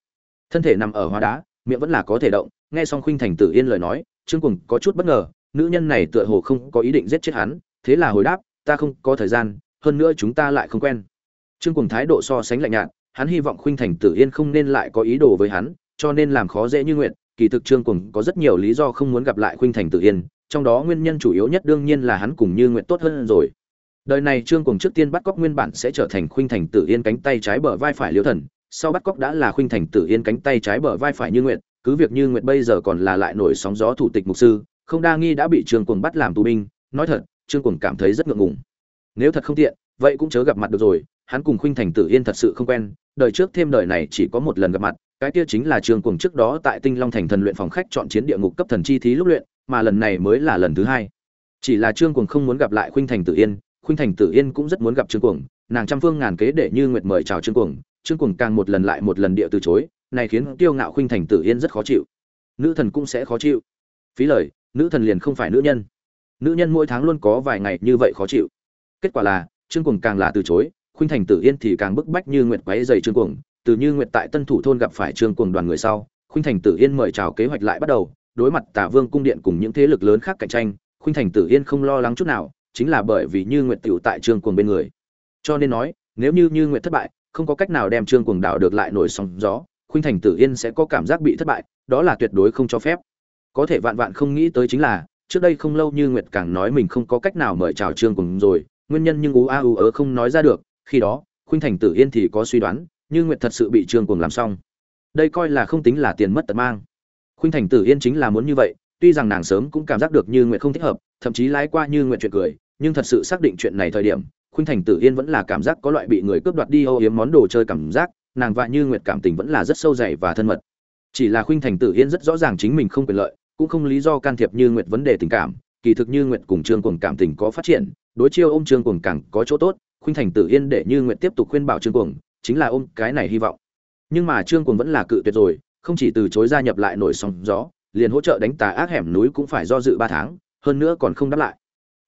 Thân thể nằm ở hóa đá, miệng vẫn là có thể động, nghe xong khuynh thành tử yên lời nói, trương cùng có chút bất ngờ, nữ nhân này tựa hồ không có ý định giết chết hắn, thế là hồi đáp, ta không có thời gian, hơn nữa chúng ta lại không quen. Trương cùng thái độ so sánh lạnh nhạt, hắn hy vọng khuynh thành tử yên không nên lại có ý đồ với hắn, cho nên làm khó dễ như nguyện, kỳ thực trương cùng có rất nhiều lý do không muốn gặp lại khuynh thành tử yên trong đó nguyên nhân chủ yếu nhất đương nhiên là hắn cùng như nguyện tốt hơn rồi. Đời này trương Cuồng trước tiên bắt cóc nguyên bản sẽ trở thành khuynh thành tử yên cánh tay trái bờ vai phải liễu thần, sau bắt cóc đã là khuynh thành tử yên cánh tay trái bờ vai phải như nguyện cứ việc như nguyện bây giờ còn là lại nổi sóng gió thủ tịch mục sư, không đa nghi đã bị trương Cuồng bắt làm tù binh, nói thật, trương Cuồng cảm thấy rất ngượng ngùng. Nếu thật không tiện, vậy cũng chớ gặp mặt được rồi, hắn cùng khuynh thành tử yên thật sự không quen, đời trước thêm đời này chỉ có một lần gặp mặt, cái kia chính là trương Cuồng trước đó tại tinh long thành thần luyện phòng khách chọn chiến địa ngục cấp thần chi thí lúc luyện mà lần này mới là lần thứ hai. Chỉ là trương cuồng không muốn gặp lại khuynh thành tử yên, khuynh thành tử yên cũng rất muốn gặp trương cuồng, nàng trăm phương ngàn kế để như nguyệt mời chào trương cuồng trương cuồng càng một lần lại một lần địa từ chối, này khiến tiêu ngạo khuynh thành tử yên rất khó chịu. Nữ thần cũng sẽ khó chịu. Phí lời, nữ thần liền không phải nữ nhân. Nữ nhân mỗi tháng luôn có vài ngày như vậy khó chịu. Kết quả là, trương cuồng càng là từ chối, khuynh thành tử yên thì càng bức bách như nguyệt quấy dày trương cuồng. Từ như nguyệt tại tân thủ thôn gặp phải trương cuồng đoàn người sau, khuynh thành tử yên mời chào kế hoạch lại bắt đầu đối mặt tả vương cung điện cùng những thế lực lớn khác cạnh tranh, khuynh thành tử yên không lo lắng chút nào, chính là bởi vì như nguyệt tiểu tại trương cuồng bên người. Cho nên nói, nếu như như nguyệt thất bại, không có cách nào đem trương cuồng đảo được lại nổi sóng gió, khuynh thành tử yên sẽ có cảm giác bị thất bại, đó là tuyệt đối không cho phép. Có thể vạn vạn không nghĩ tới chính là, trước đây không lâu như nguyệt càng nói mình không có cách nào mời chào trương cuồng rồi, nguyên nhân nhưng ú a ú ớ không nói ra được, khi đó, khuynh thành tử yên thì có suy đoán, như nguyệt thật sự bị trương cuồng làm xong. Đây coi là không tính là tiền mất tật mang khuynh thành tử yên chính là muốn như vậy, tuy rằng nàng sớm cũng cảm giác được như nguyệt không thích hợp, thậm chí lái qua như nguyệt chuyện cười, nhưng thật sự xác định chuyện này thời điểm, khuynh thành tử yên vẫn là cảm giác có loại bị người cướp đoạt đi âu yếm món đồ chơi cảm giác, nàng và như nguyệt cảm tình vẫn là rất sâu dày và thân mật. Chỉ là khuynh thành tử yên rất rõ ràng chính mình không quyền lợi, cũng không lý do can thiệp như nguyệt vấn đề tình cảm, kỳ thực như nguyệt cùng trương cuồng cảm tình có phát triển, đối chiêu ôm trương cuồng càng có chỗ tốt, khuynh thành tử yên để như nguyệt tiếp tục khuyên bảo trương cuồng, chính là ôm cái này hy vọng. Nhưng mà trương cuồng vẫn là cự tuyệt rồi không chỉ từ chối gia nhập lại nổi sóng gió, liền hỗ trợ đánh tà ác hẻm núi cũng phải do dự ba tháng, hơn nữa còn không đáp lại.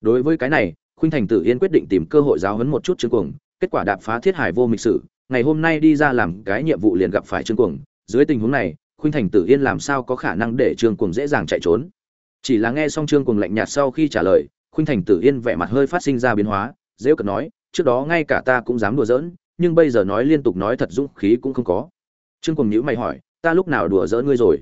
Đối với cái này, khuynh thành tử yên quyết định tìm cơ hội giáo huấn một chút trương cuồng, kết quả đạp phá thiết hải vô mịch sử, ngày hôm nay đi ra làm cái nhiệm vụ liền gặp phải trương cuồng. Dưới tình huống này, khuynh thành tử yên làm sao có khả năng để trương cuồng dễ dàng chạy trốn? Chỉ là nghe xong trương cuồng lạnh nhạt sau khi trả lời, khuynh thành tử yên vẻ mặt hơi phát sinh ra biến hóa dễ cật nói, trước đó ngay cả ta cũng dám đùa giỡn, nhưng bây giờ nói liên tục nói thật dũng khí cũng không có. Trương cuồng nhữ mày hỏi ta lúc nào đùa giỡn ngươi rồi?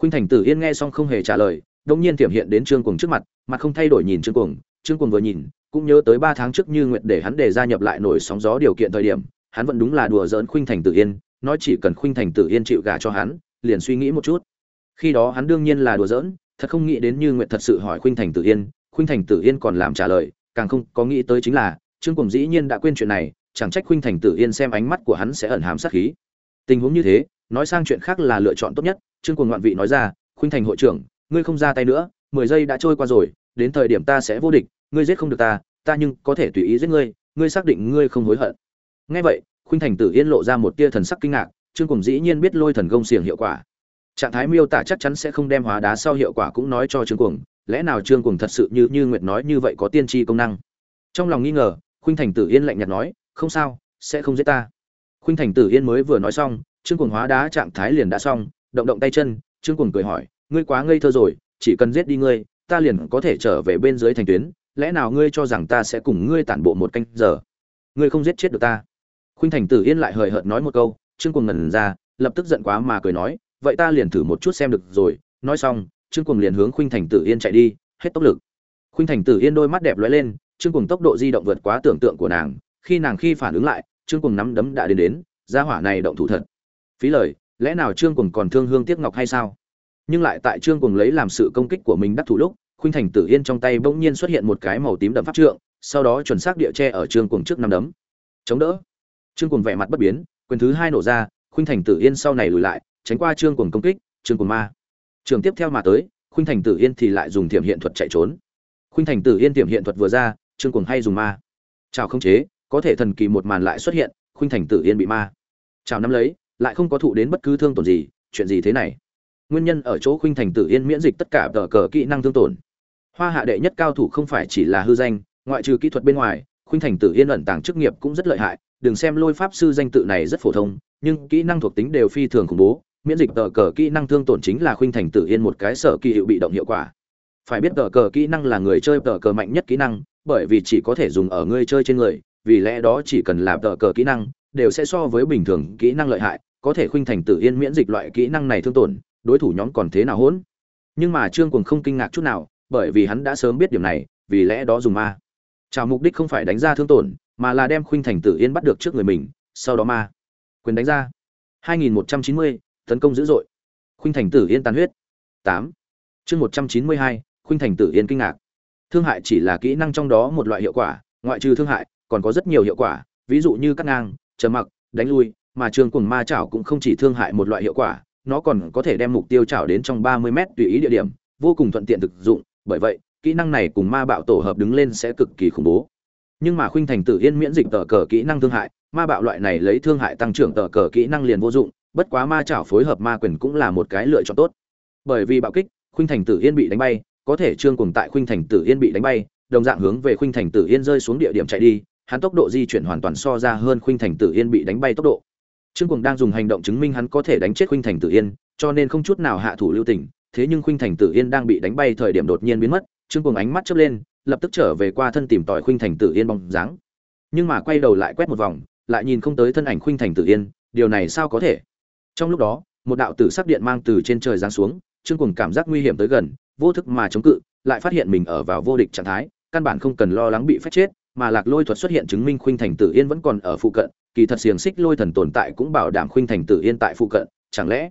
Khuynh thành tử yên nghe xong không hề trả lời đông nhiên tiềm hiện đến trương cuồng trước mặt mặt không thay đổi nhìn trương cuồng. Trương cuồng vừa nhìn, cũng nhớ tới ba tháng trước như nguyệt để hắn để gia nhập lại nổi sóng gió điều kiện thời điểm, hắn vẫn đúng là đùa giỡn khuynh thành tử yên, nói chỉ cần khuynh thành tử yên chịu gả cho hắn, liền suy nghĩ một chút. Khi đó hắn đương nhiên là đùa giỡn, thật không nghĩ đến như nguyệt thật sự hỏi khuynh thành tử yên, khuynh thành tử yên còn làm trả lời, càng không có nghĩ tới chính là, trương cùng dĩ nhiên đã quên chuyện này, chẳng trách khuynh thành tử yên xem ánh mắt của hắn sẽ ẩn hàm sát khí. Tình huống như thế nói sang chuyện khác là lựa chọn tốt nhất, trương cuồng ngoạn vị nói ra, khuynh thành hội trưởng, ngươi không ra tay nữa, mười giây đã trôi qua rồi, đến thời điểm ta sẽ vô địch, ngươi giết không được ta ta nhưng có thể tùy ý giết ngươi ngươi xác định ngươi không hối hận. Nghe vậy, khuynh thành tử yên lộ ra một tia thần sắc kinh ngạc, trương cùng dĩ nhiên biết lôi thần công xiềng hiệu quả. Trạng thái miêu tả chắc chắn sẽ không đem hóa đá sau hiệu quả cũng nói cho trương cuồng, lẽ nào trương cuồng thật sự như như nguyệt nói như vậy có tiên tri công năng? Trong lòng nghi ngờ, khuynh thành tử yên lạnh nhạt nói, không sao, sẽ không giết ta. Khuynh thành tử yên mới vừa nói xong trương cuồng hóa đá trạng thái liền đã xong, động động tay chân, trương cuồng cười hỏi, ngươi quá ngây thơ rồi, chỉ cần giết đi ngươi, ta liền có thể trở về bên dưới thành tuyến, lẽ nào ngươi cho rằng ta sẽ cùng ngươi tản bộ một canh giờ? Ngươi không giết chết được ta. Khuynh thành tử yên lại hời hợt nói một câu, trương cuồng ngẩn ra, lập tức giận quá mà cười nói, vậy ta liền thử một chút xem được rồi. Nói xong, trương cuồng liền hướng khuynh thành tử yên chạy đi, hết tốc lực. Khuynh thành tử yên đôi mắt đẹp lóe lên, trương cuồng tốc độ di động vượt quá tưởng tượng của nàng, khi nàng khi phản ứng lại, trương cuồng nắm đấm đã đến đến, gia hỏa này động thủ thật phí lời, lẽ nào trương cuồng còn thương hương tiếc ngọc hay sao? Nhưng lại tại trương cuồng lấy làm sự công kích của mình đắc thủ lúc, khuynh thành tử yên trong tay bỗng nhiên xuất hiện một cái màu tím đậm pháp trượng, sau đó chuẩn xác địa tre ở trương cuồng trước năm đấm. Chống đỡ. Trương cuồng vẻ mặt bất biến, quyền thứ hai nổ ra, khuynh thành tử yên sau này lùi lại, tránh qua trương cuồng công kích, trương cuồng ma. Trường tiếp theo mà tới, khuynh thành tử yên thì lại dùng tiềm hiện thuật chạy trốn. Khuynh thành tử yên tiềm hiện thuật vừa ra, trương cuồng hay dùng ma. Chào không chế, có thể thần kỳ một màn lại xuất hiện, khuynh thành tử yên bị ma. Chào nắm lấy lại không có thụ đến bất cứ thương tổn gì, chuyện gì thế này? Nguyên nhân ở chỗ khuynh thành tử yên miễn dịch tất cả tờ cờ kỹ năng thương tổn. Hoa hạ đệ nhất cao thủ không phải chỉ là hư danh, ngoại trừ kỹ thuật bên ngoài, khuynh thành tử yên ẩn tàng chức nghiệp cũng rất lợi hại, đừng xem lôi pháp sư danh tự này rất phổ thông, nhưng kỹ năng thuộc tính đều phi thường khủng bố, miễn dịch tờ cờ kỹ năng thương tổn chính là khuynh thành tử yên một cái sở kỳ hiệu bị động hiệu quả. Phải biết tờ cờ kỹ năng là người chơi tờ cờ mạnh nhất kỹ năng, bởi vì chỉ có thể dùng ở người chơi trên người, vì lẽ đó chỉ cần làm tờ cờ kỹ năng, đều sẽ so với bình thường kỹ năng lợi hại có thể khuynh thành tử yên miễn dịch loại kỹ năng này thương tổn đối thủ nhóm còn thế nào hỗn? Nhưng mà trương cùng không kinh ngạc chút nào bởi vì hắn đã sớm biết điểm này vì lẽ đó dùng ma. Chào mục đích không phải đánh ra thương tổn mà là đem khuynh thành tử yên bắt được trước người mình sau đó ma. Quyền đánh ra. 2190, tấn công dữ dội. Khuynh thành tử yên tàn huyết. 8. chương 192, khuynh thành tử yên kinh ngạc. Thương hại chỉ là kỹ năng trong đó một loại hiệu quả ngoại trừ thương hại còn có rất nhiều hiệu quả ví dụ như cắt ngang chờ mặc đánh lui mà trường cùng ma chảo cũng không chỉ thương hại một loại hiệu quả, nó còn có thể đem mục tiêu chảo đến trong 30 mét tùy ý địa điểm, vô cùng thuận tiện thực dụng, bởi vậy, kỹ năng này cùng ma bạo tổ hợp đứng lên sẽ cực kỳ khủng bố. Nhưng mà khuynh thành tử yên miễn dịch tờ cờ kỹ năng thương hại, ma bạo loại này lấy thương hại tăng trưởng tờ cờ kỹ năng liền vô dụng, bất quá ma chảo phối hợp ma quyền cũng là một cái lựa chọn tốt. Bởi vì bạo kích, khuynh thành tử yên bị đánh bay, có thể trương cùng tại khuynh thành tử yên bị đánh bay, đồng dạng hướng về khuynh thành tử yên rơi xuống địa điểm chạy đi, hắn tốc độ di chuyển hoàn toàn so ra hơn khuynh thành tử yên bị đánh bay tốc độ trương Cuồng đang dùng hành động chứng minh hắn có thể đánh chết khuynh thành tử yên, cho nên không chút nào hạ thủ lưu tình, thế nhưng khuynh thành tử yên đang bị đánh bay thời điểm đột nhiên biến mất, trương Cuồng ánh mắt chớp lên, lập tức trở về qua thân tìm tòi khuynh thành tử yên bóng dáng. Nhưng mà quay đầu lại quét một vòng, lại nhìn không tới thân ảnh khuynh thành tử yên, điều này sao có thể? Trong lúc đó, một đạo tử sắc điện mang từ trên trời giáng xuống, trương Cuồng cảm giác nguy hiểm tới gần, vô thức mà chống cự, lại phát hiện mình ở vào vô địch trạng thái, căn bản không cần lo lắng bị phách chết, mà lạc lôi thuật xuất hiện chứng minh khuynh thành tử yên vẫn còn ở phụ cận kỳ thật xiềng xích lôi thần tồn tại cũng bảo đảm khuynh thành tử yên tại phụ cận, chẳng lẽ?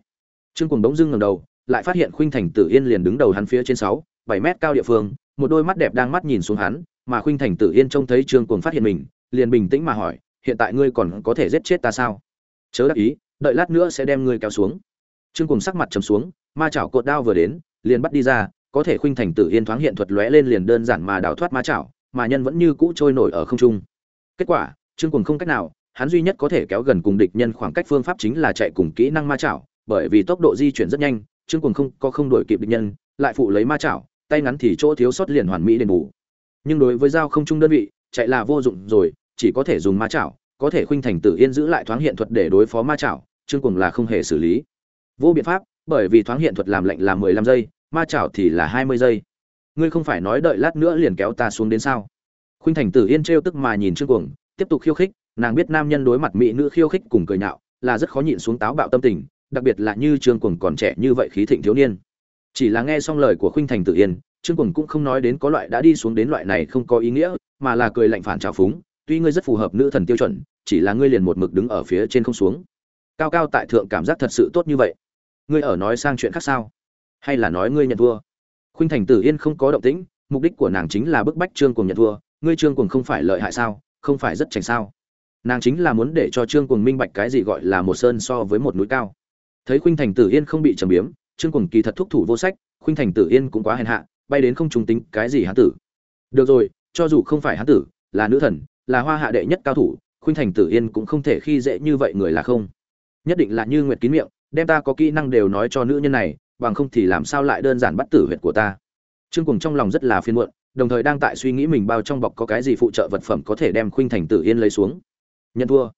Trương cùng bỗng dưng ngầm đầu, lại phát hiện khuynh thành tử yên liền đứng đầu hắn phía trên sáu, bảy mét cao địa phương, một đôi mắt đẹp đang mắt nhìn xuống hắn, mà khuynh thành tử yên trông thấy trương cùng phát hiện mình, liền bình tĩnh mà hỏi, hiện tại ngươi còn có thể giết chết ta sao? Chớ đắc ý, đợi lát nữa sẽ đem ngươi kéo xuống. Trương cùng sắc mặt trầm xuống, ma chảo cột đao vừa đến, liền bắt đi ra, có thể khuynh thành tử yên thoáng hiện thuật lóe lên liền đơn giản mà đào thoát ma chảo, mà nhân vẫn như cũ trôi nổi ở không trung. Kết quả, trương cùng không cách nào hắn duy nhất có thể kéo gần cùng địch nhân khoảng cách phương pháp chính là chạy cùng kỹ năng ma chảo, bởi vì tốc độ di chuyển rất nhanh, trương cuồng không, có không đổi kịp địch nhân, lại phụ lấy ma chảo, tay ngắn thì chỗ thiếu sót liền hoàn mỹ đền bù. Nhưng đối với dao không trung đơn vị, chạy là vô dụng rồi, chỉ có thể dùng ma chảo, có thể khuynh thành tử yên giữ lại thoáng hiện thuật để đối phó ma chảo, trương cuồng là không hề xử lý. Vô biện pháp, bởi vì thoáng hiện thuật làm lệnh là mười lăm giây, ma chảo thì là hai mươi giây. Ngươi không phải nói đợi lát nữa liền kéo ta xuống đến sao? Khuynh thành tử yên trêu tức mà nhìn trương cuồng, tiếp tục khiêu khích nàng biết nam nhân đối mặt mỹ nữ khiêu khích cùng cười nhạo là rất khó nhịn xuống táo bạo tâm tình, đặc biệt là như trương cuồng còn trẻ như vậy khí thịnh thiếu niên. Chỉ là nghe xong lời của khuynh thành tự yên, trương cuồng cũng không nói đến có loại đã đi xuống đến loại này không có ý nghĩa, mà là cười lạnh phản trào phúng, tuy ngươi rất phù hợp nữ thần tiêu chuẩn, chỉ là ngươi liền một mực đứng ở phía trên không xuống. Cao cao tại thượng cảm giác thật sự tốt như vậy. Ngươi ở nói sang chuyện khác sao? Hay là nói ngươi nhận thua? Khuynh thành tử yên không có động tĩnh, mục đích của nàng chính là bức bách trương cuồng nhận thua. Ngươi trương cuồng không phải lợi hại sao? Không phải rất chảnh sao? Nàng chính là muốn để cho trương cuồng minh bạch cái gì gọi là một sơn so với một núi cao. Thấy khuynh thành tử yên không bị trầm biếm, trương cuồng kỳ thật thúc thủ vô sách, khuynh thành tử yên cũng quá hèn hạ, bay đến không trùng tính cái gì hán tử. Được rồi, cho dù không phải hán tử, là nữ thần, là hoa hạ đệ nhất cao thủ, khuynh thành tử yên cũng không thể khi dễ như vậy người là không. Nhất định là như nguyệt kín miệng, đem ta có kỹ năng đều nói cho nữ nhân này, bằng không thì làm sao lại đơn giản bắt tử huyệt của ta. Trương cùng trong lòng rất là phiền muộn, đồng thời đang tại suy nghĩ mình bao trong bọc có cái gì phụ trợ vật phẩm có thể đem khuynh thành tử yên lấy xuống nhận thua.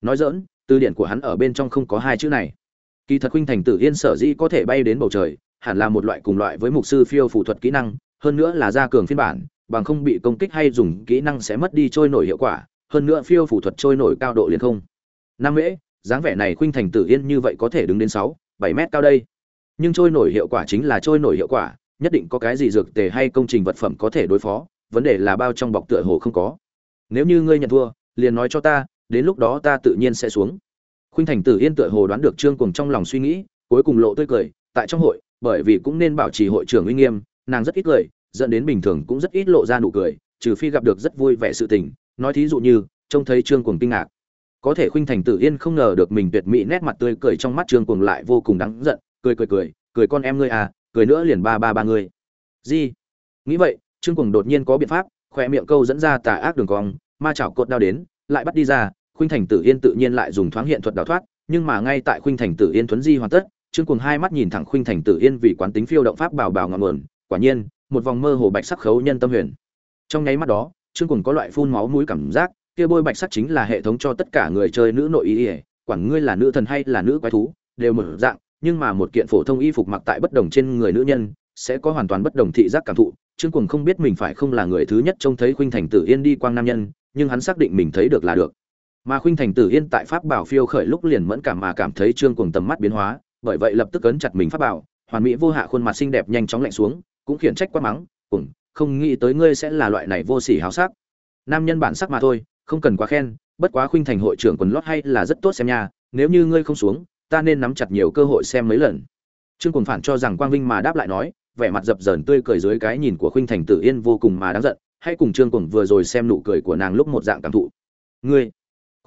Nói dỡn từ điển của hắn ở bên trong không có hai chữ này. Kỳ thật huynh thành tử yên sở dĩ có thể bay đến bầu trời, hẳn là một loại cùng loại với mục sư phiêu phụ thuật kỹ năng, hơn nữa là gia cường phiên bản, bằng không bị công kích hay dùng kỹ năng sẽ mất đi trôi nổi hiệu quả, hơn nữa phiêu phụ thuật trôi nổi cao độ liền không. Năm mễ, dáng vẻ này khuynh thành tử yên như vậy có thể đứng đến sáu, bảy mét cao đây. Nhưng trôi nổi hiệu quả chính là trôi nổi hiệu quả, nhất định có cái gì dược tề hay công trình vật phẩm có thể đối phó, vấn đề là bao trong bọc tựa hồ không có. Nếu như ngươi nhận thua, liền nói cho ta đến lúc đó ta tự nhiên sẽ xuống. Khuynh thành tử yên tựa hồ đoán được trương cùng trong lòng suy nghĩ, cuối cùng lộ tươi cười, tại trong hội, bởi vì cũng nên bảo trì hội trưởng uy nghiêm, nàng rất ít cười dẫn đến bình thường cũng rất ít lộ ra nụ cười, trừ phi gặp được rất vui vẻ sự tình. Nói thí dụ như, trông thấy trương cùng kinh ngạc. Có thể khuynh thành tử yên không ngờ được mình tuyệt mỹ nét mặt tươi cười trong mắt trương cùng lại vô cùng đáng giận, cười cười cười cười con em ngươi à cười nữa liền ba ba ba ngươi. Gì? Nghĩ vậy, trương cùng đột nhiên có biện pháp khoe miệng câu dẫn ra tà ác đường cong, ma chảo cột đao đến, lại bắt đi ra khuynh thành tử yên tự nhiên lại dùng thoáng hiện thuật đào thoát, nhưng mà ngay tại khuynh thành tử yên thuấn di hoàn tất, trương cùng hai mắt nhìn thẳng khuynh thành tử yên vì quán tính phiêu động pháp bảo bảo ngọn nguồn, quả nhiên, một vòng mơ hồ bạch sắc khấu nhân tâm huyền. Trong nháy mắt đó, trương cùng có loại phun máu mũi cảm giác, kia bôi bạch sắc chính là hệ thống cho tất cả người chơi nữ nội ý ỉa quản ngươi là nữ thần hay là nữ quái thú, đều mở dạng, nhưng mà một kiện phổ thông y phục mặc tại bất đồng trên người nữ nhân, sẽ có hoàn toàn bất đồng thị giác cảm thụ. Trương cùng không biết mình phải không là người thứ nhất trông thấy khuynh thành tử yên đi quang nam nhân, nhưng hắn xác định mình thấy được là được mà khuynh thành tử yên tại pháp bảo phiêu khởi lúc liền mẫn cảm mà cảm thấy trương Cuồng tầm mắt biến hóa, bởi vậy lập tức ấn chặt mình pháp bảo, hoàn mỹ vô hạ khuôn mặt xinh đẹp nhanh chóng lạnh xuống, cũng khiển trách quát mắng cùng không nghĩ tới ngươi sẽ là loại này vô sỉ háo sắc. Nam nhân bản sắc mà thôi, không cần quá khen, bất quá khuynh thành hội trưởng quần lót hay là rất tốt xem nha, nếu như ngươi không xuống, ta nên nắm chặt nhiều cơ hội xem mấy lần. Trương Cuồng phản cho rằng quang vinh mà đáp lại nói, vẻ mặt dập dờn tươi cười dưới cái nhìn của khuynh thành tử yên vô cùng mà đáng giận, hãy cùng trương Cuồng vừa rồi xem nụ cười của nàng lúc một dạng cảm thụ. Ngươi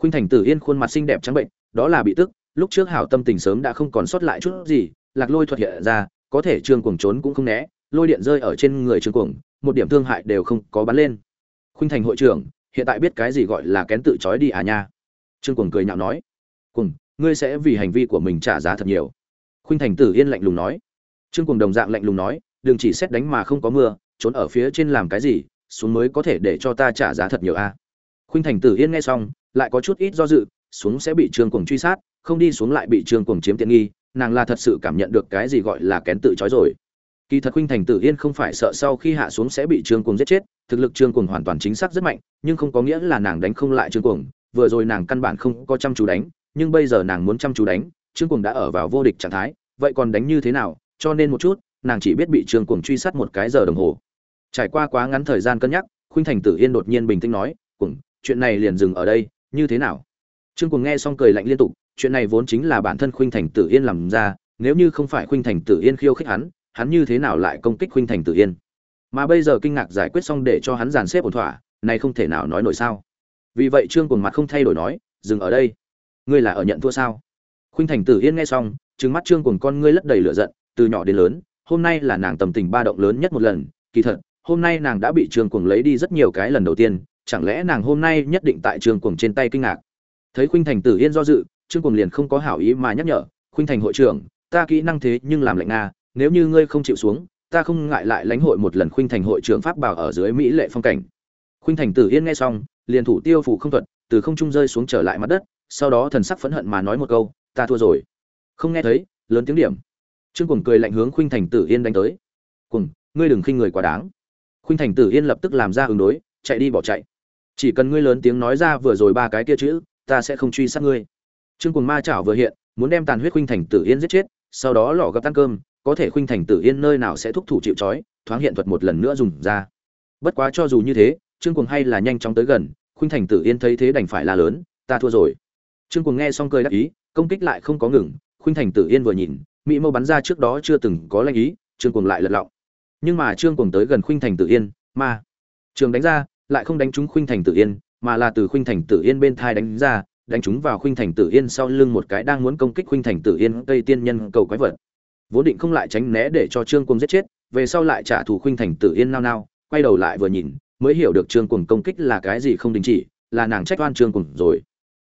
khuynh thành tử yên khuôn mặt xinh đẹp trắng bệnh, đó là bị tức, lúc trước hảo tâm tình sớm đã không còn sót lại chút gì, lạc lôi thuật hiện ra, có thể trương cuồng trốn cũng không né, lôi điện rơi ở trên người trương cuồng, một điểm thương hại đều không có bắn lên. Khuynh thành hội trưởng, hiện tại biết cái gì gọi là kén tự trói đi à nha? Trương cuồng cười nhạo nói. Cuồng, ngươi sẽ vì hành vi của mình trả giá thật nhiều. Khuynh thành tử yên lạnh lùng nói. Trương cuồng đồng dạng lạnh lùng nói, đừng chỉ xét đánh mà không có mưa, trốn ở phía trên làm cái gì, xuống mới có thể để cho ta trả giá thật nhiều a à khuynh thành tử yên nghe xong, lại có chút ít do dự, xuống sẽ bị trương cuồng truy sát, không đi xuống lại bị trương cuồng chiếm tiện nghi, nàng là thật sự cảm nhận được cái gì gọi là kén tự trói rồi. Kỳ thật khuynh thành tử yên không phải sợ sau khi hạ xuống sẽ bị trương cuồng giết chết, thực lực trương cuồng hoàn toàn chính xác rất mạnh, nhưng không có nghĩa là nàng đánh không lại trương cuồng, vừa rồi nàng căn bản không có chăm chú đánh, nhưng bây giờ nàng muốn chăm chú đánh, trương cuồng đã ở vào vô địch trạng thái, vậy còn đánh như thế nào, cho nên một chút, nàng chỉ biết bị trương cuồng truy sát một cái giờ đồng hồ. Trải qua quá ngắn thời gian cân nhắc, khuynh thành tử yên đột nhiên bình tĩnh nói, cuồng chuyện này liền dừng ở đây, như thế nào? Trương cuồng nghe xong cười lạnh liên tục, chuyện này vốn chính là bản thân khuynh thành tử yên làm ra, nếu như không phải khuynh thành tử yên khiêu khích hắn hắn như thế nào lại công kích khuynh thành tử yên? Mà bây giờ kinh ngạc giải quyết xong để cho hắn dàn xếp ổn thỏa, này không thể nào nói nổi sao? Vì vậy trương cuồng mặt không thay đổi nói, dừng ở đây. Ngươi là ở nhận thua sao? Khuynh thành tử yên nghe xong, trừng mắt trương cuồng con ngươi lấp đầy lửa giận, từ nhỏ đến lớn, hôm nay là nàng tầm tình ba động lớn nhất một lần. Kỳ thật, hôm nay nàng đã bị trương cuồng lấy đi rất nhiều cái lần đầu tiên chẳng lẽ nàng hôm nay nhất định tại trường cuồng trên tay kinh ngạc? Thấy khuynh thành tử yên do dự, trương cuồng liền không có hảo ý mà nhắc nhở, khuynh thành hội trưởng, ta kỹ năng thế nhưng làm lệnh nga, nếu như ngươi không chịu xuống, ta không ngại lại lãnh hội một lần khuynh thành hội trưởng pháp bảo ở dưới mỹ lệ phong cảnh. Khuynh thành tử yên nghe xong, liền thủ tiêu phủ không thuật, từ không trung rơi xuống trở lại mặt đất, sau đó thần sắc phẫn hận mà nói một câu, ta thua rồi. Không nghe thấy, lớn tiếng điểm. Trương cuồng cười lạnh hướng khuynh thành tử yên đánh tới. Cuồng, ngươi đừng khinh người quá đáng. Khuynh thành tử yên lập tức làm ra ứng đối, chạy đi bỏ chạy chỉ cần ngươi lớn tiếng nói ra vừa rồi ba cái kia chữ, ta sẽ không truy sát ngươi. Trương cuồng ma chảo vừa hiện, muốn đem tàn huyết khuynh thành tử yên giết chết, sau đó lọ gặp tan cơm, có thể khuynh thành tử yên nơi nào sẽ thúc thủ chịu trói, thoáng hiện thuật một lần nữa dùng ra. Bất quá cho dù như thế, trương cuồng hay là nhanh chóng tới gần, khuynh thành tử yên thấy thế đành phải là lớn, ta thua rồi. Trương cuồng nghe xong cười đắc ý, công kích lại không có ngừng, khuynh thành tử yên vừa nhìn, mỹ mâu bắn ra trước đó chưa từng có lanh ý, trương cuồng lại lật lọng. Nhưng mà trương cuồng tới gần khuynh thành tử yên, ma trường đánh ra lại không đánh trúng khuynh thành tử yên, mà là từ khuynh thành tử yên bên thai đánh ra, đánh trúng vào khuynh thành tử yên sau lưng một cái đang muốn công kích khuynh thành tử yên cây tiên nhân cầu quái vật. Vốn định không lại tránh né để cho trương cuồng giết chết, về sau lại trả thù khuynh thành tử yên nao nao, quay đầu lại vừa nhìn, mới hiểu được trương cuồng công kích là cái gì không đình chỉ, là nàng trách oan trương cuồng rồi.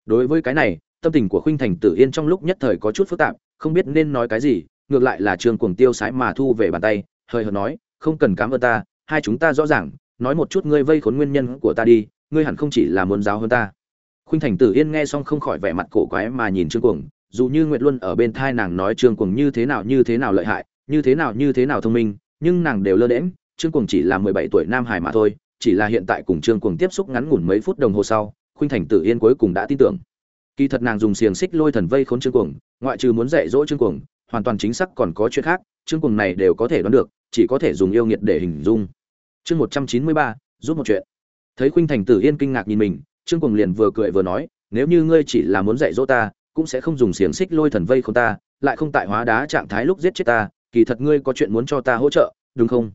Đối với cái này, tâm tình của khuynh thành tử yên trong lúc nhất thời có chút phức tạp, không biết nên nói cái gì, ngược lại là trương cuồng tiêu sái mà thu về bàn tay hơi hợt nói, không cần cảm ơn ta, hai chúng ta rõ ràng nói một chút ngươi vây khốn nguyên nhân của ta đi, ngươi hẳn không chỉ là muốn giáo hơn ta. Khuynh thành tử yên nghe xong không khỏi vẻ mặt cổ quái mà nhìn trương cuồng, dù như nguyệt luân ở bên thai nàng nói trương cuồng như thế nào như thế nào lợi hại, như thế nào như thế nào thông minh, nhưng nàng đều lơ đễm trương cuồng chỉ là mười bảy tuổi nam hải mà thôi, chỉ là hiện tại cùng trương cuồng tiếp xúc ngắn ngủn mấy phút đồng hồ sau, khuynh thành tử yên cuối cùng đã tin tưởng. Kỳ thật nàng dùng xiềng xích lôi thần vây khốn trương cuồng, ngoại trừ muốn dạy dỗ trương cuồng, hoàn toàn chính xác còn có chuyện khác, trương cuồng này đều có thể đoán được, chỉ có thể dùng yêu nghiệt để hình dung chương một trăm chín mươi ba, giúp một chuyện. Thấy khuynh thành tử yên kinh ngạc nhìn mình, trương cuồng liền vừa cười vừa nói, nếu như ngươi chỉ là muốn dạy dỗ ta, cũng sẽ không dùng xiềng xích lôi thần vây không ta, lại không tại hóa đá trạng thái lúc giết chết ta, kỳ thật ngươi có chuyện muốn cho ta hỗ trợ, đúng không?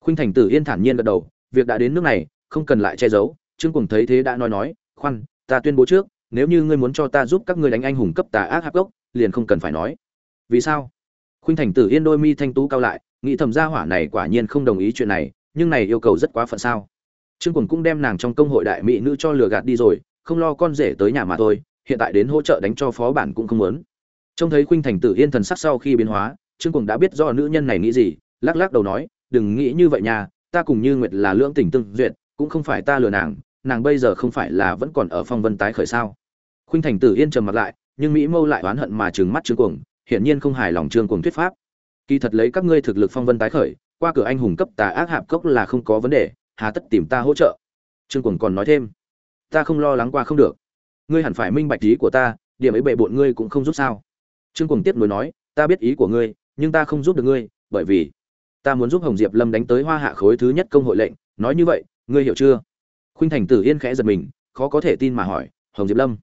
Khuynh thành tử yên thản nhiên gật đầu, việc đã đến nước này, không cần lại che giấu. Trương cùng thấy thế đã nói nói, khoan, ta tuyên bố trước, nếu như ngươi muốn cho ta giúp các ngươi đánh anh hùng cấp tà ác hắc gốc, liền không cần phải nói. Vì sao? Khuynh thành tử yên đôi mi thanh tú cao lại, nghĩ thầm gia hỏa này quả nhiên không đồng ý chuyện này nhưng này yêu cầu rất quá phận sao. Trương quần cũng đem nàng trong công hội đại mỹ nữ cho lừa gạt đi rồi, không lo con rể tới nhà mà thôi, hiện tại đến hỗ trợ đánh cho phó bản cũng không muốn. Trông thấy khuynh thành tử yên thần sắc sau khi biến hóa, trương quần đã biết do nữ nhân này nghĩ gì, lắc lắc đầu nói, đừng nghĩ như vậy nha, ta cùng như nguyệt là lưỡng tình tương duyệt, cũng không phải ta lừa nàng nàng bây giờ không phải là vẫn còn ở phong vân tái khởi sao? Khuynh thành tử yên trầm mặt lại, nhưng mỹ mâu lại oán hận mà trừng mắt trương cuồng, hiển nhiên không hài lòng trương cuồng thuyết pháp. Kỳ thật lấy các ngươi thực lực phong vân tái khởi qua cửa anh hùng cấp tà ác hạp cốc là không có vấn đề, hà tất tìm ta hỗ trợ. Trương Quần còn nói thêm, ta không lo lắng qua không được. Ngươi hẳn phải minh bạch ý của ta, điểm ấy bệ bộn ngươi cũng không giúp sao? Trương Quần tiếp nối nói, ta biết ý của ngươi, nhưng ta không giúp được ngươi, bởi vì ta muốn giúp hồng diệp lâm đánh tới hoa hạ khối thứ nhất công hội lệnh. Nói như vậy, ngươi hiểu chưa? Khuynh thành tử yên khẽ giật mình, khó có thể tin mà hỏi, hồng diệp lâm,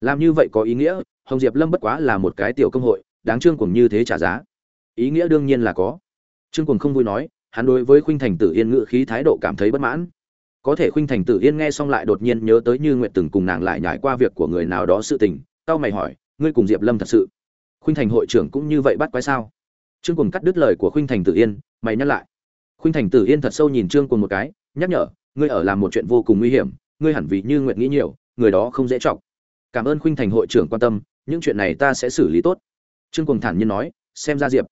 làm như vậy có ý nghĩa? Hồng diệp lâm bất quá là một cái tiểu công hội, đáng trương cùng như thế trả giá. Ý nghĩa đương nhiên là có trương cuồng không vui nói, hắn đối với khuynh thành tử yên ngữ khí thái độ cảm thấy bất mãn. Có thể khuynh thành tử yên nghe xong lại đột nhiên nhớ tới như nguyện từng cùng nàng lại nhải qua việc của người nào đó sự tình tao mày hỏi, ngươi cùng diệp lâm thật sự? Khuynh thành hội trưởng cũng như vậy bắt quái sao? Trương cùng cắt đứt lời của khuynh thành tử yên, mày nhắc lại. Khuynh thành tử yên thật sâu nhìn trương cùng một cái, nhắc nhở, ngươi ở làm một chuyện vô cùng nguy hiểm, ngươi hẳn vì như nguyện nghĩ nhiều, người đó không dễ trọng cảm ơn khuynh thành hội trưởng quan tâm, những chuyện này ta sẽ xử lý tốt. Trương cùng thản nhiên nói, xem ra diệp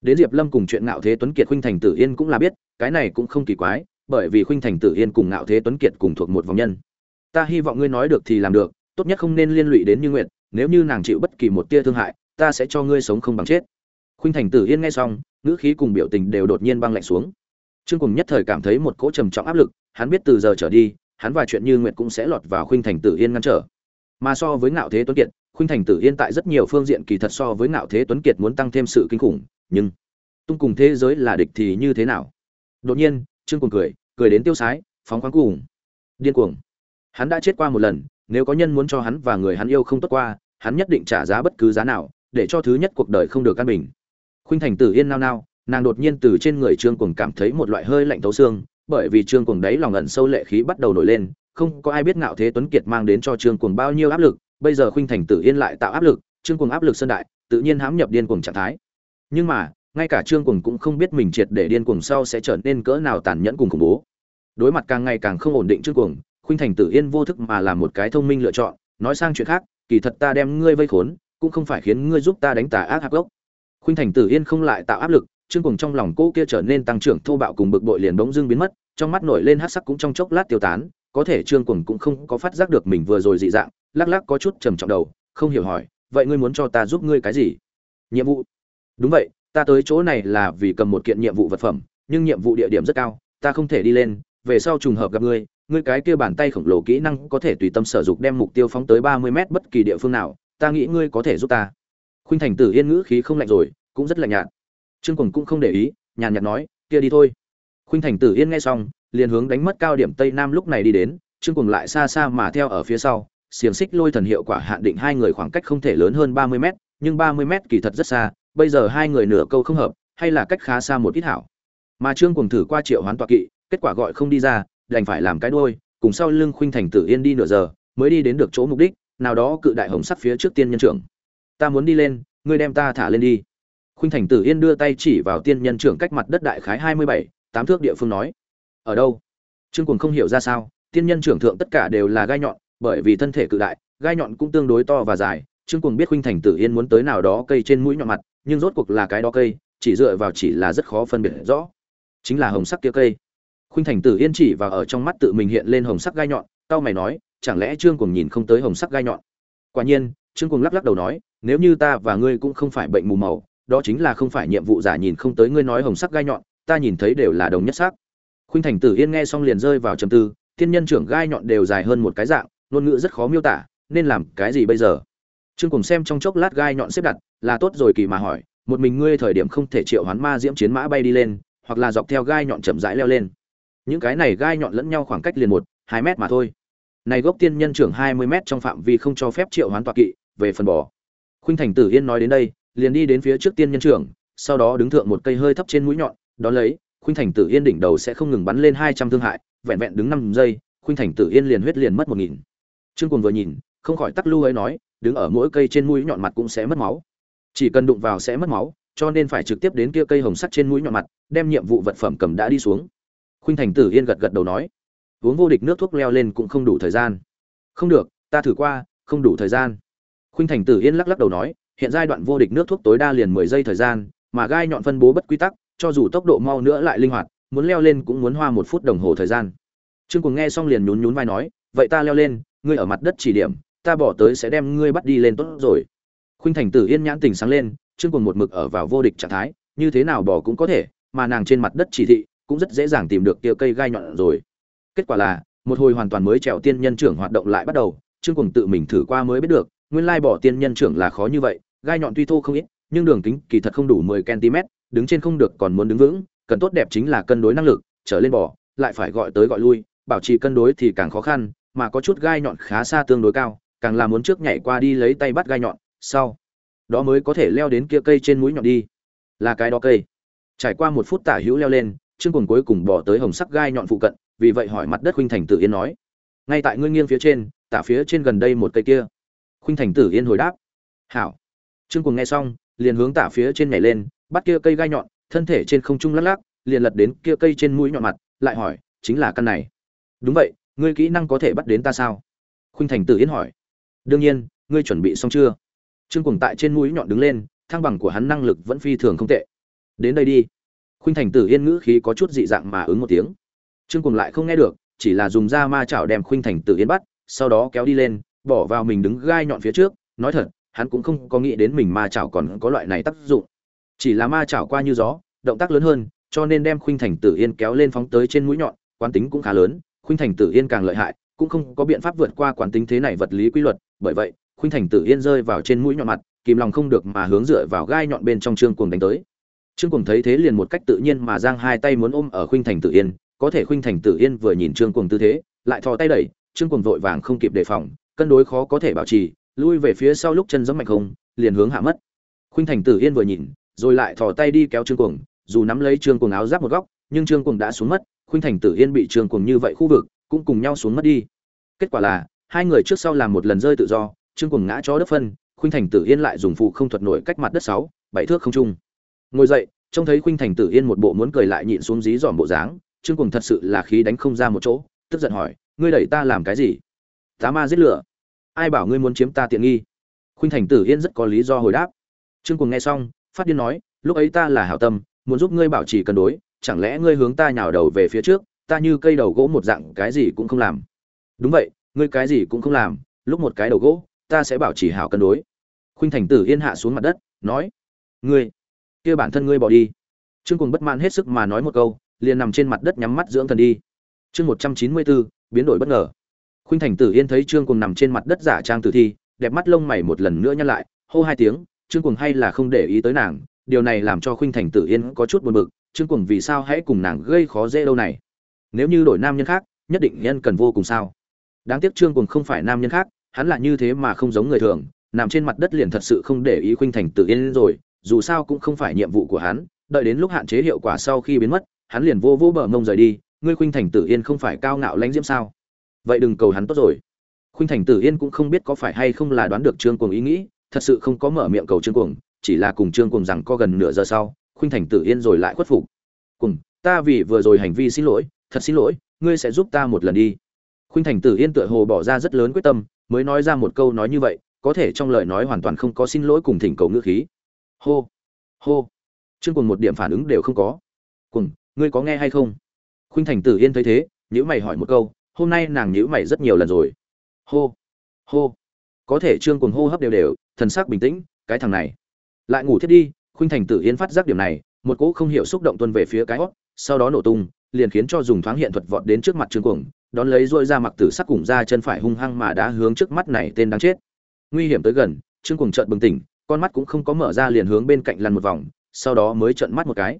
đến diệp lâm cùng chuyện ngạo thế tuấn kiệt khuynh thành tử yên cũng là biết, cái này cũng không kỳ quái, bởi vì khuynh thành tử yên cùng ngạo thế tuấn kiệt cùng thuộc một vòng nhân. Ta hy vọng ngươi nói được thì làm được, tốt nhất không nên liên lụy đến như nguyện nếu như nàng chịu bất kỳ một tia thương hại, ta sẽ cho ngươi sống không bằng chết. Khuynh thành tử yên nghe xong, ngữ khí cùng biểu tình đều đột nhiên băng lạnh xuống. Trương cùng nhất thời cảm thấy một cỗ trầm trọng áp lực, hắn biết từ giờ trở đi, hắn và chuyện như nguyệt cũng sẽ lọt vào khuynh thành tử yên ngăn trở. Mà so với ngạo thế tuấn kiệt, khuynh thành tử yên tại rất nhiều phương diện kỳ thật so với ngạo thế tuấn kiệt muốn tăng thêm sự kinh khủng nhưng tung cùng thế giới là địch thì như thế nào? Đột nhiên, trương cùng cười cười đến tiêu sái, phóng khoáng cùng điên cuồng. Hắn đã chết qua một lần, nếu có nhân muốn cho hắn và người hắn yêu không tốt qua, hắn nhất định trả giá bất cứ giá nào, để cho thứ nhất cuộc đời không được căn bình. Khuynh thành tử yên nao nao, nàng đột nhiên từ trên người trương cuồng cảm thấy một loại hơi lạnh thấu xương, bởi vì trương cuồng đấy lòng ẩn sâu lệ khí bắt đầu nổi lên, không có ai biết ngạo thế tuấn kiệt mang đến cho trương cuồng bao nhiêu áp lực, bây giờ khuynh thành tử yên lại tạo áp lực, trương cuồng áp lực sơn đại, tự nhiên hám nhập điên cuồng trạng thái nhưng mà, ngay cả trương cuồng cũng không biết mình triệt để điên cuồng sau sẽ trở nên cỡ nào tàn nhẫn cùng khủng bố. Đối mặt càng ngày càng không ổn định trương cuồng, khuynh thành tử yên vô thức mà làm một cái thông minh lựa chọn, nói sang chuyện khác, kỳ thật ta đem ngươi vây khốn, cũng không phải khiến ngươi giúp ta đánh tà ác hạc gốc. Khuynh thành tử yên không lại tạo áp lực, trương cùng trong lòng cô kia trở nên tăng trưởng, thô bạo cùng bực bội liền bỗng dưng biến mất, trong mắt nổi lên hát sắc cũng trong chốc lát tiêu tán, có thể trương cùng cũng không có phát giác được mình vừa rồi dị dạng, lắc lắc có chút trầm trọng đầu, không hiểu hỏi, vậy ngươi muốn cho ta giúp ngươi cái gì? Nhiệm vụ đúng vậy, ta tới chỗ này là vì cầm một kiện nhiệm vụ vật phẩm, nhưng nhiệm vụ địa điểm rất cao, ta không thể đi lên, về sau trùng hợp gặp ngươi ngươi cái kia bàn tay khổng lồ kỹ năng có thể tùy tâm sở dục đem mục tiêu phóng tới ba mươi mét bất kỳ địa phương nào, ta nghĩ ngươi có thể giúp ta. Khuynh thành tử yên ngữ khí không lạnh rồi, cũng rất lạnh nhạt. Trương quần cũng không để ý, nhàn nhạt nói, kia đi thôi. Khuynh thành tử yên nghe xong, liền hướng đánh mất cao điểm tây nam lúc này đi đến, trương quần lại xa xa mà theo ở phía sau, xiềng xích lôi thần hiệu quả hạn định hai người khoảng cách không thể lớn hơn ba mươi mét, nhưng ba mươi mét kỳ thật rất xa bây giờ hai người nửa câu không hợp, hay là cách khá xa một ít hảo. Mà trương cùng thử qua triệu hoán tọa kỵ, kết quả gọi không đi ra, đành phải làm cái đôi cùng sau lưng khuynh thành tử yên đi nửa giờ, mới đi đến được chỗ mục đích, nào đó cự đại hồng sắt phía trước tiên nhân trưởng. Ta muốn đi lên, ngươi đem ta thả lên đi. Khuynh thành tử yên đưa tay chỉ vào tiên nhân trưởng cách mặt đất đại khái hai mươi bảy, tám thước địa phương nói, ở đâu? Trương cùng không hiểu ra sao, tiên nhân trưởng thượng tất cả đều là gai nhọn, bởi vì thân thể cự đại, gai nhọn cũng tương đối to và dài. Trương cùng biết khuynh thành tử yên muốn tới nào đó cây trên mũi nhọn mặt nhưng rốt cuộc là cái đó cây, chỉ dựa vào chỉ là rất khó phân biệt rõ. Chính là hồng sắc kia cây. Khuynh thành tử yên chỉ và ở trong mắt tự mình hiện lên hồng sắc gai nhọn tao mày nói, chẳng lẽ trương cuồng nhìn không tới hồng sắc gai nhọn? Quả nhiên, trương cuồng lắc lắc đầu nói, nếu như ta và ngươi cũng không phải bệnh mù màu, đó chính là không phải nhiệm vụ giả nhìn không tới ngươi nói hồng sắc gai nhọn, ta nhìn thấy đều là đồng nhất sắc. Khuynh thành tử yên nghe xong liền rơi vào trầm tư, thiên nhân trưởng gai nhọn đều dài hơn một cái dạng, ngôn ngữ rất khó miêu tả, nên làm cái gì bây giờ? Trương cùng xem trong chốc lát gai nhọn xếp đặt, là tốt rồi kỳ mà hỏi, một mình ngươi thời điểm không thể triệu hoán ma diễm chiến mã bay đi lên, hoặc là dọc theo gai nhọn chậm rãi leo lên. Những cái này gai nhọn lẫn nhau khoảng cách liền một, hai mét mà thôi. Này gốc tiên nhân trưởng hai mươi mét trong phạm vi không cho phép triệu hoán tọa kỵ, về phần bò. Khuynh thành tử yên nói đến đây, liền đi đến phía trước tiên nhân trưởng, sau đó đứng thượng một cây hơi thấp trên mũi nhọn, đón lấy, khuynh thành tử yên đỉnh đầu sẽ không ngừng bắn lên hai trăm thương hại, vẹn vẹn đứng năm giây, khuynh thành tử yên liền huyết liền mất một nghìn. Trương cùng vừa nhìn, không khỏi tắc lưu ấy nói đứng ở mỗi cây trên mũi nhọn mặt cũng sẽ mất máu. Chỉ cần đụng vào sẽ mất máu, cho nên phải trực tiếp đến kia cây hồng sắt trên mũi nhọn mặt, đem nhiệm vụ vật phẩm cầm đã đi xuống. Khuynh thành tử yên gật gật đầu nói, uống vô địch nước thuốc leo lên cũng không đủ thời gian. Không được, ta thử qua, không đủ thời gian. Khuynh thành tử yên lắc lắc đầu nói, hiện giai đoạn vô địch nước thuốc tối đa liền mười giây thời gian, mà gai nhọn phân bố bất quy tắc, cho dù tốc độ mau nữa lại linh hoạt, muốn leo lên cũng muốn hoa một phút đồng hồ thời gian. Trương cùng nghe xong liền nhún nhún vai nói, vậy ta leo lên, ngươi ở mặt đất chỉ điểm ta bỏ tới sẽ đem ngươi bắt đi lên tốt rồi. Khuynh thành tử yên nhãn tình sáng lên, trương cùng một mực ở vào vô địch trạng thái, như thế nào bỏ cũng có thể, mà nàng trên mặt đất chỉ thị, cũng rất dễ dàng tìm được kia cây gai nhọn rồi. Kết quả là, một hồi hoàn toàn mới trèo tiên nhân trưởng hoạt động lại bắt đầu, trương cùng tự mình thử qua mới biết được, nguyên lai bỏ tiên nhân trưởng là khó như vậy, gai nhọn tuy thô không ít, nhưng đường kính kỳ thật không đủ 10 cm đứng trên không được còn muốn đứng vững, cần tốt đẹp chính là cân đối năng lực, trở lên bỏ, lại phải gọi tới gọi lui, bảo trì cân đối thì càng khó khăn, mà có chút gai nhọn khá xa tương đối cao càng là muốn trước nhảy qua đi lấy tay bắt gai nhọn, sau, đó mới có thể leo đến kia cây trên mũi nhọn đi. Là cái đó cây. Trải qua một phút tả hữu leo lên, trương cuồng cuối cùng bỏ tới hồng sắc gai nhọn phụ cận, vì vậy hỏi mặt đất khuynh thành tử yên nói, ngay tại ngươi nghiêng phía trên, tả phía trên gần đây một cây kia. Khuynh thành tử yên hồi đáp, hảo. Trương cuồng nghe xong, liền hướng tả phía trên nhảy lên, bắt kia cây gai nhọn, thân thể trên không trung lắc lắc, liền lật đến kia cây trên mũi nhọn mặt, lại hỏi, chính là căn này. Đúng vậy, ngươi kỹ năng có thể bắt đến ta sao? Khuynh thành tử yên hỏi đương nhiên, ngươi chuẩn bị xong chưa? Trương cùng tại trên mũi nhọn đứng lên, thăng bằng của hắn năng lực vẫn phi thường không tệ. Đến đây đi. Khuynh thành tử yên ngữ khí có chút dị dạng mà ứng một tiếng. Trương cùng lại không nghe được, chỉ là dùng da ma chảo đem khuynh thành tử yên bắt, sau đó kéo đi lên, bỏ vào mình đứng gai nhọn phía trước. Nói thật, hắn cũng không có nghĩ đến mình ma chảo còn có loại này tác dụng. Chỉ là ma chảo qua như gió, động tác lớn hơn, cho nên đem khuynh thành tử yên kéo lên phóng tới trên mũi nhọn, quán tính cũng khá lớn. Khuynh thành tử yên càng lợi hại cũng không có biện pháp vượt qua quán tính thế này vật lý quy luật, bởi vậy, khuynh thành tử yên rơi vào trên mũi nhọn mặt, kìm lòng không được mà hướng dựa vào gai nhọn bên trong trương cuồng đánh tới. Trương cuồng thấy thế liền một cách tự nhiên mà giang hai tay muốn ôm ở khuynh thành tử yên, có thể khuynh thành tử yên vừa nhìn trương cuồng tư thế, lại thò tay đẩy, trương cuồng vội vàng không kịp đề phòng, cân đối khó có thể bảo trì, lui về phía sau lúc chân giẫm mạnh không, liền hướng hạ mất. Khuynh thành tử yên vừa nhìn, rồi lại thò tay đi kéo trương cuồng, dù nắm lấy trương cuồng áo giáp một góc, nhưng trương cuồng đã xuống mất, khuynh thành tử yên bị trương cuồng như vậy khu vực cũng cùng nhau xuống mất đi. Kết quả là, hai người trước sau làm một lần rơi tự do, trương cuồng ngã chó đất phân, khuynh thành tử yên lại dùng phụ không thuật nổi cách mặt đất sáu, bảy thước không trung. Ngồi dậy, trông thấy khuynh thành tử yên một bộ muốn cười lại nhịn xuống dí dỏm bộ dáng, trương cuồng thật sự là khí đánh không ra một chỗ, tức giận hỏi, ngươi đẩy ta làm cái gì? Tá ma giết lửa. Ai bảo ngươi muốn chiếm ta tiện nghi? Khuynh thành tử yên rất có lý do hồi đáp. Trương cuồng nghe xong, phát điên nói, lúc ấy ta là hảo tâm, muốn giúp ngươi bảo trì cân đối, chẳng lẽ ngươi hướng ta nhào đầu về phía trước ta như cây đầu gỗ một dạng, cái gì cũng không làm. Đúng vậy, ngươi cái gì cũng không làm, lúc một cái đầu gỗ, ta sẽ bảo trì hảo cân đối. Khuynh thành tử yên hạ xuống mặt đất, nói, ngươi, kia bản thân ngươi bỏ đi. Trương cùng bất mãn hết sức mà nói một câu, liền nằm trên mặt đất nhắm mắt dưỡng thần đi. Chương một trăm chín mươi bốn biến đổi bất ngờ. Khuynh thành tử yên thấy trương cùng nằm trên mặt đất giả trang tử thi, đẹp mắt lông mày một lần nữa nhăn lại, hô hai tiếng, trương cùng hay là không để ý tới nàng, điều này làm cho khuynh thành tử yên có chút buồn bực. Trương cùng vì sao hãy cùng nàng gây khó dễ đâu này? Nếu như đổi nam nhân khác, nhất định nhân cần vô cùng sao. Đáng tiếc trương cùng không phải nam nhân khác, hắn là như thế mà không giống người thường, nằm trên mặt đất liền thật sự không để ý khuynh thành tử yên rồi, dù sao cũng không phải nhiệm vụ của hắn, đợi đến lúc hạn chế hiệu quả sau khi biến mất, hắn liền vô vô bờ mông rời đi, ngươi khuynh thành tử yên không phải cao ngạo lãnh diễm sao? Vậy đừng cầu hắn tốt rồi. Khuynh thành tử yên cũng không biết có phải hay không là đoán được trương cuồng ý nghĩ, thật sự không có mở miệng cầu trương cuồng, chỉ là cùng trương cuồng rằng có gần nửa giờ sau, khuynh thành tử yên rồi lại khuất phục. Cùng ta vì vừa rồi hành vi xin lỗi thật xin lỗi, ngươi sẽ giúp ta một lần đi. Khuynh thành tử yên tựa hồ bỏ ra rất lớn quyết tâm, mới nói ra một câu nói như vậy, có thể trong lời nói hoàn toàn không có xin lỗi cùng thỉnh cầu ngữ khí. Hô hô. Trương cùng một điểm phản ứng đều không có. Cùng ngươi có nghe hay không? Khuynh thành tử yên thấy thế nhữ mày hỏi một câu, hôm nay nàng nhữ mày rất nhiều lần rồi. Hô hô. Có thể trương cùng hô hấp đều đều, thần sắc bình tĩnh, cái thằng này. Lại ngủ thiết đi, khuynh thành tử yên phát giác điểm này, một cỗ không hiểu xúc động tuân về phía cái hót sau đó nổ tung liền khiến cho dùng thoáng hiện thuật vọt đến trước mặt trương cuồng, đón lấy dội ra mặc tử sắc cùng ra chân phải hung hăng mà đã hướng trước mắt này tên đáng chết. Nguy hiểm tới gần, trương cuồng chợt bừng tỉnh, con mắt cũng không có mở ra liền hướng bên cạnh lăn một vòng, sau đó mới trợn mắt một cái.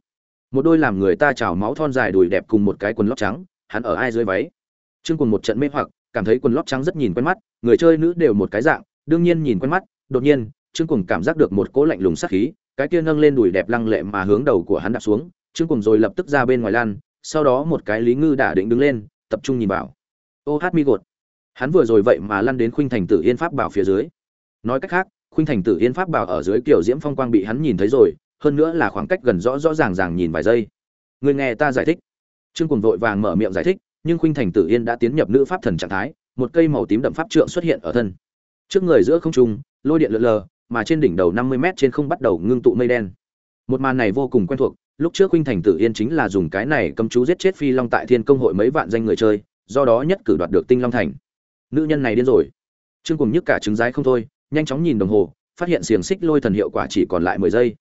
Một đôi làm người ta trào máu thon dài đùi đẹp cùng một cái quần lót trắng, hắn ở ai dưới váy? Trương cuồng một trận mê hoặc, cảm thấy quần lót trắng rất nhìn quen mắt, người chơi nữ đều một cái dạng, đương nhiên nhìn quen mắt, đột nhiên, trương cuồng cảm giác được một cỗ lạnh lùng sắc khí, cái kia nâng lên đùi đẹp lăng lệ mà hướng đầu của hắn đạp xuống, trương cuồng rồi lập tức ra bên ngoài lan sau đó một cái lý ngư đã định đứng lên, tập trung nhìn vào. Ô hát mi gột. Hắn vừa rồi vậy mà lăn đến khuynh thành tử yên pháp bảo phía dưới. Nói cách khác, khuynh thành tử yên pháp bảo ở dưới kiểu diễm phong quang bị hắn nhìn thấy rồi, hơn nữa là khoảng cách gần rõ rõ ràng ràng nhìn vài giây. Người nghe ta giải thích. Trương cùng vội vàng mở miệng giải thích, nhưng khuynh thành tử yên đã tiến nhập nữ pháp thần trạng thái, một cây màu tím đậm pháp trượng xuất hiện ở thân. Trước người giữa không trung, lôi điện lượn lờ, mà trên đỉnh đầu năm mươi mét trên không bắt đầu ngưng tụ mây đen. Một màn này vô cùng quen thuộc lúc trước huynh thành tử yên chính là dùng cái này cầm chú giết chết phi long tại thiên công hội mấy vạn danh người chơi, do đó nhất cử đoạt được tinh long thành. Nữ nhân này điên rồi. Trương cùng nhức cả trứng rái không thôi, nhanh chóng nhìn đồng hồ, phát hiện xiềng xích lôi thần hiệu quả chỉ còn lại mười giây.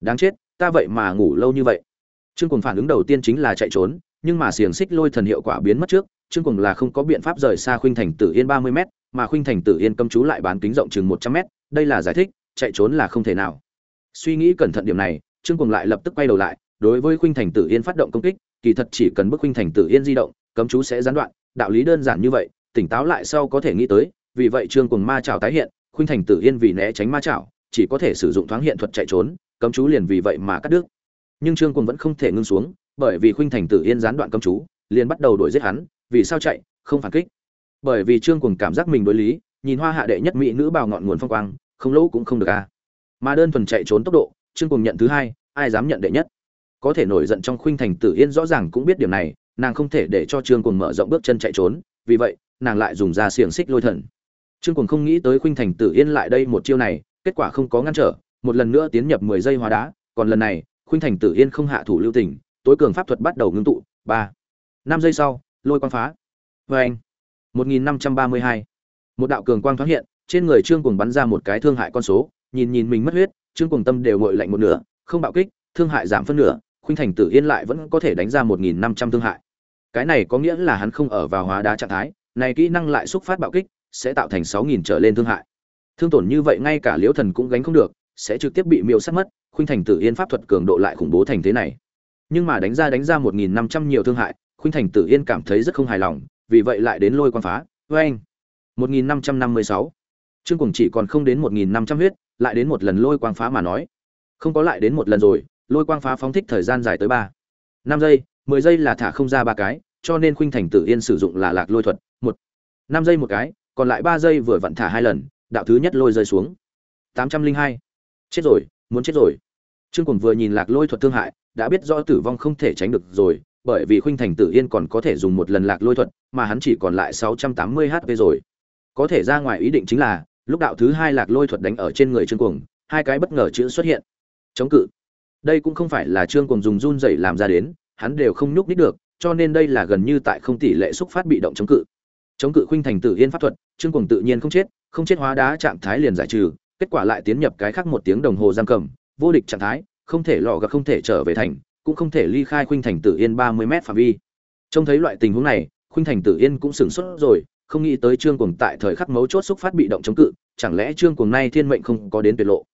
Đáng chết, ta vậy mà ngủ lâu như vậy. Trương cùng phản ứng đầu tiên chính là chạy trốn, nhưng mà xiềng xích lôi thần hiệu quả biến mất trước, trương cùng là không có biện pháp rời xa khuynh thành tử yên ba mươi m mà khuynh thành tử yên cầm chú lại bán kính rộng chừng một trăm m đây là giải thích, chạy trốn là không thể nào. Suy nghĩ cẩn thận điểm này trương cuồng lại lập tức quay đầu lại, đối với khuynh thành tử yên phát động công kích, kỳ thật chỉ cần bức khuynh thành tử yên di động, cấm chú sẽ gián đoạn, đạo lý đơn giản như vậy, tỉnh táo lại sau có thể nghĩ tới, vì vậy trương cuồng ma chảo tái hiện, khuynh thành tử yên vì né tránh ma chảo, chỉ có thể sử dụng thoáng hiện thuật chạy trốn, cấm chú liền vì vậy mà cắt đứt nhưng trương cuồng vẫn không thể ngưng xuống, bởi vì khuynh thành tử yên gián đoạn cấm chú, liền bắt đầu đuổi giết hắn, vì sao chạy, không phản kích bởi vì trương cuồng cảm giác mình đối lý, nhìn hoa hạ đệ nhất mỹ nữ bào ngọn nguồn phong quang, không lỗ cũng không được a à. mà đơn thuần chạy trốn tốc độ trương cùng nhận thứ hai, ai dám nhận đệ nhất? Có thể nổi giận trong khuynh thành tử yên rõ ràng cũng biết điểm này, nàng không thể để cho trương cùng mở rộng bước chân chạy trốn, vì vậy, nàng lại dùng ra xiềng xích lôi thần. Trương cùng không nghĩ tới khuynh thành tử yên lại đây một chiêu này, kết quả không có ngăn trở, một lần nữa tiến nhập mười giây hóa đá, còn lần này, khuynh thành tử yên không hạ thủ lưu tình, tối cường pháp thuật bắt đầu ngưng tụ, ba, năm giây sau, lôi quang phá. Vê anh một nghìn năm trăm ba mươi hai. Một đạo cường quang thoáng hiện, trên người trương cùng bắn ra một cái thương hại con số, nhìn nhìn mình mất huyết trương cùng tâm đều ngội lạnh một nửa, không bạo kích, thương hại giảm phân nửa, khuynh thành tử yên lại vẫn có thể đánh ra một nghìn năm trăm thương hại. Cái này có nghĩa là hắn không ở vào hóa đá trạng thái, này kỹ năng lại xúc phát bạo kích, sẽ tạo thành sáu nghìn trở lên thương hại. Thương tổn như vậy ngay cả liễu thần cũng gánh không được, sẽ trực tiếp bị miêu sát mất, khuynh thành tử yên pháp thuật cường độ lại khủng bố thành thế này. Nhưng mà đánh ra đánh ra một nghìn năm trăm nhiều thương hại, khuynh thành tử yên cảm thấy rất không hài lòng, vì vậy lại đến lôi quan phá. Vê anh một nghìn năm trăm năm mươi sáu. Trương cùng chỉ còn không đến một nghìn năm trăm huyết lại đến một lần lôi quang phá mà nói. Không có lại đến một lần rồi, lôi quang phá phóng thích thời gian dài tới ba, năm giây, mười giây là thả không ra ba cái, cho nên khuynh thành tử yên sử dụng là lạc lôi thuật, một, năm giây một cái, còn lại ba giây vừa vặn thả hai lần, đạo thứ nhất lôi rơi xuống. Tám trăm linh hai. Chết rồi, muốn chết rồi. Trương cùng vừa nhìn lạc lôi thuật thương hại, đã biết rõ tử vong không thể tránh được rồi, bởi vì khuynh thành tử yên còn có thể dùng một lần lạc lôi thuật, mà hắn chỉ còn lại sáu trăm tám mươi hp rồi. Có thể ra ngoài ý định chính là lúc đạo thứ hai lạc lôi thuật đánh ở trên người trương cuồng, hai cái bất ngờ chữ xuất hiện. Chống cự. Đây cũng không phải là trương cuồng dùng run dậy làm ra đến, hắn đều không nhúc nít được, cho nên đây là gần như tại không tỷ lệ xúc phát bị động chống cự. Chống cự khuynh thành tử yên pháp thuật, trương cuồng tự nhiên không chết không chết hóa đá trạng thái liền giải trừ, kết quả lại tiến nhập cái khác một tiếng đồng hồ giam cầm, vô địch trạng thái, không thể lọ gặp không thể trở về thành, cũng không thể ly khai khuynh thành tử yên ba mươi m phạm vi. Trông thấy loại tình huống này, khuynh thành tử yên cũng sửng sốt rồi, không nghĩ tới trương cuồng tại thời khắc mấu chốt xúc phát bị động chống cự chẳng lẽ trương cuồng nay thiên mệnh không có đến tuyệt lộ?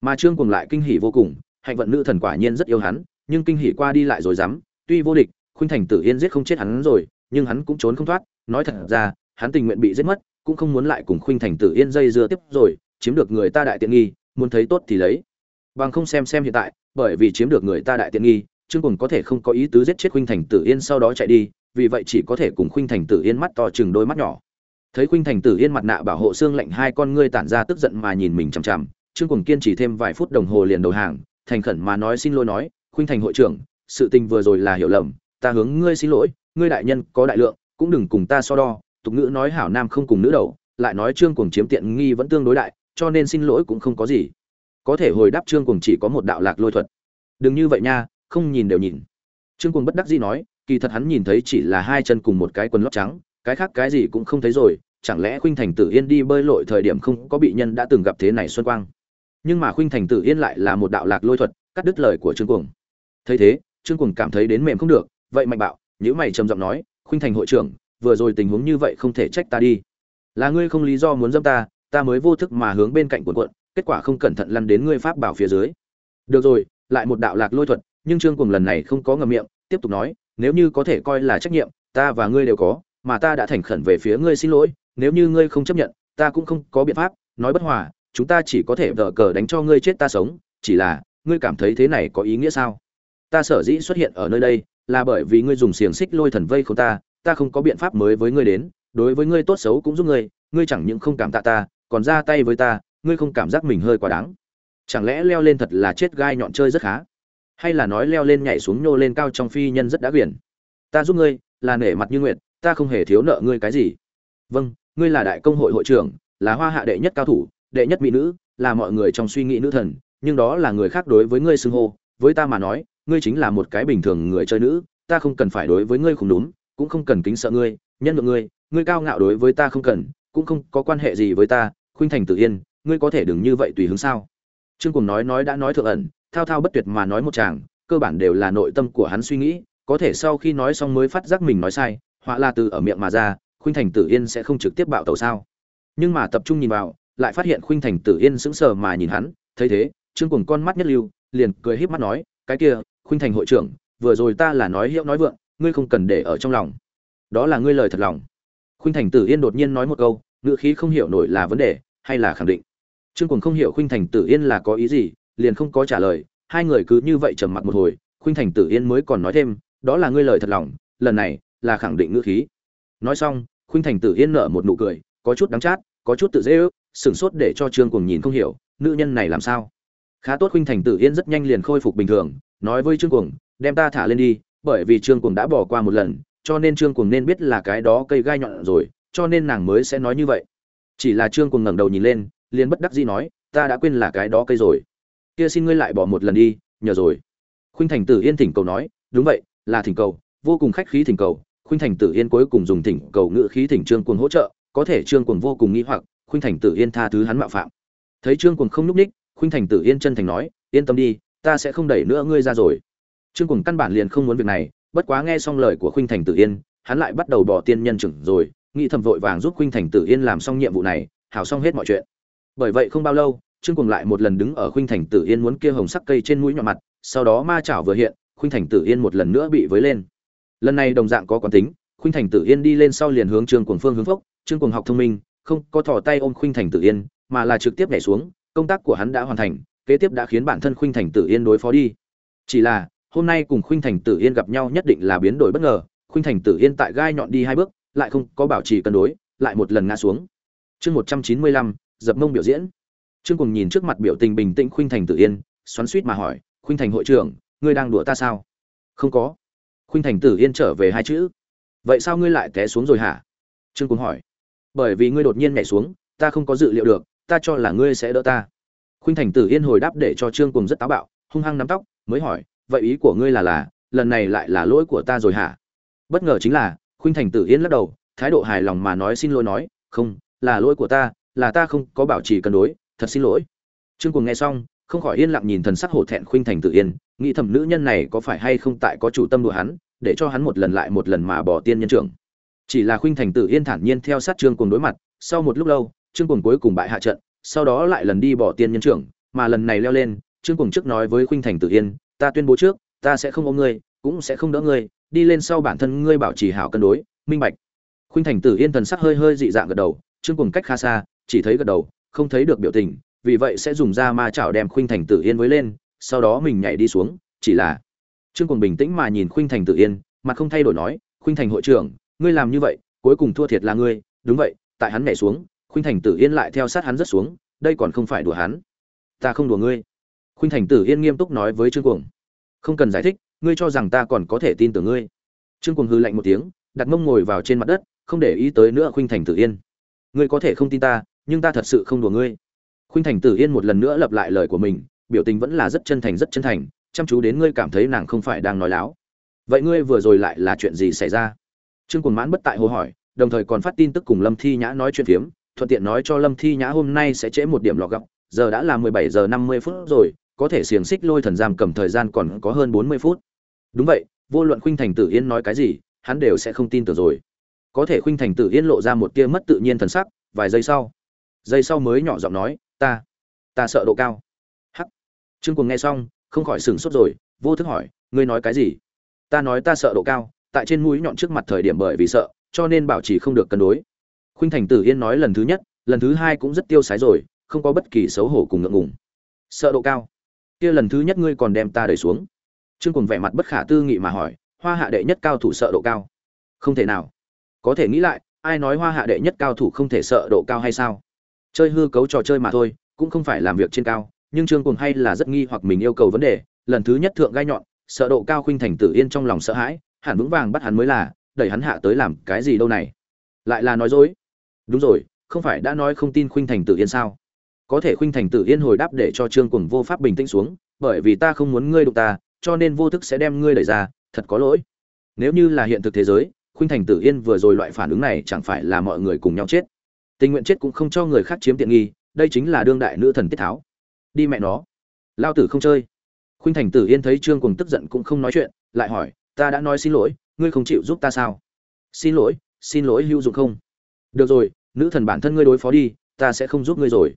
Mà trương cuồng lại kinh hỉ vô cùng, hạnh vận nữ thần quả nhiên rất yêu hắn, nhưng kinh hỉ qua đi lại rồi dám, tuy vô địch, khuynh thành tử yên giết không chết hắn rồi, nhưng hắn cũng trốn không thoát. Nói thật ra, hắn tình nguyện bị giết mất, cũng không muốn lại cùng khuynh thành tử yên dây dưa tiếp rồi, chiếm được người ta đại tiện nghi, muốn thấy tốt thì lấy. Bằng không xem xem hiện tại, bởi vì chiếm được người ta đại tiện nghi, trương cuồng có thể không có ý tứ giết chết khuynh thành tử yên sau đó chạy đi, vì vậy chỉ có thể cùng khuynh thành tử yên mắt to chừng đôi mắt nhỏ thấy khuynh thành tử yên mặt nạ bảo hộ xương lạnh hai con ngươi tản ra tức giận mà nhìn mình chằm chằm, trương cùng kiên trì thêm vài phút đồng hồ liền đầu hàng, thành khẩn mà nói xin lỗi nói, khuynh thành hội trưởng, sự tình vừa rồi là hiểu lầm, ta hướng ngươi xin lỗi, ngươi đại nhân có đại lượng, cũng đừng cùng ta so đo. Tục ngữ nói hảo nam không cùng nữ đầu, lại nói trương cùng chiếm tiện nghi vẫn tương đối đại, cho nên xin lỗi cũng không có gì. Có thể hồi đáp trương cùng chỉ có một đạo lạc lôi thuật. Đừng như vậy nha, không nhìn đều nhìn. Trương cùng bất đắc dĩ nói, kỳ thật hắn nhìn thấy chỉ là hai chân cùng một cái quần lót trắng, cái khác cái gì cũng không thấy rồi chẳng lẽ khuynh thành tử yên đi bơi lội thời điểm không có bị nhân đã từng gặp thế này xuân quang? Nhưng mà khuynh thành tử yên lại là một đạo lạc lôi thuật, cắt đứt lời của trương cuồng. Thấy thế, trương cuồng cảm thấy đến mềm không được, vậy mạnh bạo nhữ mày trầm giọng nói, khuynh thành hội trưởng, vừa rồi tình huống như vậy không thể trách ta đi. Là ngươi không lý do muốn dâm ta ta mới vô thức mà hướng bên cạnh cuộn cuộn kết quả không cẩn thận lăn đến ngươi pháp bảo phía dưới. Được rồi, lại một đạo lạc lôi thuật, nhưng trương cuồng lần này không có ngậm miệng, tiếp tục nói, nếu như có thể coi là trách nhiệm, ta và ngươi đều có, mà ta đã thành khẩn về phía ngươi xin lỗi nếu như ngươi không chấp nhận, ta cũng không có biện pháp, nói bất hòa, chúng ta chỉ có thể vờ cờ đánh cho ngươi chết ta sống, chỉ là, ngươi cảm thấy thế này có ý nghĩa sao? Ta sở dĩ xuất hiện ở nơi đây, là bởi vì ngươi dùng xiềng xích lôi thần vây không ta ta không có biện pháp mới với ngươi đến, đối với ngươi tốt xấu cũng giúp ngươi ngươi chẳng những không cảm tạ ta, còn ra tay với ta, ngươi không cảm giác mình hơi quá đáng. Chẳng lẽ leo lên thật là chết gai nhọn chơi rất khá? Hay là nói leo lên nhảy xuống nhô lên cao trong phi nhân rất đã quyển ta giúp ngươi, là nể mặt như nguyện ta không hề thiếu nợ ngươi cái gì. Vâng ngươi là đại công hội hội trưởng, là hoa hạ đệ nhất cao thủ, đệ nhất mỹ nữ, là mọi người trong suy nghĩ nữ thần, nhưng đó là người khác đối với ngươi xưng hô. Với ta mà nói, ngươi chính là một cái bình thường người chơi nữ, ta không cần phải đối với ngươi khủng đúng cũng không cần kính sợ ngươi, nhân lượng ngươi ngươi cao ngạo đối với ta không cần, cũng không có quan hệ gì với ta, khuynh thành tự yên, ngươi có thể đừng như vậy tùy hứng sao? Trương cùng nói nói đã nói thượng ẩn, thao thao bất tuyệt mà nói một chàng, cơ bản đều là nội tâm của hắn suy nghĩ, có thể sau khi nói xong mới phát giác mình nói sai, họa là từ ở miệng mà ra khuynh thành tử yên sẽ không trực tiếp bạo tàu sao? Nhưng mà tập trung nhìn vào, lại phát hiện khuynh thành tử yên sững sờ mà nhìn hắn, thấy thế, trương cùng con mắt nhất lưu, liền cười híp mắt nói, cái kia, khuynh thành hội trưởng, vừa rồi ta là nói hiệu nói vượng, ngươi không cần để ở trong lòng. Đó là ngươi lời thật lòng. Khuynh thành tử yên đột nhiên nói một câu, ngữ khí không hiểu nổi là vấn đề hay là khẳng định. Trương cùng không hiểu khuynh thành tử yên là có ý gì, liền không có trả lời, hai người cứ như vậy trầm mặc một hồi, khuynh thành tử yên mới còn nói thêm, đó là ngươi lời thật lòng, lần này là khẳng định ngữ khí. Nói xong khuynh thành tử yên nở một nụ cười, có chút đắng chát, có chút tự dễ ước, sửng sốt để cho trương cùng nhìn không hiểu, nữ nhân này làm sao? Khá tốt khuynh thành tử yên rất nhanh liền khôi phục bình thường, nói với trương cuồng, đem ta thả lên đi, bởi vì trương cuồng đã bỏ qua một lần, cho nên trương cuồng nên biết là cái đó cây gai nhọn rồi, cho nên nàng mới sẽ nói như vậy. Chỉ là trương cuồng ngẩng đầu nhìn lên, liền bất đắc dĩ nói, ta đã quên là cái đó cây rồi. Kia xin ngươi lại bỏ một lần đi, nhờ rồi. Khuynh thành tử yên thỉnh cầu nói, đúng vậy, là thỉnh cầu, vô cùng khách khí thỉnh cầu khuynh thành tử yên cuối cùng dùng thỉnh cầu ngữ khí thỉnh trương cuồng hỗ trợ, có thể trương cuồng vô cùng nghĩ hoặc, khuynh thành tử yên tha thứ hắn mạo phạm. Thấy trương cuồng không núp ních, khuynh thành tử yên chân thành nói, yên tâm đi, ta sẽ không đẩy nữa ngươi ra rồi. Trương cuồng căn bản liền không muốn việc này, bất quá nghe xong lời của khuynh thành tử yên, hắn lại bắt đầu bỏ tiên nhân trưởng rồi, nghĩ thầm vội vàng giúp khuynh thành tử yên làm xong nhiệm vụ này, hảo xong hết mọi chuyện. Bởi vậy không bao lâu, trương cuồng lại một lần đứng ở khuynh thành tử yên muốn kia hồng sắc cây trên mũi nhọn mặt, sau đó ma chảo vừa hiện, khuynh thành tử yên một lần nữa bị với lên lần này đồng dạng có quán tính, khuynh thành tử yên đi lên sau liền hướng trương cuồng phương hướng phốc, trương cuồng học thông minh, không có thò tay ôm khuynh thành tử yên, mà là trực tiếp nhảy xuống, công tác của hắn đã hoàn thành, kế tiếp đã khiến bản thân khuynh thành tử yên đối phó đi. Chỉ là, hôm nay cùng khuynh thành tử yên gặp nhau nhất định là biến đổi bất ngờ, khuynh thành tử yên tại gai nhọn đi hai bước, lại không có bảo trì cân đối, lại một lần ngã xuống. Chương một trăm chín mươi lăm, dập mông biểu diễn. Trương cùng nhìn trước mặt biểu tình bình tĩnh khuynh thành tử yên, xoắn suýt mà hỏi, khuynh thành hội trưởng, ngươi đang đùa ta sao? Không có khuynh thành tử yên trở về hai chữ. Vậy sao ngươi lại té xuống rồi hả? Trương cùng hỏi. Bởi vì ngươi đột nhiên nhảy xuống, ta không có dự liệu được, ta cho là ngươi sẽ đỡ ta. Khuynh thành tử yên hồi đáp để cho trương cùng rất táo bạo, hung hăng nắm tóc, mới hỏi, vậy ý của ngươi là là, lần này lại là lỗi của ta rồi hả? Bất ngờ chính là, khuynh thành tử yên lắc đầu, thái độ hài lòng mà nói xin lỗi nói, không, là lỗi của ta, là ta không có bảo trì cân đối, thật xin lỗi. Trương cùng nghe xong, không khỏi yên lặng nhìn thần sắc hổ thẹn khuynh thành Tử yên nghĩ thầm nữ nhân này có phải hay không tại có chủ tâm đùa hắn, để cho hắn một lần lại một lần mà bỏ tiên nhân trưởng. Chỉ là khuynh thành tử yên thản nhiên theo sát trương cùng đối mặt, sau một lúc lâu, trương cùng cuối cùng bại hạ trận, sau đó lại lần đi bỏ tiên nhân trưởng, mà lần này leo lên, trương cùng trước nói với khuynh thành tử yên, ta tuyên bố trước, ta sẽ không ôm ngươi, cũng sẽ không đỡ ngươi, đi lên sau bản thân ngươi bảo trì hảo cân đối, minh bạch. Khuynh thành tử yên thần sắc hơi hơi dị dạng gật đầu, trương cùng cách khá xa, chỉ thấy gật đầu, không thấy được biểu tình, vì vậy sẽ dùng ra ma chảo đem khuynh thành tử yên với lên sau đó mình nhảy đi xuống, chỉ là trương cùng bình tĩnh mà nhìn khuynh thành tử yên mặt không thay đổi nói, khuynh thành hội trưởng, ngươi làm như vậy, cuối cùng thua thiệt là ngươi. Đúng vậy, tại hắn nhảy xuống, khuynh thành tử yên lại theo sát hắn rất xuống, đây còn không phải đùa hắn. Ta không đùa ngươi. Khuynh thành tử yên nghiêm túc nói với trương cuồng. Không cần giải thích, ngươi cho rằng ta còn có thể tin tưởng ngươi. Trương cuồng hư lạnh một tiếng, đặt mông ngồi vào trên mặt đất, không để ý tới nữa khuynh thành tử yên. Ngươi có thể không tin ta, nhưng ta thật sự không đùa ngươi. Khuynh thành tử yên một lần nữa lặp lại lời của mình biểu tình vẫn là rất chân thành, rất chân thành. Chăm chú đến ngươi cảm thấy nàng không phải đang nói láo. Vậy ngươi vừa rồi lại là chuyện gì xảy ra? Trương quần mãn bất tại hồ hỏi, đồng thời còn phát tin tức cùng lâm thi nhã nói chuyện phiếm, thuận tiện nói cho lâm thi nhã hôm nay sẽ trễ một điểm lọ gặp. Giờ đã là mười bảy giờ năm mươi phút rồi, có thể xiềng xích lôi thần giam cầm thời gian còn có hơn bốn mươi phút. Đúng vậy, vô luận khuynh thành tử yên nói cái gì, hắn đều sẽ không tin tưởng rồi. Có thể khuynh thành tử yên lộ ra một tia mất tự nhiên thần sắc, vài giây sau giây sau mới nhỏ giọng nói, ta ta sợ độ cao trương cuồng nghe xong, không khỏi sửng sốt rồi, vô thức hỏi, ngươi nói cái gì? Ta nói ta sợ độ cao, tại trên mũi nhọn trước mặt thời điểm bởi vì sợ, cho nên bảo trì không được cân đối. Khuynh thành tử yên nói lần thứ nhất, lần thứ hai cũng rất tiêu sái rồi, không có bất kỳ xấu hổ cùng ngượng ngùng. Sợ độ cao? Kia lần thứ nhất ngươi còn đem ta đẩy xuống? Trương cuồng vẻ mặt bất khả tư nghị mà hỏi, hoa hạ đệ nhất cao thủ sợ độ cao? Không thể nào. Có thể nghĩ lại, ai nói hoa hạ đệ nhất cao thủ không thể sợ độ cao hay sao? Chơi hư cấu trò chơi mà thôi, cũng không phải làm việc trên cao nhưng trương cuồng hay là rất nghi hoặc mình yêu cầu vấn đề, lần thứ nhất thượng gai nhọn, sợ độ cao khuynh thành tử yên trong lòng sợ hãi, hẳn vững vàng bắt hắn mới là, đẩy hắn hạ tới làm cái gì đâu này. Lại là nói dối. Đúng rồi, không phải đã nói không tin khuynh thành tử yên sao? Có thể khuynh thành tử yên hồi đáp để cho trương cuồng vô pháp bình tĩnh xuống, bởi vì ta không muốn ngươi đụng ta, cho nên vô thức sẽ đem ngươi đẩy ra, thật có lỗi. Nếu như là hiện thực thế giới, khuynh thành tử yên vừa rồi loại phản ứng này chẳng phải là mọi người cùng nhau chết. Tình nguyện chết cũng không cho người khác chiếm tiện nghi, đây chính là đương đại nữ thần tiết tháo đi mẹ nó. Lao tử không chơi. Khuynh thành tử yên thấy trương cùng tức giận cũng không nói chuyện, lại hỏi, ta đã nói xin lỗi, ngươi không chịu giúp ta sao? Xin lỗi xin lỗi hữu dụng không. Được rồi, nữ thần bản thân ngươi đối phó đi, ta sẽ không giúp ngươi rồi.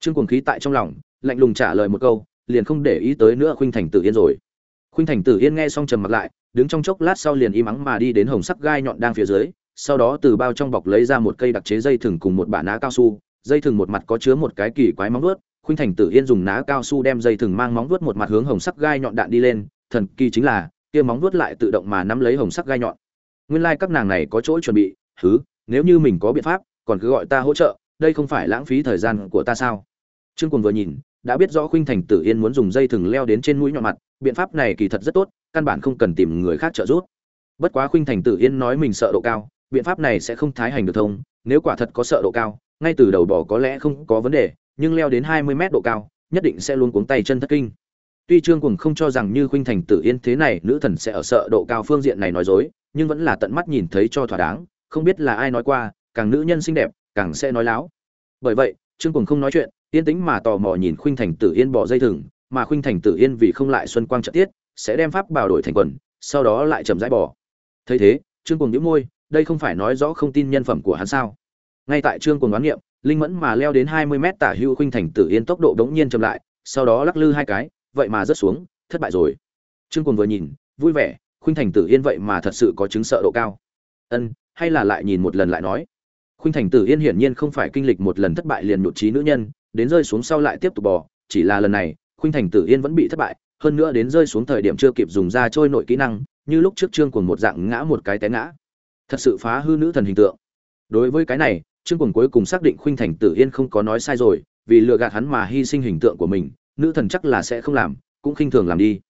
Trương cuồng khí tại trong lòng, lạnh lùng trả lời một câu, liền không để ý tới nữa khuynh thành tử yên rồi. Khuynh thành tử yên nghe xong trầm mặt lại, đứng trong chốc lát sau liền im ắng mà đi đến hồng sắc gai nhọn đang phía dưới, sau đó từ bao trong bọc lấy ra một cây đặc chế dây thừng cùng một bả ná cao su, dây thừng một mặt có chứa một cái kỳ quái móng vuốt khuynh thành tử yên dùng ná cao su đem dây thừng mang móng vuốt một mặt hướng hồng sắc gai nhọn đạn đi lên, thần kỳ chính là, kia móng vuốt lại tự động mà nắm lấy hồng sắc gai nhọn. Nguyên lai like các nàng này có chỗ chuẩn bị thứ nếu như mình có biện pháp, còn cứ gọi ta hỗ trợ, đây không phải lãng phí thời gian của ta sao? Trương cùng vừa nhìn, đã biết rõ khuynh thành tử yên muốn dùng dây thừng leo đến trên mũi nhọn mặt, biện pháp này kỳ thật rất tốt, căn bản không cần tìm người khác trợ giúp. Bất quá khuynh thành tử yên nói mình sợ độ cao, biện pháp này sẽ không thái hành được thông, nếu quả thật có sợ độ cao, ngay từ đầu bỏ có lẽ không có vấn đề nhưng leo đến hai mươi mét độ cao, nhất định sẽ luôn cuống tay chân thất kinh. Tuy trương Cuồng không cho rằng như khuynh thành tử yên thế này nữ thần sẽ ở sợ độ cao phương diện này nói dối, nhưng vẫn là tận mắt nhìn thấy cho thỏa đáng, không biết là ai nói qua, càng nữ nhân xinh đẹp, càng sẽ nói láo. Bởi vậy, trương Cuồng không nói chuyện, yên tĩnh mà tò mò nhìn khuynh thành tử yên bỏ dây thừng, mà khuynh thành tử yên vì không lại xuân quang trợ tiết, sẽ đem pháp bảo đổi thành quần, sau đó lại chậm rãi bỏ. Thấy thế, trương Cuồng nhíu môi, đây không phải nói rõ không tin nhân phẩm của hắn sao? Ngay tại trương Cuồng đoán nghiệm linh mẫn mà leo đến hai mươi mét tả hưu khuynh thành tử yên tốc độ đống nhiên chậm lại, sau đó lắc lư hai cái, vậy mà rớt xuống, thất bại rồi. Trương cùng vừa nhìn, vui vẻ, khuynh thành tử yên vậy mà thật sự có chứng sợ độ cao. Ân, hay là lại nhìn một lần lại nói. Khuynh thành tử yên hiển nhiên không phải kinh lịch một lần thất bại liền nhụt trí nữ nhân, đến rơi xuống sau lại tiếp tục bò, chỉ là lần này, khuynh thành tử yên vẫn bị thất bại, hơn nữa đến rơi xuống thời điểm chưa kịp dùng ra trôi nội kỹ năng, như lúc trước trương cùng một dạng ngã một cái té ngã. Thật sự phá hư nữ thần hình tượng. Đối với cái này trương Cuồng cuối cùng xác định khuynh thành tử yên không có nói sai rồi, vì lừa gạt hắn mà hy sinh hình tượng của mình, nữ thần chắc là sẽ không làm, cũng khinh thường làm đi.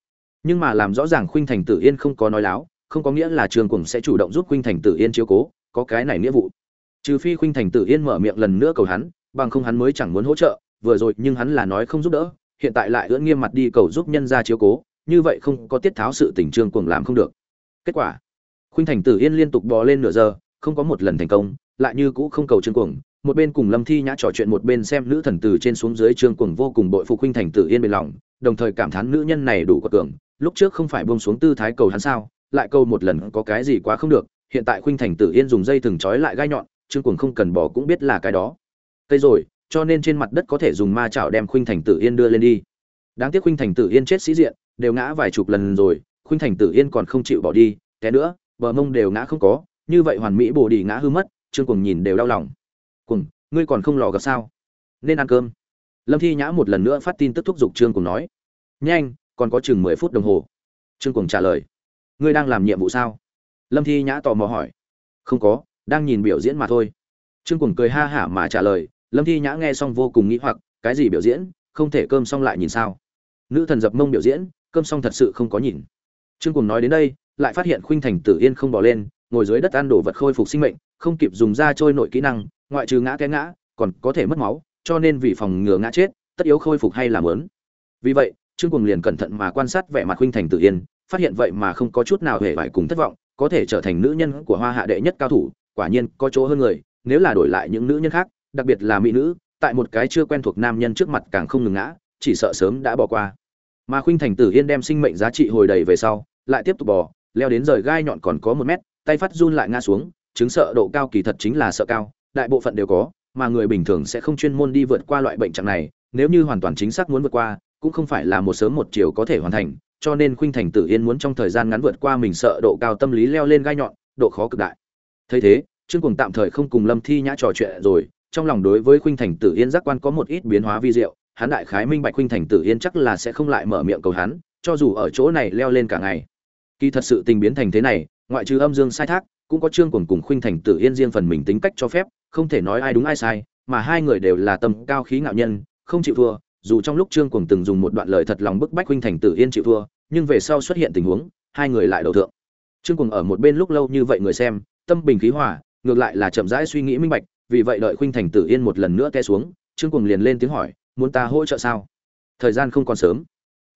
Nhưng mà làm rõ ràng khuynh thành tử yên không có nói láo, không có nghĩa là trương Cuồng sẽ chủ động giúp khuynh thành tử yên chiếu cố, có cái này nghĩa vụ. Trừ phi khuynh thành tử yên mở miệng lần nữa cầu hắn, bằng không hắn mới chẳng muốn hỗ trợ, vừa rồi nhưng hắn là nói không giúp đỡ, hiện tại lại ưỡn nghiêm mặt đi cầu giúp nhân gia chiếu cố, như vậy không có tiết tháo sự tình trương cuồng làm không được. Kết quả, khuynh thành tử yên liên tục bò lên nửa giờ, không có một lần thành công lại như cũ không cầu trương cuồng. Một bên cùng lâm thi nhã trò chuyện, một bên xem nữ thần từ trên xuống dưới trương cuồng vô cùng bội phục huynh thành tử yên bền lòng, đồng thời cảm thán nữ nhân này đủ quật cường lúc trước không phải buông xuống tư thái cầu hắn sao, lại câu một lần có cái gì quá không được, hiện tại khuynh thành tử yên dùng dây thừng trói lại gai nhọn, trương cuồng không cần bỏ cũng biết là cái đó. Cây rồi, cho nên trên mặt đất có thể dùng ma chảo đem khuynh thành tử yên đưa lên đi. Đáng tiếc khuynh thành tử yên chết sĩ diện, đều ngã vài chục lần rồi khuynh thành tử yên còn không chịu bỏ đi, té nữa, bờ mông đều ngã không có, như vậy hoàn mỹ bồ đi ngã hư mất trương cuồng nhìn đều đau lòng. Cuồng, ngươi còn không lò gặp sao? Nên ăn cơm. Lâm thi nhã một lần nữa phát tin tức thúc giục trương cuồng nói. Nhanh, còn có chừng mười phút đồng hồ. Trương cuồng trả lời. Ngươi đang làm nhiệm vụ sao? Lâm thi nhã tò mò hỏi. Không có, đang nhìn biểu diễn mà thôi. Trương cuồng cười ha hả mà trả lời. Lâm thi nhã nghe xong vô cùng nghĩ hoặc. Cái gì biểu diễn? Không thể cơm xong lại nhìn sao? Nữ thần dập mông biểu diễn, cơm xong thật sự không có nhìn. Trương cuồng nói đến đây, lại phát hiện khuynh thành tử yên không bỏ lên ngồi dưới đất ăn đồ vật khôi phục sinh mệnh, không kịp dùng ra trôi nội kỹ năng, ngoại trừ ngã té ngã, còn có thể mất máu, cho nên vì phòng ngừa ngã chết, tất yếu khôi phục hay làm lớn vì vậy, trương cùng liền cẩn thận mà quan sát vẻ mặt huynh thành tử yên, phát hiện vậy mà không có chút nào hề vải cùng thất vọng, có thể trở thành nữ nhân của hoa hạ đệ nhất cao thủ, quả nhiên có chỗ hơn người, nếu là đổi lại những nữ nhân khác, đặc biệt là mỹ nữ, tại một cái chưa quen thuộc nam nhân trước mặt càng không ngừng ngã, chỉ sợ sớm đã bỏ qua. Mà khuynh thành tử yên đem sinh mệnh giá trị hồi đầy về sau, lại tiếp tục bò, leo đến rời gai nhọn còn có một mét tay phát run lại ngã xuống, chứng sợ độ cao kỳ thật chính là sợ cao, đại bộ phận đều có, mà người bình thường sẽ không chuyên môn đi vượt qua loại bệnh trạng này, nếu như hoàn toàn chính xác muốn vượt qua, cũng không phải là một sớm một chiều có thể hoàn thành, cho nên khuynh thành tử yên muốn trong thời gian ngắn vượt qua mình sợ độ cao tâm lý leo lên gai nhọn, độ khó cực đại. Thấy thế, trương cùng tạm thời không cùng lâm thi nhã trò chuyện rồi, trong lòng đối với khuynh thành tử yên giác quan có một ít biến hóa vi diệu, hắn đại khái minh bạch khuynh thành tử yên chắc là sẽ không lại mở miệng cầu hắn, cho dù ở chỗ này leo lên cả ngày. Kỳ thật sự tình biến thành thế này ngoại trừ âm dương sai thác, cũng có trương cuồng cùng khuynh thành tử yên riêng phần mình tính cách cho phép, không thể nói ai đúng ai sai, mà hai người đều là tâm cao khí ngạo nhân, không chịu thua. Dù trong lúc trương cuồng từng dùng một đoạn lời thật lòng bức bách khuynh thành tử yên chịu thua, nhưng về sau xuất hiện tình huống, hai người lại đầu thượng. Trương cuồng ở một bên lúc lâu như vậy người xem, tâm bình khí hòa, ngược lại là chậm rãi suy nghĩ minh bạch, vì vậy đợi khuynh thành tử yên một lần nữa té xuống, trương cuồng liền lên tiếng hỏi, muốn ta hỗ trợ sao? Thời gian không còn sớm.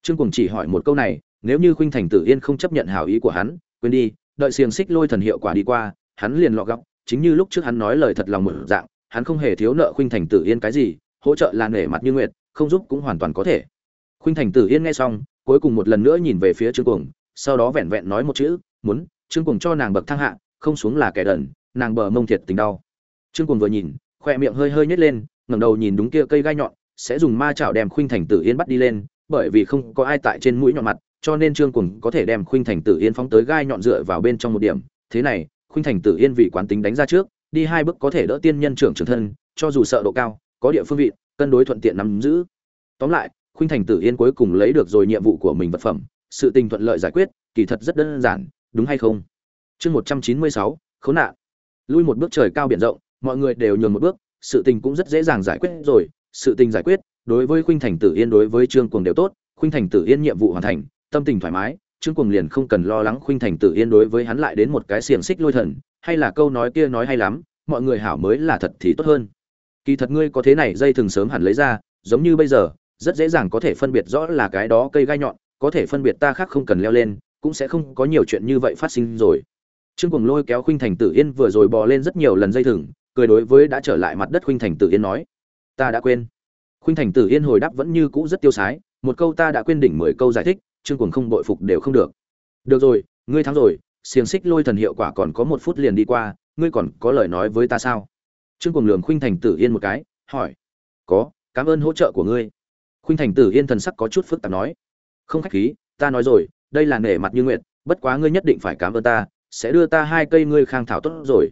Trương cuồng chỉ hỏi một câu này, nếu như khuynh thành tử yên không chấp nhận hảo ý của hắn, quên đi đợi xiềng xích lôi thần hiệu quả đi qua, hắn liền lọ góc chính như lúc trước hắn nói lời thật lòng mở dạng, hắn không hề thiếu nợ khuynh thành tử yên cái gì, hỗ trợ là nể mặt như nguyệt, không giúp cũng hoàn toàn có thể. Khuynh thành tử yên nghe xong, cuối cùng một lần nữa nhìn về phía trương cuồng, sau đó vẹn vẹn nói một chữ, muốn, trương cuồng cho nàng bậc thang hạ, không xuống là kẻ đần, nàng bờ mông thiệt tình đau. Trương cuồng vừa nhìn, khoe miệng hơi hơi nhếch lên, ngẩng đầu nhìn đúng kia cây gai nhọn, sẽ dùng ma chảo đem khuynh thành tử yên bắt đi lên, bởi vì không có ai tại trên mũi nhọn mặt cho nên trương cùng có thể đem khuynh thành tử yên phóng tới gai nhọn dựa vào bên trong một điểm. Thế này, khuynh thành tử yên vì quán tính đánh ra trước, đi hai bước có thể đỡ tiên nhân trưởng trưởng thân, cho dù sợ độ cao, có địa phương vị, cân đối thuận tiện nắm giữ. Tóm lại, khuynh thành tử yên cuối cùng lấy được rồi nhiệm vụ của mình vật phẩm, sự tình thuận lợi giải quyết, kỳ thật rất đơn giản, đúng hay không? Chương một trăm chín mươi sáu, khốn nạn. Lui một bước trời cao biển rộng, mọi người đều nhường một bước, sự tình cũng rất dễ dàng giải quyết rồi, sự tình giải quyết, đối với khuynh thành tử yên đối với trương cuồng đều tốt, khuynh thành tử yên nhiệm vụ hoàn thành tâm tình thoải mái, trương cuồng liền không cần lo lắng khuynh thành tử yên đối với hắn lại đến một cái xiềng xích lôi thần, hay là câu nói kia nói hay lắm, mọi người hảo mới là thật thì tốt hơn. Kỳ thật ngươi có thế này dây thường sớm hẳn lấy ra, giống như bây giờ, rất dễ dàng có thể phân biệt rõ là cái đó cây gai nhọn, có thể phân biệt ta khác không cần leo lên, cũng sẽ không có nhiều chuyện như vậy phát sinh rồi. Trương cuồng lôi kéo khuynh thành tử yên vừa rồi bò lên rất nhiều lần dây thừng, cười đối với đã trở lại mặt đất khuynh thành tử yên nói, ta đã quên. Khuynh thành tử yên hồi đáp vẫn như cũ rất tiêu sái, một câu ta đã quên đỉnh mười câu giải thích trương cuồng không bội phục đều không được. Được rồi, ngươi thắng rồi, xiềng xích lôi thần hiệu quả còn có một phút liền đi qua, ngươi còn có lời nói với ta sao? Trương cuồng lường khuynh thành tử yên một cái, hỏi. Có, cảm ơn hỗ trợ của ngươi. Khuynh thành tử yên thần sắc có chút phức tạp nói. Không khách khí, ta nói rồi, đây là nể mặt như nguyện, bất quá ngươi nhất định phải cảm ơn ta, sẽ đưa ta hai cây ngươi khang thảo tốt rồi.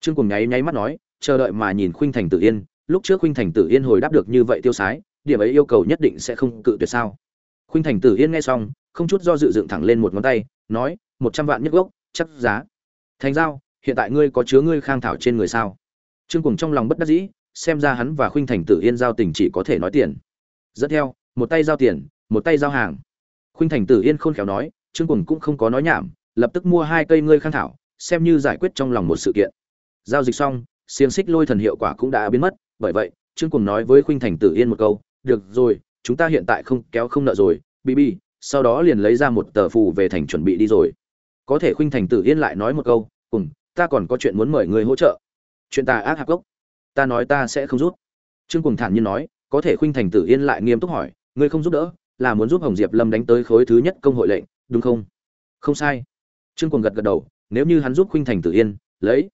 Trương cuồng nháy nháy mắt nói, chờ đợi mà nhìn khuynh thành tử yên. Lúc trước khuynh thành tử yên hồi đáp được như vậy tiêu sái, điểm ấy yêu cầu nhất định sẽ không cự tuyệt sao? Khuynh thành tử yên nghe xong, không chút do dự dựng thẳng lên một ngón tay, nói, một trăm vạn nhất gốc, chắc giá. Thành giao, hiện tại ngươi có chứa ngươi khang thảo trên người sao? Trương cùng trong lòng bất đắc dĩ, xem ra hắn và khuynh thành tử yên giao tình chỉ có thể nói tiền. Dẫn theo, một tay giao tiền, một tay giao hàng. Khuynh thành tử yên khôn khéo nói, trương cùng cũng không có nói nhảm, lập tức mua hai cây ngươi khang thảo, xem như giải quyết trong lòng một sự kiện. Giao dịch xong, xiềng xích lôi thần hiệu quả cũng đã biến mất, bởi vậy, trương cùng nói với khuynh thành tử yên một câu, được rồi chúng ta hiện tại không kéo không nợ rồi bb sau đó liền lấy ra một tờ phù về thành chuẩn bị đi rồi. Có thể khuynh thành tử yên lại nói một câu, cùng, ta còn có chuyện muốn mời người hỗ trợ. Chuyện ta ác hạp gốc. Ta nói ta sẽ không rút trương cùng thản nhiên nói, có thể khuynh thành tử yên lại nghiêm túc hỏi, ngươi không giúp đỡ, là muốn giúp hồng diệp lâm đánh tới khối thứ nhất công hội lệnh, đúng không? Không sai. Trương cùng gật gật đầu, nếu như hắn giúp khuynh thành tử yên, lấy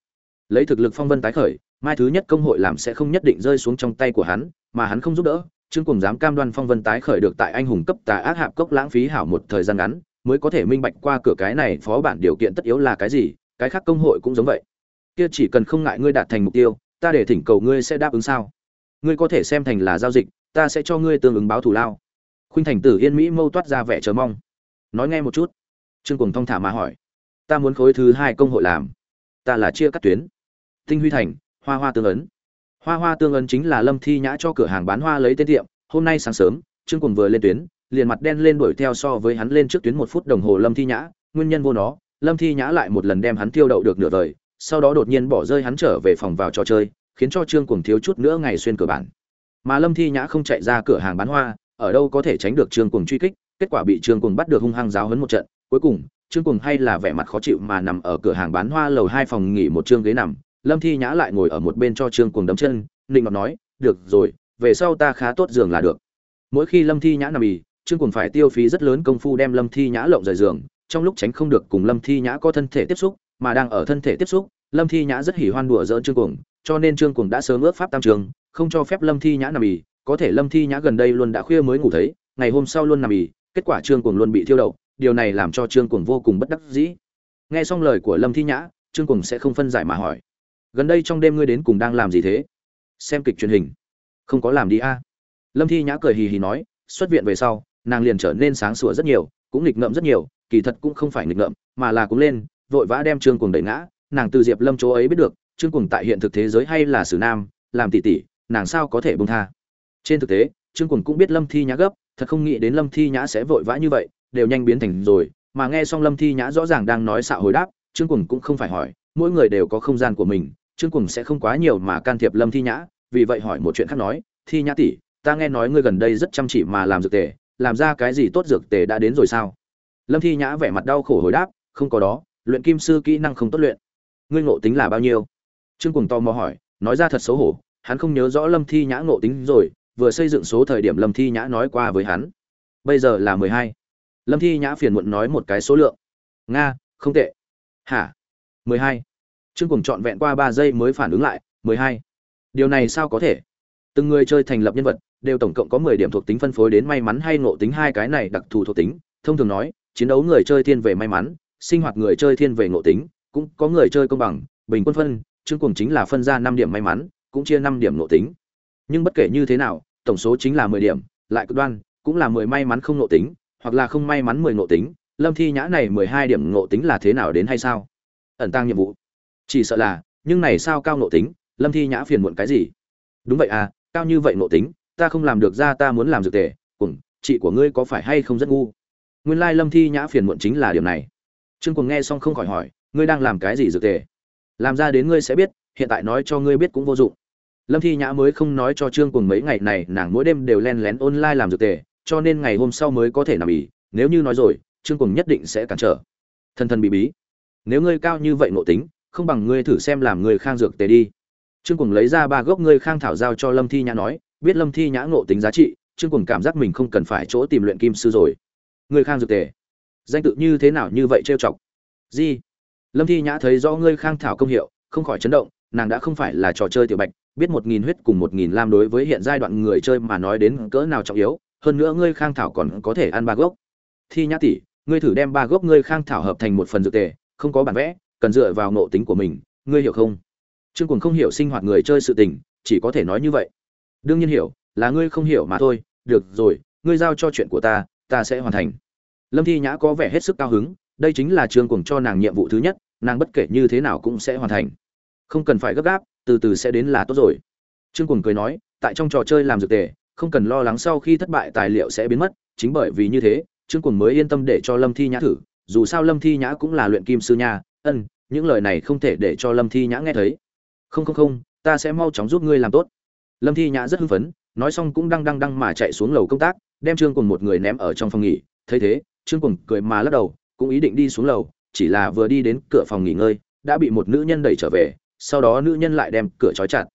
lấy thực lực phong vân tái khởi, mai thứ nhất công hội làm sẽ không nhất định rơi xuống trong tay của hắn, mà hắn không giúp đỡ trương Cuồng dám cam đoan phong vân tái khởi được tại anh hùng cấp tà ác hạp cốc lãng phí hảo một thời gian ngắn, mới có thể minh bạch qua cửa cái này phó bản điều kiện tất yếu là cái gì, cái khác công hội cũng giống vậy. Kia chỉ cần không ngại ngươi đạt thành mục tiêu, ta để thỉnh cầu ngươi sẽ đáp ứng sao? Ngươi có thể xem thành là giao dịch, ta sẽ cho ngươi tương ứng báo thù lao. Khuynh thành tử yên mỹ mâu toát ra vẻ chờ mong. Nói nghe một chút. Trương Cuồng thong thả mà hỏi. Ta muốn khối thứ hai công hội làm. Ta là chia cắt tuyến. Tinh huy thành, hoa hoa tương ấn hoa hoa tương ấn chính là lâm thi nhã cho cửa hàng bán hoa lấy tên tiệm. Hôm nay sáng sớm, trương cùng vừa lên tuyến, liền mặt đen lên đuổi theo so với hắn lên trước tuyến một phút đồng hồ lâm thi nhã. Nguyên nhân vô nó, lâm thi nhã lại một lần đem hắn tiêu đậu được nửa đời, sau đó đột nhiên bỏ rơi hắn trở về phòng vào trò chơi, khiến cho trương cùng thiếu chút nữa ngày xuyên cửa bản. Mà lâm thi nhã không chạy ra cửa hàng bán hoa, ở đâu có thể tránh được trương cùng truy kích, kết quả bị trương cùng bắt được hung hăng giáo hấn một trận. Cuối cùng, trương cùng hay là vẻ mặt khó chịu mà nằm ở cửa hàng bán hoa lầu hai phòng nghỉ một trương ghế nằm lâm thi nhã lại ngồi ở một bên cho trương cuồng đấm chân Ninh ngọc nói, được rồi, về sau ta khá tốt giường là được. Mỗi khi lâm thi nhã nằm ì, trương cuồng phải tiêu phí rất lớn công phu đem lâm thi nhã lộng rời giường, trong lúc tránh không được cùng lâm thi nhã có thân thể tiếp xúc, mà đang ở thân thể tiếp xúc, lâm thi nhã rất hỉ hoan đùa dỡn trương cuồng, cho nên trương cuồng đã sớm ước pháp tam trường, không cho phép lâm thi nhã nằm ì, có thể lâm thi nhã gần đây luôn đã khuya mới ngủ thấy, ngày hôm sau luôn nằm ì, kết quả trương cuồng luôn bị thiêu đậu, điều này làm cho trương cuồng vô cùng bất đắc dĩ. Nghe xong lời của lâm thi nhã, trương cuồng sẽ không phân giải mà hỏi gần đây trong đêm ngươi đến cùng đang làm gì thế? Xem kịch truyền hình. Không có làm đi a. Lâm thi nhã cười hì hì nói, xuất viện về sau, nàng liền trở nên sáng sủa rất nhiều, cũng nghịch ngợm rất nhiều, kỳ thật cũng không phải nghịch ngợm, mà là cũng lên, vội vã đem trương cuồng đẩy ngã, nàng từ diệp lâm chỗ ấy biết được, trương cuồng tại hiện thực thế giới hay là sử nam, làm tỷ tỷ, nàng sao có thể bông tha? Trên thực tế, trương cuồng cũng biết lâm thi nhã gấp, thật không nghĩ đến lâm thi nhã sẽ vội vã như vậy, đều nhanh biến thành rồi, mà nghe xong lâm thi nhã rõ ràng đang nói xạo hồi đáp, trương cuồng cũng không phải hỏi, mỗi người đều có không gian của mình trương cùng sẽ không quá nhiều mà can thiệp lâm thi nhã, vì vậy hỏi một chuyện khác nói, thi nhã tỷ, ta nghe nói ngươi gần đây rất chăm chỉ mà làm dược tề, làm ra cái gì tốt dược tề đã đến rồi sao? Lâm thi nhã vẻ mặt đau khổ hồi đáp, không có đó, luyện kim sư kỹ năng không tốt luyện. Ngươi ngộ tính là bao nhiêu? Trương cùng to mò hỏi, nói ra thật xấu hổ, hắn không nhớ rõ lâm thi nhã ngộ tính rồi, vừa xây dựng số thời điểm lâm thi nhã nói qua với hắn. Bây giờ là mười hai. Lâm thi nhã phiền muộn nói một cái số lượng. Nga, không tệ. Hả? Mười hai trương Cuồng trọn vẹn qua ba giây mới phản ứng lại, mười hai. Điều này sao có thể? Từng người chơi thành lập nhân vật, đều tổng cộng có mười điểm thuộc tính phân phối đến may mắn hay ngộ tính hai cái này đặc thù thuộc tính. Thông thường nói, chiến đấu người chơi thiên về may mắn, sinh hoạt người chơi thiên về ngộ tính, cũng có người chơi công bằng, bình quân phân, trương Cuồng chính là phân ra năm điểm may mắn, cũng chia năm điểm ngộ tính. Nhưng bất kể như thế nào, tổng số chính là mười điểm, lại cực đoan, cũng là mười may mắn không ngộ tính, hoặc là không may mắn mười ngộ tính. Lâm thi nhã này mười hai điểm ngộ tính là thế nào đến hay sao? Ẩn tăng nhiệm vụ chỉ sợ là, nhưng này sao cao nộ tính, lâm thi nhã phiền muộn cái gì? Đúng vậy à cao như vậy nộ tính, ta không làm được ra ta muốn làm dược tề, cùng, chị của ngươi có phải hay không rất ngu? Nguyên lai lâm thi nhã phiền muộn chính là điều này. Trương cùng nghe xong không khỏi hỏi, ngươi đang làm cái gì dược tề? Làm ra đến ngươi sẽ biết, hiện tại nói cho ngươi biết cũng vô dụng. Lâm thi nhã mới không nói cho trương cùng mấy ngày này, nàng mỗi đêm đều len lén online làm dược tề, cho nên ngày hôm sau mới có thể nằm ỉ, nếu như nói rồi, trương cùng nhất định sẽ cản trở. Thân thân bị bí. Nếu ngươi cao như vậy ngộ tính không bằng ngươi thử xem làm người khang dược tề đi. Trương cùng lấy ra ba gốc ngươi khang thảo giao cho lâm thi nhã nói, biết lâm thi nhã ngộ tính giá trị, trương cùng cảm giác mình không cần phải chỗ tìm luyện kim sư rồi. Ngươi khang dược tề. Danh tự như thế nào như vậy trêu chọc? Gì? Lâm thi nhã thấy rõ ngươi khang thảo công hiệu, không khỏi chấn động, nàng đã không phải là trò chơi tiểu bạch, biết một nghìn huyết cùng một nghìn lam đối với hiện giai đoạn người chơi mà nói đến cỡ nào trọng yếu, hơn nữa ngươi khang thảo còn có thể ăn ba gốc. Thi nhã tỷ, ngươi thử đem ba gốc ngươi khang thảo hợp thành một phần dược tề, không có bản vẽ cần dựa vào ngộ tính của mình, ngươi hiểu không? Trương cuồng không hiểu sinh hoạt người chơi sự tình, chỉ có thể nói như vậy. Đương nhiên hiểu, là ngươi không hiểu mà thôi, được rồi, ngươi giao cho chuyện của ta ta sẽ hoàn thành. Lâm thi nhã có vẻ hết sức cao hứng, đây chính là trương cuồng cho nàng nhiệm vụ thứ nhất, nàng bất kể như thế nào cũng sẽ hoàn thành. Không cần phải gấp gáp, từ từ sẽ đến là tốt rồi. Trương cuồng cười nói, tại trong trò chơi làm dược tề, không cần lo lắng sau khi thất bại tài liệu sẽ biến mất, chính bởi vì như thế, trương cuồng mới yên tâm để cho lâm thi nhã thử, dù sao lâm thi nhã cũng là luyện kim sư nha ân, những lời này không thể để cho lâm thi nhã nghe thấy. Không không không, ta sẽ mau chóng giúp ngươi làm tốt. Lâm thi nhã rất hưng phấn, nói xong cũng đang đang đang mà chạy xuống lầu công tác, đem trương cùng một người ném ở trong phòng nghỉ. Thấy thế, trương cùng cười mà lắc đầu, cũng ý định đi xuống lầu, chỉ là vừa đi đến cửa phòng nghỉ ngơi, đã bị một nữ nhân đẩy trở về, sau đó nữ nhân lại đem cửa trói chặt.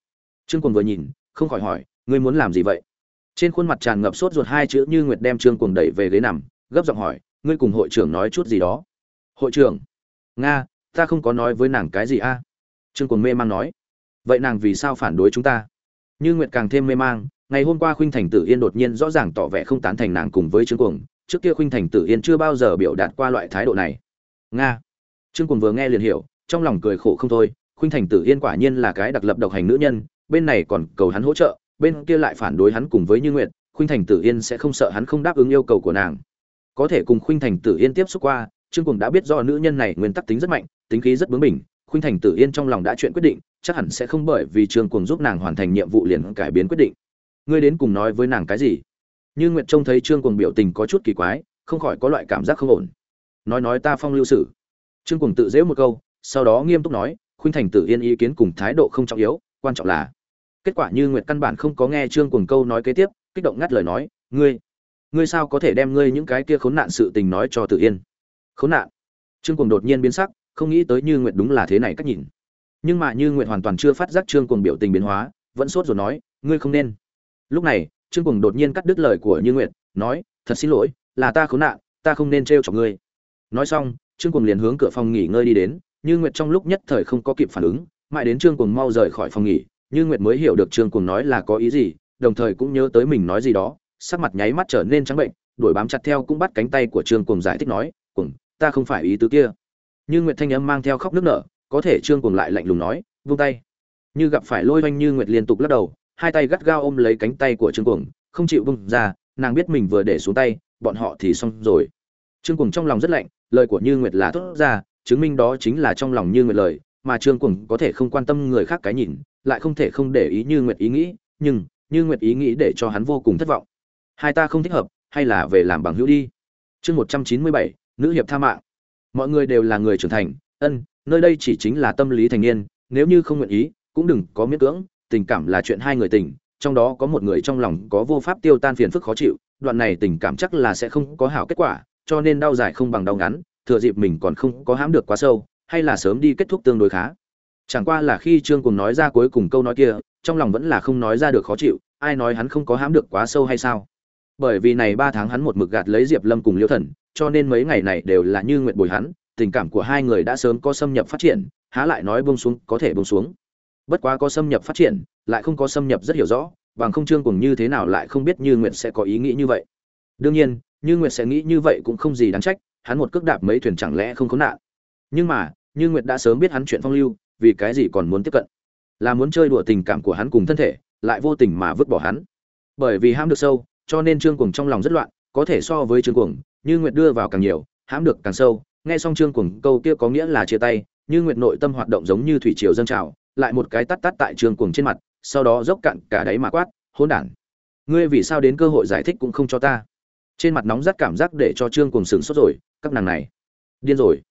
Trương cùng vừa nhìn, không khỏi hỏi, ngươi muốn làm gì vậy? Trên khuôn mặt tràn ngập sốt ruột hai chữ như nguyệt đem trương cùng đẩy về ghế nằm, gấp giọng hỏi, ngươi cùng hội trưởng nói chút gì đó? Hội trưởng? Nga ta không có nói với nàng cái gì a? Trương cùng mê mang nói. Vậy nàng vì sao phản đối chúng ta? Như nguyệt càng thêm mê mang, ngày hôm qua khuynh thành tử yên đột nhiên rõ ràng tỏ vẻ không tán thành nàng cùng với trương cuồng, trước kia khuynh thành tử yên chưa bao giờ biểu đạt qua loại thái độ này. Nga. Trương cuồng vừa nghe liền hiểu, trong lòng cười khổ không thôi, khuynh thành tử yên quả nhiên là cái đặc lập độc hành nữ nhân, bên này còn cầu hắn hỗ trợ, bên kia lại phản đối hắn cùng với như nguyệt, khuynh thành tử yên sẽ không sợ hắn không đáp ứng yêu cầu của nàng. Có thể cùng khuynh thành tử yên tiếp xúc qua trương cùng đã biết do nữ nhân này nguyên tắc tính rất mạnh, tính khí rất bướng bỉnh, khuynh thành tử yên trong lòng đã chuyện quyết định, chắc hẳn sẽ không bởi vì trương cùng giúp nàng hoàn thành nhiệm vụ liền cải biến quyết định. Ngươi đến cùng nói với nàng cái gì? Như nguyệt trông thấy trương cùng biểu tình có chút kỳ quái, không khỏi có loại cảm giác không ổn. Nói nói ta phong lưu sử. Trương cùng tự dễ một câu, sau đó nghiêm túc nói, khuynh thành tử yên ý kiến cùng thái độ không trọng yếu, quan trọng là kết quả như nguyệt căn bản không có nghe trương cùng câu nói kế tiếp, kích động ngắt lời nói, ngươi ngươi sao có thể đem ngươi những cái kia khốn nạn sự tình nói cho tử yên? Khốn nạn. Trương cuồng đột nhiên biến sắc, không nghĩ tới như nguyệt đúng là thế này cách nhìn. Nhưng mà như nguyệt hoàn toàn chưa phát giác trương cuồng biểu tình biến hóa, vẫn sốt rồi nói, ngươi không nên. Lúc này, trương cuồng đột nhiên cắt đứt lời của như nguyệt, nói, thật xin lỗi, là ta khốn nạn, ta không nên trêu chọc ngươi. Nói xong, trương cuồng liền hướng cửa phòng nghỉ ngơi đi đến, như nguyệt trong lúc nhất thời không có kịp phản ứng, mãi đến trương cuồng mau rời khỏi phòng nghỉ, như nguyệt mới hiểu được trương cuồng nói là có ý gì, đồng thời cũng nhớ tới mình nói gì đó, sắc mặt nháy mắt trở nên trắng bệnh, đuổi bám chặt theo cũng bắt cánh tay của trương cuồng giải thích nói, cuồng ta không phải ý tứ kia. Như nguyệt thanh âm mang theo khóc nước nở, có thể trương cuồng lại lạnh lùng nói, vung tay. Như gặp phải lôi oanh như nguyệt liên tục lắc đầu, hai tay gắt gao ôm lấy cánh tay của trương cuồng, không chịu vung ra, nàng biết mình vừa để xuống tay, bọn họ thì xong rồi. Trương cuồng trong lòng rất lạnh, lời của như nguyệt là thốt ra, chứng minh đó chính là trong lòng như nguyệt lời, mà trương cuồng có thể không quan tâm người khác cái nhìn, lại không thể không để ý như nguyệt ý nghĩ, nhưng như nguyệt ý nghĩ để cho hắn vô cùng thất vọng. Hai ta không thích hợp, hay là về làm bằng hữu đi. Chương một trăm chín mươi bảy nữ hiệp tha mạng. Mọi người đều là người trưởng thành, ân, nơi đây chỉ chính là tâm lý thành niên, nếu như không nguyện ý, cũng đừng có miễn cưỡng, tình cảm là chuyện hai người tình, trong đó có một người trong lòng có vô pháp tiêu tan phiền phức khó chịu, đoạn này tình cảm chắc là sẽ không có hảo kết quả, cho nên đau dài không bằng đau ngắn, thừa dịp mình còn không có hãm được quá sâu, hay là sớm đi kết thúc tương đối khá. Chẳng qua là khi trương cùng nói ra cuối cùng câu nói kia, trong lòng vẫn là không nói ra được khó chịu, ai nói hắn không có hãm được quá sâu hay sao? Bởi vì này ba tháng hắn một mực gạt lấy diệp lâm cùng liêu thần, cho nên mấy ngày này đều là như nguyện bồi hắn, tình cảm của hai người đã sớm có xâm nhập phát triển, há lại nói bông xuống có thể bông xuống. Bất quá có xâm nhập phát triển, lại không có xâm nhập rất hiểu rõ, bằng không trương cùng như thế nào lại không biết như nguyện sẽ có ý nghĩ như vậy. Đương nhiên, như nguyệt sẽ nghĩ như vậy cũng không gì đáng trách, hắn một cước đạp mấy thuyền chẳng lẽ không có nạn. Nhưng mà, như nguyệt đã sớm biết hắn chuyện phong lưu, vì cái gì còn muốn tiếp cận? Là muốn chơi đùa tình cảm của hắn cùng thân thể, lại vô tình mà vứt bỏ hắn. Bởi vì ham được sâu cho nên trương cuồng trong lòng rất loạn, có thể so với trương cuồng, như nguyệt đưa vào càng nhiều, hãm được càng sâu. Nghe xong trương cuồng câu kia có nghĩa là chia tay, như nguyệt nội tâm hoạt động giống như thủy triều dâng trào, lại một cái tắt tắt tại trương cuồng trên mặt, sau đó dốc cạn cả đáy mà quát, hỗn đản, ngươi vì sao đến cơ hội giải thích cũng không cho ta? Trên mặt nóng rát cảm giác để cho trương cuồng sửng sốt rồi, các nàng này, điên rồi.